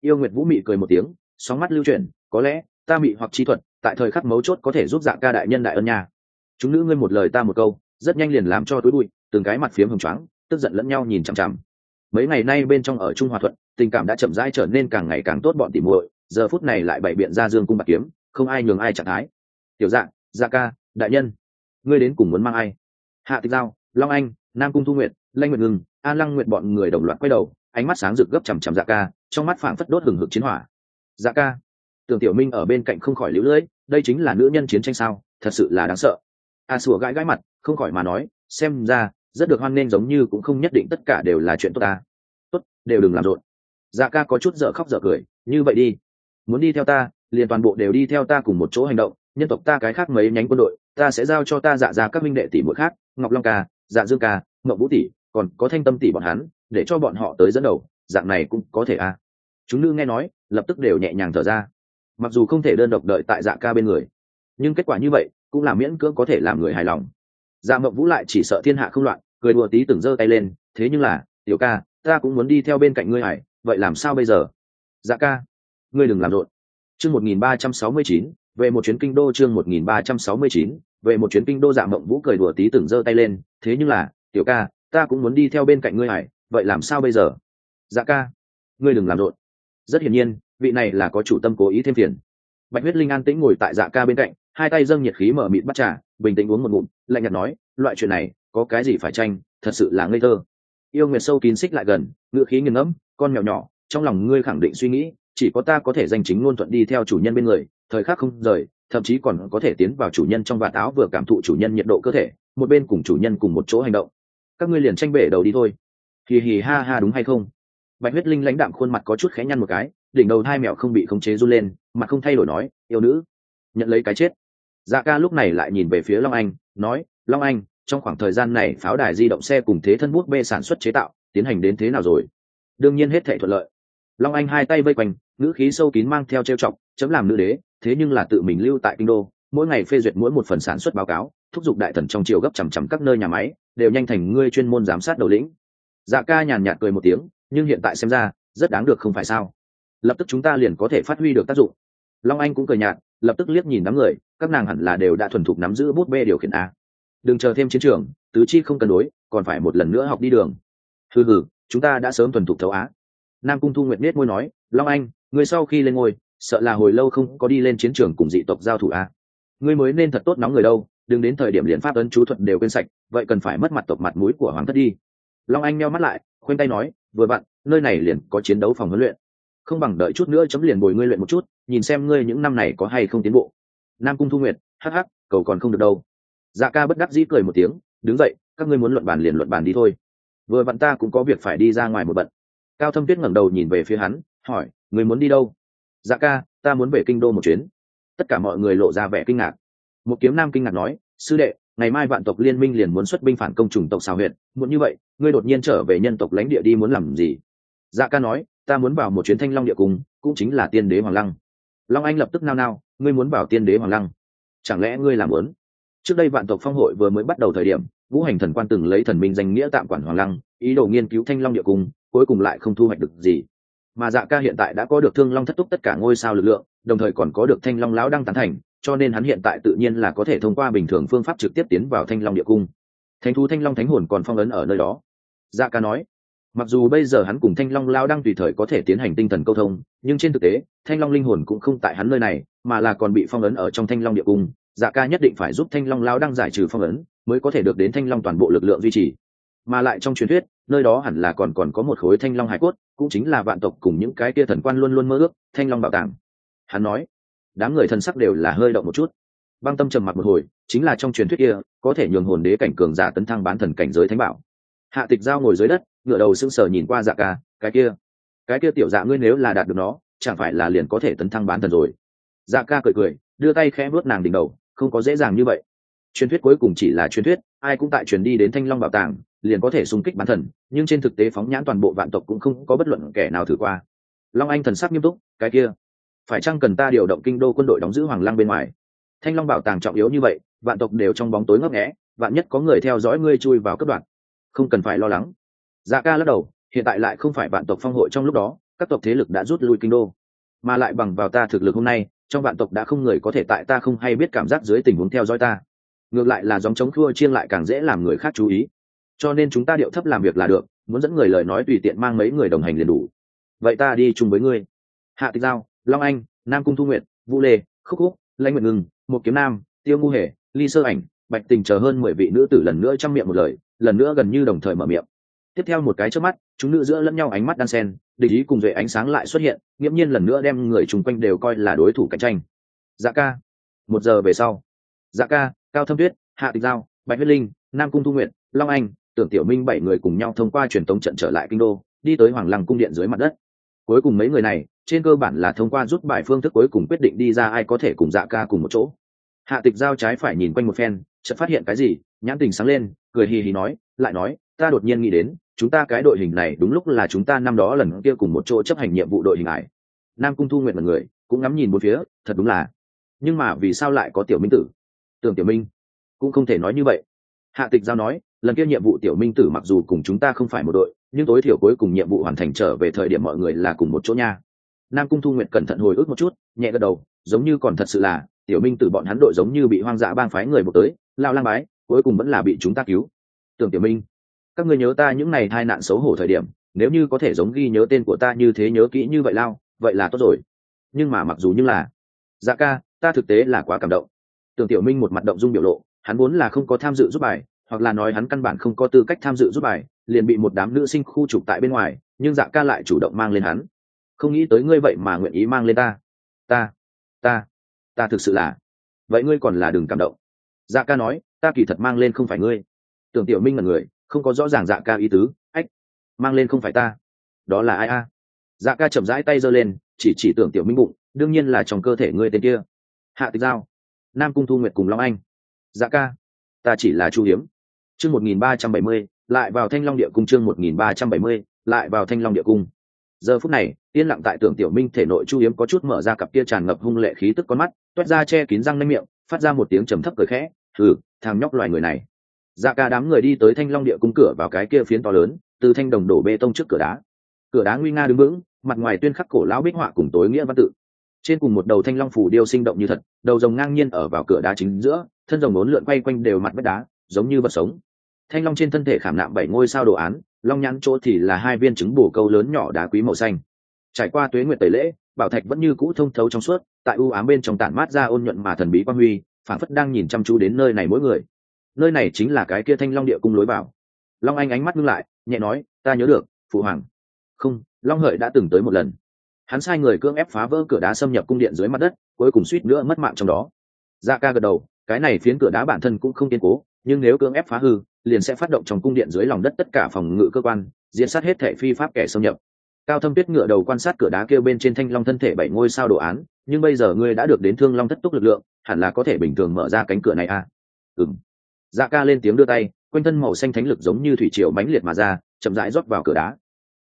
Yêu nguyệt vũ mị cười một tiếng, sóng mắt lưu chuyển, có lẽ ta mị hoặc chi thuật, tại thời khắc mấu chốt có thể giúp dạ ca đại nhân đại ân nhà chúng nữ ngươi một lời ta một câu, rất nhanh liền làm cho túi bụi, từng cái mặt phiếm hồng choáng, tức giận lẫn nhau nhìn chằm chằm mấy ngày nay bên trong ở trung hòa thuận, tình cảm đã chậm rãi trở nên càng ngày càng tốt bọn tỉ muội, giờ phút này lại bày biện ra dương cung bạc kiếm, không ai nhường ai trạng thái. Tiểu dạng dạ ca, đại nhân, ngươi đến cùng muốn mang ai? Hạ tịch giao, long anh, nam cung thu nguyện lanh nguyện ngừng an lăng nguyện bọn người đồng loạt quay đầu, ánh mắt sáng rực gấp chằm chằm dạ ca, trong mắt phảng phất đốt hừng hực chiến hỏa. Dạ ca, tưởng tiểu minh ở bên cạnh không khỏi lũ lưỡi đây chính là nữ nhân chiến tranh sao, thật sự là đáng sợ. A sủa gãi gãi mặt, không khỏi mà nói, xem ra rất được hoan nghênh giống như cũng không nhất định tất cả đều là chuyện tốt ta. Tốt, đều đừng làm rộn. Dạ ca có chút dở khóc dở cười, như vậy đi. Muốn đi theo ta, liền toàn bộ đều đi theo ta cùng một chỗ hành động. Nhân tộc ta cái khác mấy nhánh quân đội, ta sẽ giao cho ta dạ ra các minh đệ tỷ mỗi khác, ngọc long ca dạ dương ca, ngọc vũ tỷ, còn có thanh tâm tỷ bọn hắn, để cho bọn họ tới dẫn đầu. Dạng này cũng có thể à? Chúng nữ nghe nói, lập tức đều nhẹ nhàng thở ra. Mặc dù không thể đơn độc đợi tại dạ ca bên người, nhưng kết quả như vậy cũng là miễn cưỡng có thể làm người hài lòng. Dạ mộng vũ lại chỉ sợ thiên hạ không loạn cười đùa tí từng giơ tay lên, thế nhưng là, tiểu ca, ta cũng muốn đi theo bên cạnh ngươi hải, vậy làm sao bây giờ? Dạ ca, ngươi đừng làm rộn. Chương một nghìn ba trăm sáu mươi chín, về một chuyến kinh đô chương một nghìn ba trăm sáu mươi chín, về một chuyến kinh đô dạ mộng vũ cười đùa tí từng giơ tay lên, thế nhưng là, tiểu ca, ta cũng muốn đi theo bên cạnh ngươi hải, vậy làm sao bây giờ? Dạ ca, ngươi đừng làm rộn. Rất hiển nhiên, vị này là có chủ tâm cố ý thêm phiền. Bạch huyết linh an tĩnh ngồi tại dạ ca bên cạnh, hai tay dâng nhiệt khí mở mịt bắt trà, bình tĩnh uống một ngụm, lạnh nhạt nói, loại chuyện này có cái gì phải tranh, thật sự là ngây thơ. Yêu nguyệt sâu kín xích lại gần ngựa khí nghiền ngẫm, con mèo nhỏ, trong lòng ngươi khẳng định suy nghĩ, chỉ có ta có thể danh chính ngôn thuận đi theo chủ nhân bên người, thời khắc không rời, thậm chí còn có thể tiến vào chủ nhân trong vạt áo vừa cảm thụ chủ nhân nhiệt độ cơ thể, một bên cùng chủ nhân cùng một chỗ hành động. Các ngươi liền tranh bể đầu đi thôi. Hì hì ha ha đúng hay không? Bạch huyết linh lãnh đạm khuôn mặt có chút khẽ nhăn một cái, đỉnh đầu hai mẹo không bị khống chế run lên, mặt không thay đổi nói, yêu nữ, nhận lấy cái chết. Dạ ca lúc này lại nhìn về phía long anh, nói, long anh trong khoảng thời gian này pháo đài di động xe cùng thế thân bút bê sản xuất chế tạo tiến hành đến thế nào rồi? Đương nhiên hết thể thuận lợi. Long anh hai tay vây quanh, ngữ khí sâu kín mang theo trêu chọc, chấm làm nữ đế, thế nhưng là tự mình lưu tại kinh đô, mỗi ngày phê duyệt mỗi một phần sản xuất báo cáo, thúc giục đại thần trong triều gấp chằm chằm các nơi nhà máy, đều nhanh thành ngươi chuyên môn giám sát đầu lĩnh. Dạ ca nhàn nhạt cười một tiếng, nhưng hiện tại xem ra, rất đáng được không phải sao? Lập tức chúng ta liền có thể phát huy được tác dụng. Long anh cũng cười nhạt, lập tức liếc nhìn đám người, các nàng hẳn là đều đã thuần thục nắm giữ bút bê điều khiển a đừng chờ thêm chiến trường, tứ chi không cân đối, còn phải một lần nữa học đi đường. Hừ hừ, chúng ta đã sớm thuần thục thấu á. Nam cung thu nguyệt nết môi nói, long anh người sau khi lên ngôi, sợ là hồi lâu không có đi lên chiến trường cùng dị tộc giao thủ a ngươi mới nên thật tốt nóng người đâu, đừng đến thời điểm liền pháp ấn chú thuận đều quên sạch, vậy cần phải mất mặt tộc mặt mũi của hoàng thất đi. Long anh meo mắt lại, khoanh tay nói, vừa bạn nơi này liền có chiến đấu phòng huấn luyện. Không bằng đợi chút nữa chấm liền bồi ngươi luyện một chút, nhìn xem ngươi những năm này có hay không tiến bộ. Nam cung thu nguyệt, hắc hắc, cầu còn không được đâu dạ ca bất đắc dĩ cười một tiếng, đứng dậy, các ngươi muốn luận bàn liền luận bàn đi thôi. Vừa vặn ta cũng có việc phải đi ra ngoài một bận. Cao thâm tuyết ngẩng đầu nhìn về phía hắn, hỏi người muốn đi đâu? Dạ ca, ta muốn về kinh đô một chuyến. Tất cả mọi người lộ ra vẻ kinh ngạc. Một kiếm nam kinh ngạc nói, sư đệ, ngày mai vạn tộc liên minh liền muốn xuất binh phản công chủng tộc xào huyện muốn như vậy, ngươi đột nhiên trở về nhân tộc lãnh địa đi muốn làm gì? Dạ ca nói, ta muốn vào một chuyến thanh long địa cung cũng chính là tiên đế hoàng lăng. Long anh lập tức nao nao, ngươi muốn vào tiên đế hoàng lăng? Chẳng lẽ ngươi làm muốn trước đây vạn tộc phong hội vừa mới bắt đầu thời điểm, vũ hành thần quan từng lấy thần minh danh nghĩa tạm quản hoàng lăng, ý đồ nghiên cứu thanh long địa cung, cuối cùng lại không thu hoạch được gì. Mà dạ ca hiện tại đã có được thương long thất túc tất cả ngôi sao lực lượng, đồng thời còn có được thanh long lão đăng tán thành, cho nên hắn hiện tại tự nhiên là có thể thông qua bình thường phương pháp trực tiếp tiến vào thanh long địa cung. Thánh thú thanh long thánh hồn còn phong ấn ở nơi đó. Dạ ca nói, mặc dù bây giờ hắn cùng thanh long lao đang tùy thời có thể tiến hành tinh thần câu thông, nhưng trên thực tế, thanh long linh hồn cũng không tại hắn nơi này, mà là còn bị phong ấn ở trong thanh long địa cung dạ ca nhất định phải giúp thanh long lao đang giải trừ phong ấn, mới có thể được đến thanh long toàn bộ lực lượng duy trì. Mà lại trong truyền thuyết, nơi đó hẳn là còn còn có một khối thanh long hải cốt, cũng chính là vạn tộc cùng những cái kia thần quan luôn luôn mơ ước, thanh long bảo tàng. Hắn nói, đám người thần sắc đều là hơi động một chút. Băng tâm trầm mặt một hồi, chính là trong truyền thuyết kia, có thể nhường hồn đế cảnh cường giả tấn thăng bán thần cảnh giới thánh bảo. Hạ tịch giao ngồi dưới đất ngựa đầu sững sờ nhìn qua dạ ca, cái kia cái kia tiểu dạ ngươi nếu là đạt được nó, chẳng phải là liền có thể tấn thăng bán thần rồi. Dạ ca cười cười, đưa tay khẽ vuốt nàng đỉnh đầu không có dễ dàng như vậy. Truyền thuyết cuối cùng chỉ là truyền thuyết, ai cũng tại truyền đi đến thanh long bảo tàng, liền có thể xung kích bán thần, nhưng trên thực tế phóng nhãn toàn bộ vạn tộc cũng không có bất luận kẻ nào thử qua. Long anh thần sắc nghiêm túc, cái kia, phải chăng cần ta điều động kinh đô quân đội đóng giữ hoàng lăng bên ngoài? Thanh long bảo tàng trọng yếu như vậy, vạn tộc đều trong bóng tối ngấp nghẽ vạn nhất có người theo dõi ngươi chui vào cấp đoạn. Không cần phải lo lắng. Dạ ca lắc đầu, hiện tại lại không phải vạn tộc phong hội trong lúc đó, các tộc thế lực đã rút lui kinh đô, mà lại bằng vào ta thực lực hôm nay trong vạn tộc đã không người có thể tại ta không hay biết cảm giác dưới tình huống theo dõi ta. Ngược lại là dòng chống khua chiên lại càng dễ làm người khác chú ý. Cho nên chúng ta điệu thấp làm việc là được, muốn dẫn người lời nói tùy tiện mang mấy người đồng hành liền đủ. Vậy ta đi chung với ngươi. Hạ tịch giao, long anh, nam cung thu nguyện vũ lê, khúc khúc, lãnh nguyện ngừng một kiếm nam, tiêu ngu hề, ly sơ ảnh, bạch tình chờ hơn mười vị nữ tử lần nữa chăm miệng một lời, lần nữa gần như đồng thời mở miệng. Tiếp theo một cái trước mắt, chúng nữ giữa lẫn nhau ánh mắt đan sen địch ý cùng duệ ánh sáng lại xuất hiện, nghiễm nhiên lần nữa đem người chung quanh đều coi là đối thủ cạnh tranh. Dạ ca, một giờ về sau. Dạ ca, cao thâm tuyết, hạ tịch giao, bạch huyết linh, nam cung thu nguyện long anh, tưởng tiểu minh bảy người cùng nhau thông qua truyền tống trận trở lại kinh đô, đi tới hoàng lăng cung điện dưới mặt đất. Cuối cùng mấy người này, trên cơ bản là thông qua rút bài phương thức cuối cùng quyết định đi ra ai có thể cùng dạ ca cùng một chỗ. Hạ tịch giao trái phải nhìn quanh một phen, chợt phát hiện cái gì, nhãn tình sáng lên, cười hì hì nói, lại nói, ta đột nhiên nghĩ đến chúng ta cái đội hình này đúng lúc là chúng ta năm đó lần kia cùng một chỗ chấp hành nhiệm vụ đội hình ải. Nam cung thu nguyện là người, cũng ngắm nhìn một phía, thật đúng là. Nhưng mà vì sao lại có tiểu minh tử? Tưởng tiểu minh cũng không thể nói như vậy. Hạ tịch giao nói, lần kia nhiệm vụ tiểu minh tử mặc dù cùng chúng ta không phải một đội, nhưng tối thiểu cuối cùng nhiệm vụ hoàn thành trở về thời điểm mọi người là cùng một chỗ nha. Nam cung thu nguyện cẩn thận hồi ức một chút, nhẹ gật đầu, giống như còn thật sự là, tiểu minh tử bọn hắn đội giống như bị hoang dã bang phái người một tới, lao lang bái, cuối cùng vẫn là bị chúng ta cứu. Tưởng tiểu minh các ngươi nhớ ta những ngày hai nạn xấu hổ thời điểm, nếu như có thể giống ghi nhớ tên của ta như thế nhớ kỹ như vậy lao, vậy là tốt rồi. Nhưng mà mặc dù như là dạ ca, ta thực tế là quá cảm động. Tưởng tiểu minh một mặt động dung biểu lộ, hắn vốn là không có tham dự giúp bài, hoặc là nói hắn căn bản không có tư cách tham dự giúp bài, liền bị một đám nữ sinh khu trục tại bên ngoài, nhưng dạ ca lại chủ động mang lên hắn. Không nghĩ tới ngươi vậy mà nguyện ý mang lên ta. Ta ta ta thực sự là, vậy ngươi còn là đừng cảm động. Dạ ca nói, ta kỳ thật mang lên không phải ngươi. Tưởng tiểu minh là người không có rõ ràng dạ ca ý tứ, ách, mang lên không phải ta. Đó là ai a? Dạ ca chậm rãi tay giơ lên, chỉ chỉ tưởng tiểu minh bụng, đương nhiên là trong cơ thể ngươi tên kia. Hạ tịch giao, nam cung thu nguyệt cùng long anh. Dạ ca, ta chỉ là chu hiếm. Chương một nghìn ba trăm bảy mươi, lại vào thanh long địa cung chương một nghìn ba trăm bảy mươi, lại vào thanh long địa cung. Giờ phút này, yên lặng tại tưởng tiểu minh thể nội chu hiếm có chút mở ra cặp kia tràn ngập hung lệ khí tức con mắt toét ra che kín răng nanh miệng, phát ra một tiếng trầm thấp cười khẽ. Thử thằng nhóc loài người này dạ ca đám người đi tới thanh long địa cung cửa vào cái kia phiến to lớn, từ thanh đồng đổ bê tông trước cửa đá. Cửa đá nguy nga đứng vững, mặt ngoài tuyên khắc cổ lão bích họa cùng tối nghĩa văn tự. Trên cùng một đầu thanh long phủ điêu sinh động như thật, đầu rồng ngang nhiên ở vào cửa đá chính giữa, thân rồng bốn lượn quay quanh đều mặt vách đá, giống như vật sống. Thanh long trên thân thể khảm nạm bảy ngôi sao đồ án, long nhãn chỗ thì là hai viên trứng bổ câu lớn nhỏ đá quý màu xanh. Trải qua tuế nguyệt tẩy lễ, bảo thạch vẫn như cũ thông thấu trong suốt, tại ưu ám bên trong tản mát ra ôn nhuận mà thần bí quan huy phản phất đang nhìn chăm chú đến nơi này mỗi người nơi này chính là cái kia thanh long địa cung lối vào. Long anh ánh mắt ngưng lại, nhẹ nói, ta nhớ được, phụ hoàng. Không, long hợi đã từng tới một lần. Hắn sai người cưỡng ép phá vỡ cửa đá xâm nhập cung điện dưới mặt đất, cuối cùng suýt nữa mất mạng trong đó. Dạ ca gật đầu, cái này phiến cửa đá bản thân cũng không kiên cố, nhưng nếu cưỡng ép phá hư, liền sẽ phát động trong cung điện dưới lòng đất tất cả phòng ngự cơ quan diễn sát hết thể phi pháp kẻ xâm nhập. Cao thâm tuyết ngựa đầu quan sát cửa đá kêu bên trên thanh long thân thể bảy ngôi sao đồ án, nhưng bây giờ ngươi đã được đến thương long thất túc lực lượng, hẳn là có thể bình thường mở ra cánh cửa này à? Ừng dạ ca lên tiếng đưa tay, quanh thân màu xanh thánh lực giống như thủy triều mãnh liệt mà ra, chậm rãi rót vào cửa đá.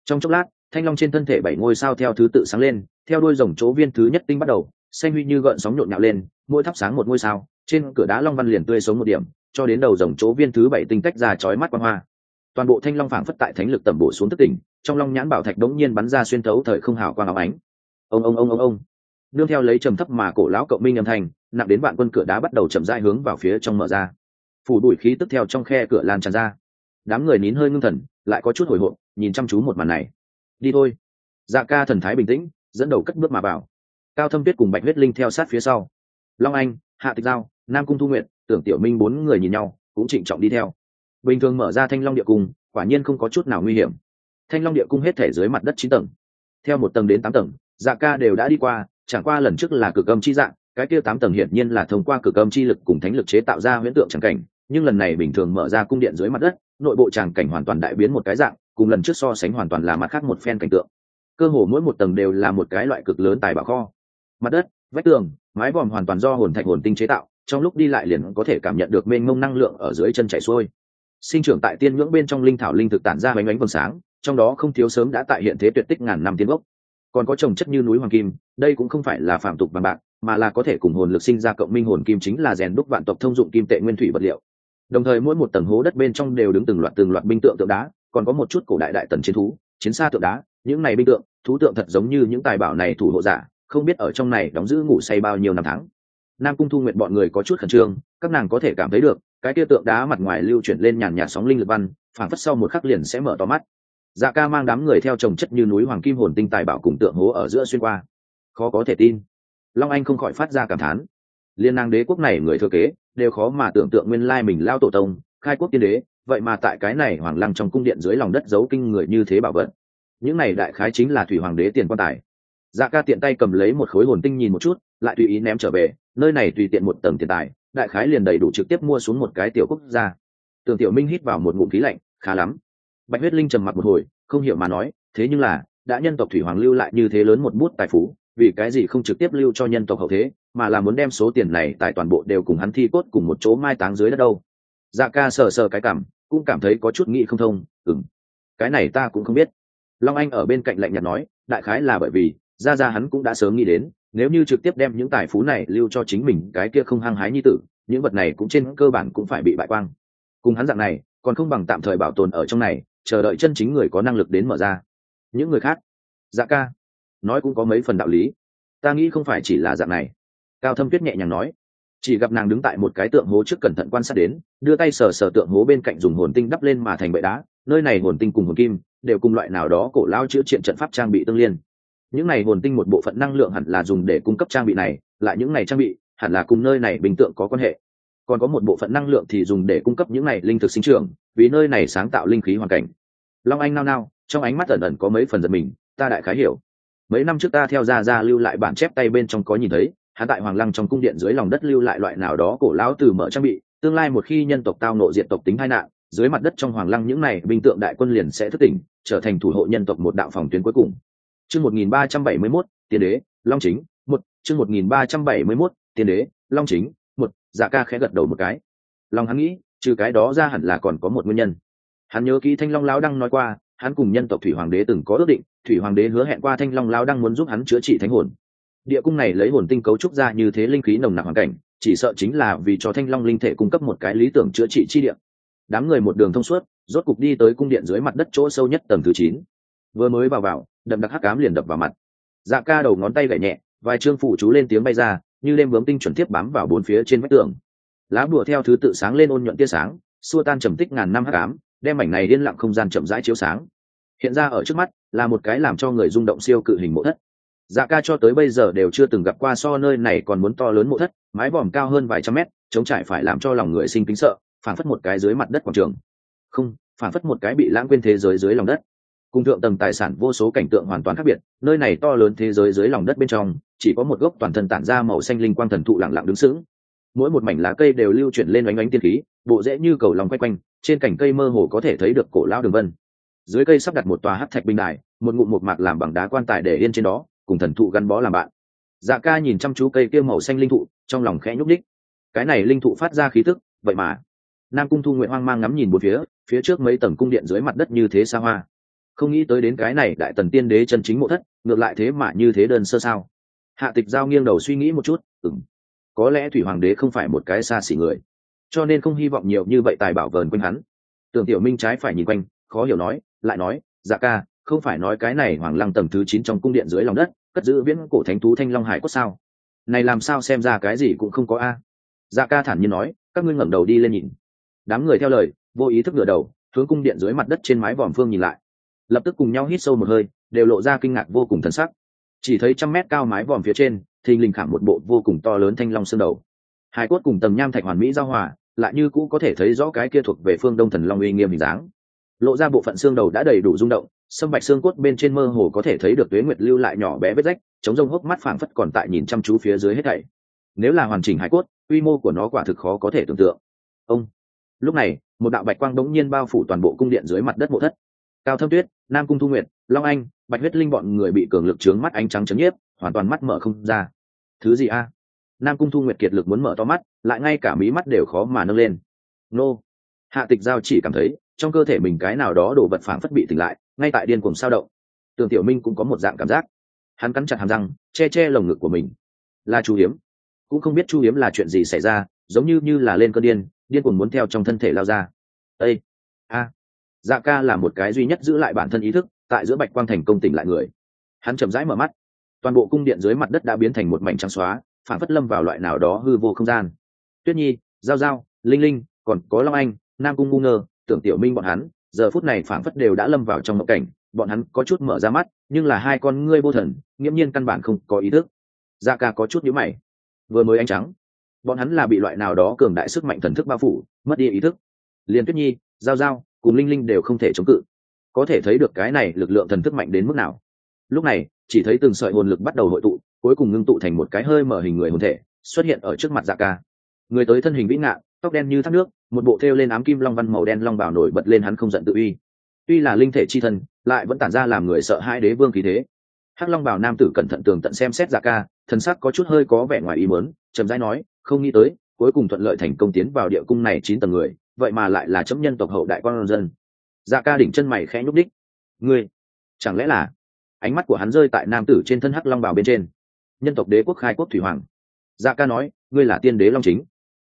Trong chốc lát, thanh long trên thân thể bảy ngôi sao theo thứ tự sáng lên, theo đuôi rồng chỗ viên thứ nhất tinh bắt đầu, xanh huy như gợn sóng nhộn nhạo lên, mỗi thắp sáng một ngôi sao, trên cửa đá long văn liền tươi sống một điểm, cho đến đầu rồng chỗ viên thứ bảy tinh tách ra chói mắt quang hoa. Toàn bộ thanh long phảng phất tại thánh lực tầm bổ xuống tức tỉnh, trong long nhãn bảo thạch đống nhiên bắn ra xuyên thấu thời không hào quang áo ánh. Ông ông ông ông ông. Nương theo lấy trầm thấp mà cổ lão cộng minh âm thanh, nặng đến vạn quân cửa đá bắt đầu chậm rãi hướng vào phía trong mở ra phủ đuổi khí tức theo trong khe cửa lan tràn ra. Đám người nín hơi ngưng thần, lại có chút hồi hộp, nhìn chăm chú một màn này. Đi thôi. Dạ ca thần thái bình tĩnh, dẫn đầu cất bước mà vào. Cao thâm tuyết cùng bạch huyết linh theo sát phía sau. Long anh, hạ tịch giao, nam cung thu nguyện tưởng tiểu minh bốn người nhìn nhau, cũng trịnh trọng đi theo. Bình thường mở ra thanh long địa cung, quả nhiên không có chút nào nguy hiểm. Thanh long địa cung hết thể dưới mặt đất chín tầng. Theo một tầng đến tám tầng dạ ca đều đã đi qua, chẳng qua lần trước là cực âm chi dạng, cái kia tám tầng hiển nhiên là thông qua cực âm chi lực cùng thánh lực chế tạo ra huyễn tượng chẳng cảnh nhưng lần này bình thường mở ra cung điện dưới mặt đất, nội bộ tràng cảnh hoàn toàn đại biến một cái dạng, cùng lần trước so sánh hoàn toàn là mặt khác một phen cảnh tượng. Cơ hồ mỗi một tầng đều là một cái loại cực lớn tài bảo kho. Mặt đất, vách tường, mái vòm hoàn toàn do hồn thạch hồn tinh chế tạo, trong lúc đi lại liền có thể cảm nhận được mênh mông năng lượng ở dưới chân chảy xuôi. Sinh trưởng tại tiên ngưỡng bên trong linh thảo linh thực tản ra bánh bánh vầng sáng, trong đó không thiếu sớm đã tại hiện thế tuyệt tích ngàn năm tiến gốc. Còn có trồng chất như núi hoàng kim, đây cũng không phải là phạm tục bằng bạc, mà là có thể cùng hồn lực sinh ra cộng minh hồn kim chính là rèn đúc vạn tộc thông dụng kim tệ nguyên thủy vật liệu đồng thời mỗi một tầng hố đất bên trong đều đứng từng loạt từng loạt binh tượng tượng đá, còn có một chút cổ đại đại tần chiến thú, chiến xa tượng đá. Những này binh tượng, thú tượng thật giống như những tài bảo này thủ hộ giả, không biết ở trong này đóng giữ ngủ say bao nhiêu năm tháng. Nam cung thu nguyện bọn người có chút khẩn trương, các nàng có thể cảm thấy được, cái kia tượng đá mặt ngoài lưu chuyển lên nhàn nhạt sóng linh lực văn, phảng phất sau một khắc liền sẽ mở to mắt. Dạ ca mang đám người theo trồng chất như núi hoàng kim hồn tinh tài bảo cùng tượng hố ở giữa xuyên qua. Khó có thể tin. Long anh không khỏi phát ra cảm thán liên năng đế quốc này người thừa kế, đều khó mà tưởng tượng nguyên lai mình lao tổ tông, khai quốc tiên đế, vậy mà tại cái này hoàng lăng trong cung điện dưới lòng đất giấu kinh người như thế bảo vận những này đại khái chính là thủy hoàng đế tiền quan tài. Dạ ca tiện tay cầm lấy một khối hồn tinh nhìn một chút, lại tùy ý ném trở về, nơi này tùy tiện một tầng tiền tài, đại khái liền đầy đủ trực tiếp mua xuống một cái tiểu quốc gia. Tường tiểu minh hít vào một ngụm khí lạnh, khá lắm. Bạch huyết linh trầm mặc một hồi, không hiểu mà nói, thế nhưng là, đã nhân tộc thủy hoàng lưu lại như thế lớn một bút tài phú, vì cái gì không trực tiếp lưu cho nhân tộc hậu thế? Mà là muốn đem số tiền này tại toàn bộ đều cùng hắn thi cốt cùng một chỗ mai táng dưới đất đâu. Dạ ca sờ sờ cái cảm, cũng cảm thấy có chút nghĩ không thông ừng cái này ta cũng không biết. Long anh ở bên cạnh lạnh nhạt nói, đại khái là bởi vì, ra ra hắn cũng đã sớm nghĩ đến, nếu như trực tiếp đem những tài phú này lưu cho chính mình, cái kia không hăng hái như tử, những vật này cũng trên cơ bản cũng phải bị bại quang. Cùng hắn dạng này, còn không bằng tạm thời bảo tồn ở trong này, chờ đợi chân chính người có năng lực đến mở ra. Những người khác dạ ca, nói cũng có mấy phần đạo lý. Ta nghĩ không phải chỉ là dạng này cao thâm tuyết nhẹ nhàng nói, chỉ gặp nàng đứng tại một cái tượng hố trước cẩn thận quan sát đến, đưa tay sờ sờ tượng hố bên cạnh dùng hồn tinh đắp lên mà thành bệ đá, nơi này hồn tinh cùng hồn kim đều cùng loại nào đó cổ lao chữa triện trận pháp trang bị tương liên. Những này hồn tinh một bộ phận năng lượng hẳn là dùng để cung cấp trang bị này, lại những này trang bị hẳn là cùng nơi này bình tượng có quan hệ. Còn có một bộ phận năng lượng thì dùng để cung cấp những này linh thực sinh trưởng, vì nơi này sáng tạo linh khí hoàn cảnh. Long anh nao nao, trong ánh mắt ẩn ẩn có mấy phần giật mình, ta đại khái hiểu. Mấy năm trước ta theo ra ra lưu lại bản chép tay bên trong có nhìn thấy hắn tại hoàng lăng trong cung điện dưới lòng đất lưu lại loại nào đó cổ lão từ mở trang bị, tương lai một khi nhân tộc tao nộ diện tộc tính hai nạn, dưới mặt đất trong hoàng lăng những này binh tượng đại quân liền sẽ thức tỉnh, trở thành thủ hộ nhân tộc một đạo phòng tuyến cuối cùng. Chương một nghìn ba trăm bảy mươi mốt, tiên đế, long chính, một. Chương một nghìn ba trăm bảy mươi mốt, tiên đế, long chính, một. Dạ ca khẽ gật đầu một cái. Long hắn nghĩ, trừ cái đó ra hẳn là còn có một nguyên nhân. Hắn nhớ kỹ thanh long lão đăng nói qua, hắn cùng nhân tộc thủy hoàng đế từng có ước định, thủy hoàng đế hứa hẹn qua thanh long lão đăng muốn giúp hắn chữa trị thánh hồn địa cung này lấy hồn tinh cấu trúc ra như thế linh khí nồng nặc hoàn cảnh, chỉ sợ chính là vì cho thanh long linh thể cung cấp một cái lý tưởng chữa trị chi điện đám người một đường thông suốt, rốt cục đi tới cung điện dưới mặt đất chỗ sâu nhất tầng thứ chín. Vừa mới vào vào, đậm đặc hắc cám liền đập vào mặt. Dạ ca đầu ngón tay gảy nhẹ, vài chương phủ chú lên tiếng bay ra, như đêm bướm tinh chuẩn tiếp bám vào bốn phía trên vách tường. Lá bùa theo thứ tự sáng lên ôn nhuận tia sáng, xua tan trầm tích ngàn năm hắc ám, đem mảnh này liên lặng không gian chậm rãi chiếu sáng. Hiện ra ở trước mắt, là một cái làm cho người rung động siêu cự hình mộ thất dạ ca cho tới bây giờ đều chưa từng gặp qua so nơi này còn muốn to lớn mộ thất, mái vòm cao hơn vài trăm mét, chống trải phải làm cho lòng người sinh kính sợ phản phất một cái dưới mặt đất quảng trường. Không phản phất một cái bị lãng quên thế giới dưới lòng đất. Cùng thượng tầng tài sản vô số cảnh tượng hoàn toàn khác biệt, nơi này to lớn thế giới dưới lòng đất bên trong, chỉ có một gốc toàn thân tản ra màu xanh linh quang thần thụ lặng lặng đứng sững. Mỗi một mảnh lá cây đều lưu chuyển lên oánh oánh tiên khí, bộ rễ như cầu lòng quay quanh, trên cành cây mơ hồ có thể thấy được cổ lao đường vân. Dưới cây sắp đặt một tòa hát thạch binh đài, một ngụm một mạc làm bằng đá quan tài để yên trên đó cùng thần thụ gắn bó làm bạn. Dạ ca nhìn chăm chú cây kia màu xanh linh thụ, trong lòng khẽ nhúc đích cái này linh thụ phát ra khí tức, vậy mà. Nam cung thu nguyện hoang mang ngắm nhìn một phía phía trước mấy tầng cung điện dưới mặt đất như thế xa hoa. Không nghĩ tới đến cái này đại tần tiên đế chân chính mộ thất, ngược lại thế mà như thế đơn sơ sao. Hạ tịch giao nghiêng đầu suy nghĩ một chút ừng có lẽ thủy hoàng đế không phải một cái xa xỉ người, cho nên không hy vọng nhiều như vậy tài bảo vờn quanh hắn. Tưởng tiểu minh trái phải nhìn quanh, khó hiểu nói, lại nói dạ ca không phải nói cái này hoàng lăng tầng thứ chín trong cung điện dưới lòng đất, cất giữ viễn cổ thánh thú thanh long hải cốt sao? Này làm sao xem ra cái gì cũng không có a? Dạ ca thản nhiên nói, các ngươi ngẩng đầu đi lên nhìn. Đám người theo lời, vô ý thức ngửa đầu, hướng cung điện dưới mặt đất trên mái vòm phương nhìn lại. Lập tức cùng nhau hít sâu một hơi, đều lộ ra kinh ngạc vô cùng thân sắc. Chỉ thấy trăm mét cao mái vòm phía trên, thình lình khảm một bộ vô cùng to lớn thanh long xương đầu. Hai cốt cùng tầng nham thạch hoàn mỹ giao hòa, lại như cũ có thể thấy rõ cái kia thuộc về phương đông thần long uy nghiêm hình dáng. Lộ ra bộ phận xương đầu đã đầy đủ rung động sâm bạch xương cốt bên trên mơ hồ có thể thấy được tuế nguyệt lưu lại nhỏ bé vết rách, chống rông hốc mắt phảng phất còn tại nhìn chăm chú phía dưới hết thảy. Nếu là hoàn chỉnh hải cốt, quy mô của nó quả thực khó có thể tưởng tượng. Ông. Lúc này, một đạo bạch quang đống nhiên bao phủ toàn bộ cung điện dưới mặt đất mộ thất. Cao thâm tuyết, nam cung thu nguyệt, long anh, bạch huyết linh bọn người bị cường lực trướng mắt ánh trắng chấn nhiếp, hoàn toàn mắt mở không ra. Thứ gì a? Nam cung thu nguyệt kiệt lực muốn mở to mắt, lại ngay cả mí mắt đều khó mà nâng lên. Nô. Hạ tịch giao chỉ cảm thấy, trong cơ thể mình cái nào đó đổ vật phảng phất bị tỉnh lại ngay tại điên cuồng sao động. Tường tiểu minh cũng có một dạng cảm giác. Hắn cắn chặt hàm răng, che che lồng ngực của mình. Là chu hiếm. Cũng không biết chu hiếm là chuyện gì xảy ra, giống như như là lên cơn điên điên cuồng muốn theo trong thân thể lao ra. Ây a! Dạ ca là một cái duy nhất giữ lại bản thân ý thức, tại giữa bạch quang thành công tỉnh lại người. Hắn chậm rãi mở mắt. Toàn bộ cung điện dưới mặt đất đã biến thành một mảnh trắng xóa, phản phất lâm vào loại nào đó hư vô không gian. Tuyết nhi, giao giao, linh linh, còn có long anh, nam cung ngu ngơ, tưởng tiểu minh bọn hắn giờ phút này phảng phất đều đã lâm vào trong mộng cảnh, bọn hắn có chút mở ra mắt, nhưng là hai con ngươi vô thần, nghiễm nhiên căn bản không có ý thức. Dạ ca có chút nhíu mày. Vừa mới ánh trắng, bọn hắn là bị loại nào đó cường đại sức mạnh thần thức bao phủ, mất đi ý thức. Liền tuyết nhi, giao giao, cùng linh linh đều không thể chống cự. Có thể thấy được cái này lực lượng thần thức mạnh đến mức nào. Lúc này, chỉ thấy từng sợi hồn lực bắt đầu hội tụ, cuối cùng ngưng tụ thành một cái hơi mở hình người hồn thể, xuất hiện ở trước mặt dạ ca. Người tới thân hình vĩ ngạn tóc đen như thác nước, một bộ thêu lên ám kim long văn màu đen long bảo nổi bật lên hắn không giận tự uy. Tuy là linh thể chi thân lại vẫn tản ra làm người sợ hai đế vương khí thế. Hắc long bảo nam tử cẩn thận tường tận xem xét dạ ca, thần sắc có chút hơi có vẻ ngoài ý mớn chậm rãi nói, không nghĩ tới, cuối cùng thuận lợi thành công tiến vào địa cung này chín tầng người, vậy mà lại là chấm nhân tộc hậu đại con dân. Dạ ca đỉnh chân mày khẽ nhúc đích ngươi, chẳng lẽ là? Ánh mắt của hắn rơi tại nam tử trên thân hắc long bào bên trên. Nhân tộc đế quốc khai quốc thủy hoàng. Dạ ca nói, ngươi là tiên đế long chính.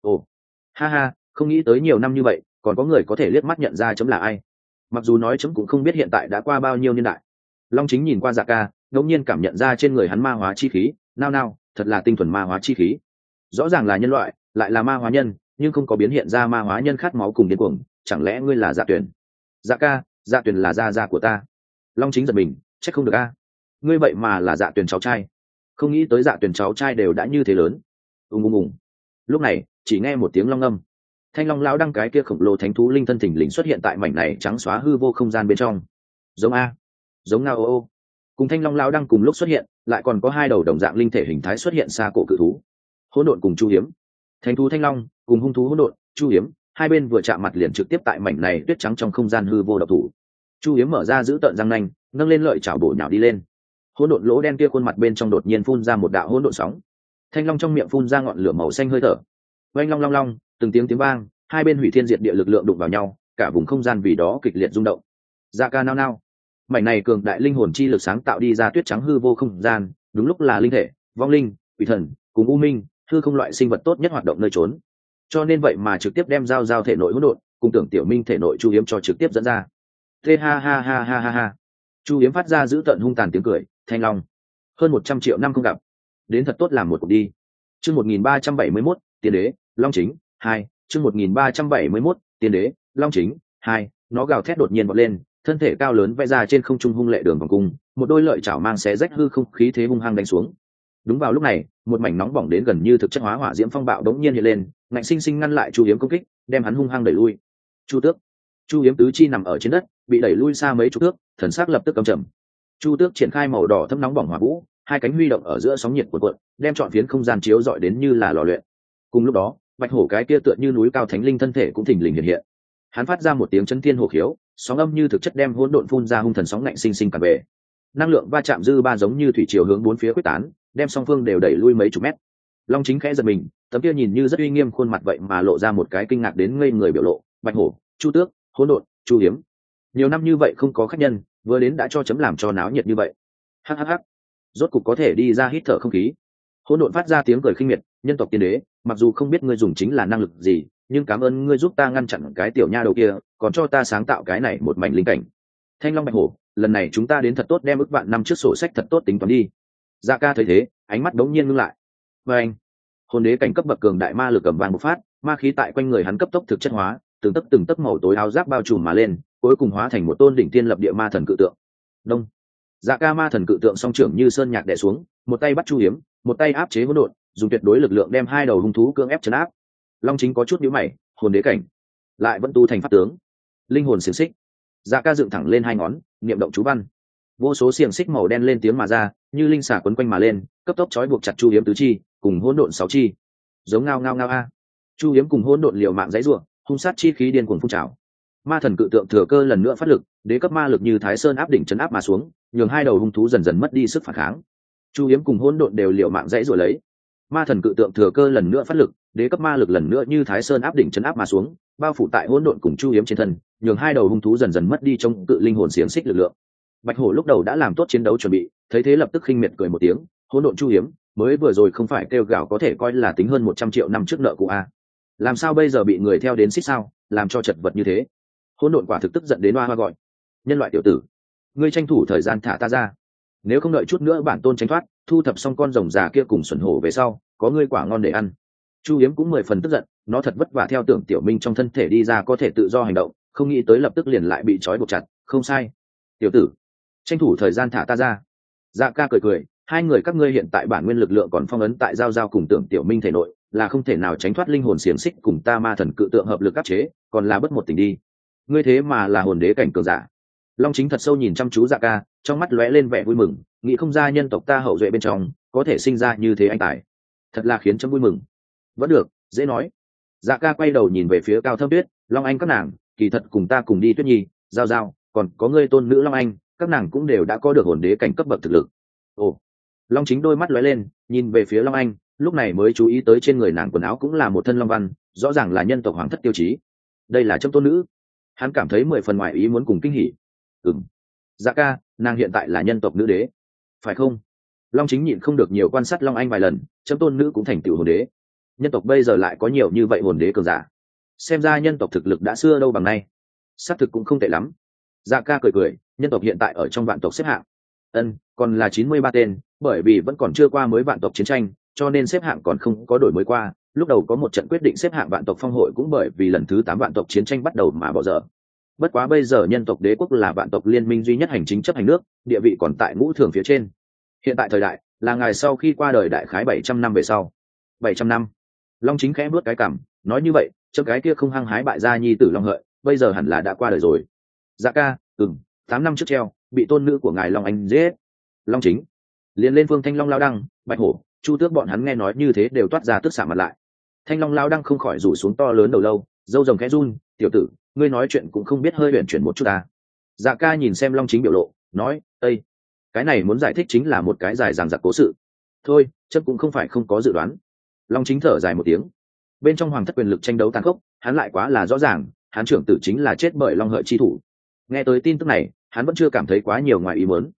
Ồ ha ha, không nghĩ tới nhiều năm như vậy, còn có người có thể liếc mắt nhận ra chấm là ai. Mặc dù nói chấm cũng không biết hiện tại đã qua bao nhiêu niên đại. Long chính nhìn qua dạ ca ngẫu nhiên cảm nhận ra trên người hắn ma hóa chi khí. Nao nao, thật là tinh thuần ma hóa chi khí. Rõ ràng là nhân loại, lại là ma hóa nhân, nhưng không có biến hiện ra ma hóa nhân khát máu cùng điên cuồng. Chẳng lẽ ngươi là dạ tuyển dạ ca dạ tuyển là gia gia của ta. Long chính giật mình chắc không được a. Ngươi vậy mà là dạ tuyển cháu trai. Không nghĩ tới dạ tuyển cháu trai đều đã như thế lớn. Ùng ùng ùng. Lúc này chỉ nghe một tiếng long âm. Thanh long lão đăng cái kia khổng lồ thánh thú linh thân thỉnh lình xuất hiện tại mảnh này trắng xóa hư vô không gian bên trong. Giống a. Giống nga ô ô. Cùng thanh long lão đăng cùng lúc xuất hiện, lại còn có hai đầu đồng dạng linh thể hình thái xuất hiện xa cổ cự thú. Hỗn độn cùng chu hiếm. Thánh thú thanh long cùng hung thú hỗn độn, chu hiếm, hai bên vừa chạm mặt liền trực tiếp tại mảnh này tuyết trắng trong không gian hư vô độc thủ. Chu hiếm mở ra giữ tợn răng nanh, nâng lên lợi chảo bổ nhào đi lên. Hỗn độn lỗ đen kia khuôn mặt bên trong đột nhiên phun ra một đạo hỗn độn sóng. Thanh long trong miệng phun ra ngọn lửa màu xanh hơi thở oanh long long long, từng tiếng tiếng vang, hai bên hủy thiên diệt địa lực lượng đụng vào nhau, cả vùng không gian vì đó kịch liệt rung động. Da ca nao nao. Mảnh này cường đại linh hồn chi lực sáng tạo đi ra tuyết trắng hư vô không gian, đúng lúc là linh thể, vong linh, quỷ thần, cùng u minh, hư không loại sinh vật tốt nhất hoạt động nơi trốn. Cho nên vậy mà trực tiếp đem giao giao thể nội hỗn độn, cùng tưởng tiểu minh thể nội chu hiếm cho trực tiếp dẫn ra. Thế ha ha ha ha ha ha. Chu hiếm phát ra giữ tận hung tàn tiếng cười, thanh long. Hơn một trăm triệu năm không gặp. Đến thật tốt làm một cuộc đi. Chương một nghìn ba trăm bảy mươi mốt tiền đế long chính, hai, chương một nghìn ba trăm bảy mươi mốt, tiên đế, long chính, hai, nó gào thét đột nhiên bật lên, thân thể cao lớn vẽ ra trên không trung hung lệ đường vòng cung, một đôi lợi chảo mang xé rách hư không khí thế hung hăng đánh xuống. Đúng vào lúc này, một mảnh nóng bỏng đến gần như thực chất hóa hỏa diễm phong bạo đống nhiên hiện lên, ngạnh sinh sinh ngăn lại chu hiếm công kích, đem hắn hung hăng đẩy lui. Chu tước, chu hiếm tứ chi nằm ở trên đất, bị đẩy lui xa mấy chục thước, thần sắc lập tức cầm trầm. Chu tước triển khai màu đỏ thâm nóng bỏng hỏa vũ, hai cánh huy động ở giữa sóng nhiệt của cuộn, đem chọn phiến không gian chiếu dọi đến như là lò luyện cùng lúc đó, bạch hổ cái kia tựa như núi cao thánh linh thân thể cũng thình lình hiện hiện. Hắn phát ra một tiếng chân thiên hổ khiếu, sóng âm như thực chất đem hỗn độn phun ra hung thần sóng ngạnh sinh sinh cản về. Năng lượng va chạm dư ba giống như thủy chiều hướng bốn phía quyết tán, đem song phương đều đẩy lui mấy chục mét. Long chính khẽ giật mình, tấm kia nhìn như rất uy nghiêm khuôn mặt vậy mà lộ ra một cái kinh ngạc đến ngây người biểu lộ. Bạch hổ, chu tước, hỗn độn, chu hiếm. Nhiều năm như vậy không có khách nhân, vừa đến đã cho chấm làm cho náo nhiệt như vậy. Hhh rốt cục có thể đi ra hít thở không khí. Hỗn độn phát ra tiếng cười khinh miệt nhân tộc tiên đế, mặc dù không biết ngươi dùng chính là năng lực gì, nhưng cảm ơn ngươi giúp ta ngăn chặn cái tiểu nha đầu kia, còn cho ta sáng tạo cái này một mảnh linh cảnh. Thanh long bạch hổ, lần này chúng ta đến thật tốt đem ước vạn năm trước sổ sách thật tốt tính toán đi. Dạ ca thấy thế, ánh mắt đống nhiên ngưng lại. Và anh, hồn đế cảnh cấp bậc cường đại ma lực cầm vàng một phát, ma khí tại quanh người hắn cấp tốc thực chất hóa, từng tấc từng tấc màu tối áo giáp bao trùm mà lên, cuối cùng hóa thành một tôn đỉnh tiên lập địa ma thần cự tượng. Đông. Dạ ca ma thần cự tượng song trưởng như sơn nhạc đẻ xuống, một tay bắt chu hiếm, một tay áp chế hỗn độn dùng tuyệt đối lực lượng đem hai đầu hung thú cưỡng ép chấn áp. Long chính có chút nhíu mày, hồn đế cảnh. Lại vẫn tu thành pháp tướng. Linh hồn xiềng xích. Dạ ca dựng thẳng lên hai ngón, niệm động chú văn. Vô số xiềng xích màu đen lên tiếng mà ra, như linh xả quấn quanh mà lên, cấp tốc trói buộc chặt chu hiếm tứ chi, cùng hỗn độn sáu chi. Giống ngao ngao ngao a. Chu hiếm cùng hỗn độn liều mạng dãy ruộng hung sát chi khí điên cuồng phun trào. Ma thần cự tượng thừa cơ lần nữa phát lực, đế cấp ma lực như thái sơn áp đỉnh chấn áp mà xuống, nhường hai đầu hung thú dần dần mất đi sức phản kháng. Chu hiếm cùng hỗn độn đều liều mạng dãy ruộng lấy ma thần cự tượng thừa cơ lần nữa phát lực, đế cấp ma lực lần nữa như thái sơn áp đỉnh chấn áp mà xuống, bao phủ tại hỗn độn cùng chu hiếm trên thân, nhường hai đầu hung thú dần dần mất đi trong cự linh hồn xiềng xích lực lượng. Bạch hổ lúc đầu đã làm tốt chiến đấu chuẩn bị, thấy thế lập tức khinh miệt cười một tiếng, hỗn độn chu hiếm, mới vừa rồi không phải kêu gào có thể coi là tính hơn một trăm triệu năm trước nợ cụ a. Làm sao bây giờ bị người theo đến xích sao, làm cho chật vật như thế? Hỗn độn quả thực tức giận đến hoa hoa gọi. Nhân loại tiểu tử, ngươi tranh thủ thời gian thả ta ra. Nếu không đợi chút nữa bản tôn tránh thoát thu thập xong con rồng già kia cùng xuẩn hổ về sau, có ngươi quả ngon để ăn. Chu hiếm cũng mười phần tức giận, nó thật vất vả theo tưởng tiểu minh trong thân thể đi ra có thể tự do hành động, không nghĩ tới lập tức liền lại bị trói buộc chặt, không sai. Tiểu tử, tranh thủ thời gian thả ta ra. Dạ ca cười cười, hai người các ngươi hiện tại bản nguyên lực lượng còn phong ấn tại giao giao cùng tưởng tiểu minh thể nội, là không thể nào tránh thoát linh hồn xiềng xích cùng ta ma thần cự tượng hợp lực áp chế, còn là bất một tình đi. Ngươi thế mà là hồn đế cảnh cường giả long chính thật sâu nhìn chăm chú dạ ca, trong mắt lóe lên vẻ vui mừng, nghĩ không ra nhân tộc ta hậu duệ bên trong, có thể sinh ra như thế anh tài. Thật là khiến chấm vui mừng. Vẫn được, dễ nói. Dạ ca quay đầu nhìn về phía cao thâm tuyết, long anh các nàng, kỳ thật cùng ta cùng đi tuyết nhi, giao giao, còn có ngươi tôn nữ long anh, các nàng cũng đều đã có được hồn đế cảnh cấp bậc thực lực. Ồ. Long chính đôi mắt lóe lên, nhìn về phía long anh, lúc này mới chú ý tới trên người nàng quần áo cũng là một thân long văn, rõ ràng là nhân tộc hoàng thất tiêu chí. Đây là chấm tôn nữ. Hắn cảm thấy mười phần ngoài ý muốn cùng kinh hỉ ừng dạ ca, nàng hiện tại là nhân tộc nữ đế. Phải không? Long chính nhịn không được nhiều quan sát long anh vài lần, chấm tôn nữ cũng thành tựu hồn đế. Nhân tộc bây giờ lại có nhiều như vậy hồn đế cường giả. Xem ra nhân tộc thực lực đã xưa đâu bằng nay. Xác thực cũng không tệ lắm. Dạ ca cười cười, nhân tộc hiện tại ở trong vạn tộc xếp hạng. Ân, còn là chín mươi ba tên, bởi vì vẫn còn chưa qua mới vạn tộc chiến tranh, cho nên xếp hạng còn không có đổi mới qua. Lúc đầu có một trận quyết định xếp hạng vạn tộc phong hội cũng bởi vì lần thứ tám vạn tộc chiến tranh bắt đầu mà bỏ dở bất quá bây giờ nhân tộc đế quốc là vạn tộc liên minh duy nhất hành chính chấp hành nước, địa vị còn tại ngũ thường phía trên. Hiện tại thời đại, là ngài sau khi qua đời đại khái bảy trăm năm về sau. Bảy trăm năm. Long chính khẽ bước cái cảm nói như vậy cho cái kia không hăng hái bại gia nhi tử long hợi, bây giờ hẳn là đã qua đời rồi. Dạ ca ừng tám năm trước treo, bị tôn nữ của ngài long anh giết. Long chính. Liền lên phương thanh long lao đăng, bạch hổ, chu tước bọn hắn nghe nói như thế đều toát ra tức xả mặt lại. Thanh long lao đăng không khỏi rủ xuống to lớn đầu lâu, dâu rồng khẽ run tiểu tử, ngươi nói chuyện cũng không biết hơi huyền chuyển một chút ta. Dạ ca nhìn xem long chính biểu lộ, nói ây cái này muốn giải thích chính là một cái dài dằng dặc cố sự. Thôi chấp cũng không phải không có dự đoán. Long chính thở dài một tiếng. Bên trong hoàng thất quyền lực tranh đấu tàn khốc, hắn lại quá là rõ ràng, hắn trưởng tử chính là chết bởi long hợi chi thủ. Nghe tới tin tức này, hắn vẫn chưa cảm thấy quá nhiều ngoài ý muốn.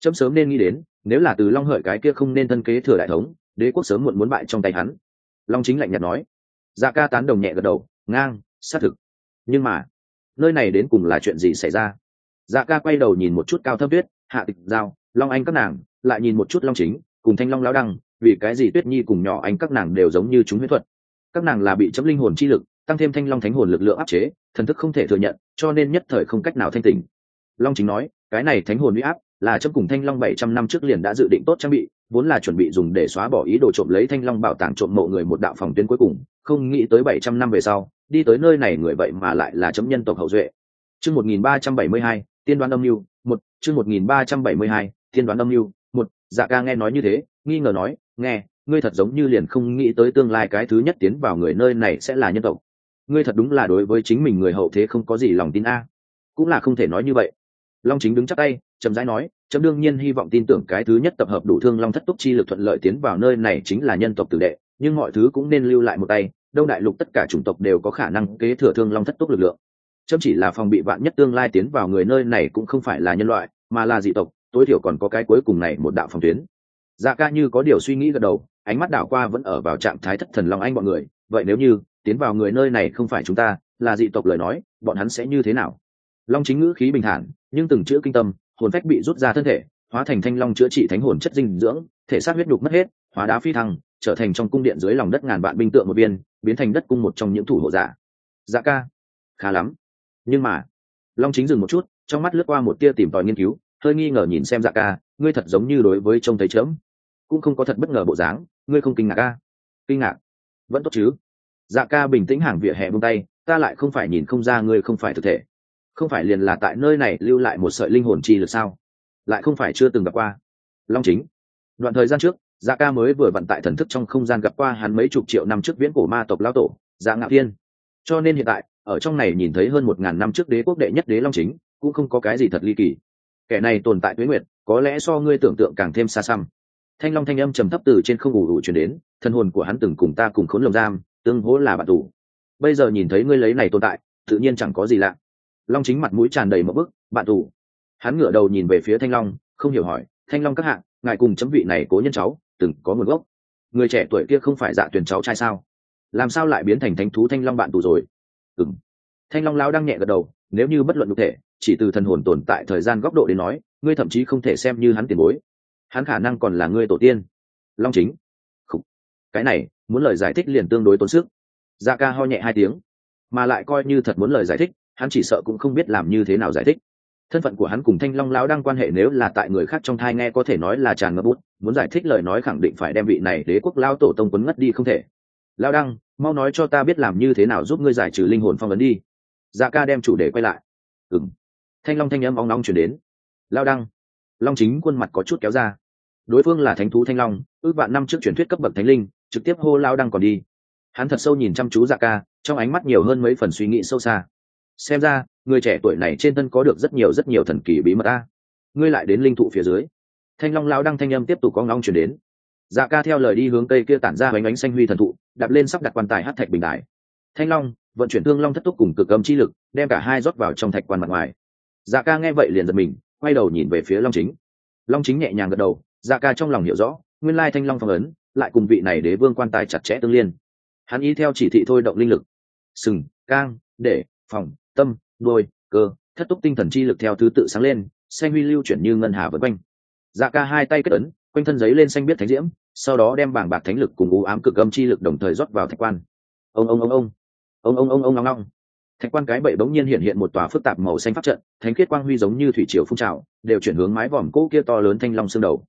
Chấm sớm nên nghĩ đến, nếu là từ long hợi cái kia không nên thân kế thừa đại thống, đế quốc sớm muộn muốn bại trong tay hắn. Long chính lạnh nhạt nói. Dạ ca tán đồng nhẹ gật đầu, ngang, xác thực nhưng mà, nơi này đến cùng là chuyện gì xảy ra? Dạ ca quay đầu nhìn một chút cao thấp tuyết, hạ tịch giao, long anh các nàng, lại nhìn một chút long chính, cùng thanh long lao đăng, vì cái gì tuyết nhi cùng nhỏ anh các nàng đều giống như chúng huyết thuật. Các nàng là bị chấm linh hồn chi lực, tăng thêm thanh long thánh hồn lực lượng áp chế, thần thức không thể thừa nhận, cho nên nhất thời không cách nào thanh tỉnh. Long chính nói, cái này thánh hồn huy áp là chấm cùng thanh long bảy trăm năm trước liền đã dự định tốt trang bị vốn là chuẩn bị dùng để xóa bỏ ý đồ trộm lấy thanh long bảo tàng trộm mộ người một đạo phòng tuyến cuối cùng, không nghĩ tới bảy trăm năm về sau, đi tới nơi này người vậy mà lại là chấm nhân tộc hậu duệ. Chương một nghìn ba trăm bảy mươi hai, tiên đoán âm mưu, một, chương một nghìn ba trăm bảy mươi hai, tiên đoán âm mưu, một dạ ca nghe nói như thế, nghi ngờ nói, nghe, ngươi thật giống như liền không nghĩ tới tương lai cái thứ nhất tiến vào người nơi này sẽ là nhân tộc. Ngươi thật đúng là đối với chính mình người hậu thế không có gì lòng tin a. Cũng là không thể nói như vậy. Long chính đứng chắc tay chậm rãi nói, chấm đương nhiên hy vọng tin tưởng cái thứ nhất tập hợp đủ thương long thất túc chi lực thuận lợi tiến vào nơi này chính là nhân tộc tử đệ, nhưng mọi thứ cũng nên lưu lại một tay, đông đại lục tất cả chủng tộc đều có khả năng kế thừa thương long thất túc lực lượng. Chấm chỉ là phòng bị vạn nhất tương lai tiến vào người nơi này cũng không phải là nhân loại, mà là dị tộc, tối thiểu còn có cái cuối cùng này một đạo phòng tuyến. Dạ ca như có điều suy nghĩ gật đầu, ánh mắt đảo qua vẫn ở vào trạng thái thất thần long anh bọn người, vậy nếu như tiến vào người nơi này không phải chúng ta, là dị tộc lời nói, bọn hắn sẽ như thế nào? Long chính ngữ khí bình thản, nhưng từng chữ kinh tâm hồn phách bị rút ra thân thể, hóa thành thanh long chữa trị thánh hồn chất dinh dưỡng, thể xác huyết đục mất hết, hóa đá phi thăng, trở thành trong cung điện dưới lòng đất ngàn vạn binh tượng một viên, biến thành đất cung một trong những thủ hộ giả. Dạ ca. Khá lắm. Nhưng mà, long chính dừng một chút, trong mắt lướt qua một tia tìm tòi nghiên cứu, hơi nghi ngờ nhìn xem dạ ca, ngươi thật giống như đối với trông thấy chớm. Cũng không có thật bất ngờ bộ dáng, ngươi không kinh ngạc ca kinh ngạc? Vẫn tốt chứ. Dạ ca bình tĩnh hàng vỉa hè bông tay, ta lại không phải nhìn không ra ngươi không phải thực thể không phải liền là tại nơi này lưu lại một sợi linh hồn chi được sao? Lại không phải chưa từng gặp qua. Long chính, đoạn thời gian trước dạ ca mới vừa vận tại thần thức trong không gian gặp qua hắn mấy chục triệu năm trước viễn cổ ma tộc lao tổ dạ ngạo thiên. Cho nên hiện tại, ở trong này nhìn thấy hơn một ngàn năm trước đế quốc đệ nhất đế long chính, cũng không có cái gì thật ly kỳ. Kẻ này tồn tại tuế nguyệt, có lẽ so ngươi tưởng tượng càng thêm xa xăm. Thanh long thanh âm trầm thấp từ trên không ủ ủ chuyển đến, thân hồn của hắn từng cùng ta cùng khốn lồng giam, tương hỗ là bạn tù. Bây giờ nhìn thấy ngươi lấy này tồn tại, tự nhiên chẳng có gì lạ long chính mặt mũi tràn đầy một bức, bạn tù. Hắn ngửa đầu nhìn về phía thanh long, không hiểu hỏi, thanh long các hạng ngài cùng chấm vị này cố nhân cháu, từng có nguồn gốc? Người trẻ tuổi kia không phải dạ tuyển cháu trai sao? Làm sao lại biến thành thánh thú thanh long bạn tù rồi? Ừng thanh long lao đang nhẹ gật đầu, nếu như bất luận cụ thể, chỉ từ thần hồn tồn tại thời gian góc độ đến nói, ngươi thậm chí không thể xem như hắn tiền bối. Hắn khả năng còn là ngươi tổ tiên. Long chính Khủ. cái này, muốn lời giải thích liền tương đối tốn sức. Da ca ho nhẹ hai tiếng, mà lại coi như thật muốn lời giải thích hắn chỉ sợ cũng không biết làm như thế nào giải thích. Thân phận của hắn cùng thanh long lão đang quan hệ nếu là tại người khác trong thai nghe có thể nói là tràn ngập bút muốn giải thích lời nói khẳng định phải đem vị này đế quốc lao tổ tông quấn ngất đi không thể. Lao đăng, mau nói cho ta biết làm như thế nào giúp ngươi giải trừ linh hồn phong ấn đi. Dạ ca đem chủ đề quay lại. Ừng thanh long thanh âm bóng long chuyển đến. Lao đăng. Long chính khuôn mặt có chút kéo ra. Đối phương là thánh thú thanh long, ước vạn năm trước truyền thuyết cấp bậc thánh linh, trực tiếp hô lao đăng còn đi. Hắn thật sâu nhìn chăm chú dạ ca, trong ánh mắt nhiều hơn mấy phần suy nghĩ sâu xa xem ra, người trẻ tuổi này trên thân có được rất nhiều rất nhiều thần kỳ bí mật ta ngươi lại đến linh thụ phía dưới. Thanh long lao đăng thanh âm tiếp tục có ngóng chuyển đến. Dạ ca theo lời đi hướng tây kia tản ra bánh bánh xanh huy thần thụ, đạp lên sắp đặt quan tài hát thạch bình đại thanh long, vận chuyển thương long thất túc cùng cực âm chi lực, đem cả hai rót vào trong thạch quan mặt ngoài. Dạ ca nghe vậy liền giật mình, quay đầu nhìn về phía long chính. Long chính nhẹ nhàng gật đầu dạ ca trong lòng hiểu rõ, nguyên lai thanh long phong ấn, lại cùng vị này đế vương quan tài chặt chẽ tương liên. Hắn ý theo chỉ thị thôi động linh lực. Sừng, cang, để, phòng tâm đôi cơ, thất túc tinh thần chi lực theo thứ tự sáng lên, xanh huy lưu chuyển như ngân hà vân quanh. Dạ ca hai tay kết ấn, quanh thân giấy lên xanh biết thánh diễm, sau đó đem bảng bạc thánh lực cùng u ám cực âm chi lực đồng thời rót vào thạch quan. Ông ông ông ông. Ông ông ông ông ông ông thạch quan cái bậy bỗng nhiên hiện hiện một tòa phức tạp màu xanh pháp trận, thánh khiết quang huy giống như thủy triều phun trào, đều chuyển hướng mái vòm cỗ kia to lớn thanh long xương đầu.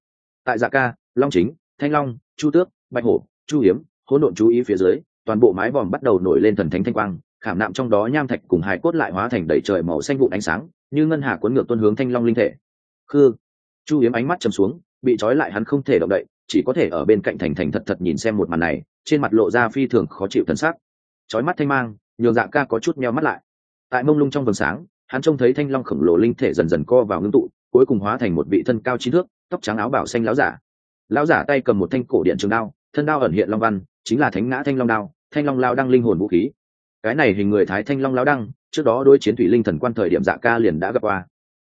Tại dạ ca, long chính, thanh long, chu tước, bạch hổ, chu hiếm, hỗn độn chú ý phía dưới, toàn bộ mái vòm bắt đầu nổi lên thần thánh thanh quang khảm nạm trong đó nham thạch cùng hài cốt lại hóa thành đầy trời màu xanh vụn ánh sáng, như ngân hà cuốn ngược tuân hướng thanh long linh thể. Khư. Chu hiếm ánh mắt chầm xuống, bị trói lại hắn không thể động đậy, chỉ có thể ở bên cạnh thành thành thật thật nhìn xem một màn này, trên mặt lộ ra phi thường khó chịu thân sắc. Trói mắt thanh mang, nhường dạ ca có chút meo mắt lại. Tại mông lung trong vầng sáng, hắn trông thấy thanh long khổng lồ linh thể dần dần co vào ngưng tụ, cuối cùng hóa thành một vị thân cao trí thước, tóc trắng áo bảo xanh láo giả. Lão giả tay cầm một thanh cổ điện trường đao, thân đao ẩn hiện long văn, chính là thánh ngã thanh long đao, thanh long lao đăng linh hồn vũ khí cái này hình người thái thanh long lao đăng, trước đó đôi chiến thủy linh thần quan thời điểm dạ ca liền đã gặp qua.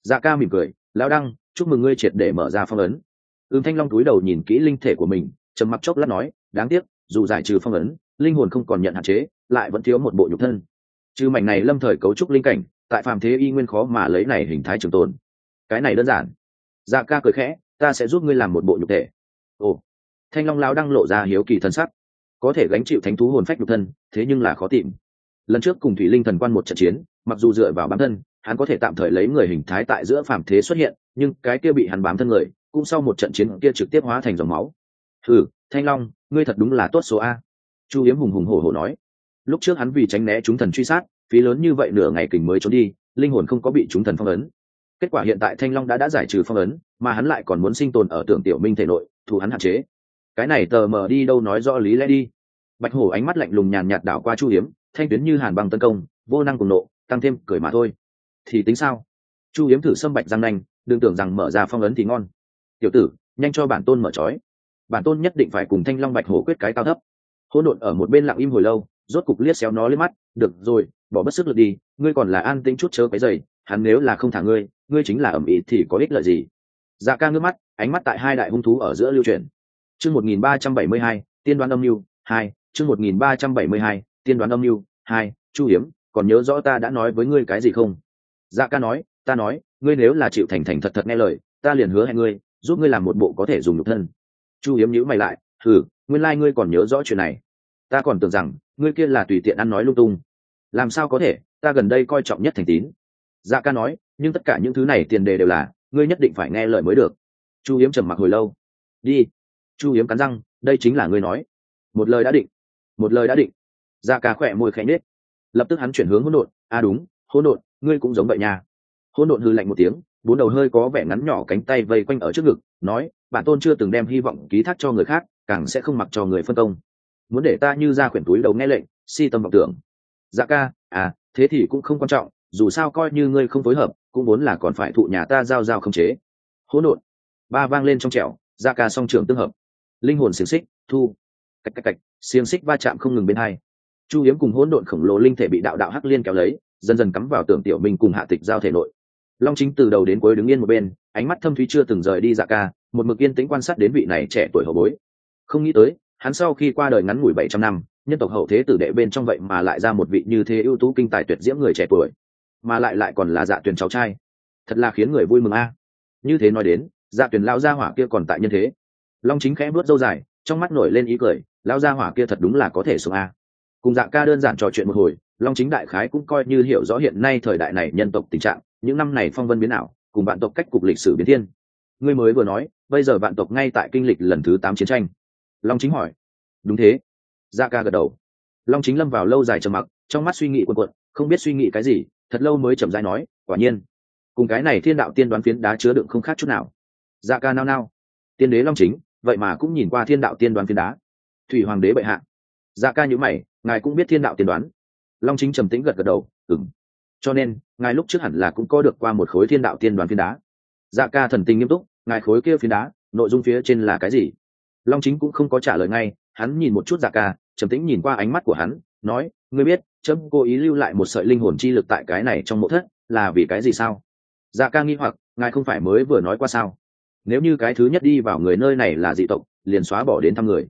Dạ ca mỉm cười lao đăng, chúc mừng ngươi triệt để mở ra phong ấn. Ưng thanh long túi đầu nhìn kỹ linh thể của mình, trầm mặc chốc lát nói, đáng tiếc, dù giải trừ phong ấn, linh hồn không còn nhận hạn chế, lại vẫn thiếu một bộ nhục thân. Trừ mảnh này lâm thời cấu trúc linh cảnh, tại phàm thế y nguyên khó mà lấy này hình thái trường tồn. Cái này đơn giản. Dạ ca cười khẽ, ta sẽ giúp ngươi làm một bộ nhục thể. Ồ. Thanh long lao đang lộ ra hiếu kỳ thân sắc. Có thể gánh chịu thánh thú hồn phách nhục thân, thế nhưng là khó tìm lần trước cùng thủy linh thần quan một trận chiến, mặc dù dựa vào bản thân, hắn có thể tạm thời lấy người hình thái tại giữa phàm thế xuất hiện, nhưng cái kia bị hắn bám thân người, cũng sau một trận chiến kia trực tiếp hóa thành dòng máu. Ừ thanh long, ngươi thật đúng là tốt số a. Chu hiếm hùng hùng hổ hổ nói. Lúc trước hắn vì tránh né chúng thần truy sát, phí lớn như vậy nửa ngày kình mới trốn đi, linh hồn không có bị chúng thần phong ấn. Kết quả hiện tại thanh long đã đã giải trừ phong ấn, mà hắn lại còn muốn sinh tồn ở tưởng tiểu minh thể nội, thù hắn hạn chế. Cái này tờ mờ đi đâu nói rõ lý lẽ đi. Bạch hổ ánh mắt lạnh lùng nhàn nhạt đảo qua chu hiếm thanh tuyến như hàn băng tấn công, vô năng cùng nộ, tăng thêm cười mà thôi. Thì tính sao? Chu Yếm thử xâm bạch răng nanh, đừng tưởng rằng mở ra phong ấn thì ngon. Tiểu tử, nhanh cho bản tôn mở trói. Bản tôn nhất định phải cùng thanh long bạch hổ quyết cái cao thấp. Hỗn độn ở một bên lặng im hồi lâu, rốt cục liếc xéo nó lên mắt, được rồi, bỏ bất sức lực đi, ngươi còn là an tĩnh chút chớ cái dày hắn nếu là không thả ngươi ngươi chính là ẩm ý thì có ích lợi gì? Dạ ca ngước mắt, ánh mắt tại hai đại hung thú ở giữa lưu truyền chương một nghìn ba trăm bảy mươi hai, tiên đoán âm mưu hai, chương một nghìn ba trăm bảy mươi hai tiên đoán âm mưu, hai, chu hiếm, còn nhớ rõ ta đã nói với ngươi cái gì không? Dạ ca nói, ta nói, ngươi nếu là chịu thành thành thật thật nghe lời, ta liền hứa hẹn ngươi, giúp ngươi làm một bộ có thể dùng nhục thân. Chu hiếm nhữ mày lại thử nguyên lai、like、ngươi còn nhớ rõ chuyện này. Ta còn tưởng rằng, ngươi kia là tùy tiện ăn nói lung tung. Làm sao có thể, ta gần đây coi trọng nhất thành tín. Dạ ca nói, nhưng tất cả những thứ này tiền đề đều là, ngươi nhất định phải nghe lời mới được. Chu hiếm trầm mặc hồi lâu. Đi. Chu hiếm cắn răng, đây chính là ngươi nói. Một lời đã định. Một lời đã định dạ ca khỏe môi khẽ nết lập tức hắn chuyển hướng hỗn độn. À đúng, hỗn độn, ngươi cũng giống vậy nha. Hỗn độn hư lạnh một tiếng, bốn đầu hơi có vẻ ngắn nhỏ cánh tay vây quanh ở trước ngực, nói, bản tôn chưa từng đem hy vọng ký thác cho người khác, càng sẽ không mặc cho người phân công. Muốn để ta như ra quyển túi đầu nghe lệnh, si tâm vọng tưởng. Dạ ca à thế thì cũng không quan trọng, dù sao coi như ngươi không phối hợp, cũng muốn là còn phải thụ nhà ta giao giao không chế. Hỗn độn. Ba vang lên trong trẻo dạ ca song trường tương hợp. Linh hồn xiềng xích, thu. Cạch cạch cạch, xiềng xích va chạm không ngừng bên hai chu hiếm cùng hỗn độn khổng lồ linh thể bị đạo đạo hắc liên kéo lấy, dần dần cắm vào tưởng tiểu minh cùng hạ tịch giao thể nội. Long chính từ đầu đến cuối đứng yên một bên, ánh mắt thâm thúy chưa từng rời đi dạ ca, một mực yên tĩnh quan sát đến vị này trẻ tuổi hậu bối. Không nghĩ tới, hắn sau khi qua đời ngắn ngủi bảy trăm năm, nhân tộc hậu thế tử đệ bên trong vậy mà lại ra một vị như thế ưu tú kinh tài tuyệt diễm người trẻ tuổi. Mà lại lại còn là dạ Tuyền cháu trai. Thật là khiến người vui mừng a. Như thế nói đến dạ Tuyền lao gia hỏa kia còn tại nhân thế. Long chính khẽ bước dâu dài, trong mắt nổi lên ý cười lao gia hỏa kia thật đúng là có thể xuống a cùng dạ ca đơn giản trò chuyện một hồi, long chính đại khái cũng coi như hiểu rõ hiện nay thời đại này nhân tộc tình trạng, những năm này phong vân biến ảo, cùng vạn tộc cách cục lịch sử biến thiên. Ngươi mới vừa nói, bây giờ vạn tộc ngay tại kinh lịch lần thứ tám chiến tranh. Long chính hỏi. Đúng thế. Dạ ca gật đầu. Long chính lâm vào lâu dài trầm mặc, trong mắt suy nghĩ quần quận không biết suy nghĩ cái gì, thật lâu mới chậm rãi nói, quả nhiên, cùng cái này thiên đạo tiên đoán phiến đá chứa đựng không khác chút nào. Dạ ca nao nao. Tiên đế long chính, vậy mà cũng nhìn qua thiên đạo tiên đoán phiến đá. Thủy hoàng đế bệ hạ. Dạ ca nhữ mày ngài cũng biết thiên đạo tiên đoán. Long chính trầm tĩnh gật gật đầu ừng cho nên, ngài lúc trước hẳn là cũng có được qua một khối thiên đạo tiên đoán phiến đá. Dạ ca thần tình nghiêm túc, ngài khối kia phiến đá, nội dung phía trên là cái gì? Long chính cũng không có trả lời ngay, hắn nhìn một chút dạ ca, trầm tĩnh nhìn qua ánh mắt của hắn, nói, ngươi biết trâm cố ý lưu lại một sợi linh hồn chi lực tại cái này trong mộ thất, là vì cái gì sao? Dạ ca nghi hoặc, ngài không phải mới vừa nói qua sao? Nếu như cái thứ nhất đi vào người nơi này là dị tộc, liền xóa bỏ đến thăm người.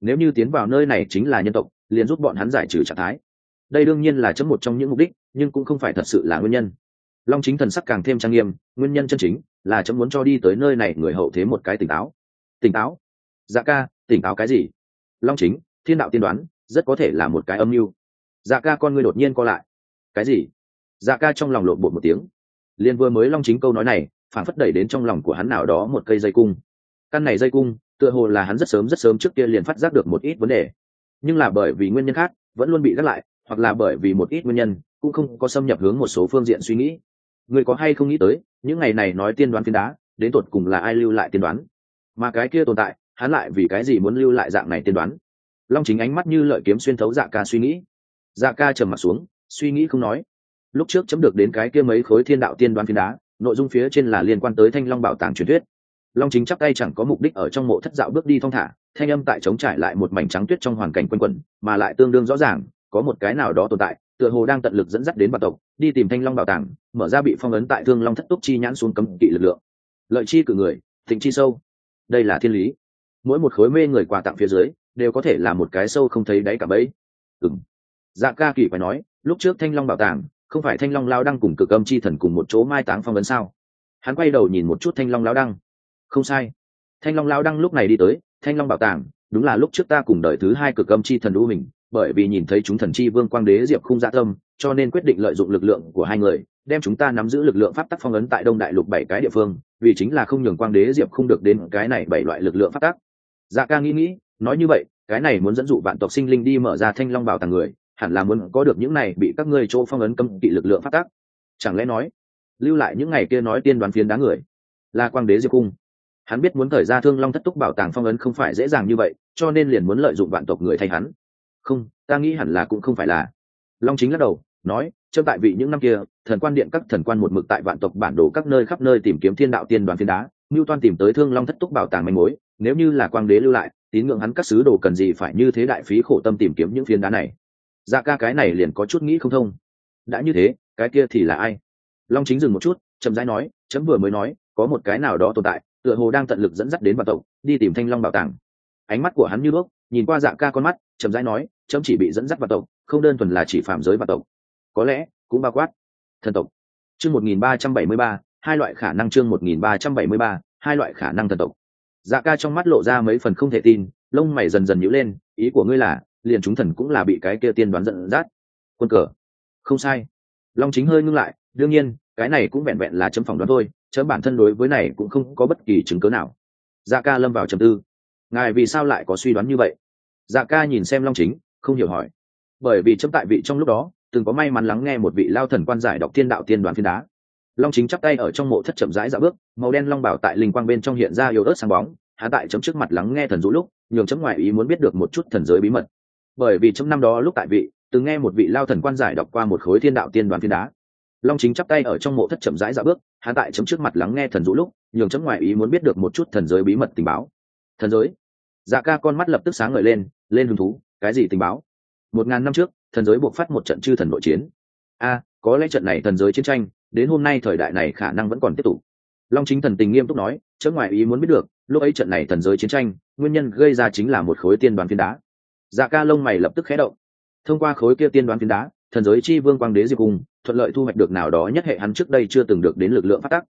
Nếu như tiến vào nơi này chính là nhân tộc liền giúp bọn hắn giải trừ trạng thái. Đây đương nhiên là chấm một trong những mục đích, nhưng cũng không phải thật sự là nguyên nhân. Long chính thần sắc càng thêm trang nghiêm, nguyên nhân chân chính là chấm muốn cho đi tới nơi này người hậu thế một cái tỉnh táo. Tỉnh táo? Dạ ca, tỉnh táo cái gì? Long chính, thiên đạo tiên đoán, rất có thể là một cái âm mưu. Dạ ca con ngươi đột nhiên co lại. Cái gì? Dạ ca trong lòng lộn bột một tiếng. Liền vừa mới long chính câu nói này, phản phất đẩy đến trong lòng của hắn nào đó một cây dây cung. Căn này dây cung, tựa hồ là hắn rất sớm rất sớm trước kia liền phát giác được một ít vấn đề nhưng là bởi vì nguyên nhân khác, vẫn luôn bị gác lại, hoặc là bởi vì một ít nguyên nhân, cũng không có xâm nhập hướng một số phương diện suy nghĩ. Người có hay không nghĩ tới, những ngày này nói tiên đoán phiến đá, đến tột cùng là ai lưu lại tiên đoán? Mà cái kia tồn tại, hắn lại vì cái gì muốn lưu lại dạng này tiên đoán? Long chính ánh mắt như lợi kiếm xuyên thấu dạ ca suy nghĩ. Dạ ca trầm mặt xuống, suy nghĩ không nói. Lúc trước chấm được đến cái kia mấy khối thiên đạo tiên đoán phiến đá, nội dung phía trên là liên quan tới thanh long bảo tàng truyền thuyết long chính chắp tay chẳng có mục đích ở trong mộ thất dạo bước đi thong thả, thanh âm tại chống trải lại một mảnh trắng tuyết trong hoàn cảnh quanh quẩn, mà lại tương đương rõ ràng, có một cái nào đó tồn tại, tựa hồ đang tận lực dẫn dắt đến bản tộc, đi tìm thanh long bảo tàng, mở ra bị phong ấn tại thương long thất túc chi nhãn xuống cấm kỵ lực lượng. Lợi chi cử người, thịnh chi sâu. Đây là thiên lý. Mỗi một khối mê người quà tặng phía dưới, đều có thể là một cái sâu không thấy đáy cả bấy ừng dạ ca kỳ phải nói, lúc trước thanh long bảo tàng, không phải thanh long lao đăng cùng cực âm chi thần cùng một chỗ mai táng phong ấn sao? Hắn quay đầu nhìn một chút thanh long lao đăng không sai. Thanh long lao đăng lúc này đi tới, thanh long bảo tàng, đúng là lúc trước ta cùng đợi thứ hai cực âm chi thần đu mình bởi vì nhìn thấy chúng thần chi vương quang đế diệp khung dạ tâm, cho nên quyết định lợi dụng lực lượng của hai người, đem chúng ta nắm giữ lực lượng pháp tắc phong ấn tại đông đại lục bảy cái địa phương, vì chính là không nhường quang đế diệp không được đến cái này bảy loại lực lượng pháp tắc. Dạ ca nghĩ nghĩ, nói như vậy, cái này muốn dẫn dụ vạn tộc sinh linh đi mở ra thanh long bảo tàng người, hẳn là muốn có được những này bị các ngươi chỗ phong ấn cấm kỵ lực lượng pháp tắc. Chẳng lẽ nói, lưu lại những ngày kia nói tiên đoán phiến đá người, là quang đế diệp cung hắn biết muốn thời ra thương long thất túc bảo tàng phong ấn không phải dễ dàng như vậy, cho nên liền muốn lợi dụng vạn tộc người thay hắn. Không, ta nghĩ hẳn là cũng không phải là. Long chính lắc đầu, nói trong tại vị những năm kia, thần quan điện các thần quan một mực tại vạn tộc bản đồ các nơi khắp nơi tìm kiếm thiên đạo tiên đoàn phiên đá, ngưu toan tìm tới thương long thất túc bảo tàng manh mối, nếu như là quang đế lưu lại, tín ngưỡng hắn các sứ đồ cần gì phải như thế đại phí khổ tâm tìm kiếm những phiến đá này? Dạ ca cái này liền có chút nghĩ không thông. Đã như thế, cái kia thì là ai? Long chính dừng một chút, chậm rãi nói, chấm vừa mới nói, có một cái nào đó tồn tại tựa hồ đang tận lực dẫn dắt đến bản tộc, đi tìm thanh long bảo tàng. Ánh mắt của hắn như bước nhìn qua dạ ca con mắt, chậm rãi nói, chấm chỉ bị dẫn dắt bản tộc, không đơn thuần là chỉ phạm giới bản tộc. Có lẽ cũng bao quát thần tộc. Chương một nghìn ba trăm bảy mươi ba, hai loại khả năng chương một nghìn ba trăm bảy mươi ba, hai loại khả năng thần tộc. Dạ ca trong mắt lộ ra mấy phần không thể tin, lông mày dần dần nhíu lên, ý của ngươi là, liền chúng thần cũng là bị cái kia tiên đoán dẫn dắt? Quân cờ. Không sai. Long chính hơi ngưng lại, đương nhiên cái này cũng vẹn vẹn là chấm phỏng đoán thôi, chấm bản thân đối với này cũng không có bất kỳ chứng cớ nào. Dạ ca lâm vào trầm tư. Ngài vì sao lại có suy đoán như vậy? Dạ ca nhìn xem long chính, không hiểu hỏi. Bởi vì chấm tại vị trong lúc đó, từng có may mắn lắng nghe một vị lao thần quan giải đọc thiên đạo tiên đoàn phiên đá. Long chính chắp tay ở trong mộ thất chậm rãi dạo bước, màu đen long bảo tại linh quang bên trong hiện ra yếu ớt sáng bóng hạ tại chấm trước mặt lắng nghe thần dũ lúc, nhường chấm ngoại ý muốn biết được một chút thần giới bí mật. Bởi vì chấm năm đó lúc tại vị, từng nghe một vị lao thần quan giải đọc qua một khối thiên đạo tiên đoàn phiên đá long chính chắp tay ở trong mộ thất chậm rãi dạ bước, hắn tại chấm trước mặt lắng nghe thần dũ lúc, nhường chấm ngoại ý muốn biết được một chút thần giới bí mật tình báo. Thần giới? Dạ ca con mắt lập tức sáng ngời lên lên hứng thú, cái gì tình báo? Một ngàn năm trước, thần giới buộc phát một trận chư thần nội chiến. A, có lẽ trận này thần giới chiến tranh, đến hôm nay thời đại này khả năng vẫn còn tiếp tục. Long chính thần tình nghiêm túc nói chớ ngoại ý muốn biết được, lúc ấy trận này thần giới chiến tranh, nguyên nhân gây ra chính là một khối tiên đoán phiến đá. Dạ ca lông mày lập tức khé động. Thông qua khối kia tiên đoán phiến đá, thần giới chi vương quang đế diệp hùng thuận lợi thu hoạch được nào đó nhất hệ hắn trước đây chưa từng được đến lực lượng phát tắc.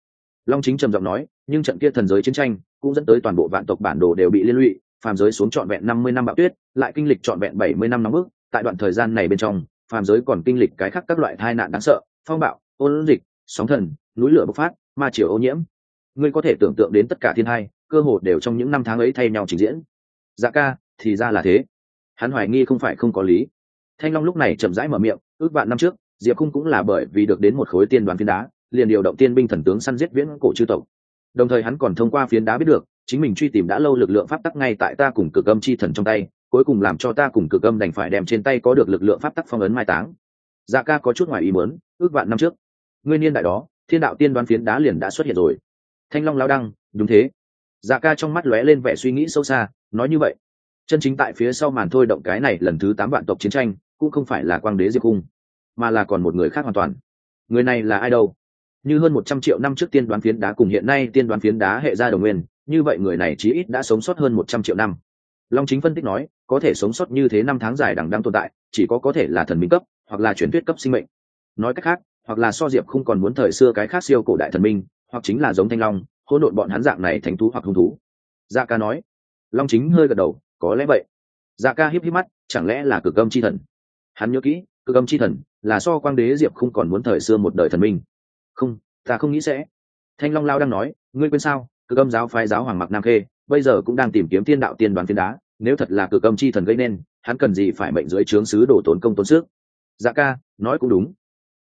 Long chính trầm giọng nói, nhưng trận kia thần giới chiến tranh cũng dẫn tới toàn bộ vạn tộc bản đồ đều bị liên lụy, phàm giới xuống trọn vẹn năm mươi năm bạo tuyết, lại kinh lịch trọn vẹn bảy mươi năm nóng bức, tại đoạn thời gian này bên trong, phàm giới còn kinh lịch cái khác các loại tai nạn đáng sợ, phong bạo, ôn dịch, sóng thần, núi lửa bộc phát, ma triều ô nhiễm. Ngươi có thể tưởng tượng đến tất cả thiên hai, cơ hồ đều trong những năm tháng ấy thay nhau trình diễn. Dạ ca, thì ra là thế. Hắn hoài nghi không phải không có lý. Thanh long lúc này chậm rãi mở miệng, ước vạn năm trước diệp khung cũng là bởi vì được đến một khối tiên đoán phiến đá, liền điều động tiên binh thần tướng săn giết viễn cổ chư tộc. Đồng thời hắn còn thông qua phiến đá biết được, chính mình truy tìm đã lâu lực lượng pháp tắc ngay tại ta cùng cực âm chi thần trong tay, cuối cùng làm cho ta cùng cực âm đành phải đem trên tay có được lực lượng pháp tắc phong ấn mai táng. Dạ ca có chút ngoài ý muốn, ước vạn năm trước nguyên niên đại đó, thiên đạo tiên đoán phiến đá liền đã xuất hiện rồi. Thanh long lao đăng, đúng thế. Dạ ca trong mắt lóe lên vẻ suy nghĩ sâu xa, nói như vậy. Chân chính tại phía sau màn thôi động cái này lần thứ tám vạn tộc chiến tranh, cũng không phải là quang đế diệp cung mà là còn một người khác hoàn toàn. Người này là ai đâu? Như hơn một trăm triệu năm trước tiên đoán phiến đá cùng hiện nay tiên đoán phiến đá hệ ra đồng nguyên, như vậy người này chí ít đã sống sót hơn một trăm triệu năm. Long chính phân tích nói, có thể sống sót như thế năm tháng dài đằng đang tồn tại, chỉ có có thể là thần minh cấp, hoặc là truyền thuyết cấp sinh mệnh. Nói cách khác, hoặc là so diệp không còn muốn thời xưa cái khác siêu cổ đại thần minh, hoặc chính là giống thanh long, hỗn độn bọn hắn dạng này thành thú hoặc hung thú. Dạ ca nói. Long chính hơi gật đầu, có lẽ vậy. Dạ ca híp híp mắt, chẳng lẽ là cực âm chi thần? Hắn nhớ kỹ cực âm chi thần là so quang đế diệp không còn muốn thời xưa một đời thần minh. Không, ta không nghĩ sẽ. Thanh long lao đang nói, ngươi quên sao? Cực âm giáo phái giáo hoàng mặc nam khê, bây giờ cũng đang tìm kiếm Thiên đạo tiên đoàn Thiên đá. Nếu thật là cực âm chi thần gây nên, hắn cần gì phải mệnh dưới trướng sứ đổ tốn công tốn sức? Dạ ca, nói cũng đúng.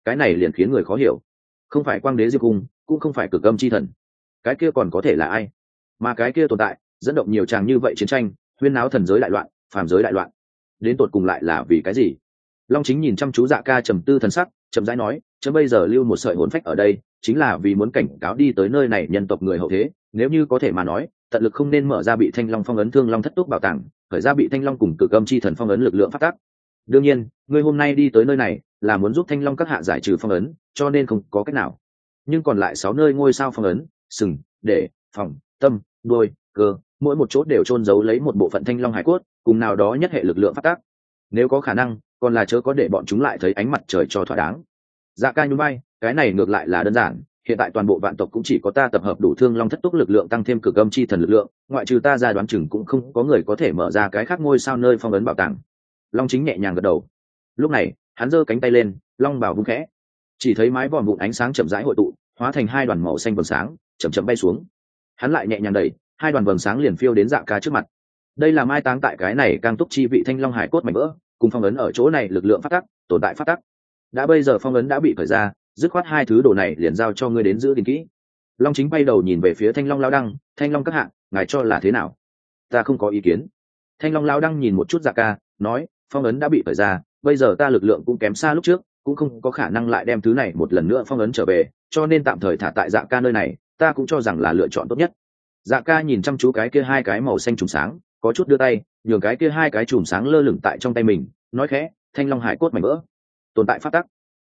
Cái này liền khiến người khó hiểu. Không phải quang đế diệp cung cũng không phải cực âm chi thần. Cái kia còn có thể là ai? Mà cái kia tồn tại, dẫn động nhiều tràng như vậy chiến tranh, huyên náo thần giới đại loạn, phàm giới đại loạn. Đến tột cùng lại là vì cái gì? Long chính nhìn chăm chú dạ ca trầm tư thần sắc, chậm rãi nói chấm bây giờ lưu một sợi hồn phách ở đây, chính là vì muốn cảnh cáo đi tới nơi này nhân tộc người hậu thế, nếu như có thể mà nói, tận lực không nên mở ra bị thanh long phong ấn thương long thất túc bảo tàng, khởi ra bị thanh long cùng cực âm chi thần phong ấn lực lượng phát tác. Đương nhiên, ngươi hôm nay đi tới nơi này, là muốn giúp thanh long các hạ giải trừ phong ấn, cho nên không có cách nào. Nhưng còn lại sáu nơi ngôi sao phong ấn, sừng, để, phòng, tâm đôi cơ, mỗi một chỗ đều trôn giấu lấy một bộ phận thanh long hải cốt, cùng nào đó nhất hệ lực lượng phát tác. Nếu có khả năng còn là chớ có để bọn chúng lại thấy ánh mặt trời cho thỏa đáng. Dạ ca nhún bay cái này ngược lại là đơn giản, hiện tại toàn bộ vạn tộc cũng chỉ có ta tập hợp đủ thương long thất túc lực lượng tăng thêm cực âm chi thần lực lượng, ngoại trừ ta ra đoán chừng cũng không có người có thể mở ra cái khác ngôi sao nơi phong ấn bảo tàng. Long chính nhẹ nhàng gật đầu. Lúc này, hắn giơ cánh tay lên, long bảo vung khẽ. Chỉ thấy mái vòm vụn ánh sáng chậm rãi hội tụ, hóa thành hai đoàn màu xanh vầng sáng, chậm chậm bay xuống. Hắn lại nhẹ nhàng đẩy, hai đoàn vầng sáng liền phiêu đến dạ ca trước mặt. Đây là mai táng tại cái này càng túc chi vị thanh long hải cốt mảnh vỡ cùng phong ấn ở chỗ này lực lượng phát tắc, tồn tại phát tắc. Đã bây giờ phong ấn đã bị khởi ra, dứt khoát hai thứ đồ này liền giao cho ngươi đến giữ gìn kỹ. Long chính bay đầu nhìn về phía thanh long lao đăng, thanh long các hạng ngài cho là thế nào? Ta không có ý kiến. Thanh long lao đăng nhìn một chút dạ ca, nói, phong ấn đã bị khởi ra, bây giờ ta lực lượng cũng kém xa lúc trước, cũng không có khả năng lại đem thứ này một lần nữa phong ấn trở về, cho nên tạm thời thả tại dạ ca nơi này, ta cũng cho rằng là lựa chọn tốt nhất. Dạ ca nhìn chăm chú cái kia hai cái màu xanh trùng sáng có chút đưa tay, nhường cái kia hai cái chùm sáng lơ lửng tại trong tay mình, nói khẽ, thanh long hải cốt mảnh vỡ. Tồn tại phát tắc.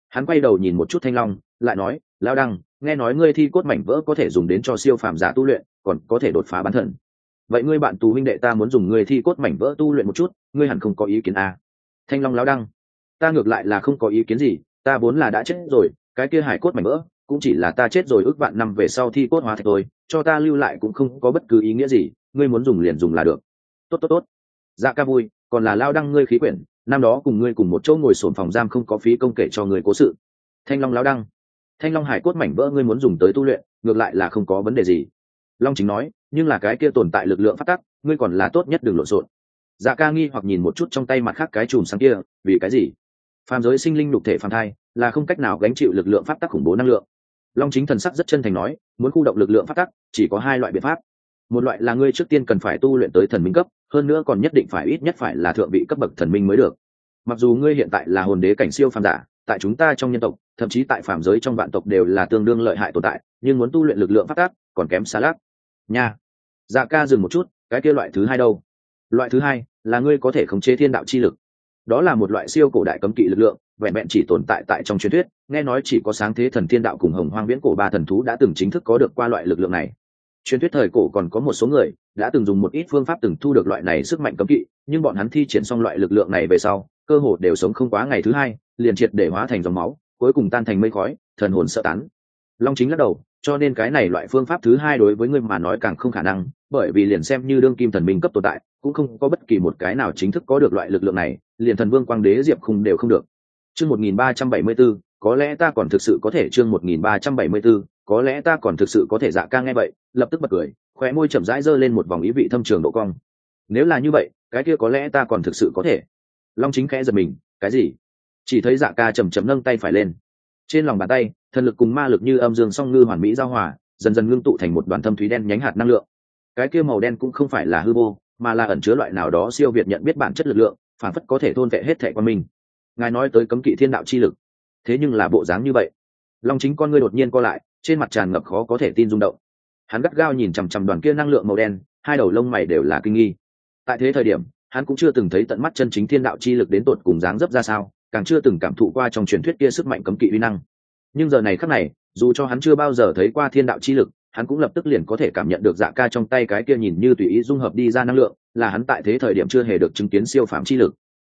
Hắn quay đầu nhìn một chút thanh long, lại nói lao đăng, nghe nói ngươi thi cốt mảnh vỡ có thể dùng đến cho siêu phàm giả tu luyện, còn có thể đột phá bán thần. Vậy ngươi bạn tù huynh đệ ta muốn dùng ngươi thi cốt mảnh vỡ tu luyện một chút, ngươi hẳn không có ý kiến à. thanh long lao đăng, ta ngược lại là không có ý kiến gì, ta vốn là đã chết rồi, cái kia hải cốt mảnh vỡ, cũng chỉ là ta chết rồi ước vạn năm về sau thi cốt hóa thạch tôi cho ta lưu lại cũng không có bất cứ ý nghĩa gì, ngươi muốn dùng liền dùng là được tốt tốt tốt. Dạ ca vui, còn là lao đăng ngươi khí quyển, năm đó cùng ngươi cùng một chỗ ngồi sổn phòng giam không có phí công kể cho người cố sự. Thanh long lao đăng. Thanh long hải cốt mảnh vỡ ngươi muốn dùng tới tu luyện, ngược lại là không có vấn đề gì. Long chính nói, nhưng là cái kia tồn tại lực lượng phát tắc, ngươi còn là tốt nhất đừng lộn xộn. Dạ ca nghi hoặc nhìn một chút trong tay mặt khác cái chùm sáng kia, vì cái gì? Phàm giới sinh linh nhục thể phàm thai, là không cách nào gánh chịu lực lượng phát tắc khủng bố năng lượng. Long chính thần sắc rất chân thành nói, muốn khu động lực lượng phát tắc, chỉ có hai loại biện pháp. Một loại là ngươi trước tiên cần phải tu luyện tới thần minh cấp hơn nữa còn nhất định phải ít nhất phải là thượng vị cấp bậc thần minh mới được. Mặc dù ngươi hiện tại là hồn đế cảnh siêu phàm giả, tại chúng ta trong nhân tộc, thậm chí tại phàm giới trong vạn tộc đều là tương đương lợi hại tồn tại, nhưng muốn tu luyện lực lượng phát tác còn kém xa lắm. Nha. Dạ ca dừng một chút, cái kia loại thứ hai đâu? Loại thứ hai là ngươi có thể khống chế thiên đạo chi lực. Đó là một loại siêu cổ đại cấm kỵ lực lượng, vẹn vẹn chỉ tồn tại tại trong truyền thuyết, nghe nói chỉ có sáng thế thần thiên đạo cùng hồng hoang viễn cổ ba thần thú đã từng chính thức có được qua loại lực lượng này truyền thuyết thời cổ còn có một số người đã từng dùng một ít phương pháp từng thu được loại này sức mạnh cấm kỵ nhưng bọn hắn thi triển xong loại lực lượng này về sau cơ hồ đều sống không quá ngày thứ hai liền triệt để hóa thành dòng máu cuối cùng tan thành mây khói thần hồn sợ tán. Long chính lắc đầu cho nên cái này loại phương pháp thứ hai đối với người mà nói càng không khả năng bởi vì liền xem như đương kim thần minh cấp tồn tại cũng không có bất kỳ một cái nào chính thức có được loại lực lượng này liền thần vương quang đế diệp khung đều không được. Chương 1374, có lẽ ta còn thực sự có thể chương 1374, có lẽ ta còn thực sự có thể dạ ca nghe vậy, lập tức bật cười, khóe môi chậm rãi giơ lên một vòng ý vị thâm trường độ cong. Nếu là như vậy, cái kia có lẽ ta còn thực sự có thể. Long chính khẽ giật mình, cái gì? Chỉ thấy dạ ca chầm chầm nâng tay phải lên. Trên lòng bàn tay, thần lực cùng ma lực như âm dương song ngư hoàn mỹ giao hòa, dần dần ngưng tụ thành một đoàn thâm thúy đen nhánh hạt năng lượng. Cái kia màu đen cũng không phải là hư vô, mà là ẩn chứa loại nào đó siêu việt nhận biết bản chất lực lượng, phản phất có thể thôn vệ hết thẻ quan mình ngài nói tới cấm kỵ thiên đạo chi lực, thế nhưng là bộ dáng như vậy. Long chính con ngươi đột nhiên co lại trên mặt tràn ngập khó có thể tin rung động. Hắn gắt gao nhìn chằm chằm đoàn kia năng lượng màu đen, hai đầu lông mày đều là kinh nghi. Tại thế thời điểm, hắn cũng chưa từng thấy tận mắt chân chính thiên đạo chi lực đến tột cùng dáng dấp ra sao, càng chưa từng cảm thụ qua trong truyền thuyết kia sức mạnh cấm kỵ uy năng. Nhưng giờ này khắc này, dù cho hắn chưa bao giờ thấy qua thiên đạo chi lực, hắn cũng lập tức liền có thể cảm nhận được dạ ca trong tay cái kia nhìn như tùy ý dung hợp đi ra năng lượng, là hắn tại thế thời điểm chưa hề được chứng kiến siêu phạm chi lực.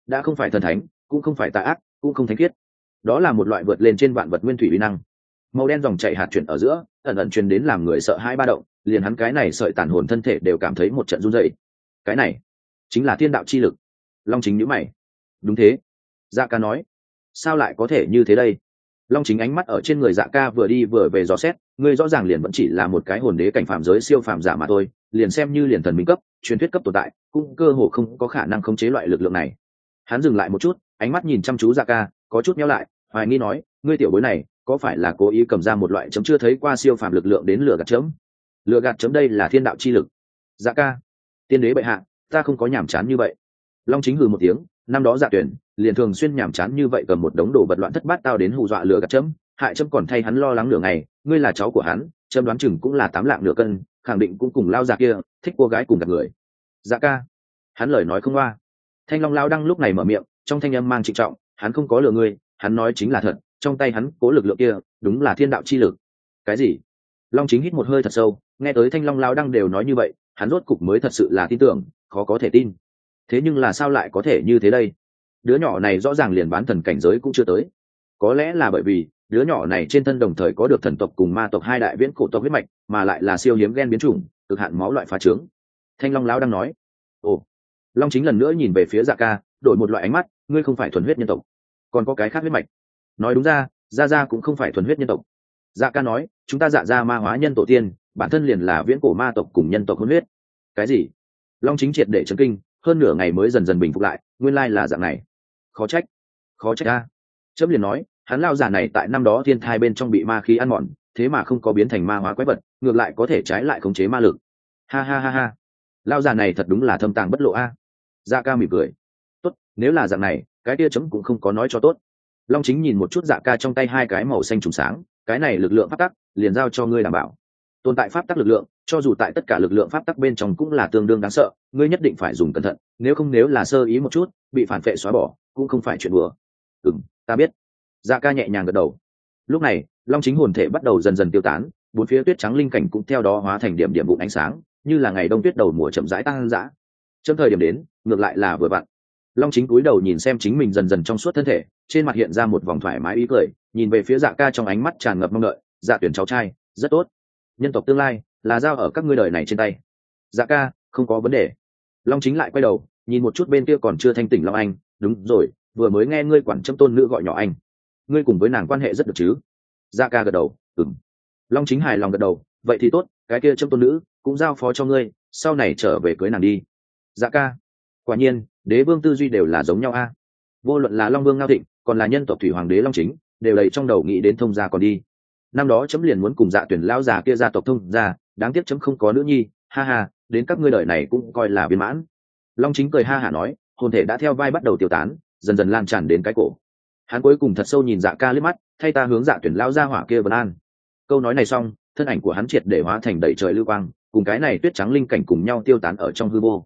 Đã không phải thần thánh, cũng không phải tà ác, cũng không thánh khiết. Đó là một loại vượt lên trên vạn vật nguyên thủy uy năng màu đen dòng chảy hạt chuyển ở giữa, ẩn ẩn truyền đến làm người sợ hai ba động, liền hắn cái này sợi tàn hồn thân thể đều cảm thấy một trận run dậy cái này chính là thiên đạo chi lực. Long chính nhữ mày. Đúng thế. Dạ ca nói. Sao lại có thể như thế đây? Long chính ánh mắt ở trên người dạ ca vừa đi vừa về dò xét, ngươi rõ ràng liền vẫn chỉ là một cái hồn đế cảnh phạm giới siêu phạm giả mà thôi, liền xem như liền thần minh cấp, truyền thuyết cấp tồn tại, cũng cơ hồ không có khả năng khống chế loại lực lượng này. Hắn dừng lại một chút, ánh mắt nhìn chăm chú dạ ca, có chút nhau lại, hoài nghi nói, ngươi tiểu bối này có phải là cố ý cầm ra một loại chấm chưa thấy qua siêu phàm lực lượng đến lửa gạt chấm? Lửa gạt chấm đây là thiên đạo chi lực. Dạ ca, tiên đế bệ hạ, ta không có nhàm chán như vậy. Long chính hừ một tiếng, năm đó dạ tuyển, liền thường xuyên nhàm chán như vậy cầm một đống đồ vật loạn thất bát tao đến hù dọa lửa gạt chấm. Hại chấm còn thay hắn lo lắng nửa ngày, ngươi là cháu của hắn, chấm đoán chừng cũng là tám lạng nửa cân, khẳng định cũng cùng lao dạ kia, thích cô gái cùng gặp người. Dạ ca, hắn lời nói không qua thanh long lao đăng lúc này mở miệng, trong thanh âm mang trịnh trọng, hắn không có lừa ngươi, hắn nói chính là thật trong tay hắn cố lực lượng kia, đúng là thiên đạo chi lực. Cái gì? Long chính hít một hơi thật sâu, nghe tới thanh long lao đăng đều nói như vậy, hắn rốt cục mới thật sự là tin tưởng, khó có thể tin. Thế nhưng là sao lại có thể như thế đây? Đứa nhỏ này rõ ràng liền bán thần cảnh giới cũng chưa tới. Có lẽ là bởi vì, đứa nhỏ này trên thân đồng thời có được thần tộc cùng ma tộc hai đại viễn cổ tộc huyết mạch, mà lại là siêu hiếm gen biến chủng, cực hạn máu loại phá trướng. Thanh long lão đang nói, ồ. Long chính lần nữa nhìn về phía dạ ca, đổi một loại ánh mắt, ngươi không phải thuần huyết nhân tộc, còn có cái khác huyết mạch nói đúng ra, gia gia cũng không phải thuần huyết nhân tộc. Dạ ca nói, chúng ta dạ ra ma hóa nhân tổ tiên, bản thân liền là viễn cổ ma tộc cùng nhân tộc hôn huyết. Cái gì? Long chính triệt để chấn kinh, hơn nửa ngày mới dần dần bình phục lại, nguyên lai là dạng này. Khó trách khó trách a. Chấm liền nói, hắn lao giả này tại năm đó thiên thai bên trong bị ma khí ăn mòn, thế mà không có biến thành ma hóa quái vật, ngược lại có thể trái lại khống chế ma lực. Ha ha ha ha. Lao giả này thật đúng là thâm tàng bất lộ a. Dạ ca mỉm cười. Tốt, nếu là dạng này, cái tia chấm cũng không có nói cho tốt long chính nhìn một chút dạ ca trong tay hai cái màu xanh trùng sáng, cái này lực lượng pháp tắc liền giao cho ngươi đảm bảo. Tồn tại pháp tắc lực lượng, cho dù tại tất cả lực lượng pháp tắc bên trong cũng là tương đương đáng sợ, ngươi nhất định phải dùng cẩn thận, nếu không nếu là sơ ý một chút, bị phản vệ xóa bỏ, cũng không phải chuyện bừa ừ ta biết. Dạ ca nhẹ nhàng gật đầu. Lúc này, long chính hồn thể bắt đầu dần dần tiêu tán, bốn phía tuyết trắng linh cảnh cũng theo đó hóa thành điểm điểm bụng ánh sáng, như là ngày đông tuyết đầu mùa chậm rãi tăng dã. Trong thời điểm đến, ngược lại là vừa vặn long chính cúi đầu nhìn xem chính mình dần dần trong suốt thân thể, trên mặt hiện ra một vòng thoải mái ý cười, nhìn về phía dạ ca trong ánh mắt tràn ngập mong đợi dạ tuyển cháu trai, rất tốt. Nhân tộc tương lai là giao ở các ngươi đời này trên tay. Dạ ca, không có vấn đề. Long chính lại quay đầu, nhìn một chút bên kia còn chưa thanh tỉnh long anh, đúng rồi, vừa mới nghe ngươi quản châm tôn nữ gọi nhỏ anh. Ngươi cùng với nàng quan hệ rất được chứ? Dạ ca gật đầu ừng long chính hài lòng gật đầu, vậy thì tốt, cái kia châm tôn nữ cũng giao phó cho ngươi, sau này trở về cưới nàng đi. Dạ ca. Quả nhiên đế vương tư duy đều là giống nhau a. Vô luận là long vương ngao thịnh, còn là nhân tộc thủy hoàng đế long chính, đều đầy trong đầu nghĩ đến thông gia còn đi. Năm đó chấm liền muốn cùng dạ tuyển lão già kia gia tộc thông gia, đáng tiếc chấm không có nữ nhi, ha ha, đến các ngươi đời này cũng coi là viên mãn. Long chính cười ha hả nói, hồn thể đã theo vai bắt đầu tiêu tán, dần dần lan tràn đến cái cổ. Hắn cuối cùng thật sâu nhìn dạ ca liếc mắt, thay ta hướng dạ tuyển lão gia hỏa kia vân an. Câu nói này xong, thân ảnh của hắn triệt để hóa thành đầy trời lưu quang, cùng cái này tuyết trắng linh cảnh cùng nhau tiêu tán ở trong hư vô.